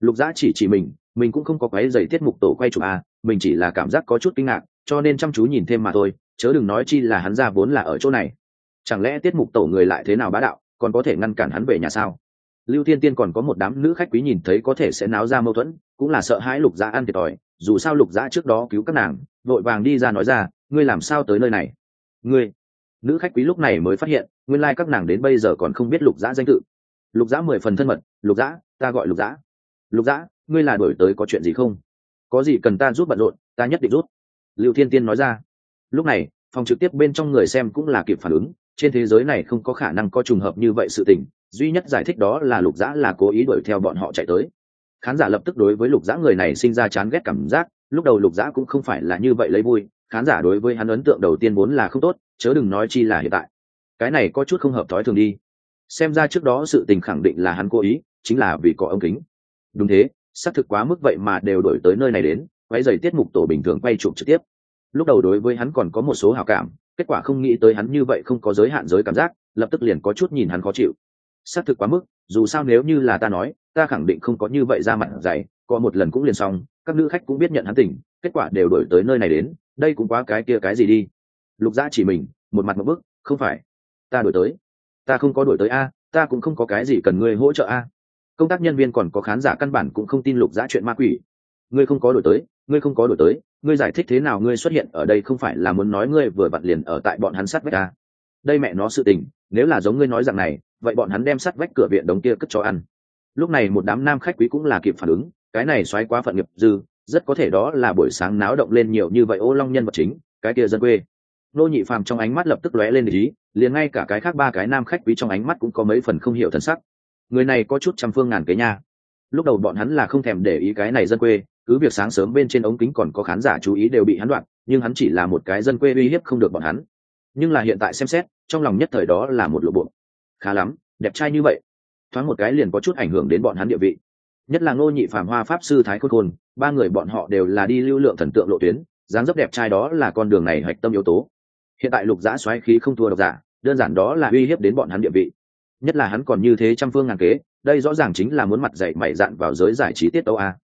Lục giã chỉ chỉ mình mình cũng không có quấy dày tiết mục tổ quay chụp à mình chỉ là cảm giác có chút kinh ngạc, cho nên chăm chú nhìn thêm mà thôi, chớ đừng nói chi là hắn ra vốn là ở chỗ này chẳng lẽ tiết mục tổ người lại thế nào bá đạo, còn có thể ngăn cản hắn về nhà sao? Lưu Thiên tiên còn có một đám nữ khách quý nhìn thấy có thể sẽ náo ra mâu thuẫn, cũng là sợ hãi lục dã ăn thiệt thòi. Dù sao lục dã trước đó cứu các nàng, vội vàng đi ra nói ra, ngươi làm sao tới nơi này? Ngươi? Nữ khách quý lúc này mới phát hiện, nguyên lai、like、các nàng đến bây giờ còn không biết lục dã danh tự. Lục dã mười phần thân mật, lục dã, ta gọi lục dã. Lục dã, ngươi là đổi tới có chuyện gì không? Có gì cần ta rút bận rộn, ta nhất định rút lưu thiên tiên nói ra. Lúc này, phòng trực tiếp bên trong người xem cũng là kịp phản ứng trên thế giới này không có khả năng có trùng hợp như vậy sự tình, duy nhất giải thích đó là lục dã là cố ý đuổi theo bọn họ chạy tới. Khán giả lập tức đối với lục dã người này sinh ra chán ghét cảm giác, lúc đầu lục dã cũng không phải là như vậy lấy vui, khán giả đối với hắn ấn tượng đầu tiên vốn là không tốt, chớ đừng nói chi là hiện tại. Cái này có chút không hợp thói thường đi. Xem ra trước đó sự tình khẳng định là hắn cố ý, chính là vì có ống kính. Đúng thế, xác thực quá mức vậy mà đều đổi tới nơi này đến quay dày tiết mục tổ bình thường quay chụp trực tiếp. Lúc đầu đối với hắn còn có một số hào cảm kết quả không nghĩ tới hắn như vậy không có giới hạn giới cảm giác, lập tức liền có chút nhìn hắn khó chịu. Xác thực quá mức, dù sao nếu như là ta nói, ta khẳng định không có như vậy ra mặt dày có một lần cũng liền xong, các nữ khách cũng biết nhận hắn tỉnh, kết quả đều đổi tới nơi này đến, đây cũng quá cái kia cái gì đi. Lục gia chỉ mình, một mặt một bức, không phải. Ta đổi tới. Ta không có đổi tới a, ta cũng không có cái gì cần ngươi hỗ trợ a. Công tác nhân viên còn có khán giả căn bản cũng không tin lục gia chuyện ma quỷ. Ngươi không có đổi tới, ngươi không có đổi tới ngươi giải thích thế nào ngươi xuất hiện ở đây không phải là muốn nói ngươi vừa vặn liền ở tại bọn hắn sát vách ta? Đây mẹ nó sự tình, nếu là giống ngươi nói rằng này, vậy bọn hắn đem sát vách cửa viện đống kia cất cho ăn. Lúc này một đám nam khách quý cũng là kịp phản ứng, cái này xoáy quá phận nghiệp dư, rất có thể đó là buổi sáng náo động lên nhiều như vậy ô long nhân vật chính, cái kia dân quê. Nô nhị phàm trong ánh mắt lập tức lóe lên ý, liền ngay cả cái khác ba cái nam khách quý trong ánh mắt cũng có mấy phần không hiểu thân sắc. Người này có chút trăm phương ngàn kế nha. Lúc đầu bọn hắn là không thèm để ý cái này dân quê cứ việc sáng sớm bên trên ống kính còn có khán giả chú ý đều bị hắn đoạn, nhưng hắn chỉ là một cái dân quê uy hiếp không được bọn hắn. Nhưng là hiện tại xem xét, trong lòng nhất thời đó là một lộ bộ. Khá lắm, đẹp trai như vậy. Thoáng một cái liền có chút ảnh hưởng đến bọn hắn địa vị. Nhất là ngô nhị phàm hoa pháp sư thái khôn khôn, ba người bọn họ đều là đi lưu lượng thần tượng lộ tuyến, dáng dấp đẹp trai đó là con đường này hạch tâm yếu tố. Hiện tại lục giã xoáy khí không thua độc giả, đơn giản đó là uy hiếp đến bọn hắn địa vị. Nhất là hắn còn như thế trăm phương ngàn kế, đây rõ ràng chính là muốn mặt dạy mày dạn vào giới giải trí tiết tấu a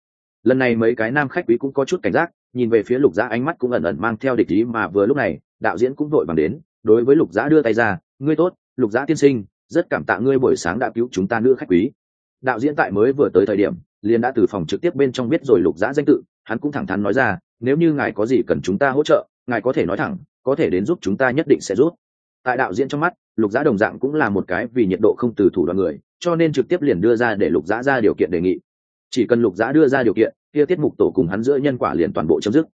lần này mấy cái nam khách quý cũng có chút cảnh giác, nhìn về phía lục giã ánh mắt cũng ẩn ẩn mang theo địch ý mà vừa lúc này, đạo diễn cũng vội bằng đến, đối với lục giã đưa tay ra, ngươi tốt, lục giã tiên sinh, rất cảm tạ ngươi buổi sáng đã cứu chúng ta nữ khách quý. Đạo diễn tại mới vừa tới thời điểm, liền đã từ phòng trực tiếp bên trong biết rồi lục giã danh tự, hắn cũng thẳng thắn nói ra, nếu như ngài có gì cần chúng ta hỗ trợ, ngài có thể nói thẳng, có thể đến giúp chúng ta nhất định sẽ giúp. Tại đạo diễn trong mắt, lục giã đồng dạng cũng là một cái vì nhiệt độ không từ thủ đoàn người, cho nên trực tiếp liền đưa ra để lục giã ra điều kiện đề nghị chỉ cần lục giã đưa ra điều kiện, kia tiết mục tổ cùng hắn giữa nhân quả liền toàn bộ chấm dứt.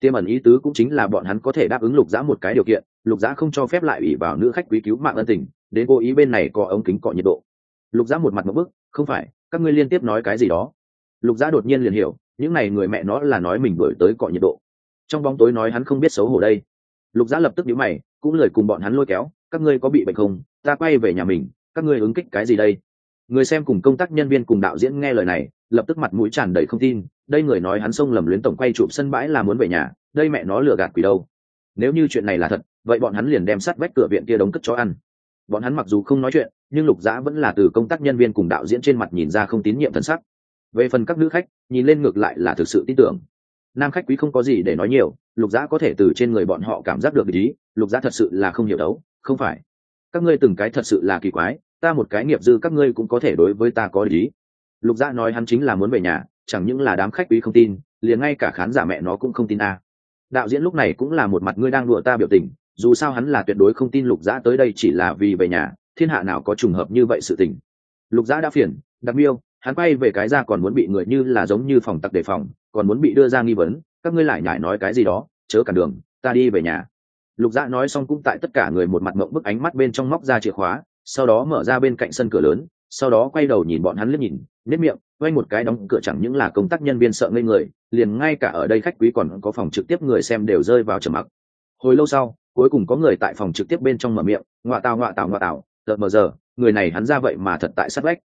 Tiêm ẩn ý tứ cũng chính là bọn hắn có thể đáp ứng lục giã một cái điều kiện, lục giã không cho phép lại ủy vào nữ khách quý cứu mạng ân tình, đến cố ý bên này có ống kính cọ nhiệt độ. Lục giã một mặt một bức, không phải, các ngươi liên tiếp nói cái gì đó. Lục giã đột nhiên liền hiểu, những n à y người mẹ nó là nói mình đổi tới cọ nhiệt độ. Trong bóng tối nói hắn không biết xấu hổ đây. Lục giã lập tức nhữ mày, cũng lời cùng bọn hắn lôi kéo, các ngươi có bị bệnh không? Ta quay về nhà mình, các ngươi ứng kích cái gì đây? Người xem cùng công tác nhân viên cùng đạo diễn nghe lời này lập tức mặt mũi tràn đầy không tin, đây người nói hắn xông lầm luyến tổng quay chụp sân bãi là muốn về nhà, đây mẹ nó lừa gạt quỷ đâu. Nếu như chuyện này là thật, vậy bọn hắn liền đem sắt vách cửa viện kia đống cất cho ăn. Bọn hắn mặc dù không nói chuyện, nhưng lục dã vẫn là từ công tác nhân viên cùng đạo diễn trên mặt nhìn ra không tín nhiệm thân sắc. Về phần các nữ khách, nhìn lên ngược lại là thực sự tin tưởng. Nam khách quý không có gì để nói nhiều, lục dã có thể từ trên người bọn họ cảm giác được ý, lục dã thật sự là không hiểu đấu, không phải. Các ngươi từng cái thật sự là kỳ quái, ta một cái nghiệp dư các ngươi cũng có thể đối với ta có ý lục dã nói hắn chính là muốn về nhà, chẳng những là đám khách quý không tin, liền ngay cả khán giả mẹ nó cũng không tin a. Đạo diễn lúc này cũng là một mặt ngươi đang đùa ta biểu tình, dù sao hắn là tuyệt đối không tin lục dã tới đây chỉ là vì về nhà, thiên hạ nào có trùng hợp như vậy sự tình. Lục dã đã phiền, đặc miêu, hắn quay về cái ra còn muốn bị người như là giống như phòng tặc đề phòng, còn muốn bị đưa ra nghi vấn, các ngươi lại nhải nói cái gì đó, chớ cả đường, ta đi về nhà. Lục dạ nói xong cũng tại tất cả người một mặt mộng bức ánh mắt bên trong móc ra chìa khóa, sau đó mở ra bên cạnh sân cửa lớn sau đó quay đầu nhìn bọn hắn liếc nhìn, nếp miệng, quay một cái đóng cửa chẳng những là công tác nhân viên sợ ngây người, liền ngay cả ở đây khách quý còn có phòng trực tiếp người xem đều rơi vào trầm mặc. Hồi lâu sau, cuối cùng có người tại phòng trực tiếp bên trong mở miệng, ngoạ tào ngoạ tào ngoạ tào tợt mờ giờ, người này hắn ra vậy mà thật tại sát vách.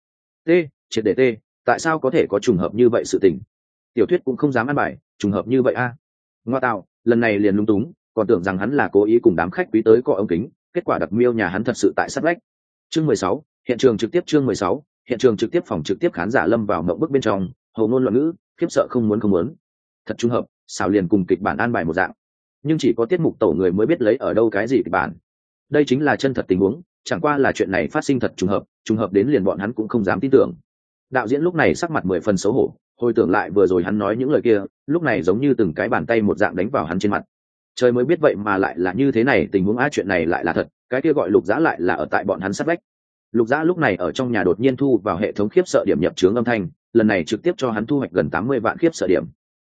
T, triệt để t, tại sao có thể có trùng hợp như vậy sự tình? Tiểu thuyết cũng không dám ăn bài, trùng hợp như vậy a. À? ngoa tạo lần này liền lung túng, còn tưởng rằng hắn là cố ý cùng đám khách quý tới cọ ống kính, kết quả đặc miêu nhà hắn thật sự tại sát vách. Chương mười sáu hiện trường trực tiếp chương mười sáu, hiện trường trực tiếp phòng trực tiếp khán giả lâm vào mộng bức bên trong, hầu ngôn loạn ngữ, khiếp sợ không muốn không muốn. Thật trùng hợp, xảo liền cùng kịch bản an bài một dạng. Nhưng chỉ có tiết mục tổ người mới biết lấy ở đâu cái gì kịch bản. Đây chính là chân thật tình huống, chẳng qua là chuyện này phát sinh thật trùng hợp trùng hợp đến liền bọn hắn cũng không dám tin tưởng. Đạo diễn lúc này sắc mặt mười phần xấu hổ, hồi tưởng lại vừa rồi hắn nói những lời kia, lúc này giống như từng cái bàn tay một dạng đánh vào hắn trên mặt. Trời mới biết vậy mà lại là như thế này, tình huống á chuyện này lại là thật, cái kia gọi lục giã lại là ở tại bọn hắn sát vách lục giã lúc này ở trong nhà đột nhiên thu vào hệ thống khiếp sợ điểm nhập trướng âm thanh, lần này trực tiếp cho hắn thu hoạch gần tám mươi vạn khiếp sợ điểm.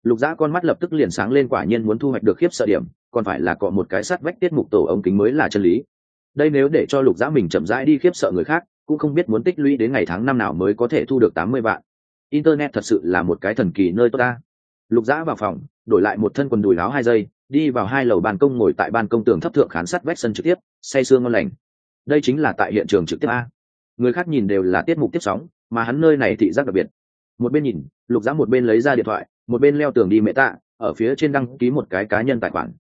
Lục giã con mắt lập tức liền sáng lên quả nhiên muốn thu hoạch được khiếp sợ điểm, còn phải là cọ một cái sắt vách tiết mục tổ ống kính mới là chân lý. Đây nếu để cho lục giã mình chậm rãi đi khiếp sợ người khác, cũng không biết muốn tích lũy đến ngày tháng năm nào mới có thể thu được tám mươi vạn. Internet thật sự là một cái thần kỳ nơi tốt ta. Lục giã vào phòng, đổi lại một thân quần đùi láo hai giây, đi vào hai lầu ban công ngồi tại ban công tường thấp thượng khán sát vách sân trực tiếp, say sương ngon lành đây chính là tại hiện trường trực tiếp a. Người khác nhìn đều là tiết mục tiếp sóng, mà hắn nơi này thị giác đặc biệt. Một bên nhìn, lục giã một bên lấy ra điện thoại, một bên leo tường đi mẹ tạ, ở phía trên đăng ký một cái cá nhân tài khoản.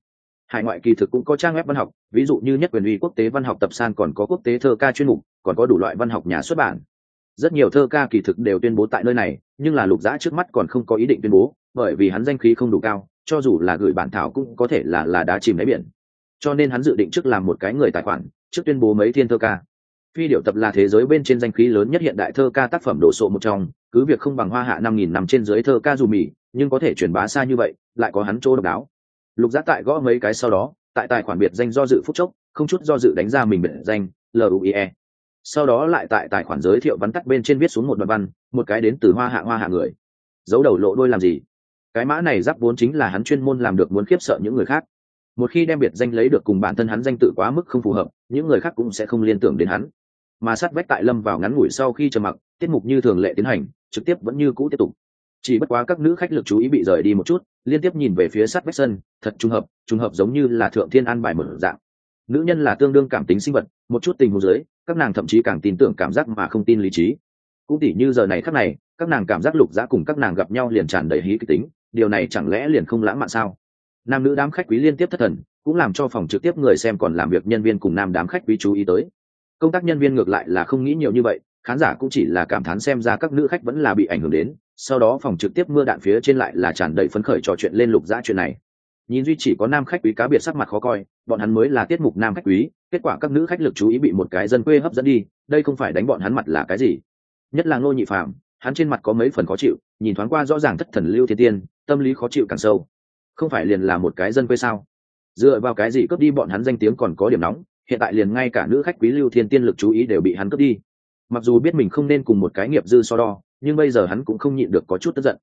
Hải ngoại kỳ thực cũng có trang web văn học, ví dụ như nhất quyền uy quốc tế văn học tập san còn có quốc tế thơ ca chuyên mục, còn có đủ loại văn học nhà xuất bản. Rất nhiều thơ ca kỳ thực đều tuyên bố tại nơi này, nhưng là lục giã trước mắt còn không có ý định tuyên bố, bởi vì hắn danh khí không đủ cao, cho dù là gửi bản thảo cũng có thể là là đá chìm lấy biển. Cho nên hắn dự định trước làm một cái người tài khoản trước tuyên bố mấy thiên thơ ca. Phi điệu tập là thế giới bên trên danh khí lớn nhất hiện đại thơ ca tác phẩm đồ sộ một trong, cứ việc không bằng hoa hạ năm nghìn năm trên dưới thơ ca dù mì nhưng có thể truyền bá xa như vậy, lại có hắn chỗ độc đáo. Lục giá tại gõ mấy cái sau đó, tại tài khoản biệt danh do dự phúc chốc, không chút do dự đánh ra mình biệt danh luie sau đó lại tại tài khoản giới thiệu vắn tắt bên trên viết xuống một đoạn văn, một cái đến từ hoa hạ hoa hạ người. Giấu đầu lộ đôi làm gì? Cái mã này giáp vốn chính là hắn chuyên môn làm được muốn khiếp sợ những người khác một khi đem biệt danh lấy được cùng bản thân hắn danh tự quá mức không phù hợp, những người khác cũng sẽ không liên tưởng đến hắn. Mà sát vách tại lâm vào ngắn ngủi sau khi trầm mặc, tiết mục như thường lệ tiến hành, trực tiếp vẫn như cũ tiếp tục. Chỉ bất quá các nữ khách lực chú ý bị rời đi một chút, liên tiếp nhìn về phía sát vách sân, thật trùng hợp trùng hợp giống như là thượng thiên an bài mở dạng. Nữ nhân là tương đương cảm tính sinh vật, một chút tình huống dưới, các nàng thậm chí càng tin tưởng cảm giác mà không tin lý trí. Cũng tỉ như giờ này khắc này, các nàng cảm giác lục giã cùng các nàng gặp nhau liền tràn đầy hí kịch tính, điều này chẳng lẽ liền không lãng mạn sao? Nam nữ đám khách quý liên tiếp thất thần, cũng làm cho phòng trực tiếp người xem còn làm việc nhân viên cùng nam đám khách quý chú ý tới. Công tác nhân viên ngược lại là không nghĩ nhiều như vậy, khán giả cũng chỉ là cảm thán xem ra các nữ khách vẫn là bị ảnh hưởng đến, sau đó phòng trực tiếp mưa đạn phía trên lại là tràn đầy phấn khởi trò chuyện lên lục dã chuyện này. Nhìn duy chỉ có nam khách quý cá biệt sắc mặt khó coi, bọn hắn mới là tiết mục nam khách quý, kết quả các nữ khách lực chú ý bị một cái dân quê hấp dẫn đi, đây không phải đánh bọn hắn mặt là cái gì. Nhất là ngô nhị phạm hắn trên mặt có mấy phần khó chịu, nhìn thoáng qua rõ ràng thất thần lưu thiên tiên, tâm lý khó chịu càng sâu không phải liền là một cái dân quê sao? Dựa vào cái gì cướp đi bọn hắn danh tiếng còn có điểm nóng, hiện tại liền ngay cả nữ khách quý lưu thiên tiên lực chú ý đều bị hắn cướp đi. Mặc dù biết mình không nên cùng một cái nghiệp dư so đo, nhưng bây giờ hắn cũng không nhịn được có chút tức giận.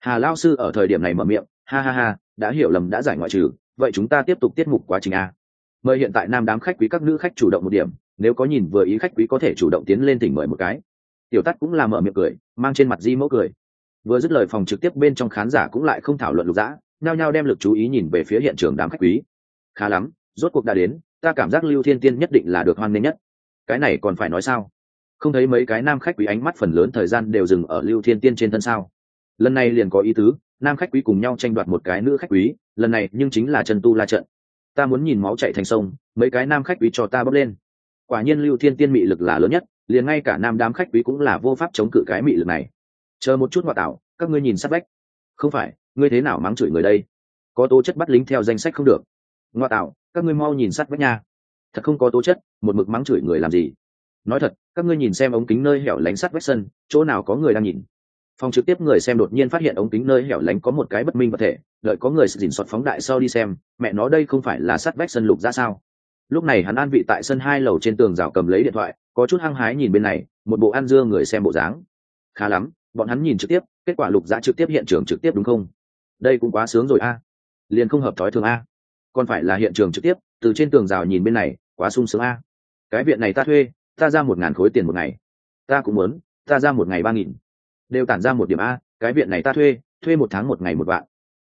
Hà lao sư ở thời điểm này mở miệng, ha ha ha, đã hiểu lầm, đã giải ngoại trừ, vậy chúng ta tiếp tục tiết mục quá trình a. Mời hiện tại nam đám khách quý các nữ khách chủ động một điểm, nếu có nhìn vừa ý khách quý có thể chủ động tiến lên tỉnh mời một cái. Tiểu tắt cũng là mở miệng cười, mang trên mặt di mẫu cười. Vừa dứt lời phòng trực tiếp bên trong khán giả cũng lại không thảo luận lục dã nhao nhao đem lực chú ý nhìn về phía hiện trường đám khách quý. Khá lắm, rốt cuộc đã đến, ta cảm giác lưu thiên tiên nhất định là được hoan nghênh nhất. Cái này còn phải nói sao? Không thấy mấy cái nam khách quý ánh mắt phần lớn thời gian đều dừng ở lưu thiên tiên trên thân sao? Lần này liền có ý tứ, nam khách quý cùng nhau tranh đoạt một cái nữ khách quý, lần này nhưng chính là trần tu la trận. Ta muốn nhìn máu chạy thành sông, mấy cái nam khách quý cho ta bốc lên. Quả nhiên lưu thiên tiên mị lực là lớn nhất, liền ngay cả nam đám khách quý cũng là vô pháp chống cự cái mị lực này. Chờ một chút ngoại tạo các ngươi nhìn sát bách không phải ngươi thế nào mắng chửi người đây? Có tố chất bắt lính theo danh sách không được. Ngoa tạo, các ngươi mau nhìn sát vách nha. Thật không có tố chất, một mực mắng chửi người làm gì? Nói thật, các ngươi nhìn xem ống kính nơi hẻo lánh sát vách sân, chỗ nào có người đang nhìn? Phòng trực tiếp người xem đột nhiên phát hiện ống kính nơi hẻo lánh có một cái bất minh vật thể, đợi có người dình soạt phóng đại sau đi xem, mẹ nó đây không phải là sát vách sân lục ra sao? Lúc này hắn an vị tại sân hai lầu trên tường rào cầm lấy điện thoại, có chút hăng hái nhìn bên này, một bộ ăn dưa người xem bộ dáng. Khá lắm, bọn hắn nhìn trực tiếp, kết quả lục giã trực tiếp hiện trường trực tiếp đúng không? Đây cũng quá sướng rồi a. Liền không hợp thói thường a. Còn phải là hiện trường trực tiếp, từ trên tường rào nhìn bên này, quá sung sướng a. Cái viện này ta thuê, ta ra một ngàn khối tiền một ngày. Ta cũng muốn, ta ra một ngày ba nghìn. Đều tản ra một điểm a, cái viện này ta thuê thuê một tháng một ngày một vạn.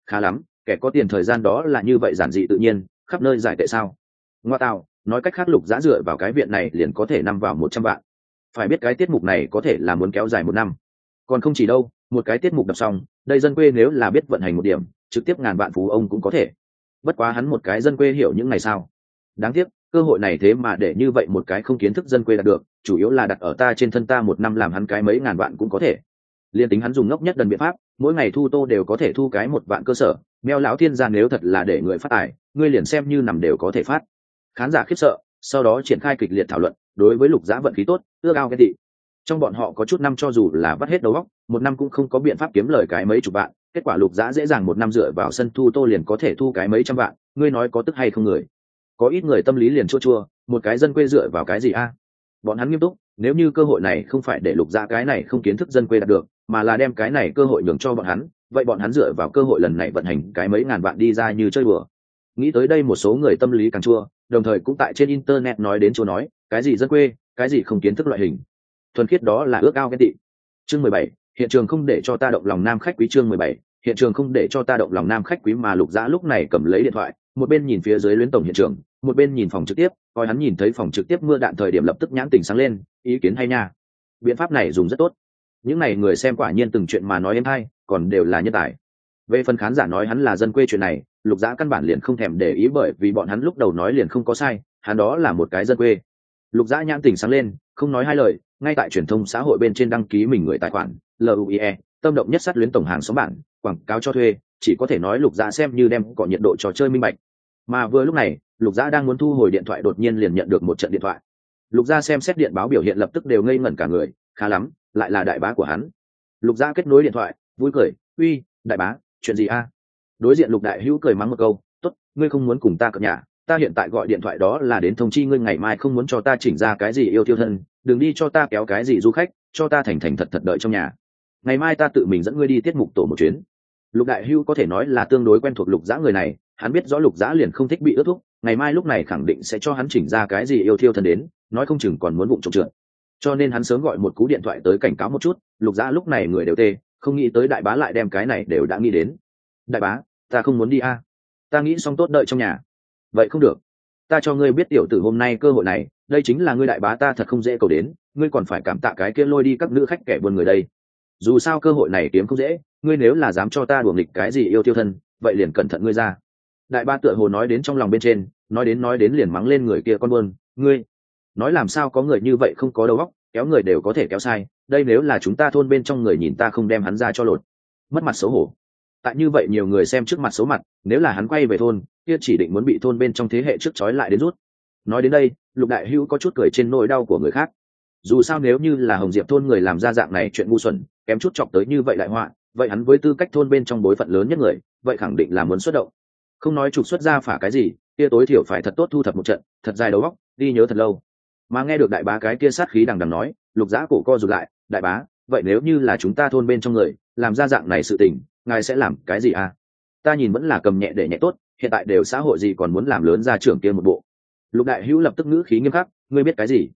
Khá lắm, kẻ có tiền thời gian đó là như vậy giản dị tự nhiên, khắp nơi giải tệ sao? Ngoa tạo, nói cách khác lục giã dựa vào cái viện này liền có thể nằm vào một trăm vạn. Phải biết cái tiết mục này có thể là muốn kéo dài một năm. Còn không chỉ đâu, một cái tiết mục đọc xong đây dân quê nếu là biết vận hành một điểm, trực tiếp ngàn vạn phú ông cũng có thể. Bất quá hắn một cái dân quê hiểu những ngày sao đáng tiếc, cơ hội này thế mà để như vậy một cái không kiến thức dân quê đạt được, chủ yếu là đặt ở ta trên thân ta một năm làm hắn cái mấy ngàn vạn cũng có thể. Liên tính hắn dùng ngốc nhất đần biện pháp, mỗi ngày thu tô đều có thể thu cái một vạn cơ sở meo lão thiên gia nếu thật là để người phát tài, ngươi liền xem như nằm đều có thể phát. Khán giả khiếp sợ, sau đó triển khai kịch liệt thảo luận, đối với lục giá vận khí tốt, ước ao ghen tị trong bọn họ có chút năm cho dù là vắt hết đầu óc, một năm cũng không có biện pháp kiếm lời cái mấy chục vạn, kết quả lục giã dễ dàng một năm dựa vào sân thu tô liền có thể thu cái mấy trăm vạn, ngươi nói có tức hay không người? Có ít người tâm lý liền chua chua, một cái dân quê dựa vào cái gì a? Bọn hắn nghiêm túc, nếu như cơ hội này không phải để lục giã cái này không kiến thức dân quê đạt được, mà là đem cái này cơ hội nhường cho bọn hắn, vậy bọn hắn dựa vào cơ hội lần này vận hành cái mấy ngàn vạn đi ra như chơi bừa nghĩ tới đây một số người tâm lý càng chua, đồng thời cũng tại trên internet nói đến chỗ nói, cái gì dân quê, cái gì không kiến thức loại hình thuần khiết đó là ước ao ghen tị. Chương mười bảy, hiện trường không để cho ta động lòng nam khách quý chương mười bảy, hiện trường không để cho ta động lòng nam khách quý mà lục dã lúc này cầm lấy điện thoại, một bên nhìn phía dưới luyến tổng hiện trường, một bên nhìn phòng trực tiếp, coi hắn nhìn thấy phòng trực tiếp mưa đạn thời điểm lập tức nhãn tình sáng lên, ý kiến hay nha. Biện pháp này dùng rất tốt. Những n à y người xem quả nhiên từng chuyện mà nói em hay, còn đều là nhân tài. Về phần khán giả nói hắn là dân quê chuyện này, lục dã căn bản liền không thèm để ý bởi vì bọn hắn lúc đầu nói liền không có sai, hắn đó là một cái dân quê. Lục dã nhãn tình sáng lên, không nói hai lời ngay tại truyền thông xã hội bên trên đăng ký mình người tài khoản luie tâm động nhất sát luyến tổng hàng xóm bản, quảng cáo cho thuê, chỉ có thể nói lục dã xem như đem cọ nhiệt độ trò chơi minh bạch. Mà vừa lúc này, lục dã đang muốn thu hồi điện thoại đột nhiên liền nhận được một trận điện thoại. Lục gia xem xét điện báo biểu hiện lập tức đều ngây ngẩn cả người, khá lắm, lại là đại bá của hắn. Lục gia kết nối điện thoại, vui cười, uy, đại bá, chuyện gì a? Đối diện lục đại hữu cười mắng một câu t ố t ngươi không muốn cùng ta cập nhà, ta hiện tại gọi điện thoại đó là đến thông chi ngươi ngày mai không muốn cho ta chỉnh ra cái gì yêu thiêu thân đừng đi cho ta kéo cái gì du khách, cho ta thành thành thật thật đợi trong nhà. Ngày mai ta tự mình dẫn ngươi đi tiết mục tổ một chuyến. Lục đại hưu có thể nói là tương đối quen thuộc lục giã người này, hắn biết rõ lục giã liền không thích bị ướt thuốc. ngày mai lúc này khẳng định sẽ cho hắn chỉnh ra cái gì yêu thiêu thân đến, nói không chừng còn muốn bụng trộm trượt. Cho nên hắn sớm gọi một cú điện thoại tới cảnh cáo một chút, lục giã lúc này người đều tê, không nghĩ tới đại bá lại đem cái này đều đã nghĩ đến. Đại bá, ta không muốn đi a. Ta nghĩ xong tốt đợi trong nhà. Vậy không được ta cho ngươi biết tiểu tử hôm nay cơ hội này, đây chính là ngươi đại bá ta thật không dễ cầu đến, ngươi còn phải cảm tạ cái kia lôi đi các nữ khách kẻ buồn người đây. Dù sao cơ hội này kiếm không dễ, ngươi nếu là dám cho ta đùa nghịch cái gì yêu tiêu thân, vậy liền cẩn thận ngươi ra. Đại ba tựa hồ nói đến trong lòng bên trên, nói đến nói đến liền mắng lên người kia con buôn, ngươi, nói làm sao có người như vậy không có đầu óc, kéo người đều có thể kéo sai, đây nếu là chúng ta thôn bên trong người nhìn ta không đem hắn ra cho lột. Mất mặt xấu hổ tại như vậy nhiều người xem trước mặt số mặt, nếu là hắn quay về thôn, kia chỉ định muốn bị thôn bên trong thế hệ trước trói lại đến rút. Nói đến đây, lục đại hữu có chút cười trên nỗi đau của người khác. Dù sao nếu như là hồng diệp thôn người làm ra dạng này chuyện ngu xuẩn, kém chút chọc tới như vậy đại họa, vậy hắn với tư cách thôn bên trong bối phận lớn nhất người, vậy khẳng định là muốn xuất động. Không nói trục xuất ra phả cái gì, kia tối thiểu phải thật tốt thu thập một trận, thật dài đầu góc đi nhớ thật lâu. Mà nghe được đại bá cái kia sát khí đằng đằng nói, lục giã cổ co rụt lại, đại bá, vậy nếu như là chúng ta thôn bên trong người, làm ra dạng này sự tình ngài sẽ làm cái gì à? Ta nhìn vẫn là cầm nhẹ để nhẹ tốt, hiện tại đều xã hội gì còn muốn làm lớn ra trưởng kia một bộ. Lục đại hữu lập tức ngữ khí nghiêm khắc, ngươi biết cái gì?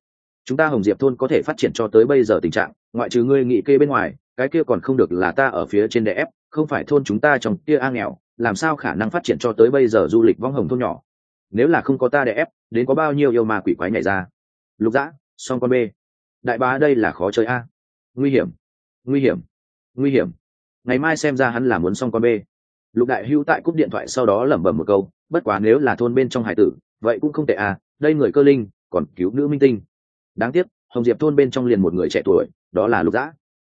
Chúng ta hồng diệp thôn có thể phát triển cho tới bây giờ tình trạng, ngoại trừ ngươi nghị kê bên ngoài, cái kia còn không được là ta ở phía trên đè ép, không phải thôn chúng ta trong kia a nghèo, làm sao khả năng phát triển cho tới bây giờ du lịch vong hồng thôn nhỏ? Nếu là không có ta đè ép, đến có bao nhiêu yêu ma quỷ quái nhảy ra? Lục dã, song con b đại bá đây là khó chơi a. Nguy hiểm nguy hiểm nguy hiểm ngày mai xem ra hắn là muốn xong con bê. lục đại hưu tại cúp điện thoại sau đó lẩm bẩm một câu, bất quá nếu là thôn bên trong hải tử, vậy cũng không tệ à đây người cơ linh, còn cứu nữ minh tinh. Đáng tiếc, hồng diệp thôn bên trong liền một người trẻ tuổi, đó là lục dã.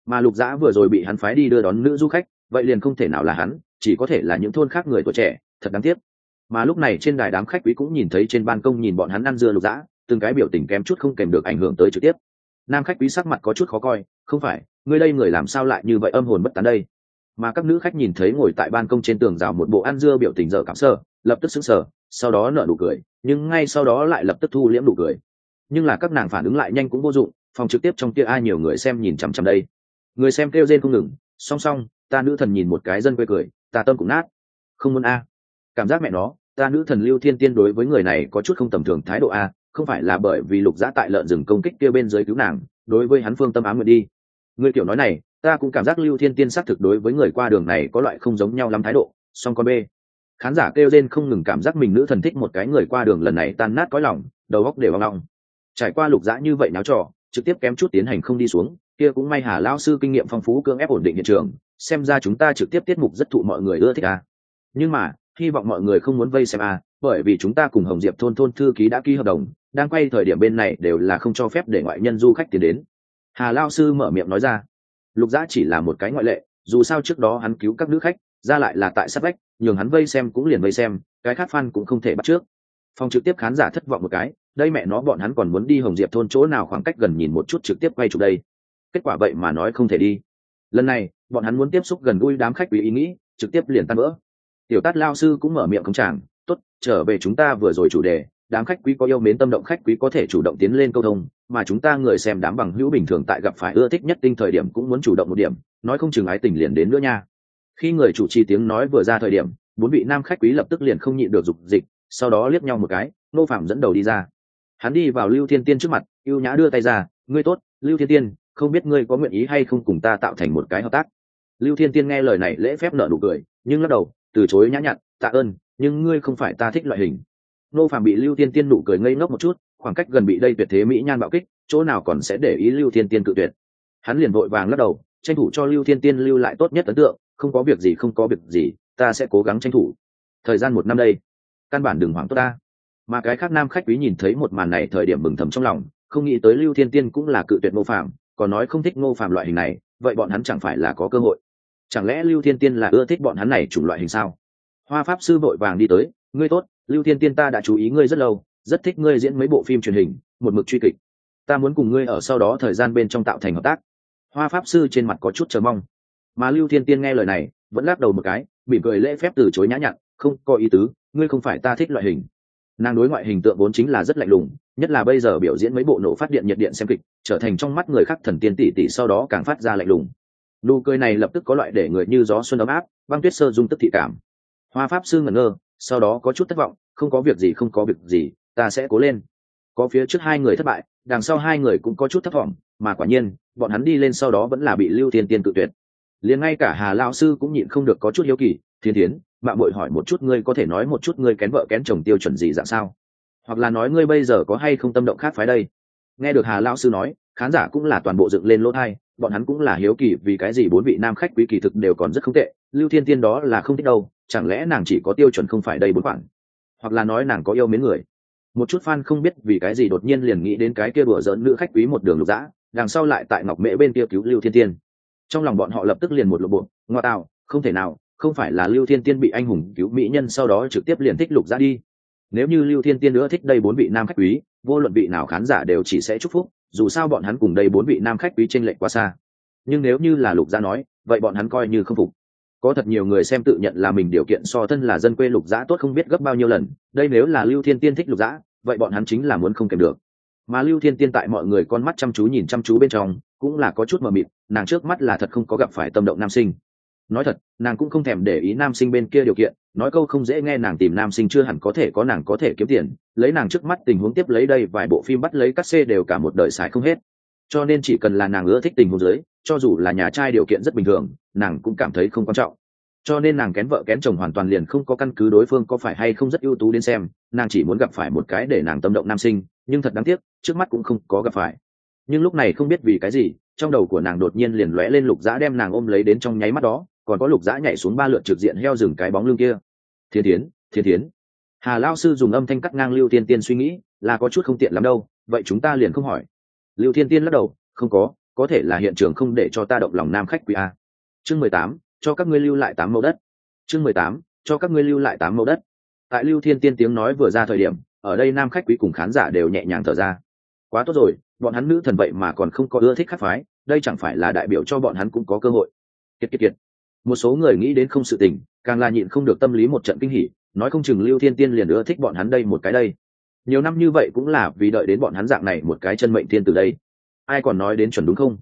Mà lục dã vừa rồi bị hắn phái đi đưa đón nữ du khách, vậy liền không thể nào là hắn, chỉ có thể là những thôn khác người tuổi trẻ, thật đáng tiếc. Mà lúc này trên đài đám khách quý cũng nhìn thấy trên ban công nhìn bọn hắn ăn dưa lục dã, từng cái biểu tình kém chút không kèm được ảnh hưởng tới trực tiếp. Nam khách quý sắc mặt có chút khó coi, không phải, ngươi đây người làm sao lại như vậy âm hồn bất tán đây? Mà các nữ khách nhìn thấy ngồi tại ban công trên tường rào một bộ ăn dưa biểu tình dở cảm sơ, lập tức sững sờ, sau đó nở nụ cười, nhưng ngay sau đó lại lập tức thu liễm nụ cười. Nhưng là các nàng phản ứng lại nhanh cũng vô dụng, phòng trực tiếp trong kia ai nhiều người xem nhìn chằm chằm đây. Người xem kêu rên không ngừng, song song, ta nữ thần nhìn một cái dân quê cười, ta tâm cũng nát. Không muốn a. Cảm giác mẹ nó, ta nữ thần lưu thiên tiên đối với người này có chút không tầm thường thái độ a, không phải là bởi vì lục giã tại lợn rừng công kích kia bên dưới cứu nàng, đối với hắn phương tâm ám nguyện đi. Người kiểu nói này ta cũng cảm giác lưu thiên tiên xác thực đối với người qua đường này có loại không giống nhau lắm thái độ song con b khán giả kêu lên không ngừng cảm giác mình nữ thần thích một cái người qua đường lần này tan nát có lòng đầu góc đều văng lòng trải qua lục dã như vậy náo trò trực tiếp kém chút tiến hành không đi xuống kia cũng may hà lao sư kinh nghiệm phong phú cưỡng ép ổn định hiện trường xem ra chúng ta trực tiếp tiết mục rất thụ mọi người ưa thích à. nhưng mà hy vọng mọi người không muốn vây xem à, bởi vì chúng ta cùng hồng diệp thôn thôn thư ký đã ký hợp đồng đang quay thời điểm bên này đều là không cho phép để ngoại nhân du khách tiến đến. Hà lao sư mở miệng nói ra lục dã chỉ là một cái ngoại lệ, dù sao trước đó hắn cứu các nữ khách, ra lại là tại sát vách, nhường hắn vây xem cũng liền vây xem, cái khác phan cũng không thể bắt trước. Phòng trực tiếp khán giả thất vọng một cái, đây mẹ nó, bọn hắn còn muốn đi hồng diệp thôn chỗ nào khoảng cách gần nhìn một chút trực tiếp quay chụp đây. Kết quả vậy mà nói không thể đi. Lần này, bọn hắn muốn tiếp xúc gần gũi đám khách quý ý nghĩ, trực tiếp liền tan vỡ. Tiểu tát lao sư cũng mở miệng không chàng tốt, trở về chúng ta vừa rồi chủ đề đám khách quý có yêu mến tâm động khách quý có thể chủ động tiến lên câu thông, mà chúng ta người xem đám bằng hữu bình thường tại gặp phải ưa thích nhất tinh thời điểm cũng muốn chủ động một điểm, nói không chừng ái tình liền đến nữa nha. Khi người chủ trì tiếng nói vừa ra thời điểm, bốn vị nam khách quý lập tức liền không nhịn được dục dịch, sau đó liếc nhau một cái nô phạm dẫn đầu đi ra. Hắn đi vào lưu thiên tiên trước mặt y ê u nhã đưa tay ra, ngươi tốt, lưu thiên tiên, không biết ngươi có nguyện ý hay không cùng ta tạo thành một cái hợp tác? Lưu thiên tiên nghe lời này lễ phép nợ nụ cười, nhưng lắc đầu, từ chối nhã nhặn, tạ ơn, nhưng ngươi không phải ta thích loại hình nô phạm bị lưu thiên tiên nụ cười ngây ngốc một chút, khoảng cách gần bị đây tuyệt thế mỹ nhan bạo kích, chỗ nào còn sẽ để ý lưu thiên tiên cự tuyệt. Hắn liền vội vàng lắc đầu, tranh thủ cho lưu thiên tiên lưu lại tốt nhất ấn tượng, không có việc gì, không có việc gì, ta sẽ cố gắng tranh thủ. Thời gian một năm đây, căn bản đừng hoảng tốt ta. Mà cái khác nam khách quý nhìn thấy một màn này thời điểm mừng thầm trong lòng, không nghĩ tới lưu thiên tiên cũng là cự tuyệt ngô phạm còn nói không thích ngô phạm loại hình này, vậy bọn hắn chẳng phải là có cơ hội. Chẳng lẽ lưu thiên tiên là ưa thích bọn hắn này chủng loại hình sao? Hoa pháp sư vội vàng đi tới, ngươi tốt lưu thiên tiên ta đã chú ý ngươi rất lâu, rất thích ngươi diễn mấy bộ phim truyền hình, một mực truy kịch. Ta muốn cùng ngươi ở sau đó thời gian bên trong tạo thành hợp tác. Hoa pháp sư trên mặt có chút chờ mong. Mà lưu thiên tiên nghe lời này, vẫn lắc đầu một cái bị cười lễ phép từ chối nhã nhặn, không, có ý tứ, ngươi không phải ta thích loại hình. Nàng đối ngoại hình tượng vốn chính là rất lạnh lùng, nhất là bây giờ biểu diễn mấy bộ nổ phát điện nhiệt điện xem kịch, trở thành trong mắt người khác thần tiên tỷ tỷ sau đó càng phát ra lạnh lùng. Nụ cười này lập tức có loại để người như gió xuân ấm áp, băng tuyết sơ dung tức thị cảm. Hoa pháp sư ngẩn ngơ sau đó có chút thất vọng, không có việc gì, không có việc gì, ta sẽ cố lên. Có phía trước hai người thất bại, đằng sau hai người cũng có chút thất vọng, mà quả nhiên, bọn hắn đi lên sau đó vẫn là bị lưu thiên tiên tự tuyệt. Liền ngay cả hà lao sư cũng nhịn không được có chút hiếu kỳ, thiên thiến mạng bội hỏi một chút ngươi có thể nói một chút ngươi kén vợ kén chồng tiêu chuẩn gì dạng sao? Hoặc là nói ngươi bây giờ có hay không tâm động khác phái đây? Nghe được hà lao sư nói, khán giả cũng là toàn bộ dựng lên lỗ thai bọn hắn cũng là hiếu kỳ vì cái gì bốn vị nam khách quý kỳ thực đều còn rất không tệ, lưu thiên tiên đó là không thích đâu chẳng lẽ nàng chỉ có tiêu chuẩn không phải đây bốn khoản? Hoặc là nói nàng có yêu mến người? Một chút fan không biết vì cái gì đột nhiên liền nghĩ đến cái kia đùa giỡn nữ khách quý một đường lục dã, đằng sau lại tại ngọc mễ bên kia cứu lưu thiên tiên. Trong lòng bọn họ lập tức liền một lộ bộ ngoa tạo, không thể nào, không phải là lưu thiên tiên bị anh hùng cứu mỹ nhân sau đó trực tiếp liền thích lục dã đi. Nếu như lưu thiên tiên nữa thích đây bốn vị nam khách quý, vô luận vị nào khán giả đều chỉ sẽ chúc phúc, dù sao bọn hắn cùng đây bốn vị nam khách quý tranh lệch quá xa. Nhưng nếu như là lục gia nói, vậy bọn hắn coi như không phục có thật nhiều người xem tự nhận là mình điều kiện so thân là dân quê lục giã tốt không biết gấp bao nhiêu lần, đây nếu là lưu thiên tiên thích lục giã vậy bọn hắn chính là muốn không kèm được. Mà lưu thiên tiên tại mọi người con mắt chăm chú nhìn chăm chú bên trong, cũng là có chút mờ mịt, nàng trước mắt là thật không có gặp phải tâm động nam sinh. Nói thật, nàng cũng không thèm để ý nam sinh bên kia điều kiện, nói câu không dễ nghe nàng tìm nam sinh chưa hẳn có thể có nàng có thể kiếm tiền, lấy nàng trước mắt tình huống tiếp lấy đây vài bộ phim bắt lấy cắt xê đều cả một đời xài không hết. Cho nên chỉ cần là nàng ưa thích tình huống dưới cho dù là nhà trai điều kiện rất bình thường, nàng cũng cảm thấy không quan trọng. Cho nên nàng kén vợ kén chồng hoàn toàn liền không có căn cứ đối phương có phải hay không rất ưu tú đến xem, nàng chỉ muốn gặp phải một cái để nàng tâm động nam sinh, nhưng thật đáng tiếc, trước mắt cũng không có gặp phải. Nhưng lúc này không biết vì cái gì, trong đầu của nàng đột nhiên liền lóe lên lục dã đem nàng ôm lấy đến trong nháy mắt đó, còn có lục dã nhảy xuống ba lượt trực diện heo rừng cái bóng lưng kia. Thiên thiến thiên thiến. Hà lao sư dùng âm thanh cắt ngang lưu tiên tiên suy nghĩ, là có chút không tiện lắm đâu, vậy chúng ta liền không hỏi. Lưu thiên tiên lắc đầu, không có có thể là hiện trường không để cho ta động lòng nam khách quý a. Chương mười tám, cho các ngươi lưu lại tám mẫu đất. Chương mười tám, cho các ngươi lưu lại tám mẫu đất. Tại lưu thiên tiên tiếng nói vừa ra thời điểm, ở đây nam khách quý cùng khán giả đều nhẹ nhàng thở ra. Quá tốt rồi, bọn hắn nữ thần vậy mà còn không có ưa thích khắc phái, đây chẳng phải là đại biểu cho bọn hắn cũng có cơ hội. Kiệt kiệt kiệt. Một số người nghĩ đến không sự tình, càng là nhịn không được tâm lý một trận kinh hỉ, nói không chừng lưu thiên tiên liền ưa thích bọn hắn đây một cái đây. Nhiều năm như vậy cũng là vì đợi đến bọn hắn dạng này một cái chân mệnh thiên từ đây ai còn nói đến chuẩn đúng không?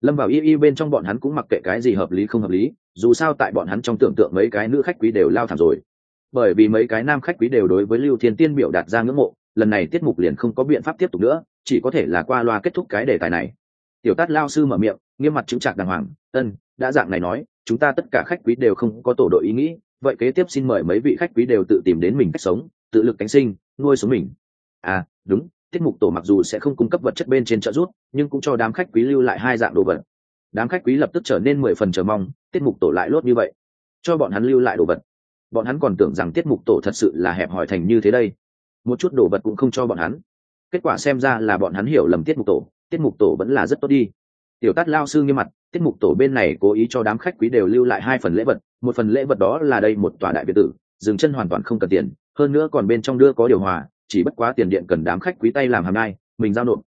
Lâm vào y y bên trong bọn hắn cũng mặc kệ cái gì hợp lý không hợp lý, dù sao tại bọn hắn trong tưởng tượng mấy cái nữ khách quý đều lao thẳng rồi. Bởi vì mấy cái nam khách quý đều đối với lưu thiên tiên biểu đạt ra ngưỡng mộ, lần này tiết mục liền không có biện pháp tiếp tục nữa, chỉ có thể là qua loa kết thúc cái đề tài này. Tiểu tát lao sư mở miệng, nghiêm mặt chứng trạc đàng hoàng, ân, đã dạng này nói, chúng ta tất cả khách quý đều không có tổ đội ý nghĩ, vậy kế tiếp xin mời mấy vị khách quý đều tự tìm đến mình cách sống, tự lực cánh sinh, nuôi sống mình. À đúng tiết mục tổ mặc dù sẽ không cung cấp vật chất bên trên trợ giúp, nhưng cũng cho đám khách quý lưu lại hai dạng đồ vật. Đám khách quý lập tức trở nên mười phần chờ mong, tiết mục tổ lại lốt như vậy. Cho bọn hắn lưu lại đồ vật. Bọn hắn còn tưởng rằng tiết mục tổ thật sự là hẹp hòi thành như thế đây. Một chút đồ vật cũng không cho bọn hắn. Kết quả xem ra là bọn hắn hiểu lầm tiết mục tổ, tiết mục tổ vẫn là rất tốt đi. Tiểu tát lao sư nghiêm mặt, tiết mục tổ bên này cố ý cho đám khách quý đều lưu lại hai phần lễ vật, một phần lễ vật đó là đây một tòa đại biệt tử, dừng chân hoàn toàn không cần tiền, hơn nữa còn bên trong đưa có điều hòa chỉ bất quá tiền điện cần đám khách quý tay làm hàm nay mình giao nộp.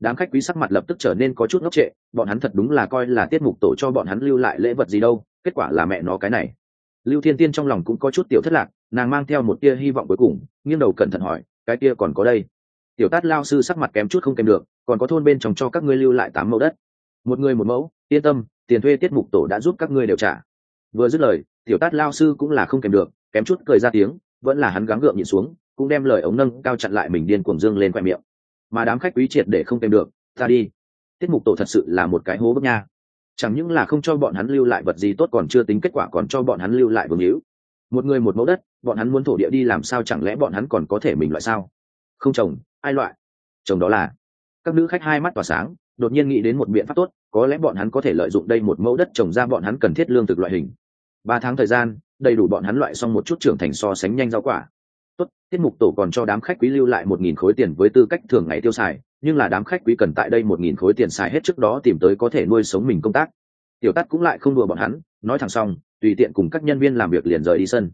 Đám khách quý sắc mặt lập tức trở nên có chút ngốc trệ, bọn hắn thật đúng là coi là tiết mục tổ cho bọn hắn lưu lại lễ vật gì đâu, kết quả là mẹ nó cái này. Lưu thiên tiên trong lòng cũng có chút tiểu thất lạc, nàng mang theo một tia hy vọng cuối cùng, nghiêng đầu cẩn thận hỏi, cái tia còn có đây? Tiểu tát lao sư sắc mặt kém chút không kèm được, còn có thôn bên trong cho các ngươi lưu lại tám mẫu đất. Một người một mẫu, yên tâm, tiền thuê tiết mục tổ đã giúp các ngươi đều trả vừa dứt lời, tiểu tát lao sư cũng là không kèm được, kém chút cười ra tiếng, vẫn là hắn gắng gượng nhịn xuống cũng đem lời ống nâng cao chặn lại mình điên cuồng dương lên khoe miệng. Mà đám khách quý triệt để không kèm được, ta đi. Tiết mục tổ thật sự là một cái hố bức nha. Chẳng những là không cho bọn hắn lưu lại vật gì tốt còn chưa tính kết quả còn cho bọn hắn lưu lại vương hữu. Một người một mẫu đất, bọn hắn muốn thổ địa đi làm sao chẳng lẽ bọn hắn còn có thể mình loại sao? Không trồng ai loại? Trồng đó là. Các nữ khách hai mắt tỏa sáng, đột nhiên nghĩ đến một biện pháp tốt, có lẽ bọn hắn có thể lợi dụng đây một mẫu đất trồng ra bọn hắn cần thiết lương thực loại hình. Ba tháng thời gian, đầy đủ bọn hắn loại xong một chút trưởng thành so sánh nhanh rau quả tốt, tiết mục tổ còn cho đám khách quý lưu lại một nghìn khối tiền với tư cách thường ngày tiêu xài, nhưng là đám khách quý cần tại đây một nghìn khối tiền xài hết trước đó tìm tới có thể nuôi sống mình công tác. Tiểu Tát cũng lại không đùa bọn hắn, nói thẳng xong, tùy tiện cùng các nhân viên làm việc liền rời đi sân.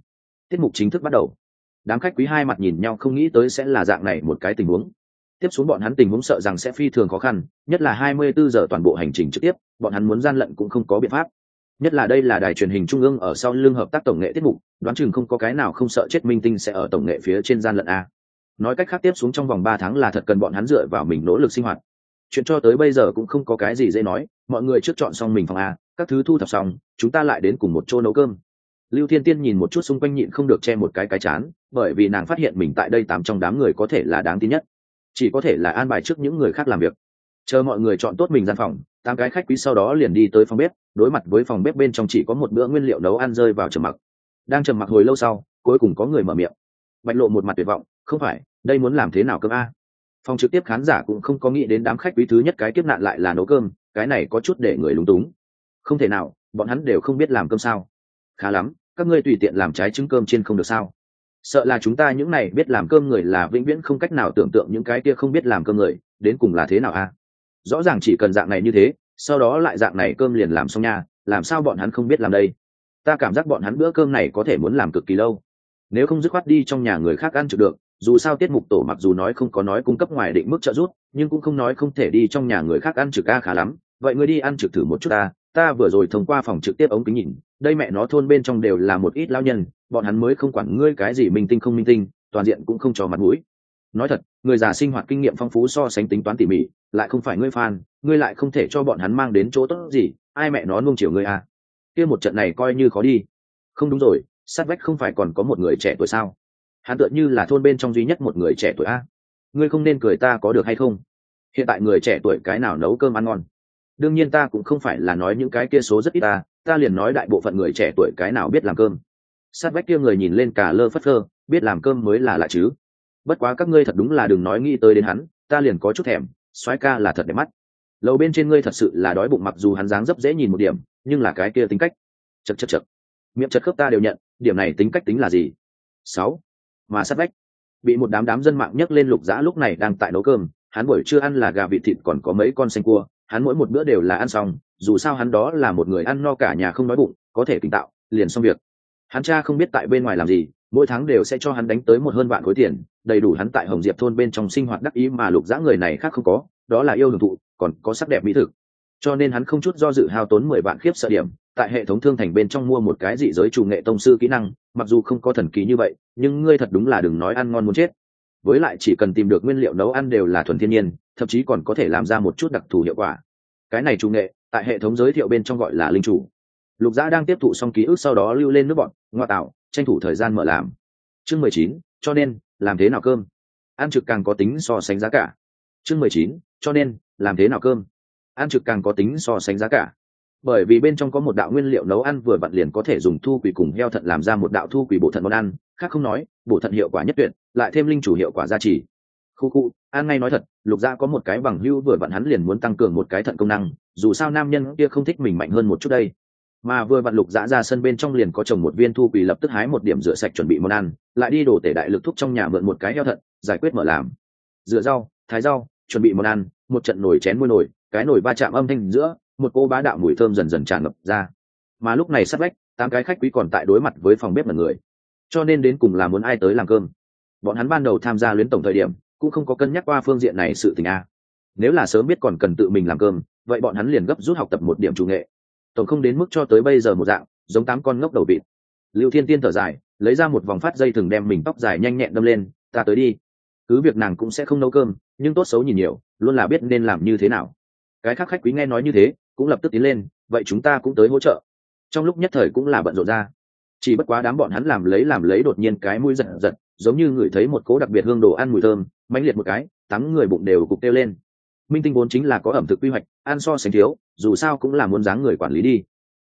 Tiết mục chính thức bắt đầu. Đám khách quý hai mặt nhìn nhau không nghĩ tới sẽ là dạng này một cái tình huống. Tiếp xuống bọn hắn tình huống sợ rằng sẽ phi thường khó khăn, nhất là hai mươi bốn giờ toàn bộ hành trình trực tiếp, bọn hắn muốn gian lận cũng không có biện pháp nhất là đây là đài truyền hình trung ương ở sau lưng hợp tác tổng nghệ tiết mục, đoán chừng không có cái nào không sợ chết minh tinh sẽ ở tổng nghệ phía trên gian lận a. Nói cách khác tiếp xuống trong vòng ba tháng là thật cần bọn hắn dựa vào mình nỗ lực sinh hoạt. Chuyện cho tới bây giờ cũng không có cái gì dễ nói, mọi người trước chọn xong mình phòng a, các thứ thu thập xong, chúng ta lại đến cùng một chỗ nấu cơm. Lưu thiên tiên nhìn một chút xung quanh nhịn không được che một cái cái chán, bởi vì nàng phát hiện mình tại đây tám trong đám người có thể là đáng tin nhất. Chỉ có thể là an bài trước những người khác làm việc. Chờ mọi người chọn tốt mình gian phòng, tám cái khách quý sau đó liền đi tới phòng bếp đối mặt với phòng bếp bên trong chỉ có một bữa nguyên liệu nấu ăn rơi vào trầm mặc. Đang trầm mặc hồi lâu sau, cuối cùng có người mở miệng. Bạch lộ một mặt tuyệt vọng, không phải, đây muốn làm thế nào cơm a? Phòng trực tiếp khán giả cũng không có nghĩ đến đám khách quý thứ nhất cái kiếp nạn lại là nấu cơm, cái này có chút để người lúng túng. Không thể nào, bọn hắn đều không biết làm cơm sao. Khá lắm, các ngươi tùy tiện làm trái trứng cơm trên không được sao? Sợ là chúng ta những này biết làm cơm người là vĩnh viễn không cách nào tưởng tượng những cái kia không biết làm cơm người, đến cùng là thế nào a? Rõ ràng chỉ cần dạng này như thế sau đó lại dạng này cơm liền làm xong nha, làm sao bọn hắn không biết làm đây? Ta cảm giác bọn hắn bữa cơm này có thể muốn làm cực kỳ lâu. Nếu không dứt khoát đi trong nhà người khác ăn trực được, dù sao tiết mục tổ mặc dù nói không có nói cung cấp ngoài định mức trợ giúp, nhưng cũng không nói không thể đi trong nhà người khác ăn trực ca khá lắm. Vậy ngươi đi ăn trực thử một chút ta ta vừa rồi thông qua phòng trực tiếp ống kính nhìn, đây mẹ nó thôn bên trong đều là một ít lao nhân, bọn hắn mới không quản ngươi cái gì minh tinh không minh tinh, toàn diện cũng không cho mặt mũi. Nói thật, người già sinh hoạt kinh nghiệm phong phú so sánh tính toán tỉ mỉ lại không phải ngươi fan, ngươi lại không thể cho bọn hắn mang đến chỗ tốt gì, ai mẹ nó nung chiều ngươi à. Kia một trận này coi như khó đi. Không đúng rồi, sát vách không phải còn có một người trẻ tuổi sao? Hắn tựa như là thôn bên trong duy nhất một người trẻ tuổi a. Ngươi không nên cười ta có được hay không? Hiện tại người trẻ tuổi cái nào nấu cơm ăn ngon? Đương nhiên ta cũng không phải là nói những cái kia số rất ít ta ta liền nói đại bộ phận người trẻ tuổi cái nào biết làm cơm. Sát vách kia người nhìn lên cả lơ phất phơ, biết làm cơm mới là lạ chứ. Bất quá các ngươi thật đúng là đừng nói nghĩ tới đến hắn, ta liền có chút thèm soái ca là thật đẹp mắt. Lầu bên trên ngươi thật sự là đói bụng mặc dù hắn dáng dấp dễ nhìn một điểm, nhưng là cái kia tính cách. Chật chật chật miệng chật khớp ta đều nhận, điểm này tính cách tính là gì? Sáu. Mà sát vách. Bị một đám đám dân mạng nhấc lên lục dã lúc này đang tại nấu cơm, hắn buổi trưa ăn là gà vịt thịt còn có mấy con xanh cua, hắn mỗi một bữa đều là ăn xong, dù sao hắn đó là một người ăn no cả nhà không nói bụng, có thể tỉnh tạo, liền xong việc. Hắn cha không biết tại bên ngoài làm gì mỗi tháng đều sẽ cho hắn đánh tới một hơn vạn khối tiền, đầy đủ hắn tại hồng diệp thôn bên trong sinh hoạt đắc ý mà lục dã người này khác không có, đó là yêu hưởng thụ, còn có sắc đẹp mỹ thực. Cho nên hắn không chút do dự hao tốn mười vạn khiếp sợ điểm, tại hệ thống thương thành bên trong mua một cái dị giới chủ nghệ tông sư kỹ năng, mặc dù không có thần kỳ như vậy, nhưng ngươi thật đúng là đừng nói ăn ngon muốn chết. Với lại chỉ cần tìm được nguyên liệu nấu ăn đều là thuần thiên nhiên, thậm chí còn có thể làm ra một chút đặc thù hiệu quả. Cái này chủ nghệ, tại hệ thống giới thiệu bên trong gọi là linh chủ lục giã đang tiếp thụ xong ký ức sau đó lưu lên nước bọn ngoại tạo, tranh thủ thời gian mở làm. Chương mười chín, cho nên, làm thế nào cơm? Ăn trực càng có tính so sánh giá cả. Chương mười chín, cho nên, làm thế nào cơm? Ăn trực càng có tính so sánh giá cả. Bởi vì bên trong có một đạo nguyên liệu nấu ăn vừa vặn liền có thể dùng thu quỷ cùng heo thận làm ra một đạo thu quỷ bổ thận món ăn, khác không nói bổ thận hiệu quả nhất tuyệt, lại thêm linh chủ hiệu quả gia trì. Khu khu, an ngay nói thật, lục gia có một cái bằng hưu vừa vặn hắn liền muốn tăng cường một cái thận công năng, dù sao nam nhân kia không thích mình mạnh hơn một chút đây mà vừa vặn lục dã ra sân bên trong liền có trồng một viên thu quỳ lập tức hái một điểm rửa sạch chuẩn bị món ăn, lại đi đổ tể đại lực thúc trong nhà mượn một cái heo thận, giải quyết mở làm. Rửa rau, thái rau, chuẩn bị món ăn, một trận nồi chén môi nồi, cái nồi va chạm âm thanh giữa, một cô bá đạo mùi thơm dần dần tràn ngập ra. Mà lúc này sắp lách tám cái khách quý còn tại đối mặt với phòng bếp là người. Cho nên đến cùng là muốn ai tới làm cơm? Bọn hắn ban đầu tham gia luyến tổng thời điểm, cũng không có cân nhắc qua phương diện này sự tình a. Nếu là sớm biết còn cần tự mình làm cơm, vậy bọn hắn liền gấp rút học tập một điểm chủ nghệ tổng không đến mức cho tới bây giờ một dạng, giống tám con ngốc đầu vịt. Lưu thiên tiên thở dài, lấy ra một vòng phát dây thừng đem mình tóc dài nhanh nhẹn đâm lên, ta tới đi. Cứ việc nàng cũng sẽ không nấu cơm, nhưng tốt xấu nhìn nhiều, luôn là biết nên làm như thế nào. Cái khác khách quý nghe nói như thế, cũng lập tức tiến lên, vậy chúng ta cũng tới hỗ trợ. Trong lúc nhất thời cũng là bận rộn ra. Chỉ bất quá đám bọn hắn làm lấy làm lấy đột nhiên cái mũi giật giật, giống như ngửi thấy một cố đặc biệt hương đồ ăn mùi thơm, mãnh liệt một cái tắm người bụng đều cục kêu lên. Minh tinh vốn chính là có ẩm thực quy hoạch ăn so sánh thiếu, dù sao cũng là muốn dáng người quản lý đi.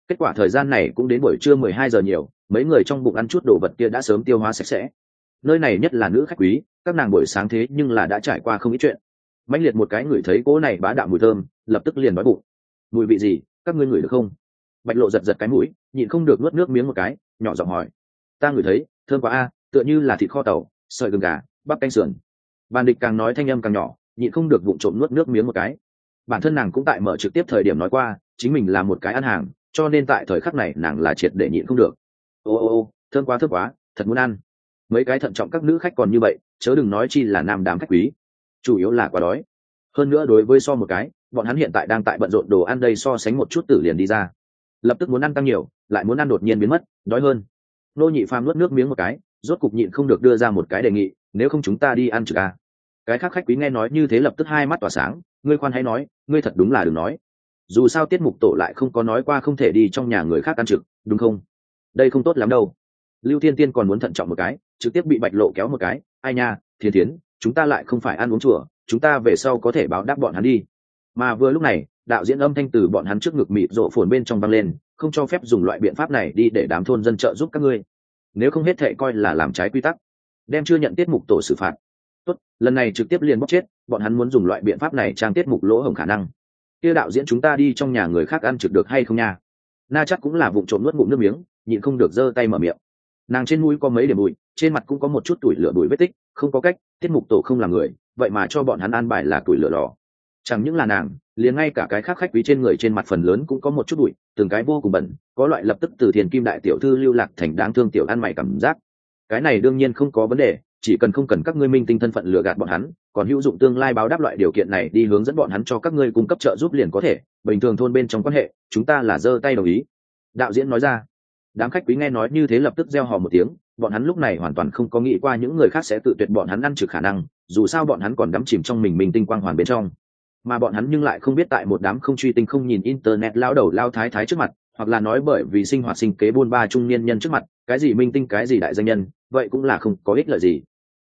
Kết quả thời gian này cũng đến buổi trưa mười hai giờ nhiều, mấy người trong bụng ăn chút đồ vật kia đã sớm tiêu hóa sạch sẽ. Nơi này nhất là nữ khách quý, các nàng buổi sáng thế nhưng là đã trải qua không ít chuyện. Mạnh liệt một cái người thấy cỗ này bá đạo mùi thơm, lập tức liền nói bụng. Mùi vị gì, các ngươi ngửi được không? Bạch lộ giật giật cái mũi, nhịn không được nuốt nước miếng một cái, nhỏ giọng hỏi. Ta ngửi thấy, thơm quá a, tựa như là thịt kho tàu, sợi gừng gà, bắp canh sườn. Bàn địch càng nói thanh âm càng nhỏ, nhịn không được vụng trộm nuốt nước miếng một cái bản thân nàng cũng tại mở trực tiếp thời điểm nói qua, chính mình là một cái ăn hàng, cho nên tại thời khắc này nàng là triệt để nhịn không được. Ô ô ô thương quá thức quá, thật muốn ăn. Mấy cái thận trọng các nữ khách còn như vậy, chớ đừng nói chi là nam đám khách quý. Chủ yếu là quá đói. Hơn nữa đối với so một cái, bọn hắn hiện tại đang tại bận rộn đồ ăn đây so sánh một chút tử liền đi ra. Lập tức muốn ăn tăng nhiều, lại muốn ăn đột nhiên biến mất, đói hơn. Nô nhị phàm nuốt nước miếng một cái, rốt cục nhịn không được đưa ra một cái đề nghị, nếu không chúng ta đi ăn trực à. cái khác khách quý nghe nói như thế lập tức hai mắt tỏa sáng, ngươi khoan hãy nói ngươi thật đúng là đừng nói. Dù sao tiết mục tổ lại không có nói qua không thể đi trong nhà người khác ăn trực, đúng không? Đây không tốt lắm đâu. Lưu thiên tiên còn muốn thận trọng một cái, trực tiếp bị bạch lộ kéo một cái. Ai nha, thiên tiến chúng ta lại không phải ăn uống chùa, chúng ta về sau có thể báo đáp bọn hắn đi. Mà vừa lúc này, đạo diễn âm thanh từ bọn hắn trước ngực mịt rộ phồn bên trong văng lên, không cho phép dùng loại biện pháp này đi để đám thôn dân trợ giúp các ngươi. Nếu không hết thệ coi là làm trái quy tắc. Đem chưa nhận tiết mục tổ xử phạt tốt, lần này trực tiếp liền bóc chết, bọn hắn muốn dùng loại biện pháp này trang tiết mục lỗ hổng khả năng. Kia đạo diễn chúng ta đi trong nhà người khác ăn trực được hay không nha? Na chắc cũng là vụ trộm nuốt ngụm nước miếng, nhịn không được giơ tay mở miệng. Nàng trên mũi có mấy điểm bụi, trên mặt cũng có một chút tuổi lửa bụi vết tích, không có cách, tiết mục tổ không là người, vậy mà cho bọn hắn ăn bài là tuổi lửa lò. Chẳng những là nàng, liền ngay cả cái khác khách quý trên người trên mặt phần lớn cũng có một chút bụi, từng cái vô cùng bẩn, có loại lập tức từ thiền kim đại tiểu thư lưu lạc thành đáng thương tiểu ăn mày cảm giác. Cái này đương nhiên không có vấn đề chỉ cần không cần các ngươi minh tinh thân phận lừa gạt bọn hắn, còn hữu dụng tương lai báo đáp loại điều kiện này đi hướng dẫn bọn hắn cho các ngươi cung cấp trợ giúp liền có thể, bình thường thôn bên trong quan hệ, chúng ta là giơ tay đồng ý. Đạo diễn nói ra. Đám khách quý nghe nói như thế lập tức gieo họ một tiếng, bọn hắn lúc này hoàn toàn không có nghĩ qua những người khác sẽ tự tuyệt bọn hắn ăn trực khả năng, dù sao bọn hắn còn đắm chìm trong mình mình tinh quang hoàn bên trong. Mà bọn hắn nhưng lại không biết tại một đám không truy tinh không nhìn internet lao đầu lao thái thái trước mặt hoặc là nói bởi vì sinh hoạt sinh kế buôn ba trung niên nhân trước mặt, cái gì minh tinh, cái gì đại danh nhân, vậy cũng là không có ích lợi gì.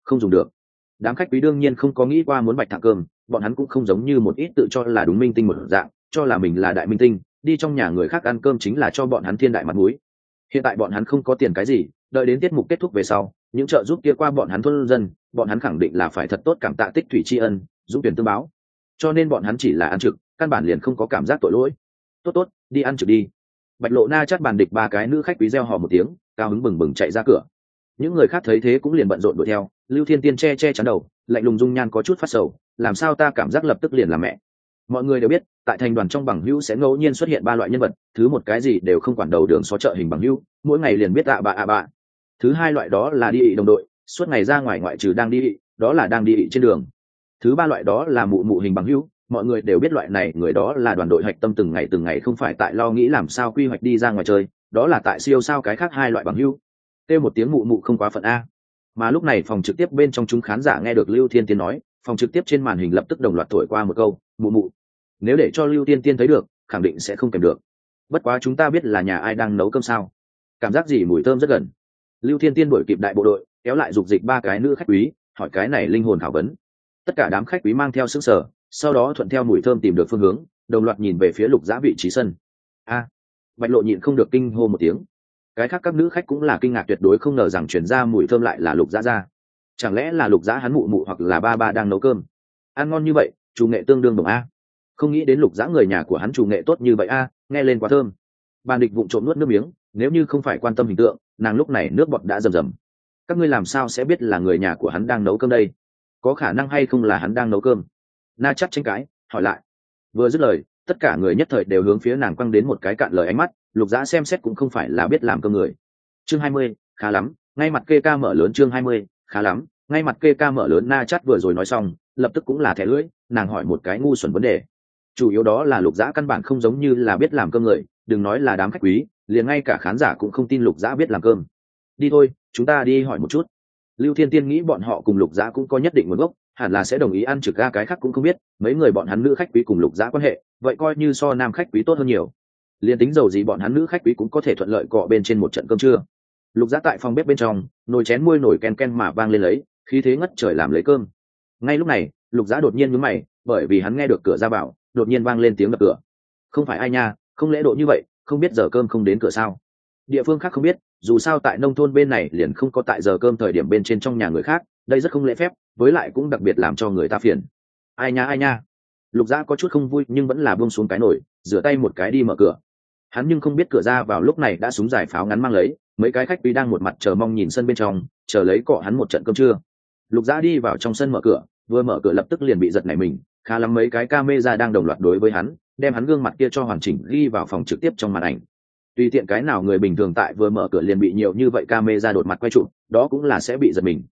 Không dùng được. Đám khách quý đương nhiên không có nghĩ qua muốn bạch thạc cơm, bọn hắn cũng không giống như một ít tự cho là đúng minh tinh một dạng, cho là mình là đại minh tinh, đi trong nhà người khác ăn cơm chính là cho bọn hắn thiên đại mặt mũi. Hiện tại bọn hắn không có tiền cái gì, đợi đến tiết mục kết thúc về sau, những trợ giúp kia qua bọn hắn thôn dân, bọn hắn khẳng định là phải thật tốt cảm tạ tích thủy tri ân dũng tuyển tương báo. Cho nên bọn hắn chỉ là ăn trực, căn bản liền không có cảm giác tội lỗi. Tốt tốt, đi ăn trực đi bạch lộ na chắt bàn địch ba cái nữ khách quý reo hò một tiếng, cao hứng bừng bừng chạy ra cửa. Những người khác thấy thế cũng liền bận rộn đuổi theo, lưu thiên tiên che che chắn đầu, lạnh lùng dung nhan có chút phát sầu, làm sao ta cảm giác lập tức liền là mẹ. Mọi người đều biết, tại thành đoàn trong bằng hữu sẽ ngẫu nhiên xuất hiện ba loại nhân vật, thứ một cái gì đều không quản đầu đường xó chợ hình bằng hữu, mỗi ngày liền biết ạ bạ ạ bạ thứ hai loại đó là đi ị đồng đội, suốt ngày ra ngoài ngoại trừ đang đi ị, đó là đang đi ị trên đường. Thứ ba loại đó là mụ mụ hình bằng hữu mọi người đều biết loại này người đó là đoàn đội hạch tâm từng ngày từng ngày không phải tại lo nghĩ làm sao quy hoạch đi ra ngoài chơi, đó là tại siêu sao cái khác hai loại bằng hưu. kêu một tiếng mụ mụ không quá phận a. Mà lúc này phòng trực tiếp bên trong chúng khán giả nghe được lưu thiên tiên nói, phòng trực tiếp trên màn hình lập tức đồng loạt thổi qua một câu, mụ mụ, nếu để cho lưu tiên tiên thấy được, khẳng định sẽ không kèm được. Bất quá chúng ta biết là nhà ai đang nấu cơm sao? Cảm giác gì mùi thơm rất gần. Lưu thiên tiên đổi kịp đại bộ đội, kéo lại dục dịch ba cái nữ khách quý, hỏi cái này linh hồn thảo vấn. Tất cả đám khách quý mang theo xứng sở sau đó thuận theo mùi thơm tìm được phương hướng, đồng loạt nhìn về phía lục giã vị trí sân. A, bạch lộ nhịn không được kinh hô một tiếng. Cái khác các nữ khách cũng là kinh ngạc tuyệt đối không ngờ rằng chuyển ra mùi thơm lại là lục giã ra. Chẳng lẽ là lục giã hắn mụ mụ hoặc là ba ba đang nấu cơm? Ăn ngon như vậy, chủ nghệ tương đương đồng a. Không nghĩ đến lục giã người nhà của hắn chủ nghệ tốt như vậy a, nghe lên quá thơm. Bàn địch vụng trộm nuốt nước miếng, nếu như không phải quan tâm hình tượng, nàng lúc này nước bọt đã rầm rầm. Các ngươi làm sao sẽ biết là người nhà của hắn đang nấu cơm đây? Có khả năng hay không là hắn đang nấu cơm? Na chắc tranh cãi, hỏi lại. Vừa dứt lời, tất cả người nhất thời đều hướng phía nàng quăng đến một cái cạn lời ánh mắt, lục Dã xem xét cũng không phải là biết làm cơm người. Chương hai mươi, khá lắm, ngay mặt kê ca mở lớn chương hai mươi, khá lắm, ngay mặt kê ca mở lớn na chắt vừa rồi nói xong, lập tức cũng là thẻ lưỡi, nàng hỏi một cái ngu xuẩn vấn đề. Chủ yếu đó là lục Dã căn bản không giống như là biết làm cơm người, đừng nói là đám khách quý, liền ngay cả khán giả cũng không tin lục Dã biết làm cơm. Đi thôi, chúng ta đi hỏi một chút. Lưu thiên tiên nghĩ bọn họ cùng lục Dã cũng có nhất định nguồn gốc hẳn là sẽ đồng ý ăn trực ga cái khác cũng không biết, mấy người bọn hắn nữ khách quý cùng lục giã quan hệ, vậy coi như so nam khách quý tốt hơn nhiều. Liền tính dầu gì bọn hắn nữ khách quý cũng có thể thuận lợi cọ bên trên một trận cơm trưa. Lục giã tại phòng bếp bên trong, nồi chén môi nổi ken ken mà vang lên lấy, khí thế ngất trời làm lấy cơm. Ngay lúc này, lục giã đột nhiên mướn mày, bởi vì hắn nghe được cửa ra vào, đột nhiên vang lên tiếng đập cửa. Không phải ai nha, không lễ độ như vậy, không biết giờ cơm không đến cửa sao. Địa phương khác không biết dù sao tại nông thôn bên này liền không có tại giờ cơm thời điểm bên trên trong nhà người khác, đây rất không lễ phép, với lại cũng đặc biệt làm cho người ta phiền. Ai nha ai nha. Lục giã có chút không vui nhưng vẫn là buông xuống cái nổi rửa tay một cái đi mở cửa. Hắn nhưng không biết cửa ra vào lúc này đã súng giải pháo ngắn mang lấy, mấy cái khách quý đang một mặt chờ mong nhìn sân bên trong, chờ lấy cọ hắn một trận cơm trưa. Lục giã đi vào trong sân mở cửa, vừa mở cửa lập tức liền bị giật nảy mình, khá lắm mấy cái ca mê ra đang đồng loạt đối với hắn, đem hắn gương mặt kia cho hoàn chỉnh ghi vào phòng trực tiếp trong màn ảnh tùy tiện cái nào người bình thường tại vừa mở cửa liền bị nhiều như vậy ca mê ra đột mặt quay trụ đó cũng là sẽ bị giật mình.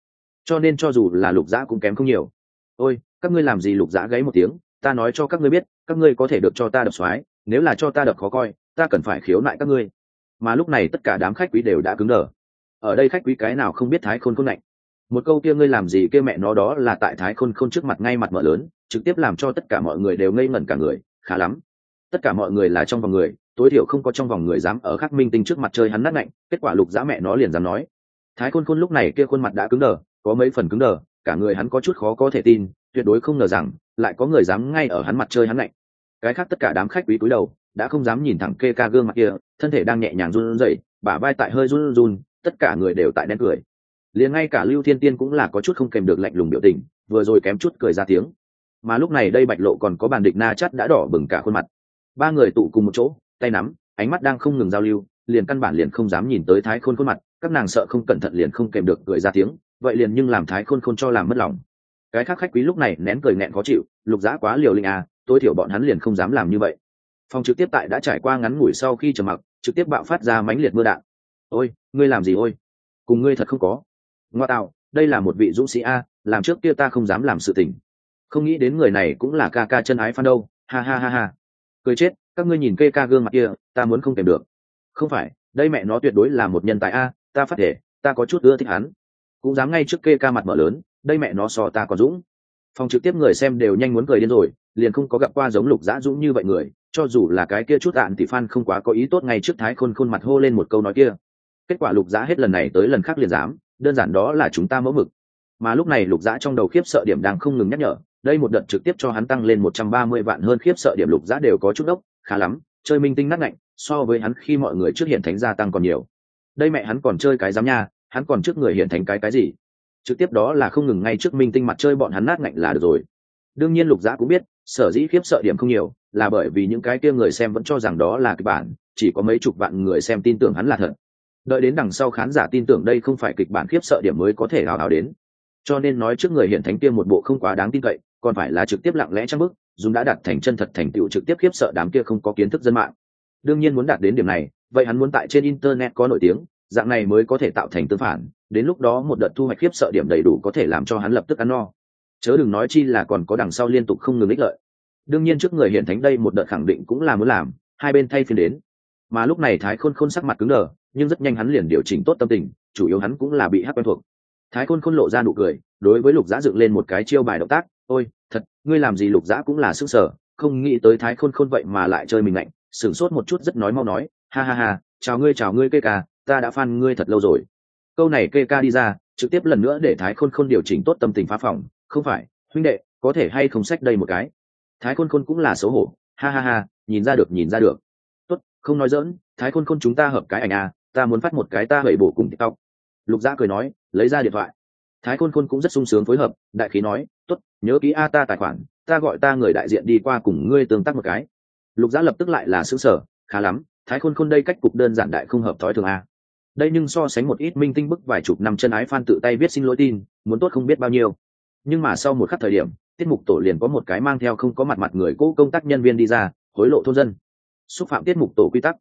Cho nên cho dù là lục dã cũng kém không nhiều. Ôi, các ngươi làm gì lục dã gáy một tiếng, ta nói cho các ngươi biết, các ngươi có thể được cho ta đập xoái, nếu là cho ta đập khó coi, ta cần phải khiếu nại các ngươi. Mà lúc này tất cả đám khách quý đều đã cứng đờ. Ở đây khách quý cái nào không biết thái khôn khôn lạnh. Một câu kia ngươi làm gì kia mẹ nó đó là tại thái khôn khôn trước mặt ngay mặt mở lớn, trực tiếp làm cho tất cả mọi người đều ngây ngẩn cả người, khá lắm. Tất cả mọi người là trong vòng người tối thiểu không có trong vòng người dám ở khắc minh tinh trước mặt chơi hắn nát ngạnh, kết quả lục dã mẹ nó liền dám nói. Thái khôn khôn lúc này kia khuôn mặt đã cứng đờ, có mấy phần cứng đờ, cả người hắn có chút khó có thể tin, tuyệt đối không ngờ rằng, lại có người dám ngay ở hắn mặt chơi hắn lạnh cái khác tất cả đám khách quý cúi đầu, đã không dám nhìn thẳng kê ca gương mặt kia, thân thể đang nhẹ nhàng run rẩy, bả vai tại hơi run run, tất cả người đều tại đen cười. Liền ngay cả lưu thiên tiên cũng là có chút không kèm được lạnh lùng biểu tình, vừa rồi kém chút cười ra tiếng. Mà lúc này đây bạch lộ còn có bàn địch na chắt đã đỏ bừng cả khuôn mặt. Ba người tụ cùng một chỗ tay nắm, ánh mắt đang không ngừng giao lưu, liền căn bản liền không dám nhìn tới thái khôn khuôn mặt, các nàng sợ không cẩn thận liền không kèm được cười ra tiếng, vậy liền nhưng làm thái khôn khôn cho làm mất lòng. Cái khác khách quý lúc này nén cười nghẹn khó chịu, lục giã quá liều linh à tối thiểu bọn hắn liền không dám làm như vậy. Phòng trực tiếp tại đã trải qua ngắn ngủi sau khi trầm mặc, trực tiếp bạo phát ra mãnh liệt mưa đạn. Ôi, ngươi làm gì ôi? Cùng ngươi thật không có. Ngoa tạo, đây là một vị dũng sĩ a, làm trước kia ta không dám làm sự tình. Không nghĩ đến người này cũng là ca ca chân ái phan đâu. Ha ha ha ha. Cười chết các ngươi nhìn kê ca gương mặt kia, ta muốn không kèm được. Không phải, đây mẹ nó tuyệt đối là một nhân tài a, ta phát thể, ta có chút ưa thích hắn. Cũng dám ngay trước kê ca mặt mở lớn, đây mẹ nó so ta còn dũng. Phòng trực tiếp người xem đều nhanh muốn cười điên rồi, liền không có gặp qua giống lục dã dũng như vậy người, cho dù là cái kia chút ạn thì phan không quá có ý tốt ngay trước thái khôn khôn mặt hô lên một câu nói kia. Kết quả lục dã hết lần này tới lần khác liền dám, đơn giản đó là chúng ta mẫu mực. Mà lúc này lục dã trong đầu khiếp sợ điểm đang không ngừng nhắc nhở, đây một đợt trực tiếp cho hắn tăng lên một trăm ba mươi vạn hơn, khiếp sợ điểm lục dã đều có chút ốc khá lắm, chơi minh tinh nát ngạnh, so với hắn khi mọi người trước hiện thánh gia tăng còn nhiều. Đây mẹ hắn còn chơi cái giám nha, hắn còn trước người hiện thánh cái cái gì? Trực tiếp đó là không ngừng ngay trước minh tinh mặt chơi bọn hắn nát ngạnh là được rồi. Đương nhiên lục giã cũng biết, sở dĩ khiếp sợ điểm không nhiều, là bởi vì những cái kia người xem vẫn cho rằng đó là kịch bản, chỉ có mấy chục vạn người xem tin tưởng hắn là thật. Đợi đến đằng sau khán giả tin tưởng đây không phải kịch bản khiếp sợ điểm mới có thể hào hào đến. Cho nên nói trước người hiện thánh kia một bộ không quá đáng tin cậy còn phải là trực tiếp lặng lẽ trang bước dùng đã đạt thành chân thật thành tựu trực tiếp khiếp sợ đám kia không có kiến thức dân mạng. Đương nhiên muốn đạt đến điểm này, vậy hắn muốn tại trên internet có nổi tiếng, dạng này mới có thể tạo thành tương phản, đến lúc đó một đợt thu hoạch khiếp sợ điểm đầy đủ có thể làm cho hắn lập tức ăn no. Chớ đừng nói chi là còn có đằng sau liên tục không ngừng ích lợi. Đương nhiên trước người hiện thánh đây một đợt khẳng định cũng là muốn làm, hai bên thay phiên đến. Mà lúc này thái khôn khôn sắc mặt cứng đờ, nhưng rất nhanh hắn liền điều chỉnh tốt tâm tình, chủ yếu hắn cũng là bị hắc quen thuộc. Thái khôn khôn lộ ra nụ cười, đối với lục giã dựng lên một cái chiêu bài động tác ôi, thật, ngươi làm gì lục giã cũng là sức sở, không nghĩ tới thái khôn khôn vậy mà lại chơi mình lạnh, sửng sốt một chút rất nói mau nói, ha ha ha, chào ngươi chào ngươi kê ca, ta đã phan ngươi thật lâu rồi. Câu này kê ca đi ra, trực tiếp lần nữa để thái khôn khôn điều chỉnh tốt tâm tình phá phòng, không phải, huynh đệ, có thể hay không sách đây một cái? Thái khôn khôn cũng là xấu hổ, ha ha ha, nhìn ra được, nhìn ra được. Tốt, không nói dỡn thái khôn khôn chúng ta hợp cái ảnh à ta muốn phát một cái ta hẩy bổ cùng tiktok. Lục gia cười nói, lấy ra điện thoại. Thái khôn khôn cũng rất sung sướng phối hợp, đại khí nói tốt, nhớ ký a ta tài khoản, ta gọi ta người đại diện đi qua cùng ngươi tương tác một cái. Lục gia lập tức lại là xứ sở khá lắm, thái khôn khôn đây cách cục đơn giản đại không hợp thói thường a. Đây nhưng so sánh một ít minh tinh bức vài chục năm chân ái phan tự tay viết xin lỗi tin, muốn tốt không biết bao nhiêu. Nhưng mà sau một khắc thời điểm, tiết mục tổ liền có một cái mang theo không có mặt mặt người cố công tác nhân viên đi ra, hối lộ thôn dân. Xúc phạm tiết mục tổ quy tắc.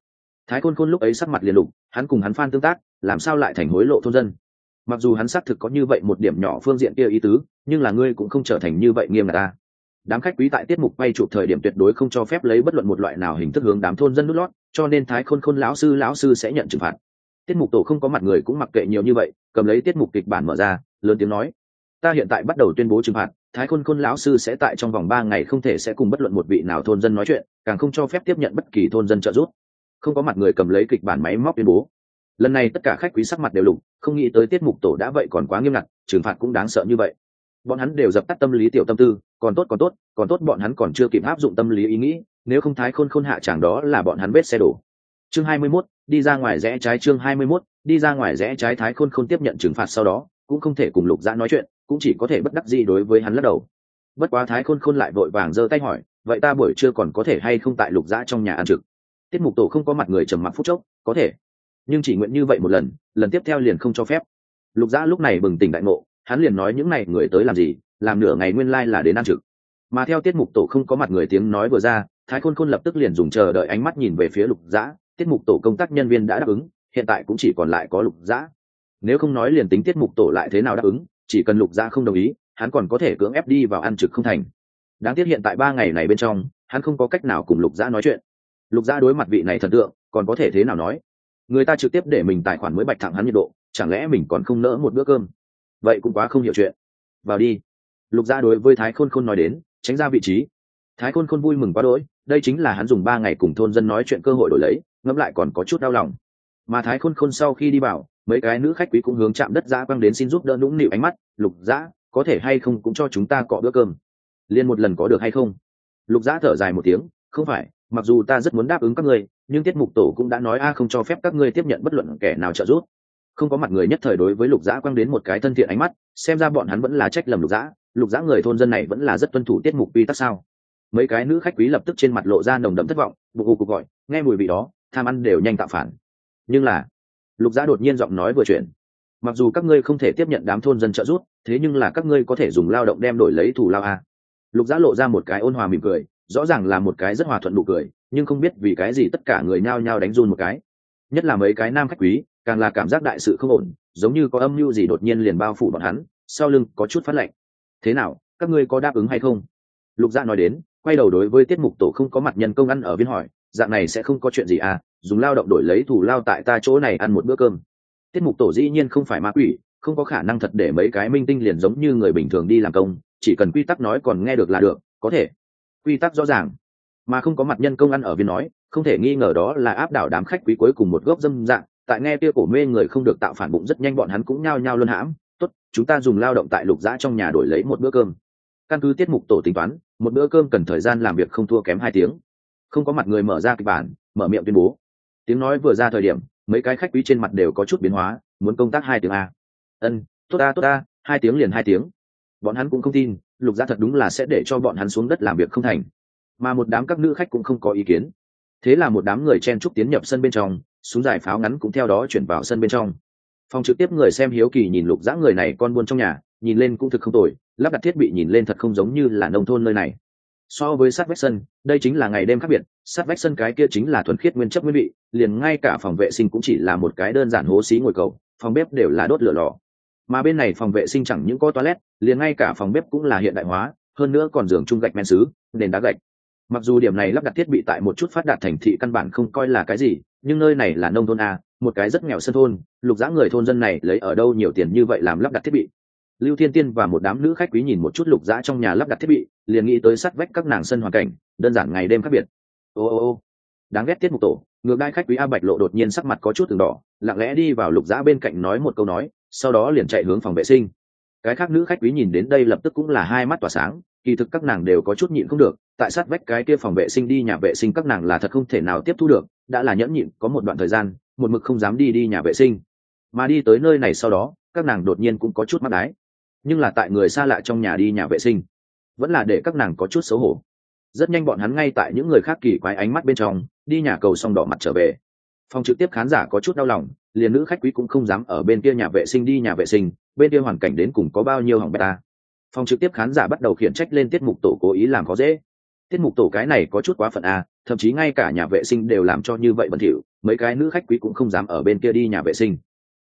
Thái khôn khôn lúc ấy sắc mặt liền lục, hắn cùng hắn phan tương tác, làm sao lại thành hối lộ thôn dân? Mặc dù hắn xác thực có như vậy một điểm nhỏ phương diện kia ý tứ nhưng là ngươi cũng không trở thành như vậy nghiêm là ta. Đám khách quý tại tiết mục quay chụp thời điểm tuyệt đối không cho phép lấy bất luận một loại nào hình thức hướng đám thôn dân nút lót, cho nên thái khôn khôn lão sư lão sư sẽ nhận trừng phạt. Tiết mục tổ không có mặt người cũng mặc kệ nhiều như vậy, cầm lấy tiết mục kịch bản mở ra, lớn tiếng nói, ta hiện tại bắt đầu tuyên bố trừng phạt, thái khôn khôn lão sư sẽ tại trong vòng ba ngày không thể sẽ cùng bất luận một vị nào thôn dân nói chuyện, càng không cho phép tiếp nhận bất kỳ thôn dân trợ giúp. Không có mặt người cầm lấy kịch bản máy móc tuyên bố. Lần này tất cả khách quý sắc mặt đều lục, không nghĩ tới tiết mục tổ đã vậy còn quá nghiêm ngặt, trừng phạt cũng đáng sợ như vậy bọn hắn đều dập tắt tâm lý tiểu tâm tư còn tốt còn tốt còn tốt bọn hắn còn chưa kịp áp dụng tâm lý ý nghĩ nếu không thái khôn khôn hạ chẳng đó là bọn hắn vết xe đổ. Chương hai mươi 21, đi ra ngoài rẽ trái chương hai mươi 21, đi ra ngoài rẽ trái thái khôn khôn tiếp nhận trừng phạt sau đó cũng không thể cùng lục dã nói chuyện cũng chỉ có thể bất đắc gì đối với hắn lắc đầu. Bất quá thái khôn khôn lại vội vàng giơ tay hỏi vậy ta buổi trưa còn có thể hay không tại lục dã trong nhà ăn trực? Tiết mục tổ không có mặt người trầm mặc phút chốc có thể nhưng chỉ nguyện như vậy một lần lần tiếp theo liền không cho phép. Lục dã lúc này bừng tỉnh đại ngộ hắn liền nói những n à y người tới làm gì, làm nửa ngày nguyên lai、like、là đến ăn trực. Mà theo tiết mục tổ không có mặt người tiếng nói vừa ra, thái khôn khôn lập tức liền dùng chờ đợi ánh mắt nhìn về phía lục dã, tiết mục tổ công tác nhân viên đã đáp ứng, hiện tại cũng chỉ còn lại có lục dã. Nếu không nói liền tính tiết mục tổ lại thế nào đáp ứng, chỉ cần lục dã không đồng ý, hắn còn có thể cưỡng ép đi vào ăn trực không thành. Đáng tiếc hiện tại ba ngày này bên trong, hắn không có cách nào cùng lục dã nói chuyện. Lục dã đối mặt vị này thần tượng, còn có thể thế nào nói? Người ta trực tiếp để mình tài khoản mới bạch thẳng hắn nhiệt độ, chẳng lẽ mình còn không nỡ một bữa cơm? Vậy cũng quá không hiểu chuyện. Vào đi. Lục gia đối với thái khôn khôn nói đến, tránh ra vị trí. Thái khôn khôn vui mừng quá đỗi, đây chính là hắn dùng ba ngày cùng thôn dân nói chuyện cơ hội đổi lấy, ngẫm lại còn có chút đau lòng. Mà thái khôn khôn sau khi đi vào, mấy cái nữ khách quý cũng hướng chạm đất giã quăng đến xin giúp đỡ nũng nịu ánh mắt, lục giã có thể hay không cũng cho chúng ta cọ bữa cơm? Liên một lần có được hay không? Lục giã thở dài một tiếng, không phải, mặc dù ta rất muốn đáp ứng các ngươi, nhưng tiết mục tổ cũng đã nói a không cho phép các ngươi tiếp nhận bất luận kẻ nào trợ giúp không có mặt người nhất thời đối với lục dã quang đến một cái thân thiện ánh mắt, xem ra bọn hắn vẫn là trách lầm lục dã lục dã người thôn dân này vẫn là rất tuân thủ tiết mục quy tắc sao? Mấy cái nữ khách quý lập tức trên mặt lộ ra nồng đậm thất vọng, bụng hù cục gọi, nghe mùi vị đó, tham ăn đều nhanh tạo phản. Nhưng là, lục dã đột nhiên giọng nói vừa chuyện mặc dù các ngươi không thể tiếp nhận đám thôn dân trợ giúp, thế nhưng là các ngươi có thể dùng lao động đem đổi lấy thủ lao a. Lục dã lộ ra một cái ôn hòa mỉm cười, rõ ràng là một cái rất hòa thuận nụ cười, nhưng không biết vì cái gì tất cả người nhao nhao đánh run một cái. Nhất là mấy cái nam khách quý càng là cảm giác đại sự không ổn, giống như có âm mưu gì đột nhiên liền bao phủ bọn hắn, sau lưng có chút phát lệnh thế nào, các ngươi có đáp ứng hay không? Lục dạ nói đến, quay đầu đối với tiết mục tổ không có mặt nhân công ăn ở viên hỏi, dạng này sẽ không có chuyện gì à dùng lao động đổi lấy thủ lao tại ta chỗ này ăn một bữa cơm. Tiết mục tổ dĩ nhiên không phải ma quỷ, không có khả năng thật để mấy cái minh tinh liền giống như người bình thường đi làm công, chỉ cần quy tắc nói còn nghe được là được, có thể. Quy tắc rõ ràng. Mà không có mặt nhân công ăn ở viên nói, không thể nghi ngờ đó là áp đảo đám khách quý cuối cùng một gốc dâm dạng tại nghe kia cổ mê người không được tạo phản bụng rất nhanh bọn hắn cũng nhao nhao luân hãm, tốt, chúng ta dùng lao động tại lục giã trong nhà đổi lấy một bữa cơm. Căn cứ tiết mục tổ tính toán, một bữa cơm cần thời gian làm việc không thua kém hai tiếng. Không có mặt người mở ra kịch bản, mở miệng tuyên bố. Tiếng nói vừa ra thời điểm, mấy cái khách quý trên mặt đều có chút biến hóa, muốn công tác hai tiếng a. Ân, tốt ta tốt ta hai tiếng liền hai tiếng. Bọn hắn cũng không tin, lục gia thật đúng là sẽ để cho bọn hắn xuống đất làm việc không thành. Mà một đám các nữ khách cũng không có ý kiến. Thế là một đám người chen trúc tiến nhập sân bên trong súng dài pháo ngắn cũng theo đó chuyển vào sân bên trong. Phòng trực tiếp người xem hiếu kỳ nhìn lục dã người này con buôn trong nhà, nhìn lên cũng thực không tồi, lắp đặt thiết bị nhìn lên thật không giống như là nông thôn nơi này. So với sát vách sân, đây chính là ngày đêm khác biệt, sát vách sân cái kia chính là thuần khiết nguyên chất nguyên vị, liền ngay cả phòng vệ sinh cũng chỉ là một cái đơn giản hố xí ngồi cầu, phòng bếp đều là đốt lửa lò. Mà bên này phòng vệ sinh chẳng những có toilet, liền ngay cả phòng bếp cũng là hiện đại hóa, hơn nữa còn giường chung gạch men xứ, nền đá gạch mặc dù điểm này lắp đặt thiết bị tại một chút phát đạt thành thị căn bản không coi là cái gì, nhưng nơi này là nông thôn a, một cái rất nghèo sân thôn, lục dã người thôn dân này lấy ở đâu nhiều tiền như vậy làm lắp đặt thiết bị. Lưu thiên tiên và một đám nữ khách quý nhìn một chút lục dã trong nhà lắp đặt thiết bị, liền nghĩ tới sắt vách các nàng sân hoàn cảnh, đơn giản ngày đêm khác biệt. Ô ô ô. Đáng ghét tiết mục tổ, ngược đai khách quý a bạch lộ đột nhiên sắc mặt có chút từng đỏ, lặng lẽ đi vào lục dã bên cạnh nói một câu nói, sau đó liền chạy hướng phòng vệ sinh. Cái khác nữ khách quý nhìn đến đây lập tức cũng là hai mắt tỏa sáng kỳ thực các nàng đều có chút nhịn không được, tại sát vách cái kia phòng vệ sinh đi nhà vệ sinh các nàng là thật không thể nào tiếp thu được, đã là nhẫn nhịn có một đoạn thời gian, một mực không dám đi đi nhà vệ sinh. Mà đi tới nơi này sau đó, các nàng đột nhiên cũng có chút mắt đái nhưng là tại người xa lạ trong nhà đi nhà vệ sinh, vẫn là để các nàng có chút xấu hổ. Rất nhanh bọn hắn ngay tại những người khác kỳ quái ánh mắt bên trong, đi nhà cầu xong đỏ mặt trở về. Phòng trực tiếp khán giả có chút đau lòng, liền nữ khách quý cũng không dám ở bên kia nhà vệ sinh đi nhà vệ sinh, bên kia hoàn cảnh đến cùng có bao nhiêu hỏng bê ta phòng trực tiếp khán giả bắt đầu khiển trách lên tiết mục tổ cố ý làm khó dễ. Tiết mục tổ cái này có chút quá phận a thậm chí ngay cả nhà vệ sinh đều làm cho như vậy bẩn thỉu, mấy cái nữ khách quý cũng không dám ở bên kia đi nhà vệ sinh.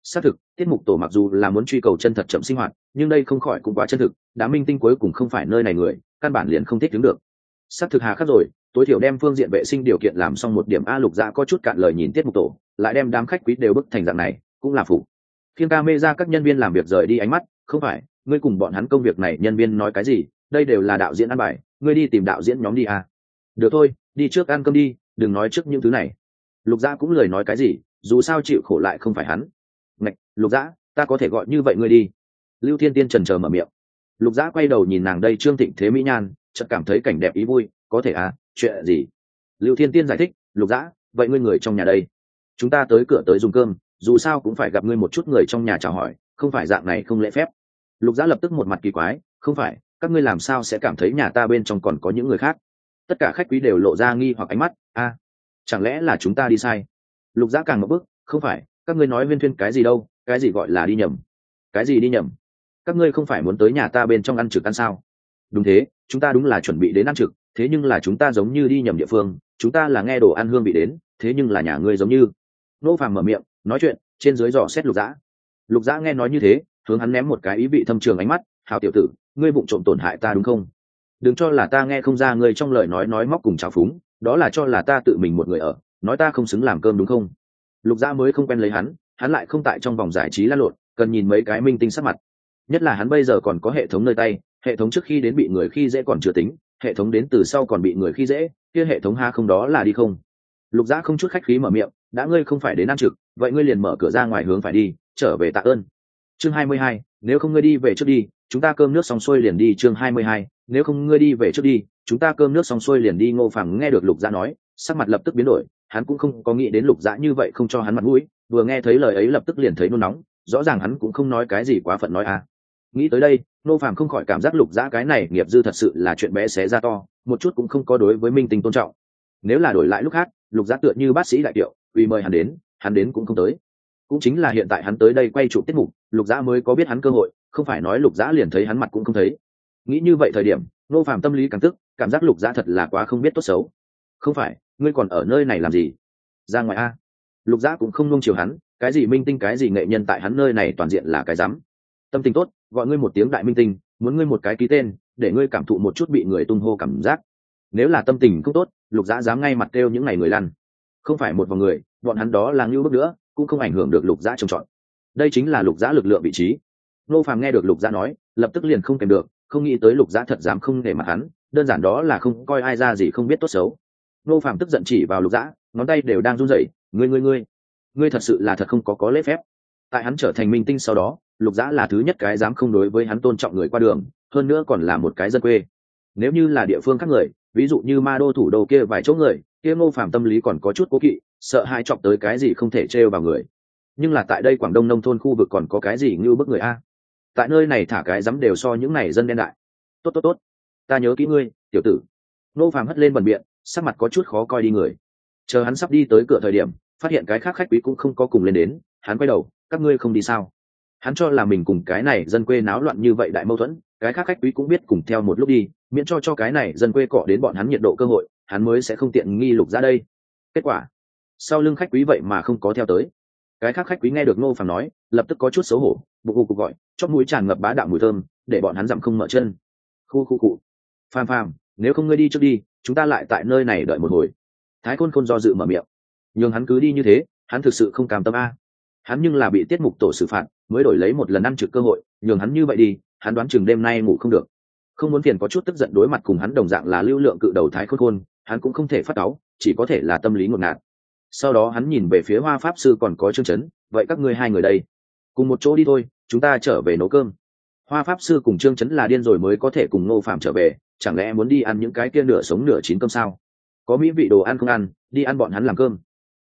Xác thực, tiết mục tổ mặc dù là muốn truy cầu chân thật chậm sinh hoạt, nhưng đây không khỏi cũng quá chân thực đá minh tinh cuối cùng không phải nơi này người, căn bản liền không thích đứng được. Xác thực hà khắc rồi, tối thiểu đem phương diện vệ sinh điều kiện làm xong một điểm a lục dạ có chút cạn lời nhìn tiết mục tổ, lại đem đám khách quý đều bức thành dạng này, cũng là phụ. Khiêng ca mê ra các nhân viên làm việc rời đi ánh mắt, không phải ngươi cùng bọn hắn công việc này nhân viên nói cái gì, đây đều là đạo diễn ăn bài, ngươi đi tìm đạo diễn nhóm đi à. Được thôi, đi trước ăn cơm đi, đừng nói trước những thứ này. Lục dã cũng lời nói cái gì, dù sao chịu khổ lại không phải hắn. Ngạch, lục dã, ta có thể gọi như vậy ngươi đi. Lưu thiên tiên trần trờ mở miệng. Lục dã quay đầu nhìn nàng đây trương thịnh thế mỹ nhan, chợt cảm thấy cảnh đẹp ý vui, có thể à chuyện gì? Lưu thiên tiên giải thích, lục dã, vậy ngươi người trong nhà đây. Chúng ta tới cửa tới dùng cơm, dù sao cũng phải gặp ngươi một chút người trong nhà chào hỏi, không phải dạng này không lễ phép lục giã lập tức một mặt kỳ quái, không phải, các ngươi làm sao sẽ cảm thấy nhà ta bên trong còn có những người khác? Tất cả khách quý đều lộ ra nghi hoặc ánh mắt, a, chẳng lẽ là chúng ta đi sai? Lục giã càng một bước, không phải, các ngươi nói viên thuyên cái gì đâu, cái gì gọi là đi nhầm? Cái gì đi nhầm? Các ngươi không phải muốn tới nhà ta bên trong ăn trực ăn sao? Đúng thế, chúng ta đúng là chuẩn bị đến ăn trực, thế nhưng là chúng ta giống như đi nhầm địa phương, chúng ta là nghe đồ ăn hương vị đến, thế nhưng là nhà ngươi giống như. Nô phàm mở miệng, nói chuyện, trên dưới dò xét lục dã lục dã nghe nói như thế hướng hắn ném một cái ý vị thâm trường ánh mắt hào tiểu tử, ngươi bụng trộm tổn hại ta đúng không? Đừng cho là ta nghe không ra ngươi trong lời nói nói móc cùng trào phúng, đó là cho là ta tự mình một người ở, nói ta không xứng làm cơm đúng không? Lục gia mới không quen lấy hắn hắn lại không tại trong vòng giải trí lăn lộn, cần nhìn mấy cái minh tinh sắc mặt. Nhất là hắn bây giờ còn có hệ thống nơi tay, hệ thống trước khi đến bị người khi dễ còn chưa tính, hệ thống đến từ sau còn bị người khi dễ, kia hệ thống ha không đó là đi không? Lục gia không chút khách khí mở miệng, đã ngươi không phải đến ăn trực, vậy ngươi liền mở cửa ra ngoài hướng phải đi, trở về tạ ơn chương hai mươi hai, nếu không ngươi đi về trước đi, chúng ta cơm nước xong xuôi liền đi, chương hai mươi hai, nếu không ngươi đi về trước đi, chúng ta cơm nước xong xuôi liền đi, ngô phàm nghe được lục dã nói, sắc mặt lập tức biến đổi, hắn cũng không có nghĩ đến lục dã như vậy không cho hắn mặt mũi, vừa nghe thấy lời ấy lập tức liền thấy nôn nóng, rõ ràng hắn cũng không nói cái gì quá phận nói à. Nghĩ tới đây nô phàm không khỏi cảm giác lục dã cái này nghiệp dư thật sự là chuyện bé xé ra to, một chút cũng không có đối với minh tình tôn trọng. Nếu là đổi lại lúc khác, lục dã tựa như bác sĩ đại kiệu vì mời hắn đến hắn đến cũng không tới. Cũng chính là hiện tại hắn tới đây quay chụp tiết mục lục dã mới có biết hắn cơ hội, không phải nói lục dã liền thấy hắn mặt cũng không thấy. Nghĩ như vậy thời điểm nô phàm tâm lý càng tức, cảm giác lục dã thật là quá không biết tốt xấu. Không phải, ngươi còn ở nơi này làm gì? Ra ngoài a. Lục dã cũng không nung chiều hắn, cái gì minh tinh, cái gì nghệ nhân tại hắn nơi này toàn diện là cái rắm. Tâm tình tốt, gọi ngươi một tiếng đại minh tinh, muốn ngươi một cái ký tên, để ngươi cảm thụ một chút bị người tung hô cảm giác. Nếu là tâm tình không tốt, lục dã dám ngay mặt kêu những ngày người lăn. Không phải một vòng người, bọn hắn đó là ngưu bước nữa, cũng không ảnh hưởng được lục dã trồng trọt đây chính là lục giã lực lượng vị trí. Nô phàm nghe được lục giã nói, lập tức liền không kèm được, không nghĩ tới lục giã thật dám không để mặt hắn, đơn giản đó là không coi ai ra gì không biết tốt xấu. Nô phàm tức giận chỉ vào lục giã, ngón tay đều đang run rẩy, ngươi ngươi ngươi ngươi thật sự là thật không có có lễ phép. Tại hắn trở thành minh tinh sau đó, lục giã là thứ nhất cái dám không đối với hắn tôn trọng người qua đường, hơn nữa còn là một cái dân quê. Nếu như là địa phương khác người, ví dụ như ma đô thủ đô kia vài chỗ người, kia ngô phàm tâm lý còn có chút cố kỵ, sợ hai chọc tới cái gì không thể trêu vào người nhưng là tại đây quảng đông nông thôn khu vực còn có cái gì như bức người a? Tại nơi này thả cái dám đều so những này dân đen đại. Tốt tốt tốt. Ta nhớ kỹ ngươi, tiểu tử. Nô phàm hất lên bần biện, sắc mặt có chút khó coi đi người. Chờ hắn sắp đi tới cửa thời điểm, phát hiện cái khác khách quý cũng không có cùng lên đến, hắn quay đầu, các ngươi không đi sao? Hắn cho là mình cùng cái này dân quê náo loạn như vậy đại mâu thuẫn, cái khác khách quý cũng biết cùng theo một lúc đi, miễn cho cho cái này dân quê cọ đến bọn hắn nhiệt độ cơ hội, hắn mới sẽ không tiện nghi lục ra đây. Kết quả, sau lưng khách quý vậy mà không có theo tới cái khác khách quý nghe được ngô phàm nói, lập tức có chút xấu hổ, bụng bụng gọi chót mũi tràn ngập bá đạo mùi thơm, để bọn hắn dặm không mở chân. Khu khu cụ. Phàm phàm, nếu không ngươi đi trước đi, chúng ta lại tại nơi này đợi một hồi. Thái khôn khôn do dự mở miệng. Nhường hắn cứ đi như thế, hắn thực sự không cam tâm a. Hắn nhưng là bị tiết mục tổ xử phạt, mới đổi lấy một lần ăn trực cơ hội, nhường hắn như vậy đi, hắn đoán chừng đêm nay ngủ không được. Không muốn phiền có chút tức giận đối mặt cùng hắn đồng dạng là lưu lượng cự đầu thái khôn khôn, hắn cũng không thể phát cáu, chỉ có thể là tâm lý ngột ngạt sau đó hắn nhìn về phía hoa pháp sư còn có chương chấn, vậy các ngươi hai người đây, cùng một chỗ đi thôi, chúng ta trở về nấu cơm. Hoa pháp sư cùng trương chấn là điên rồi mới có thể cùng ngô phạm trở về, chẳng lẽ muốn đi ăn những cái kia nửa sống nửa chín cơm sao? Có mỹ vị đồ ăn không ăn, đi ăn bọn hắn làm cơm.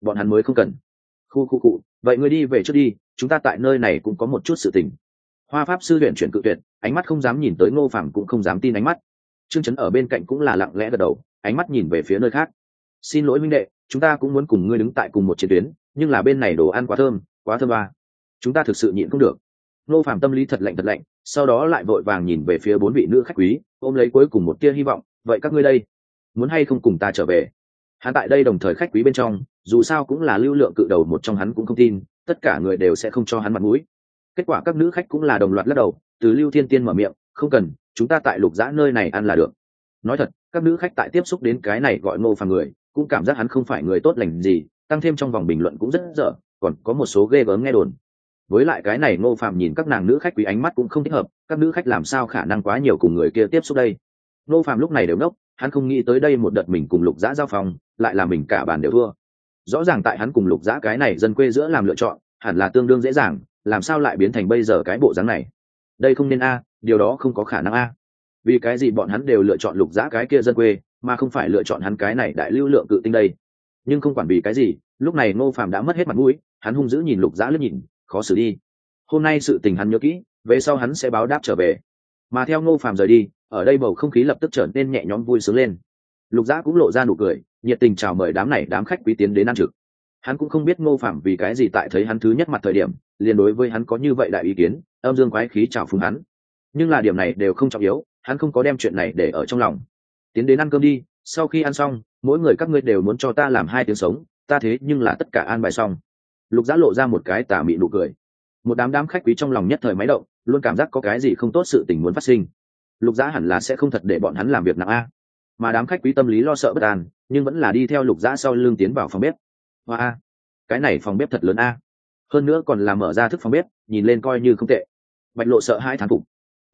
Bọn hắn mới không cần. Khu khu cụ vậy ngươi đi về trước đi, chúng ta tại nơi này cũng có một chút sự tình. Hoa pháp sư luyện chuyển cự tuyệt, ánh mắt không dám nhìn tới ngô phạm cũng không dám tin ánh mắt. Trương chấn ở bên cạnh cũng là lặng lẽ gật đầu, ánh mắt nhìn về phía nơi khác. Xin lỗi minh đệ chúng ta cũng muốn cùng ngươi đứng tại cùng một chiến tuyến, nhưng là bên này đồ ăn quá thơm quá thơm ba chúng ta thực sự nhịn không được. Nô phạm tâm lý thật lạnh thật lạnh, sau đó lại vội vàng nhìn về phía bốn vị nữ khách quý, ôm lấy cuối cùng một tia hy vọng, vậy các ngươi đây, muốn hay không cùng ta trở về? Hắn tại đây đồng thời khách quý bên trong, dù sao cũng là lưu lượng cự đầu một trong hắn cũng không tin, tất cả người đều sẽ không cho hắn mặt mũi. Kết quả các nữ khách cũng là đồng loạt lắc đầu, từ lưu thiên tiên mở miệng, không cần, chúng ta tại lục giã nơi này ăn là được. Nói thật, các nữ khách tại tiếp xúc đến cái này gọi ngô phàm người cũng cảm giác hắn không phải người tốt lành gì, tăng thêm trong vòng bình luận cũng rất dở, còn có một số ghê gớm nghe đồn. Với lại cái này ngô phạm nhìn các nàng nữ khách quý ánh mắt cũng không thích hợp, các nữ khách làm sao khả năng quá nhiều cùng người kia tiếp xúc đây? Ngô phạm lúc này đều nốc hắn không nghĩ tới đây một đợt mình cùng lục giã giao phòng, lại là mình cả bàn đều thua. Rõ ràng tại hắn cùng lục giã cái này dân quê giữa làm lựa chọn, hẳn là tương đương dễ dàng, làm sao lại biến thành bây giờ cái bộ dáng này? Đây không nên a, điều đó không có khả năng a. Vì cái gì bọn hắn đều lựa chọn lục giã cái kia dân quê mà không phải lựa chọn hắn cái này đại lưu lượng cự tinh đây. Nhưng không quản vì cái gì, lúc này ngô phàm đã mất hết mặt mũi, hắn hung dữ nhìn lục giã lướt nhìn, khó xử đi. Hôm nay sự tình hắn nhớ kỹ, về sau hắn sẽ báo đáp trở về. Mà theo ngô phàm rời đi, ở đây bầu không khí lập tức trở nên nhẹ nhõm vui sướng lên. Lục giã cũng lộ ra nụ cười, nhiệt tình chào mời đám này đám khách quý tiến đến ăn trực. Hắn cũng không biết ngô phạm vì cái gì tại thấy hắn thứ nhất mặt thời điểm, liền đối với hắn có như vậy đại ý kiến, âm dương quái khí chào phúng hắn. Nhưng là điểm này đều không trọng yếu, hắn không có đem chuyện này để ở trong lòng tiến đến ăn cơm đi, sau khi ăn xong, mỗi người các ngươi đều muốn cho ta làm hai tiếng sống, ta thế nhưng là tất cả an bài xong. Lục giã lộ ra một cái tà mị nụ cười. Một đám đám khách quý trong lòng nhất thời máy động, luôn cảm giác có cái gì không tốt sự tình muốn phát sinh. Lục giã hẳn là sẽ không thật để bọn hắn làm việc nặng a. Mà đám khách quý tâm lý lo sợ bất an, nhưng vẫn là đi theo lục giã sau lưng tiến vào phòng bếp. Hoa a, cái này phòng bếp thật lớn a. Hơn nữa còn là mở ra thức phòng bếp, nhìn lên coi như không tệ. Bạch lộ sợ hai thán phục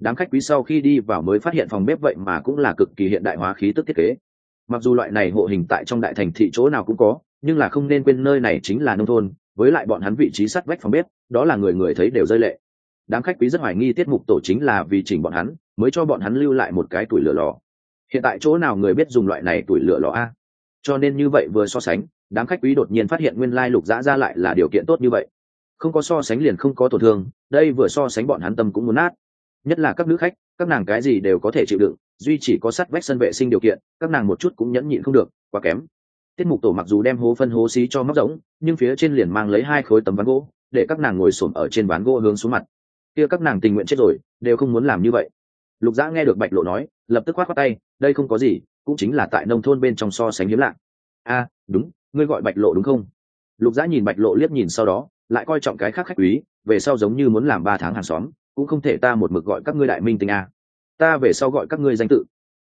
đám khách quý sau khi đi vào mới phát hiện phòng bếp vậy mà cũng là cực kỳ hiện đại hóa khí tức thiết kế. Mặc dù loại này hộ hình tại trong đại thành thị chỗ nào cũng có, nhưng là không nên quên nơi này chính là nông thôn, với lại bọn hắn vị trí sắt vách phòng bếp, đó là người người thấy đều rơi lệ. Đám khách quý rất hoài nghi tiết mục tổ chính là vì chỉnh bọn hắn, mới cho bọn hắn lưu lại một cái tuổi lửa lò. Hiện tại chỗ nào người biết dùng loại này tuổi lửa lò a? Cho nên như vậy vừa so sánh, đám khách quý đột nhiên phát hiện nguyên lai lục giã ra lại là điều kiện tốt như vậy. Không có so sánh liền không có tổn thương, đây vừa so sánh bọn hắn tâm cũng muốn nát nhất là các nữ khách, các nàng cái gì đều có thể chịu đựng, duy chỉ có sắt vách sân vệ sinh điều kiện, các nàng một chút cũng nhẫn nhịn không được, quá kém. Tiết mục tổ mặc dù đem hố phân hố xí cho móc rỗng, nhưng phía trên liền mang lấy hai khối tấm ván gỗ, để các nàng ngồi xổm ở trên ván gỗ hướng xuống mặt. Kia các nàng tình nguyện chết rồi, đều không muốn làm như vậy. Lục dã nghe được bạch lộ nói, lập tức khoát khoát tay, đây không có gì, cũng chính là tại nông thôn bên trong so sánh hiếm lạ. A, đúng, ngươi gọi bạch lộ đúng không? Lục dã nhìn bạch lộ liếc nhìn sau đó, lại coi trọng cái khác khách quý, về sau giống như muốn làm ba tháng hàng xóm cũng không thể ta một mực gọi các ngươi đại minh tinh a. Ta về sau gọi các ngươi danh tự.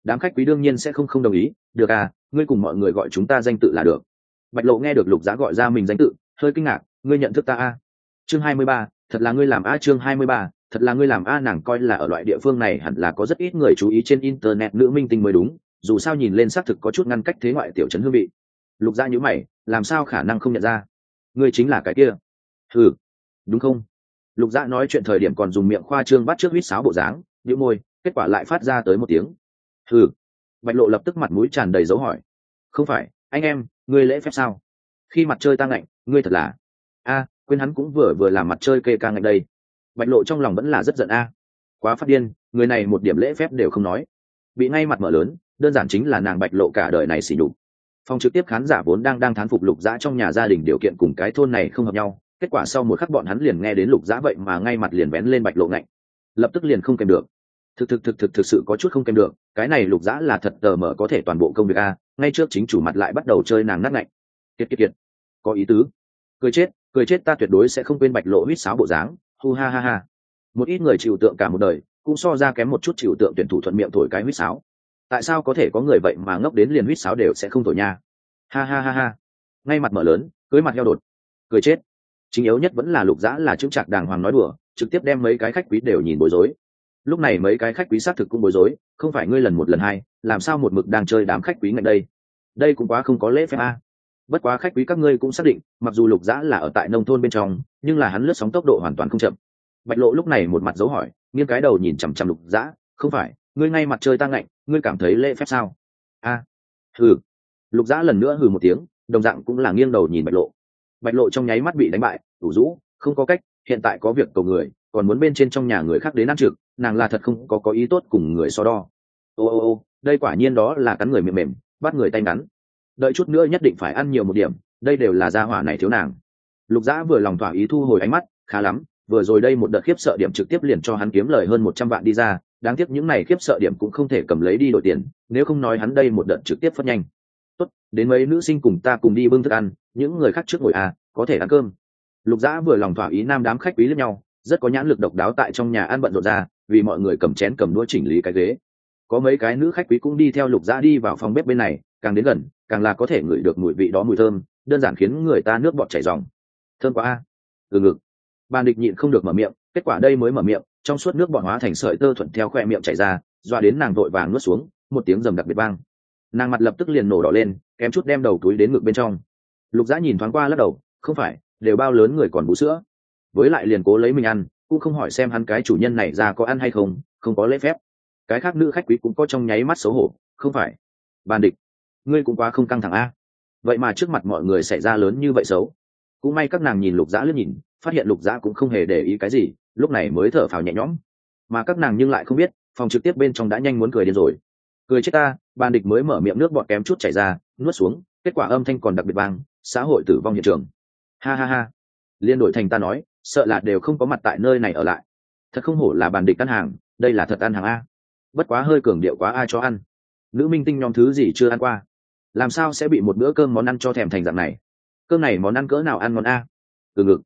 Đám khách quý đương nhiên sẽ không không đồng ý. Được à ngươi cùng mọi người gọi chúng ta danh tự là được. Bạch lộ nghe được lục giá gọi ra mình danh tự, hơi kinh ngạc, ngươi nhận thức ta a? Chương hai mươi ba, thật là ngươi làm a chương hai mươi ba, thật là ngươi làm a nàng coi là ở loại địa phương này hẳn là có rất ít người chú ý trên internet nữ minh tinh mới đúng, dù sao nhìn lên xác thực có chút ngăn cách thế ngoại tiểu trấn hương vị. Lục gia nhữ mày, làm sao khả năng không nhận ra? Ngươi chính là cái kia. Ừ đúng không? Lục dạ nói chuyện thời điểm còn dùng miệng khoa trương bắt trước huýt sáo bộ dáng nhữ môi, kết quả lại phát ra tới một tiếng. Ừ bạch lộ lập tức mặt mũi tràn đầy dấu hỏi. Không phải, anh em, ngươi lễ phép sao? Khi mặt chơi tăng ngạnh, ngươi thật là a, quên hắn cũng vừa vừa làm mặt chơi kê ca ngạnh đây. Bạch lộ trong lòng vẫn là rất giận a. Quá phát điên, người này một điểm lễ phép đều không nói. Bị ngay mặt mở lớn, đơn giản chính là nàng bạch lộ cả đời này xỉ nhục. Phòng trực tiếp khán giả vốn đang đang thán phục lục dã trong nhà gia đình điều kiện cùng cái thôn này không hợp nhau kết quả sau một khắc bọn hắn liền nghe đến lục dã vậy mà ngay mặt liền vén lên bạch lộ ngạnh. Lập tức liền không kèm được. Thực thực thực thực thực sự có chút không kèm được, cái này lục dã là thật tờ mở có thể toàn bộ công việc a, ngay trước chính chủ mặt lại bắt đầu chơi nàng nát ngạnh. Kiệt kiệt kiệt. Có ý tứ. Cười chết cười chết ta tuyệt đối sẽ không quên bạch lộ huýt sáo bộ dáng. Hu ha ha ha. Một ít người chịu tượng cả một đời, cũng so ra kém một chút chịu tượng tuyển thủ thuận miệng thổi cái huýt sáo. Tại sao có thể có người vậy mà ngốc đến liền huýt sáo đều sẽ không thổi nha? Ha ha ha ha. Ngay mặt mở lớn, cưới mặt heo đột. Cười chết chính yếu nhất vẫn là lục dã là chững chạc đàng hoàng nói đùa trực tiếp đem mấy cái khách quý đều nhìn bối rối. Lúc này mấy cái khách quý xác thực cũng bối rối không phải ngươi lần một lần hai làm sao một mực đang chơi đám khách quý ngay đây? Đây cũng quá không có lễ phép a. Bất quá khách quý các ngươi cũng xác định mặc dù lục dã là ở tại nông thôn bên trong nhưng là hắn lướt sóng tốc độ hoàn toàn không chậm. Bạch lộ lúc này một mặt dấu hỏi nghiêng cái đầu nhìn chằm chằm lục dã không phải ngươi ngay mặt chơi tăng ngạnh ngươi cảm thấy lễ phép sao? A à, hừ. Lục dã lần nữa hừ một tiếng đồng dạng cũng là nghiêng đầu nhìn bạch lộ bạch lộ trong nháy mắt bị đánh bại, ủ rũ, không có cách, hiện tại có việc cầu người, còn muốn bên trên trong nhà người khác đến ăn trực, nàng là thật không có có ý tốt cùng người so đo. Ô ô ô, đây quả nhiên đó là cắn người mềm mềm, bắt người tay ngắn. Đợi chút nữa nhất định phải ăn nhiều một điểm, đây đều là gia hỏa này thiếu nàng. Lục dã vừa lòng thỏa ý thu hồi ánh mắt, khá lắm, vừa rồi đây một đợt khiếp sợ điểm trực tiếp liền cho hắn kiếm lời hơn một trăm vạn đi ra, đáng tiếc những này khiếp sợ điểm cũng không thể cầm lấy đi đổi tiền, nếu không nói hắn đây một đợt trực tiếp phất nhanh đến mấy nữ sinh cùng ta cùng đi bưng thức ăn, những người khác trước ngồi à có thể ăn cơm. Lục dã vừa lòng thỏa ý nam đám khách quý lẫn nhau, rất có nhãn lực độc đáo tại trong nhà ăn bận rộn ra, vì mọi người cầm chén cầm đũa chỉnh lý cái ghế. Có mấy cái nữ khách quý cũng đi theo lục dã đi vào phòng bếp bên này, càng đến gần, càng là có thể ngửi được mùi vị đó mùi thơm, đơn giản khiến người ta nước bọt chảy dòng thơm quá a. Từ ngực. Bàn địch nhịn không được mở miệng, kết quả đây mới mở miệng, trong suốt nước bọt hóa thành sợi tơ thuận theo khoe miệng chảy ra doa đến nàng vội vàng nuốt xuống, một tiếng rầm đặc biệt vang nàng mặt lập tức liền nổ đỏ lên, kém chút đem đầu túi đến ngực bên trong. Lục dã nhìn thoáng qua lắc đầu, không phải, đều bao lớn người còn bú sữa. Với lại liền cố lấy mình ăn, cũng không hỏi xem hắn cái chủ nhân này ra có ăn hay không không có lễ phép. Cái khác nữ khách quý cũng có trong nháy mắt xấu hổ, không phải. Bàn địch, ngươi cũng quá không căng thẳng a. Vậy mà trước mặt mọi người xảy ra lớn như vậy xấu. Cũng may các nàng nhìn lục dã lướt nhìn, phát hiện lục dã cũng không hề để ý cái gì, lúc này mới thở phào nhẹ nhõm. Mà các nàng nhưng lại không biết, phòng trực tiếp bên trong đã nhanh muốn cười điên rồi cười chết ta, bàn địch mới mở miệng nước bọt kém chút chảy ra, nuốt xuống, kết quả âm thanh còn đặc biệt vang, xã hội tử vong hiện trường. Ha ha ha. Liên đổi thành ta nói, sợ là đều không có mặt tại nơi này ở lại. Thật không hổ là bàn địch ăn hàng, đây là thật ăn hàng a. Bất quá hơi cường điệu quá ai cho ăn. Nữ minh tinh nhóm thứ gì chưa ăn qua? Làm sao sẽ bị một bữa cơm món ăn cho thèm thành dạng này? Cơm này món ăn cỡ nào ăn món a? Từ ngực.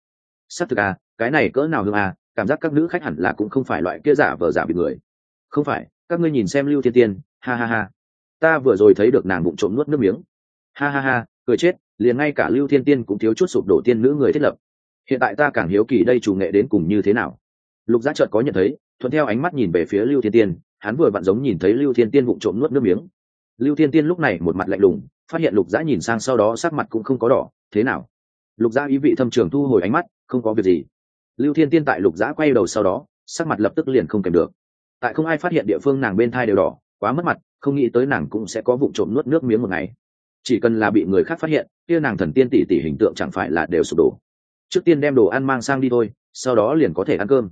S ắ c thực a, cái này cỡ nào hương a, cảm giác các nữ khách hẳn là cũng không phải loại kia giả vờ giả bị người. Không phải, các ngươi nhìn xem lưu thiên tiên ha ha ha. Ta vừa rồi thấy được nàng bụng trộm nuốt nước miếng. Ha ha ha, cười chết, liền ngay cả lưu thiên tiên cũng thiếu chút sụp đổ tiên nữ người thiết lập. Hiện tại ta càng hiếu kỳ đây chủ nghệ đến cùng như thế nào. Lục giác trợt có nhận thấy, thuận theo ánh mắt nhìn về phía lưu thiên tiên, hắn vừa vặn giống nhìn thấy lưu thiên tiên bụng trộm nuốt nước miếng. Lưu thiên tiên lúc này một mặt lạnh lùng, phát hiện lục Giã nhìn sang sau đó sắc mặt cũng không có đỏ, thế nào? Lục Giã ý vị thâm trường thu hồi ánh mắt, không có việc gì. Lưu thiên tiên tại lục Giã quay đầu sau đó, sắc mặt lập tức liền không kèm được. Tại không ai phát hiện địa phương nàng bên thai đều đỏ quá mất mặt, không nghĩ tới nàng cũng sẽ có vụ trộm nuốt nước miếng một ngày. Chỉ cần là bị người khác phát hiện, kia nàng thần tiên tỷ tỷ hình tượng chẳng phải là đều sụp đổ. Trước tiên đem đồ ăn mang sang đi thôi, sau đó liền có thể ăn cơm.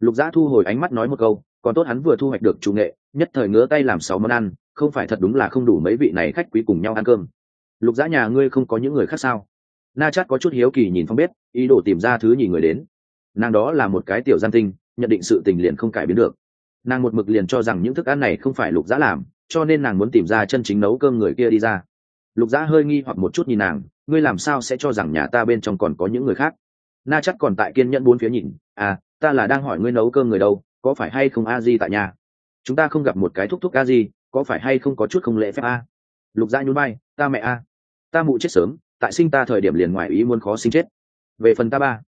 Lục dã thu hồi ánh mắt nói một câu, còn tốt hắn vừa thu hoạch được chủ nghệ, nhất thời ngứa tay làm sáu món ăn, không phải thật đúng là không đủ mấy vị này khách quý cùng nhau ăn cơm. Lục dã nhà ngươi không có những người khác sao? Na chát có chút hiếu kỳ nhìn phong bếp ý đồ tìm ra thứ nhìn người đến. Nàng đó là một cái tiểu gian tinh, nhận định sự tình liền không cải biến được nàng một mực liền cho rằng những thức ăn này không phải lục giã làm, cho nên nàng muốn tìm ra chân chính nấu cơm người kia đi ra. Lục giã hơi nghi hoặc một chút nhìn nàng, ngươi làm sao sẽ cho rằng nhà ta bên trong còn có những người khác? Na chắc còn tại kiên nhẫn bốn phía nhìn à ta là đang hỏi ngươi nấu cơm người đâu, có phải hay không a di tại nhà? Chúng ta không gặp một cái thúc thúc a di, có phải hay không có chút không lễ phép a? Lục giã nhún bay ta mẹ a. Ta mụ chết sớm, tại sinh ta thời điểm liền ngoài ý muốn khó sinh chết. Về phần ta ba,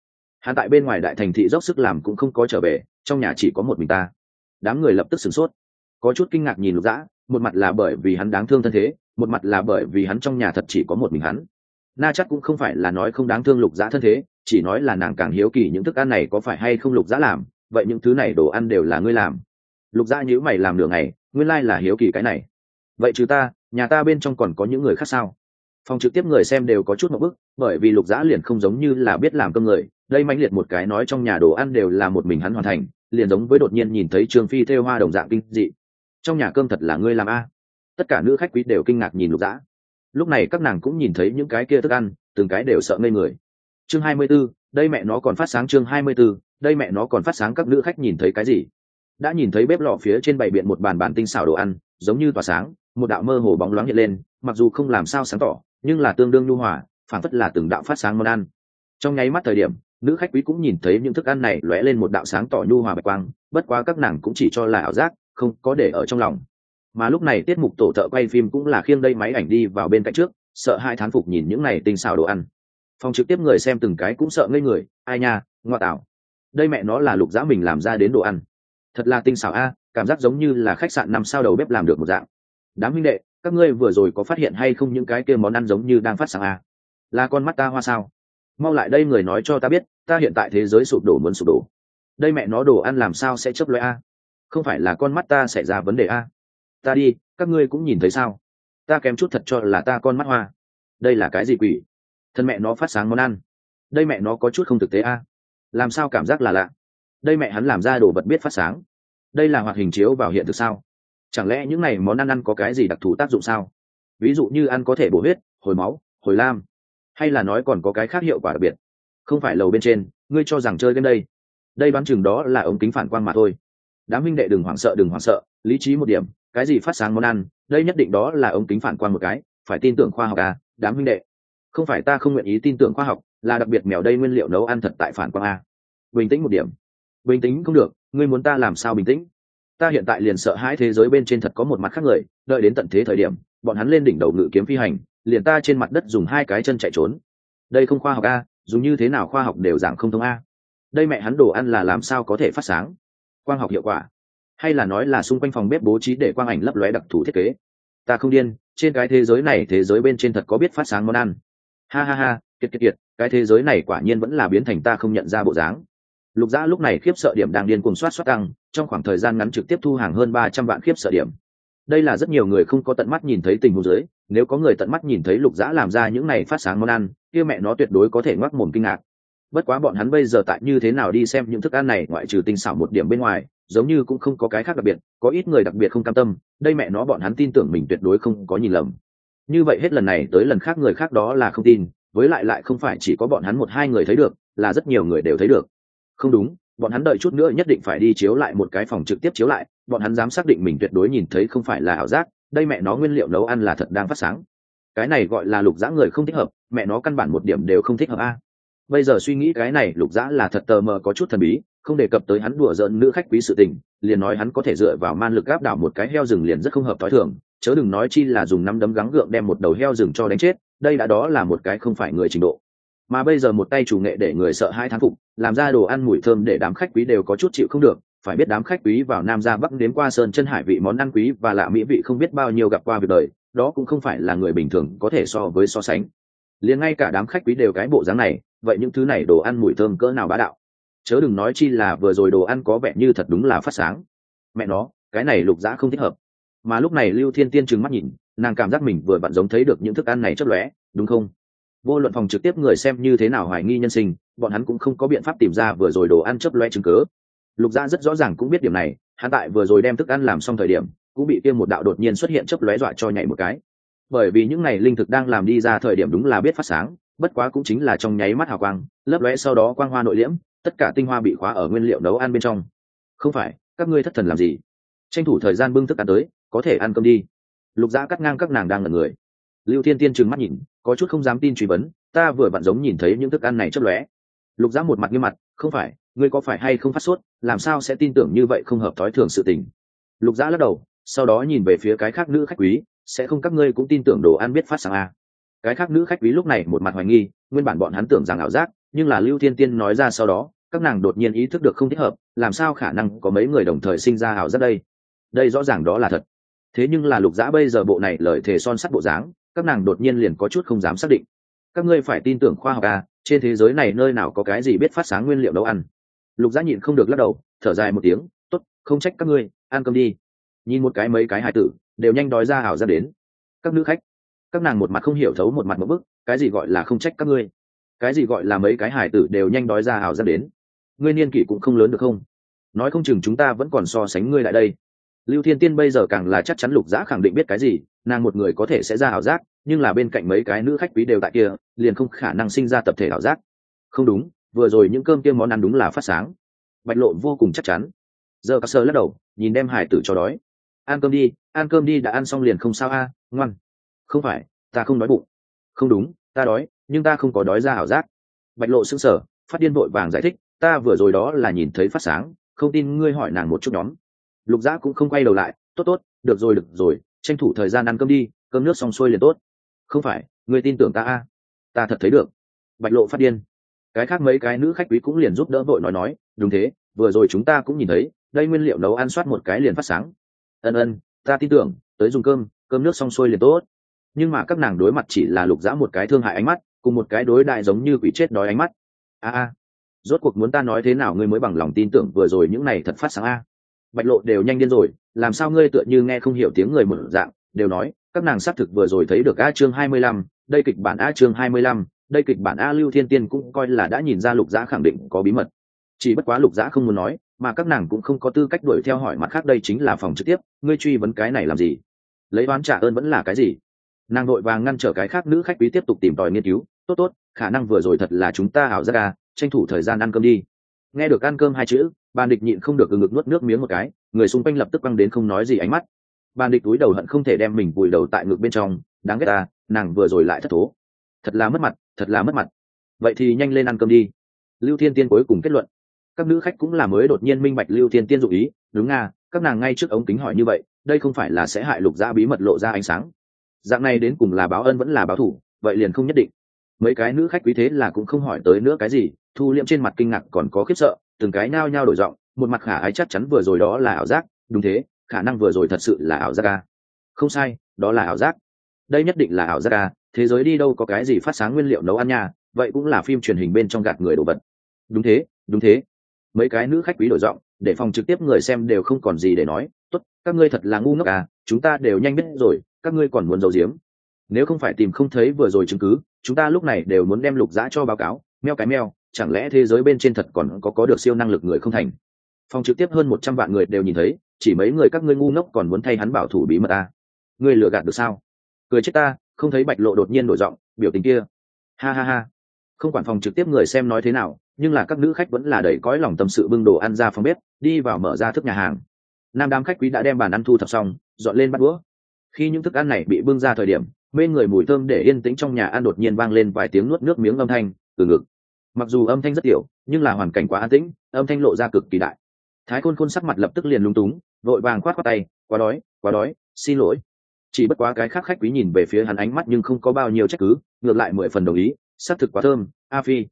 hắn tại bên ngoài đại thành thị dốc sức làm cũng không có trở về, trong nhà chỉ có một mình ta đám người lập tức sửng sốt. Có chút kinh ngạc nhìn lục dã, một mặt là bởi vì hắn đáng thương thân thế, một mặt là bởi vì hắn trong nhà thật chỉ có một mình hắn. Na chắc cũng không phải là nói không đáng thương lục dã thân thế, chỉ nói là nàng càng hiếu kỳ những thức ăn này có phải hay không lục dã làm, vậy những thứ này đồ ăn đều là ngươi làm. Lục dã nhữ mày làm nửa ngày, nguyên lai là hiếu kỳ cái này. Vậy chứ ta, nhà ta bên trong còn có những người khác sao? Phòng trực tiếp người xem đều có chút một bức, bởi vì lục dã liền không giống như là biết làm cơm người, đây mãnh liệt một cái nói trong nhà đồ ăn đều là một mình hắn hoàn thành liền giống với đột nhiên nhìn thấy trương phi thêu hoa đồng dạng kinh dị. Trong nhà cơm thật là ngươi làm a. Tất cả nữ khách quý đều kinh ngạc nhìn lục dã. Lúc này các nàng cũng nhìn thấy những cái kia thức ăn từng cái đều sợ ngây người. Chương hai mươi 24, đây mẹ nó còn phát sáng chương hai mươi 24, đây mẹ nó còn phát sáng các nữ khách nhìn thấy cái gì? Đã nhìn thấy bếp lò phía trên bày biện một bàn bàn tinh xảo đồ ăn giống như tỏa sáng một đạo mơ hồ bóng loáng hiện lên mặc dù không làm sao sáng tỏ nhưng là tương đương nhu hòa phản phất là từng đạo phát sáng món ăn. Trong nháy mắt thời điểm nữ khách quý cũng nhìn thấy những thức ăn này lóe lên một đạo sáng tỏ nhu hòa bạch quang, bất quá các nàng cũng chỉ cho là ảo giác, không có để ở trong lòng. Mà lúc này tiết mục tổ thợ quay phim cũng là khiêng đây máy ảnh đi vào bên cạnh trước, sợ hai thán phục nhìn những này tinh xào đồ ăn. Phòng trực tiếp người xem từng cái cũng sợ ngây người, ai nha, ngoa tạo. Đây mẹ nó là lục dã mình làm ra đến đồ ăn. Thật là tinh xảo a, cảm giác giống như là khách sạn năm sao đầu bếp làm được một dạng. Đám huynh đệ, các ngươi vừa rồi có phát hiện hay không những cái kia món ăn giống như đang phát sáng a? Là con mắt ta hoa sao? Mau lại đây người nói cho ta biết, ta hiện tại thế giới sụp đổ muốn sụp đổ. Đây mẹ nó đồ ăn làm sao sẽ chấp loại a? Không phải là con mắt ta xảy ra vấn đề a? Ta đi, các ngươi cũng nhìn thấy sao? Ta kém chút thật cho là ta con mắt hoa. Đây là cái gì quỷ? Thân mẹ nó phát sáng món ăn. Đây mẹ nó có chút không thực tế a? Làm sao cảm giác là lạ? Đây mẹ hắn làm ra đồ vật biết phát sáng. Đây là hoạt hình chiếu vào hiện thực sao? Chẳng lẽ những này món ăn ăn có cái gì đặc thù tác dụng sao? Ví dụ như ăn có thể bổ huyết, hồi máu, hồi lam hay là nói còn có cái khác hiệu quả đặc biệt? Không phải lầu bên trên, ngươi cho rằng chơi game đây? Đây đoán chừng đó là ống kính phản quang mà thôi. Đám minh đệ đừng hoảng sợ, đừng hoảng sợ, lý trí một điểm, cái gì phát sáng món ăn, đây nhất định đó là ống kính phản quang một cái, phải tin tưởng khoa học à đám minh đệ. Không phải ta không nguyện ý tin tưởng khoa học, là đặc biệt mèo đây nguyên liệu nấu ăn thật tại phản quang a bình tĩnh một điểm. Bình tĩnh không được, ngươi muốn ta làm sao bình tĩnh? Ta hiện tại liền sợ hãi thế giới bên trên thật có một mặt khác người, đợi đến tận thế thời điểm, bọn hắn lên đỉnh đầu ngự kiếm phi hành liền ta trên mặt đất dùng hai cái chân chạy trốn. Đây không khoa học a, dùng như thế nào khoa học đều giảng không thông a. Đây mẹ hắn đồ ăn là làm sao có thể phát sáng? Quang học hiệu quả. Hay là nói là xung quanh phòng bếp bố trí để quang ảnh lấp lóe đặc thù thiết kế. Ta không điên, trên cái thế giới này thế giới bên trên thật có biết phát sáng món ăn. Ha ha ha, kiệt kiệt kiệt, cái thế giới này quả nhiên vẫn là biến thành ta không nhận ra bộ dáng. Lục dã lúc này khiếp sợ điểm đang điên cuồng soát soát tăng trong khoảng thời gian ngắn trực tiếp thu hàng hơn ba trăm vạn khiếp sợ điểm đây là rất nhiều người không có tận mắt nhìn thấy tình huống dưới, nếu có người tận mắt nhìn thấy lục dã làm ra những này phát sáng món ăn, kia mẹ nó tuyệt đối có thể ngoắc mồm kinh ngạc. Bất quá bọn hắn bây giờ tại như thế nào đi xem những thức ăn này ngoại trừ tinh xảo một điểm bên ngoài, giống như cũng không có cái khác đặc biệt, có ít người đặc biệt không cam tâm, đây mẹ nó bọn hắn tin tưởng mình tuyệt đối không có nhìn lầm. Như vậy hết lần này tới lần khác người khác đó là không tin, với lại lại không phải chỉ có bọn hắn một hai người thấy được, là rất nhiều người đều thấy được. Không đúng bọn hắn đợi chút nữa nhất định phải đi chiếu lại một cái phòng trực tiếp chiếu lại, bọn hắn dám xác định mình tuyệt đối nhìn thấy không phải là ảo giác, đây mẹ nó nguyên liệu nấu ăn là thật đang phát sáng. Cái này gọi là lục dã người không thích hợp, mẹ nó căn bản một điểm đều không thích hợp a. Bây giờ suy nghĩ cái này lục dã là thật tờ mờ có chút thần bí, không đề cập tới hắn đùa giỡn nữ khách quý sự tình, liền nói hắn có thể dựa vào man lực gáp đảo một cái heo rừng liền rất không hợp t thường, chớ đừng nói chi là dùng năm đấm gắng gượng đem một đầu heo rừng cho đánh chết, đây đã đó là một cái không phải người trình độ mà bây giờ một tay chủ nghệ để người sợ hai thán phục, làm ra đồ ăn mùi thơm để đám khách quý đều có chút chịu không được. Phải biết đám khách quý vào nam ra bắc đến qua sơn chân hải vị món ăn quý và lạ mỹ vị không biết bao nhiêu gặp qua việc đời, đó cũng không phải là người bình thường có thể so với so sánh. Liền ngay cả đám khách quý đều cái bộ dáng này, vậy những thứ này đồ ăn mùi thơm cỡ nào bá đạo? Chớ đừng nói chi là vừa rồi đồ ăn có vẻ như thật đúng là phát sáng. Mẹ nó, cái này lục dã không thích hợp. Mà lúc này lưu thiên tiên trừng mắt nhìn, nàng cảm giác mình vừa bạn giống thấy được những thức ăn này chất lóe, đúng không? Vô luận phòng trực tiếp người xem như thế nào hoài nghi nhân sinh, bọn hắn cũng không có biện pháp tìm ra vừa rồi đồ ăn chấp loe chứng cớ lục gia rất rõ ràng cũng biết điểm này, hắn tại vừa rồi đem thức ăn làm xong thời điểm, cũng bị tiêm một đạo đột nhiên xuất hiện chấp lóe dọa cho nhảy một cái. Bởi vì những này linh thực đang làm đi ra thời điểm đúng là biết phát sáng, bất quá cũng chính là trong nháy mắt hào quang, lấp lóe sau đó quang hoa nội liễm, tất cả tinh hoa bị khóa ở nguyên liệu nấu ăn bên trong. Không phải, các ngươi thất thần làm gì? Tranh thủ thời gian bưng thức ăn tới, có thể ăn cơm đi. Lục gia cắt ngang các nàng đang là người. Lưu thiên tiên trừng mắt nhìn có chút không dám tin truy vấn, ta vừa vặn giống nhìn thấy những thức ăn này chấp lóe. Lục giã một mặt nghiêm mặt, không phải, ngươi có phải hay không phát sốt, làm sao sẽ tin tưởng như vậy không hợp thói thường sự tình. Lục giã lắc đầu, sau đó nhìn về phía cái khác nữ khách quý, sẽ không các ngươi cũng tin tưởng đồ ăn biết phát sáng à. cái khác nữ khách quý lúc này một mặt hoài nghi, nguyên bản bọn hắn tưởng rằng ảo giác, nhưng là lưu thiên tiên nói ra sau đó, các nàng đột nhiên ý thức được không thích hợp, làm sao khả năng có mấy người đồng thời sinh ra ảo giác đây? Đây rõ ràng đó là thật. Thế nhưng là lục giã bây giờ bộ này lời thề son sắt bộ dáng các nàng đột nhiên liền có chút không dám xác định. Các ngươi phải tin tưởng khoa học à trên thế giới này nơi nào có cái gì biết phát sáng nguyên liệu nấu ăn. Lục giá nhịn không được lắc đầu, thở dài một tiếng t ố t không trách các ngươi, ăn cơm đi. Nhìn một cái mấy cái hài tử, đều nhanh đói ra hảo ra đến. Các nữ khách, các nàng một mặt không hiểu thấu một mặt một bức, cái gì gọi là không trách các ngươi? Cái gì gọi là mấy cái hài tử đều nhanh đói ra hảo ra đến? Ngươi niên kỷ cũng không lớn được không? Nói không chừng chúng ta vẫn còn so sánh ngươi lại đây. Lưu thiên tiên bây giờ càng là chắc chắn lục giã khẳng định biết cái gì nàng một người có thể sẽ ra ảo giác, nhưng là bên cạnh mấy cái nữ khách quý đều tại kia, liền không khả năng sinh ra tập thể ảo giác. Không đúng, vừa rồi những cơm kia món ăn đúng là phát sáng. Bạch lộ vô cùng chắc chắn. Giờ các sơ lắc đầu, nhìn đem hải tử cho đói. Ăn cơm đi, ăn cơm đi, đã ăn xong liền không sao a, ngoan. Không phải, ta không đói bụng. Không đúng, ta đói, nhưng ta không có đói ra ảo giác. Bạch lộ sững sờ, phát điên vội vàng giải thích, ta vừa rồi đó là nhìn thấy phát sáng, không tin ngươi hỏi nàng một chút nhóm. Lục giã cũng không quay đầu lại, tốt tốt, được rồi được rồi tranh thủ thời gian ăn cơm đi, cơm nước xong xuôi liền tốt. Không phải người tin tưởng ta a? Ta thật thấy được. Bạch lộ phát điên. Cái khác mấy cái nữ khách quý cũng liền giúp đỡ vội nói nói, đúng thế, vừa rồi chúng ta cũng nhìn thấy, đây nguyên liệu nấu ăn soát một cái liền phát sáng. Ân ân, ta tin tưởng, tới dùng cơm cơm nước xong xuôi liền tốt. Nhưng mà các nàng đối mặt chỉ là lục dã một cái thương hại ánh mắt, cùng một cái đối đại giống như quỷ chết đói ánh mắt. A a, rốt cuộc muốn ta nói thế nào ngươi mới bằng lòng tin tưởng vừa rồi những này thật phát sáng a? Bạch lộ đều nhanh điên rồi, làm sao ngươi tựa như nghe không hiểu tiếng người một dạng, đều nói, các nàng xác thực vừa rồi thấy được a chương hai mươi lăm, đây kịch bản a chương hai mươi lăm, đây kịch bản a lưu thiên tiên cũng coi là đã nhìn ra lục giã khẳng định có bí mật. Chỉ bất quá lục giã không muốn nói, mà các nàng cũng không có tư cách đuổi theo hỏi mặt khác đây chính là phòng trực tiếp, ngươi truy vấn cái này làm gì? Lấy oán trả ơn vẫn là cái gì? Nàng đội vàng ngăn trở cái khác nữ khách quý tiếp tục tìm tòi nghiên cứu, tốt tốt, khả năng vừa rồi thật là chúng ta ảo ra ca tranh thủ thời gian ăn cơm đi. Nghe được ăn cơm hai chữ bàn địch nhịn không được ngực nuốt nước miếng một cái, người xung quanh lập tức băng đến không nói gì ánh mắt. Bàn địch túi đầu hận không thể đem mình vùi đầu tại ngực bên trong, đáng ghét ta, nàng vừa rồi lại thất thố. Thật là mất mặt, thật là mất mặt. Vậy thì nhanh lên ăn cơm đi. Lưu thiên tiên cuối cùng kết luận. Các nữ khách cũng là mới đột nhiên minh bạch lưu thiên tiên dụ ý, đúng nga, các nàng ngay trước ống kính hỏi như vậy, đây không phải là sẽ hại lục gia bí mật lộ ra ánh sáng. Dạng này đến cùng là báo ân vẫn là báo thủ, vậy liền không nhất định. Mấy cái nữ khách quý thế là cũng không hỏi tới nữa cái gì, thu liễm trên mặt kinh ngạc còn có khiếp sợ từng cái nao nhao đổi giọng, một mặt khả ái chắc chắn vừa rồi đó là ảo giác, đúng thế, khả năng vừa rồi thật sự là ảo giác ca không sai, đó là ảo giác. Đây nhất định là ảo giác ca thế giới đi đâu có cái gì phát sáng nguyên liệu nấu ăn nha, vậy cũng là phim truyền hình bên trong gạt người đồ vật. Đúng thế đúng thế. Mấy cái nữ khách quý đổi giọng, để phòng trực tiếp người xem đều không còn gì để nói, tốt, các ngươi thật là ngu ngốc à chúng ta đều nhanh biết rồi, các ngươi còn muốn giấu giếm. Nếu không phải tìm không thấy vừa rồi chứng cứ, chúng ta lúc này đều muốn đem lục giã cho báo cáo, meo cái meo chẳng lẽ thế giới bên trên thật còn có có được siêu năng lực người không thành? Phòng trực tiếp hơn một trăm vạn người đều nhìn thấy, chỉ mấy người các ngươi ngu ngốc còn muốn thay hắn bảo thủ bí mật à? ngươi lừa gạt được sao? Cười chết ta, không thấy bạch lộ đột nhiên đổi giọng, biểu tình kia. Ha ha ha. Không quản phòng trực tiếp người xem nói thế nào, nhưng là các nữ khách vẫn là đầy cõi lòng tâm sự bưng đồ ăn ra phòng bếp, đi vào mở ra thức nhà hàng. Nam đám khách quý đã đem bàn ăn thu thập xong, dọn lên bắt đũa. Khi những thức ăn này bị bưng ra thời điểm, mê người mùi thơm để yên tĩnh trong nhà ăn đột nhiên vang lên vài tiếng nuốt nước miếng âm thanh, từ ngực mặc dù âm thanh rất tiểu, nhưng là hoàn cảnh quá an tĩnh, âm thanh lộ ra cực kỳ đại. Thái khôn khôn sắc mặt lập tức liền lung túng, vội vàng khoát qua tay, quá đói quá đói, xin lỗi. Chỉ bất quá cái khác khách quý nhìn về phía hắn ánh mắt nhưng không có bao nhiêu trách cứ, ngược lại mười phần đồng ý s c thực quá thơm, a phi.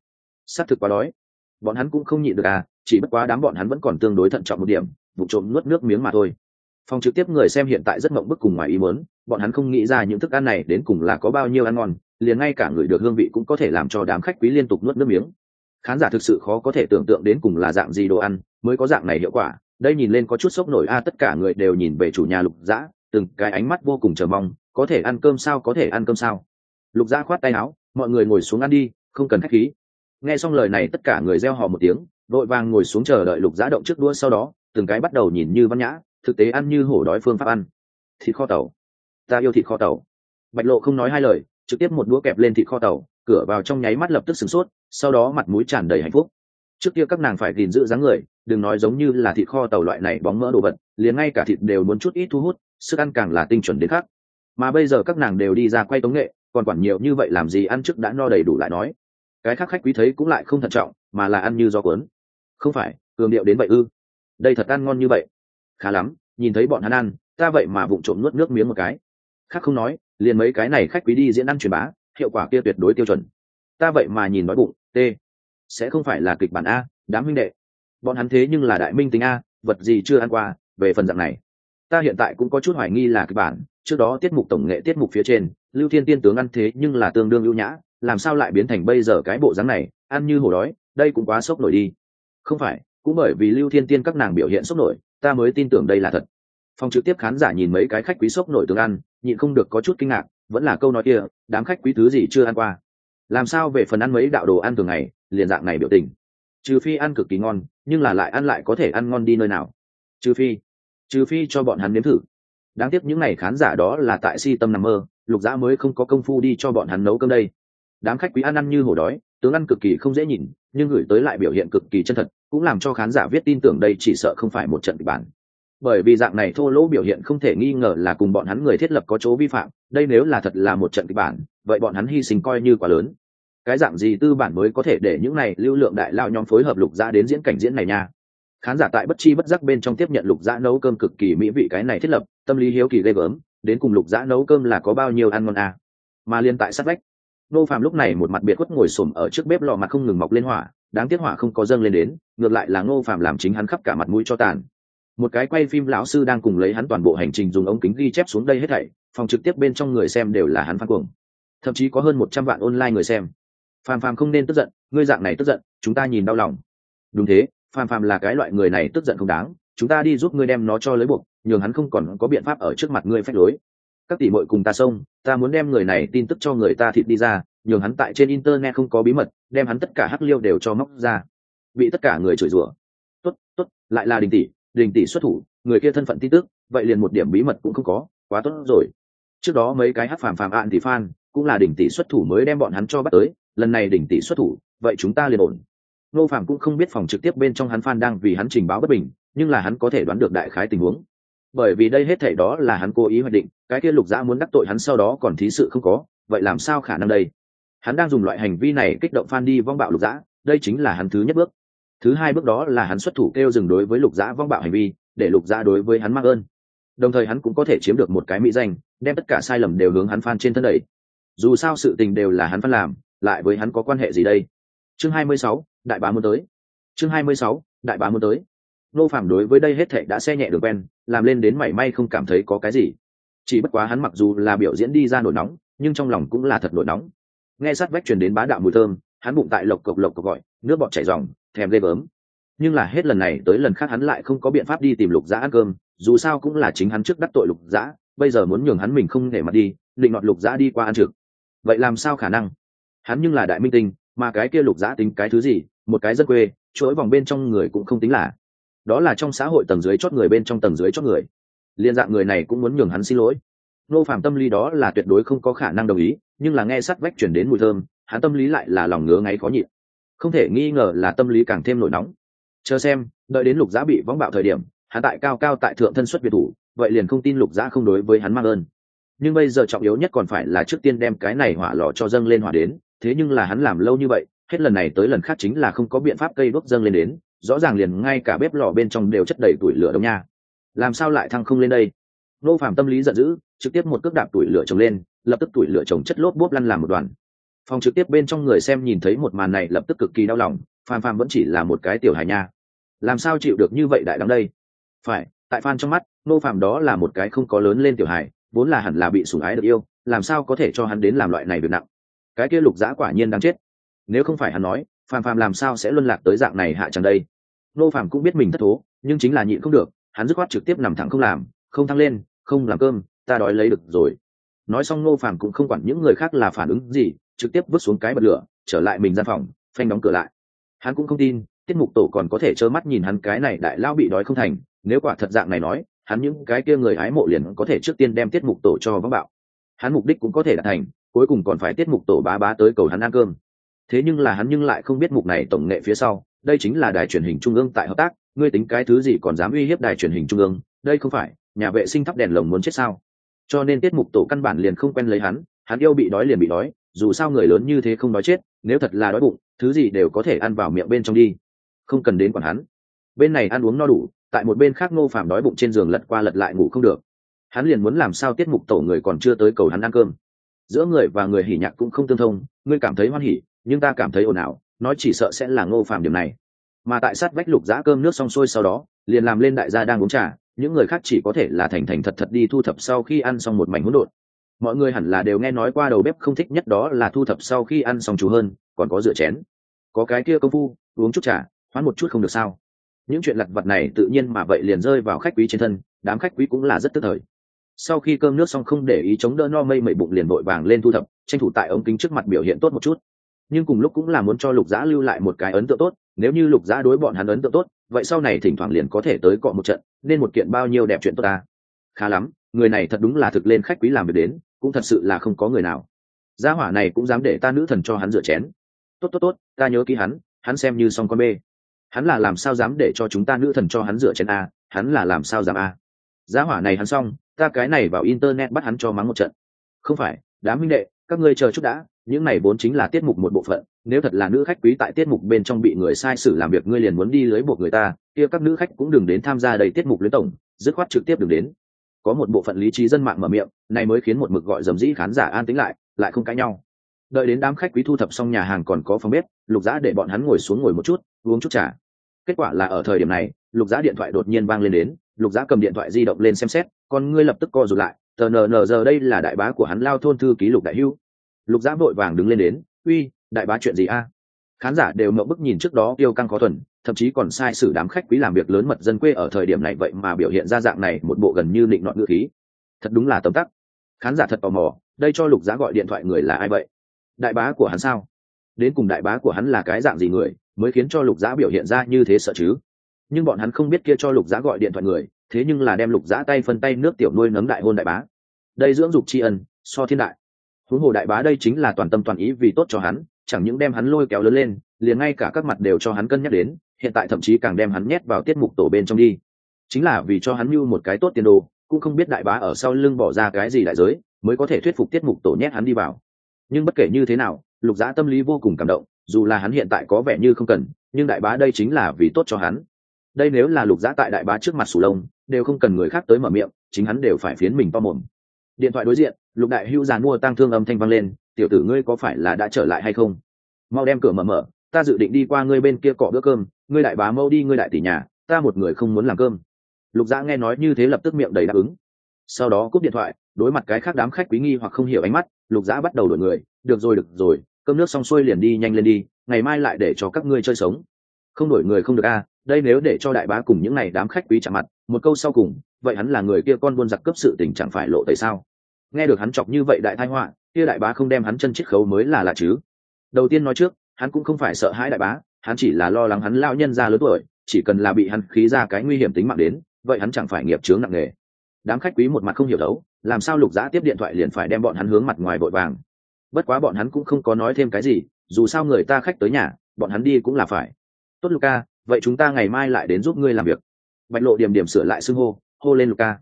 S c thực quá đói. Bọn hắn cũng không nhịn được à chỉ bất quá đám bọn hắn vẫn còn tương đối thận trọng một điểm, vụ trộm nuốt nước miếng mà thôi. Phòng trực tiếp người xem hiện tại rất mộng bức cùng ngoài ý muốn, bọn hắn không nghĩ ra những thức ăn này đến cùng là có bao nhiêu ăn ngon liền ngay cả người được hương vị cũng có thể làm cho đám khách quý liên tục nuốt nước miếng. Khán giả thực sự khó có thể tưởng tượng đến cùng là dạng gì đồ ăn mới có dạng này hiệu quả. Đây nhìn lên có chút sốc nổi, a, tất cả người đều nhìn về chủ nhà lục dã, từng cái ánh mắt vô cùng chờ mong, có thể ăn cơm sao, có thể ăn cơm sao. Lục dã khoát tay áo, mọi người ngồi xuống ăn đi, không cần khách khí. Nghe xong lời này, tất cả người reo hò một tiếng, vội vàng ngồi xuống chờ đợi lục dã động trước đua sau đó, từng cái bắt đầu nhìn như văn nhã, thực tế ăn như hổ đói phương pháp ăn. Thịt kho tàu. Ta yêu thịt kho tàu. Bạch lộ không nói hai lời trực tiếp một đũa kẹp lên thịt kho tàu, cửa vào trong nháy mắt lập tức sửng sốt, sau đó mặt mũi tràn đầy hạnh phúc. Trước kia các nàng phải gìn giữ dáng người, đừng nói giống như là thịt kho tàu loại này bóng mỡ đồ vật, liền ngay cả thịt đều muốn chút ít thu hút, sức ăn càng là tinh chuẩn đến khác. Mà bây giờ các nàng đều đi ra quay tống nghệ, còn quản nhiều như vậy làm gì ăn trước đã no đầy đủ lại nói. Cái khác khách quý thấy cũng lại không thận trọng, mà là ăn như do cuốn. Không phải, cường điệu đến vậy ư? Đây thật ăn ngon như vậy. Khá lắm, nhìn thấy bọn hắn ăn, ta vậy mà vụng trộm nuốt nước miếng một cái. Khác không nói liền mấy cái này khách quý đi diễn ăn truyền bá, hiệu quả kia tuyệt đối tiêu chuẩn. Ta vậy mà nhìn nói bụng, t. Sẽ không phải là kịch bản a, đám huynh đệ. Bọn hắn thế nhưng là đại minh tính a, vật gì chưa ăn qua, về phần dạng này. Ta hiện tại cũng có chút hoài nghi là kịch bản, trước đó tiết mục tổng nghệ tiết mục phía trên, lưu thiên tiên tướng ăn thế nhưng là tương đương ưu nhã, làm sao lại biến thành bây giờ cái bộ dáng này, ăn như hổ đói, đây cũng quá sốc nổi đi. Không phải, cũng bởi vì lưu thiên tiên các nàng biểu hiện sốc nổi, ta mới tin tưởng đây là thật phòng trực tiếp khán giả nhìn mấy cái khách quý sốc nổi tương ăn, nhịn không được có chút kinh ngạc, vẫn là câu nói kia, đám khách quý thứ gì chưa ăn qua? Làm sao về phần ăn mấy đạo đồ ăn thường ngày, liền dạng này biểu tình? Trừ phi ăn cực kỳ ngon, nhưng là lại ăn lại có thể ăn ngon đi nơi nào? Trừ phi trừ phi cho bọn hắn nếm thử. Đáng tiếc những ngày khán giả đó là tại si tâm nằm mơ, lục dã mới không có công phu đi cho bọn hắn nấu cơm đây. Đám khách quý ăn ăn như hổ đói, tướng ăn cực kỳ không dễ nhìn, nhưng gửi tới lại biểu hiện cực kỳ chân thật, cũng làm cho khán giả viết tin tưởng đây chỉ sợ không phải một trận kịch bản bởi vì dạng này thô lỗ biểu hiện không thể nghi ngờ là cùng bọn hắn người thiết lập có chỗ vi phạm, đây nếu là thật là một trận kịch bản, vậy bọn hắn hy sinh coi như quá lớn. Cái dạng gì tư bản mới có thể để những này lưu lượng đại lao nhóm phối hợp lục gia đến diễn cảnh diễn này nha? Khán giả tại bất chi bất giác bên trong tiếp nhận lục dã nấu cơm cực kỳ mỹ vị cái này thiết lập, tâm lý hiếu kỳ ghê gớm, đến cùng lục dã nấu cơm là có bao nhiêu ăn ngon à. mà liên tại sát vách, nô phạm lúc này một mặt biệt khuất ngồi xổm ở trước bếp lò mặt không ngừng mọc lên hỏa, đáng tiếc hỏa không có dâng lên đến, ngược lại là ngô phạm làm chính hắn khắp cả mặt mũi cho tàn một cái quay phim lão sư đang cùng lấy hắn toàn bộ hành trình dùng ống kính ghi chép xuống đây hết thảy, phòng trực tiếp bên trong người xem đều là hắn phan cuồng. Thậm chí có hơn một trăm vạn online người xem. Phàm phàm không nên tức giận, ngươi dạng này tức giận, chúng ta nhìn đau lòng. Đúng thế, phàm phàm là cái loại người này tức giận không đáng, chúng ta đi giúp ngươi đem nó cho lấy buộc, nhường hắn không còn có biện pháp ở trước mặt ngươi phách lối. Các tỷ muội cùng ta xông, ta muốn đem người này tin tức cho người ta thịt đi ra, nhường hắn tại trên internet không có bí mật, đem hắn tất cả hắc liêu đều cho móc ra. Bị tất cả người chửi rủa. Tốt tốt, lại là đình tỷ đình tỷ xuất thủ, người kia thân phận tin tức, vậy liền một điểm bí mật cũng không có, quá tốt rồi. Trước đó mấy cái hát phàm phàm ạn thì phan, cũng là đỉnh tỷ xuất thủ mới đem bọn hắn cho bắt tới, lần này đỉnh tỷ xuất thủ, vậy chúng ta liền ổn. Nô phạm cũng không biết phòng trực tiếp bên trong hắn phan đang vì hắn trình báo bất bình, nhưng là hắn có thể đoán được đại khái tình huống. Bởi vì đây hết thảy đó là hắn cố ý hoạch định, cái kia lục dã muốn đắc tội hắn sau đó còn thí sự không có, vậy làm sao khả năng đây? Hắn đang dùng loại hành vi này kích động phan đi vong bạo lục dã, đây chính là hắn thứ nhất bước thứ hai bước đó là hắn xuất thủ kêu dừng đối với lục giã vong bạo hành vi để lục giã đối với hắn mắc ơn. Đồng thời hắn cũng có thể chiếm được một cái mỹ danh đem tất cả sai lầm đều hướng hắn phan trên thân đẩy dù sao sự tình đều là hắn phan làm lại với hắn có quan hệ gì đây? Chương 26, đại bá muốn tới. Chương 26, đại bá muốn tới. Nô phạm đối với đây hết thệ đã xe nhẹ được quen làm lên đến mảy may không cảm thấy có cái gì. Chỉ bất quá hắn mặc dù là biểu diễn đi ra nổi nóng nhưng trong lòng cũng là thật nổi nóng. Nghe sát vách truyền đến bá đạo mùi thơm hắn bụng tại lộc cộc lộc cộc gọi nước bọt chảy ròng thèm ghê gớm. Nhưng là hết lần này tới lần khác hắn lại không có biện pháp đi tìm lục giã ăn cơm, dù sao cũng là chính hắn trước đắc tội lục giã bây giờ muốn nhường hắn mình không để mặt đi, định nọt lục giã đi qua ăn trực. Vậy làm sao khả năng? Hắn nhưng là đại minh tinh, mà cái kia lục giã tính cái thứ gì, một cái dân quê, chuỗi vòng bên trong người cũng không tính là. Đó là trong xã hội tầng dưới chót người bên trong tầng dưới chót người. Liên dạng người này cũng muốn nhường hắn xin lỗi. Nô phạm tâm lý đó là tuyệt đối không có khả năng đồng ý, nhưng là nghe sắt vách chuyển đến mùi thơm, hắn tâm lý lại là lòng ngứa ngáy khó nhịn không thể nghi ngờ là tâm lý càng thêm nổi nóng. Chờ xem, đợi đến lục giã bị võng bạo thời điểm, hắn tại cao cao tại thượng thân xuất biệt thủ, vậy liền không tin lục giã không đối với hắn mang ơn. Nhưng bây giờ trọng yếu nhất còn phải là trước tiên đem cái này hỏa lò cho dâng lên hỏa đến, thế nhưng là hắn làm lâu như vậy, hết lần này tới lần khác chính là không có biện pháp cây đốt dâng lên đến, rõ ràng liền ngay cả bếp lò bên trong đều chất đầy tuổi lửa đông nha. Làm sao lại thăng không lên đây? Nô phạm tâm lý giận dữ, trực tiếp một cước đạp tuổi lửa trồng lên, lập tức tuổi lửa trồng chất lốp bốp lăn làm một đoàn phòng trực tiếp bên trong người xem nhìn thấy một màn này lập tức cực kỳ đau lòng, phan phan vẫn chỉ là một cái tiểu hài nha. Làm sao chịu được như vậy đại đắng đây? Phải, tại phan trong mắt nô phạm đó là một cái không có lớn lên tiểu hài, vốn là hẳn là bị sủng ái được yêu, làm sao có thể cho hắn đến làm loại này việc nặng? Cái kia lục giã quả nhiên đáng chết. Nếu không phải hắn nói phàm phàm làm sao sẽ luân lạc tới dạng này hạ chẳng đây? Nô phàm cũng biết mình thất thố, nhưng chính là nhịn không được, hắn dứt khoát trực tiếp nằm thẳng không làm, không thăng lên, không làm cơm, ta đói lấy được rồi. Nói xong nô phàm cũng không quản những người khác là phản ứng gì trực tiếp vứt xuống cái bật lửa, trở lại mình gian phòng, phanh đóng cửa lại. Hắn cũng không tin, tiết mục tổ còn có thể trơ mắt nhìn hắn cái này đại lao bị đói không thành, nếu quả thật dạng này nói, hắn những cái kia người ái mộ liền có thể trước tiên đem tiết mục tổ cho vắng bạo. Hắn mục đích cũng có thể đạt thành, cuối cùng còn phải tiết mục tổ bá bá tới cầu hắn ăn cơm. Thế nhưng là hắn nhưng lại không biết mục này tổng nghệ phía sau, đây chính là đài truyền hình trung ương tại hợp tác, ngươi tính cái thứ gì còn dám uy hiếp đài truyền hình trung ương, đây không phải, nhà vệ sinh thắp đèn lồng muốn chết sao? Cho nên tiết mục tổ căn bản liền không quen lấy hắn hắn yêu bị đói liền bị đói dù sao người lớn như thế không đói chết, nếu thật là đói bụng, thứ gì đều có thể ăn vào miệng bên trong đi. Không cần đến quản hắn. Bên này ăn uống no đủ, tại một bên khác ngô phạm đói bụng trên giường lật qua lật lại ngủ không được. Hắn liền muốn làm sao tiết mục tổ người còn chưa tới cầu hắn ăn cơm. Giữa người và người hỉ nhạc cũng không tương thông, ngươi cảm thấy hoan hỉ, nhưng ta cảm thấy ồn ào, nói chỉ sợ sẽ là ngô phạm điểm này. Mà tại sát vách lục giã cơm nước xong xuôi sau đó, liền làm lên đại gia đang uống trà, những người khác chỉ có thể là thành thành thật thật đi thu thập sau khi ăn xong một mảnh hỗn độn mọi người hẳn là đều nghe nói qua đầu bếp không thích nhất đó là thu thập sau khi ăn xong chú hơn, còn có rửa chén. Có cái kia công phu, uống chút trà, hoán một chút không được sao. Những chuyện lặt vặt này tự nhiên mà vậy liền rơi vào khách quý trên thân, đám khách quý cũng là rất tức thời. Sau khi cơm nước xong không để ý chống đỡ no mây mẩy bụng liền vội vàng lên thu thập, tranh thủ tại ống kính trước mặt biểu hiện tốt một chút. Nhưng cùng lúc cũng là muốn cho lục giã lưu lại một cái ấn tượng tốt, nếu như lục giã đối bọn hắn ấn tượng tốt, vậy sau này thỉnh thoảng liền có thể tới cọ một trận, nên một kiện bao nhiêu đẹp chuyện tốt ta. Khá lắm, người này thật đúng là thực lên khách quý làm việc đến cũng thật sự là không có người nào. Gia hỏa này cũng dám để ta nữ thần cho hắn rửa chén. Tốt tốt tốt, ta nhớ ký hắn hắn xem như xong con bê. Hắn là làm sao dám để cho chúng ta nữ thần cho hắn rửa chén a, hắn là làm sao dám a. Gia hỏa này hắn xong, ta cái này vào internet bắt hắn cho mắng một trận. Không phải, đám minh đệ, các ngươi chờ chút đã, những này vốn chính là tiết mục một bộ phận, nếu thật là nữ khách quý tại tiết mục bên trong bị người sai sử làm việc, ngươi liền muốn đi lưới buộc người ta, kia các nữ khách cũng đừng đến tham gia đầy tiết mục lưới tổng, dứt khoát trực tiếp đừng đến có một bộ phận lý trí dân mạng mở miệng, này mới khiến một mực gọi dầm dĩ khán giả an tĩnh lại lại không cãi nhau. Đợi đến đám khách quý thu thập xong nhà hàng còn có phòng bếp, lục giã để bọn hắn ngồi xuống ngồi một chút, uống chút trà. Kết quả là ở thời điểm này, lục giã điện thoại đột nhiên vang lên đến, lục giã cầm điện thoại di động lên xem xét, con ngươi lập tức co rụt lại, tờ nờ nờ giờ đây là đại bá của hắn lao thôn thư ký lục đại hưu. Lục giã vội vàng đứng lên đến, uy, đại bá chuyện gì a? Khán giả đều mậu bức nhìn trước đó yêu căng khó thuần thậm chí còn sai sử đám khách quý làm việc lớn mật dân quê ở thời điểm này vậy mà biểu hiện ra dạng này một bộ gần như định nọn ngữ khí. Thật đúng là tấm tắc. Khán giả thật tò mò, đây cho lục giá gọi điện thoại người là ai vậy? Đại bá của hắn sao? Đến cùng đại bá của hắn là cái dạng gì người, mới khiến cho lục giá biểu hiện ra như thế sợ chứ? Nhưng bọn hắn không biết kia cho lục giá gọi điện thoại người, thế nhưng là đem lục giá tay phân tay nước tiểu nuôi nấng đại hôn đại bá. Đây dưỡng dục tri ân, so thiên đại. Huống hồ đại bá đây chính là toàn tâm toàn ý vì tốt cho hắn, chẳng những đem hắn lôi kéo lớn lên liền ngay cả các mặt đều cho hắn cân nhắc đến, hiện tại thậm chí càng đem hắn nhét vào tiết mục tổ bên trong đi. Chính là vì cho hắn mưu một cái tốt tiền đồ, cũng không biết đại bá ở sau lưng bỏ ra cái gì đại giới, mới có thể thuyết phục tiết mục tổ nhét hắn đi vào. Nhưng bất kể như thế nào, lục giã tâm lý vô cùng cảm động, dù là hắn hiện tại có vẻ như không cần, nhưng đại bá đây chính là vì tốt cho hắn. Đây nếu là lục giã tại đại bá trước mặt sủ lông, đều không cần người khác tới mở miệng, chính hắn đều phải phiến mình to mồm. Điện thoại đối diện, lục đại hữu giàn mua tăng thương âm thanh vang lên, tiểu tử ngươi có phải là đã trở lại hay không? Mau đem cửa mở mở ta dự định đi qua ngươi bên kia cọ bữa cơm, ngươi đại bá mâu đi, ngươi đại tỷ nhà, ta một người không muốn làm cơm. Lục dã nghe nói như thế lập tức miệng đầy đáp ứng. Sau đó cúp điện thoại, đối mặt cái khác đám khách quý nghi hoặc không hiểu ánh mắt, lục dã bắt đầu đổi người. Được rồi được rồi, cơm nước xong xuôi liền đi, nhanh lên đi, ngày mai lại để cho các ngươi chơi sống. Không đổi người không được a, đây nếu để cho đại bá cùng những n à y đám khách quý chạm mặt, một câu sau cùng, vậy hắn là người kia con buôn giặc cấp sự tình chẳng phải lộ tại sao? Nghe được hắn chọc như vậy đại thái họa, kia đại bá không đem hắn chân chiết khấu mới là lạ chứ. Đầu tiên nói trước hắn cũng không phải sợ hãi đại bá, hắn chỉ là lo lắng hắn lao nhân ra lớn tuổi, chỉ cần là bị hắn khí ra cái nguy hiểm tính mạng đến, vậy hắn chẳng phải nghiệp chướng nặng nề. Đám khách quý một mặt không hiểu đấu, làm sao lục giã tiếp điện thoại liền phải đem bọn hắn hướng mặt ngoài vội vàng. Bất quá bọn hắn cũng không có nói thêm cái gì, dù sao người ta khách tới nhà, bọn hắn đi cũng là phải. Tốt luca vậy chúng ta ngày mai lại đến giúp ngươi làm việc. Bạch lộ điểm điểm sửa lại xưng hô hô lên luca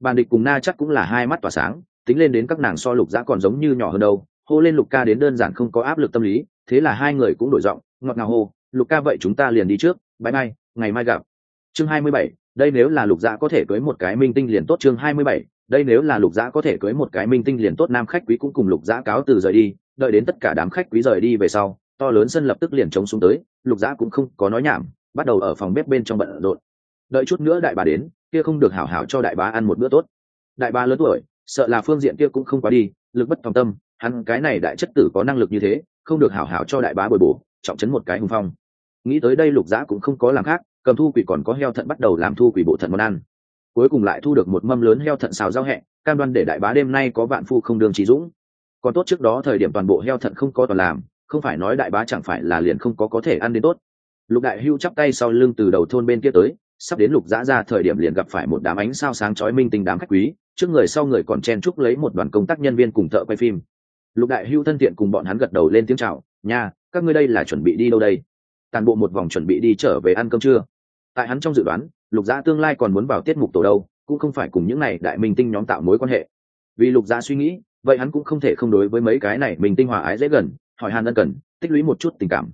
bàn địch cùng na chắc cũng là hai mắt tỏa sáng, tính lên đến các nàng so lục giã còn giống như nhỏ hơn đâu, hô lên lục ca đến đơn giản không có áp lực tâm lý thế là hai người cũng đổi giọng, ngọt ngào hô, lục ca vậy chúng ta liền đi trước bãi mai, ngày mai gặp. Chương hai mươi bảy, đây nếu là lục dã có thể cưới một cái minh tinh liền tốt, chương hai mươi bảy, đây nếu là lục dã có thể cưới một cái minh tinh liền tốt, nam khách quý cũng cùng lục dã cáo từ rời đi, đợi đến tất cả đám khách quý rời đi về sau, to lớn sân lập tức liền trống xuống tới, lục dã cũng không có nói nhảm, bắt đầu ở phòng bếp bên trong bận rộn. Đợi chút nữa đại bà đến, kia không được hảo hảo cho đại bá ăn một bữa tốt. Đại bá lớn tuổi, sợ là phương diện kia cũng không quá đi, lực bất thòng tâm, hắn cái này đại chất tử có năng lực như thế không được hảo hảo cho đại bá bồi bổ, trọng chấn một cái hùng phong. Nghĩ tới đây lục giã cũng không có làm khác, cầm thu quỷ còn có heo thận bắt đầu làm thu quỷ bộ thận món ăn. Cuối cùng lại thu được một mâm lớn heo thận xào rau hẹ, cam đoan để đại bá đêm nay có vạn phu không đường trí dũng. Còn tốt trước đó thời điểm toàn bộ heo thận không có toàn làm, không phải nói đại bá chẳng phải là liền không có có thể ăn đến tốt. Lục đại hưu chắp tay sau lưng từ đầu thôn bên kia tới, sắp đến lục giã ra thời điểm liền gặp phải một đám ánh sao sáng chói minh tinh đám khách quý, trước người sau người còn chen chúc lấy một đoàn công tác nhân viên cùng thợ quay phim lục đại hưu thân thiện cùng bọn hắn gật đầu lên tiếng chào, nha, các ngươi đây là chuẩn bị đi đâu đây? Tàn bộ một vòng chuẩn bị đi trở về ăn cơm trưa tại hắn trong dự đoán, lục gia tương lai còn muốn vào tiết mục tổ đâu, cũng không phải cùng những này đại minh tinh nhóm tạo mối quan hệ. Vì lục gia suy nghĩ, vậy hắn cũng không thể không đối với mấy cái này mình tinh hòa ái dễ gần, hỏi han ân cần, tích lũy một chút tình cảm.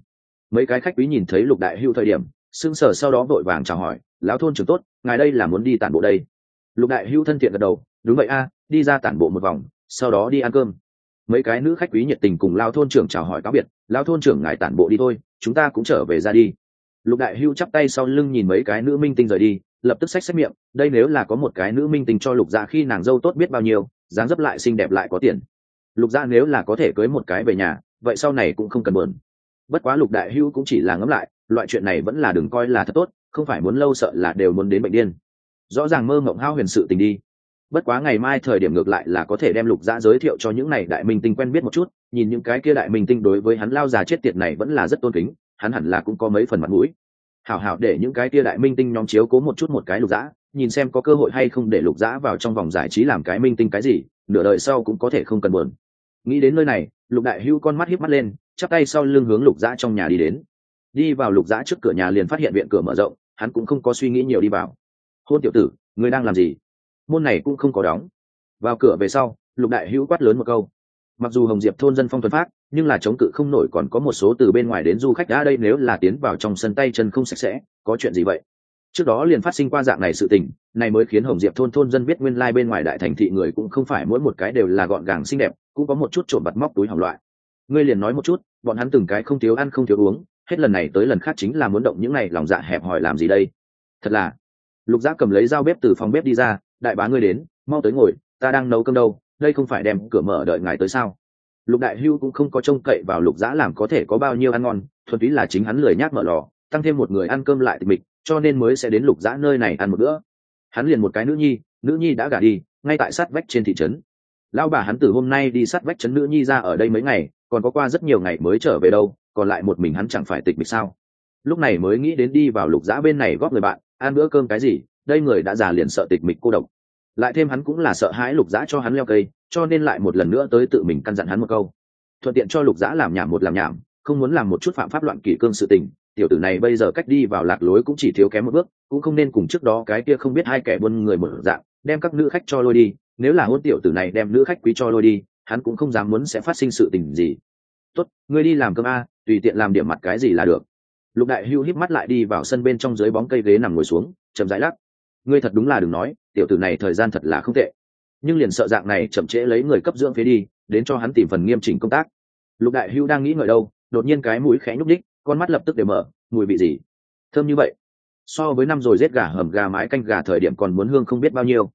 Mấy cái khách quý nhìn thấy lục đại hưu thời điểm sưng sở sau đó vội vàng chào hỏi, lão thôn trưởng tốt, ngài đây là muốn đi tản bộ đây? Lục đại hưu thân thiện gật đầu, đúng vậy a, đi ra tản bộ một vòng, sau đó đi ăn cơm mấy cái nữ khách quý nhiệt tình cùng lao thôn trưởng chào hỏi cáo biệt, lao thôn trưởng ngài tản bộ đi thôi, chúng ta cũng trở về ra đi. Lục đại hưu chắp tay sau lưng nhìn mấy cái nữ minh tinh rời đi, lập tức xách xét miệng, đây nếu là có một cái nữ minh tinh cho lục gia khi nàng dâu tốt biết bao nhiêu, dáng dấp lại xinh đẹp lại có tiền. Lục gia nếu là có thể cưới một cái về nhà, vậy sau này cũng không cần buồn. Bất quá lục đại hưu cũng chỉ là ngẫm lại, loại chuyện này vẫn là đừng coi là thật tốt, không phải muốn lâu sợ là đều muốn đến bệnh điên. Rõ ràng mơ mộng hao huyền sự tình đi bất quá ngày mai thời điểm ngược lại là có thể đem lục dã giới thiệu cho những này đại minh tinh quen biết một chút, nhìn những cái kia đại minh tinh đối với hắn lao già chết tiệt này vẫn là rất tôn kính, hắn hẳn là cũng có mấy phần mặt mũi. Hảo hảo để những cái kia đại minh tinh nhóm chiếu cố một chút một cái lục dã, nhìn xem có cơ hội hay không để lục dã vào trong vòng giải trí làm cái minh tinh cái gì, nửa đời sau cũng có thể không cần buồn. Nghĩ đến nơi này, lục đại hưu con mắt hiếp mắt lên, chắp tay sau lưng hướng lục dã trong nhà đi đến. Đi vào lục dã trước cửa nhà liền phát hiện viện cửa mở rộng, hắn cũng không có suy nghĩ nhiều đi vào. Hôn tiểu tử người đang làm gì? Môn này cũng không có đóng. Vào cửa về sau, lục đại hữu quát lớn một câu. Mặc dù hồng diệp thôn dân phong thuần phát nhưng là chống cự không nổi còn có một số từ bên ngoài đến du khách đã đây nếu là tiến vào trong sân tay chân không sạch sẽ, có chuyện gì vậy? Trước đó liền phát sinh qua dạng này sự tình, này mới khiến hồng diệp thôn thôn dân biết nguyên lai、like、bên ngoài đại thành thị người cũng không phải mỗi một cái đều là gọn gàng xinh đẹp, cũng có một chút trộm bặt móc túi hỏng loại. Ngươi liền nói một chút, bọn hắn từng cái không thiếu ăn không thiếu uống, hết lần này tới lần khác chính là muốn động những này lòng dạ hẹp hòi làm gì đây? Thật là. Lục giác cầm lấy dao bếp từ phòng bếp đi ra đại bá ngươi đến, mau tới ngồi, ta đang nấu cơm đâu, đây không phải đem cửa mở đợi ngài tới sao? Lục đại hưu cũng không có trông cậy vào lục giã làm có thể có bao nhiêu ăn ngon, thuần túy là chính hắn lười nhát mở lò, tăng thêm một người ăn cơm lại tịch mịch, cho nên mới sẽ đến lục giã nơi này ăn một bữa. Hắn liền một cái nữ nhi nữ nhi đã gả đi, ngay tại sát vách trên thị trấn. Lao bà hắn từ hôm nay đi sát vách trấn nữ nhi ra ở đây mấy ngày, còn có qua rất nhiều ngày mới trở về đâu, còn lại một mình hắn chẳng phải tịch mịch sao? Lúc này mới nghĩ đến đi vào lục giã bên này góp người bạn, ăn bữa cơm cái gì? Đây người đã già liền sợ tịch mịch cô độc. Lại thêm hắn cũng là sợ hãi lục dã cho hắn leo cây, cho nên lại một lần nữa tới tự mình căn dặn hắn một câu. Thuận tiện cho lục dã làm nhảm một làm nhảm, không muốn làm một chút phạm pháp loạn kỷ cương sự tình, tiểu tử này bây giờ cách đi vào lạc lối cũng chỉ thiếu kém một bước, cũng không nên cùng trước đó cái kia không biết hai kẻ buôn người một dạng, đem các nữ khách cho lôi đi, nếu là hôn tiểu tử này đem nữ khách quý cho lôi đi, hắn cũng không dám muốn sẽ phát sinh sự tình gì. Tốt, ngươi đi làm cơm a, tùy tiện làm điểm mặt cái gì là được. Lục đại hưu híp mắt lại đi vào sân bên trong dưới bóng cây ghế nằm ngồi xuống, chậm rãi lắc ngươi thật đúng là đừng nói, tiểu tử này thời gian thật là không tệ. Nhưng liền sợ dạng này chậm trễ lấy người cấp dưỡng phía đi, đến cho hắn tìm phần nghiêm chỉnh công tác. Lục đại hưu đang nghĩ ngợi đâu, đột nhiên cái mũi khẽ nhúc đích con mắt lập tức để mở, mùi vị gì? Thơm như vậy. So với năm rồi rết gà hầm gà mái canh gà thời điểm còn muốn hương không biết bao nhiêu.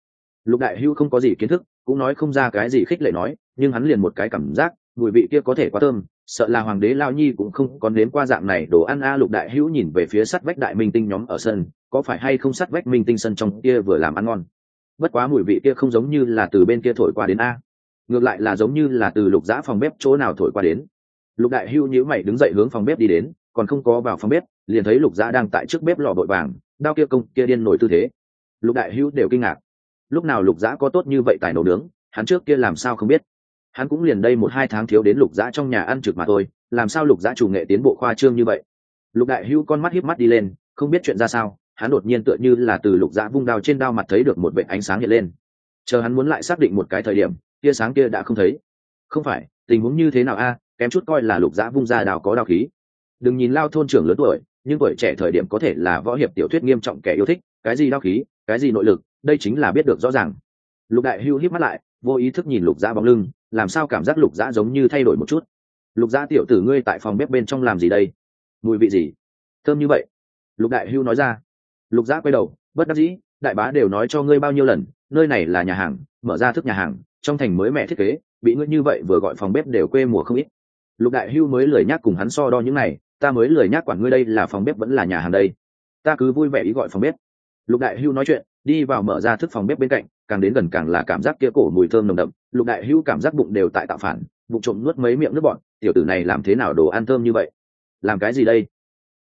Lục đại hưu không có gì kiến thức, cũng nói không ra cái gì khích lệ nói, nhưng hắn liền một cái cảm giác, mùi vị kia có thể quá thơm sợ là hoàng đế lao nhi cũng không còn đến qua dạng này đồ ăn a. Lục đại hữu nhìn về phía sắt vách đại minh tinh nhóm ở sân, có phải hay không sắt vách minh tinh sân trong kia vừa làm ăn ngon? Bất quá mùi vị kia không giống như là từ bên kia thổi qua đến a. Ngược lại là giống như là từ lục giã phòng bếp chỗ nào thổi qua đến. Lục đại hưu nhíu mày đứng dậy hướng phòng bếp đi đến, còn không có vào phòng bếp, liền thấy lục giã đang tại trước bếp lò bội vàng, đao kia công kia điên nổi tư thế. Lục đại hưu đều kinh ngạc. Lúc nào lục giã có tốt như vậy tài nấu nướng, hắn trước kia làm sao không biết? Hắn cũng liền đây một hai tháng thiếu đến lục dã trong nhà ăn trực mà thôi, làm sao lục dã chủ nghệ tiến bộ khoa trương như vậy? Lục đại hưu con mắt hiếp mắt đi lên, không biết chuyện ra sao, hắn đột nhiên tựa như là từ lục dã vung đao trên đao mặt thấy được một vệ ánh sáng hiện lên. Chờ hắn muốn lại xác định một cái thời điểm, tia sáng kia đã không thấy. Không phải, tình huống như thế nào a? À, kém chút coi là lục dã vung ra đào có đào khí. Đừng nhìn lao thôn trưởng lớn tuổi, nhưng tuổi trẻ thời điểm có thể là võ hiệp tiểu thuyết nghiêm trọng kẻ yêu thích, cái gì đao khí, cái gì nội lực, đây chính là biết được rõ ràng. Lục đại hưu hít mắt lại, vô ý thức nhìn lục dã bóng lưng làm sao cảm giác lục dã giống như thay đổi một chút? Lục dã tiểu tử ngươi tại phòng bếp bên trong làm gì đây? Mùi vị gì? Thơm như vậy. Lục đại hưu nói ra. Lục dã quay đầu, bất đắc dĩ, đại bá đều nói cho ngươi bao nhiêu lần, nơi này là nhà hàng, mở ra thức nhà hàng, trong thành mới mẹ thiết kế, bị ngươi như vậy vừa gọi phòng bếp đều quê mùa không ít. Lục đại hưu mới lười nhắc cùng hắn so đo những này, ta mới lười nhắc quản ngươi đây là phòng bếp vẫn là nhà hàng đây. Ta cứ vui vẻ ý gọi phòng bếp. Lục đại hưu nói chuyện đi vào mở ra thức phòng bếp bên cạnh, càng đến gần càng là cảm giác kia cổ mùi thơm nồng đậm, lục đại hưu cảm giác bụng đều tại tạo phản, bụng trộm nuốt mấy miệng nước bọn tiểu tử này làm thế nào đồ ăn thơm như vậy? Làm cái gì đây?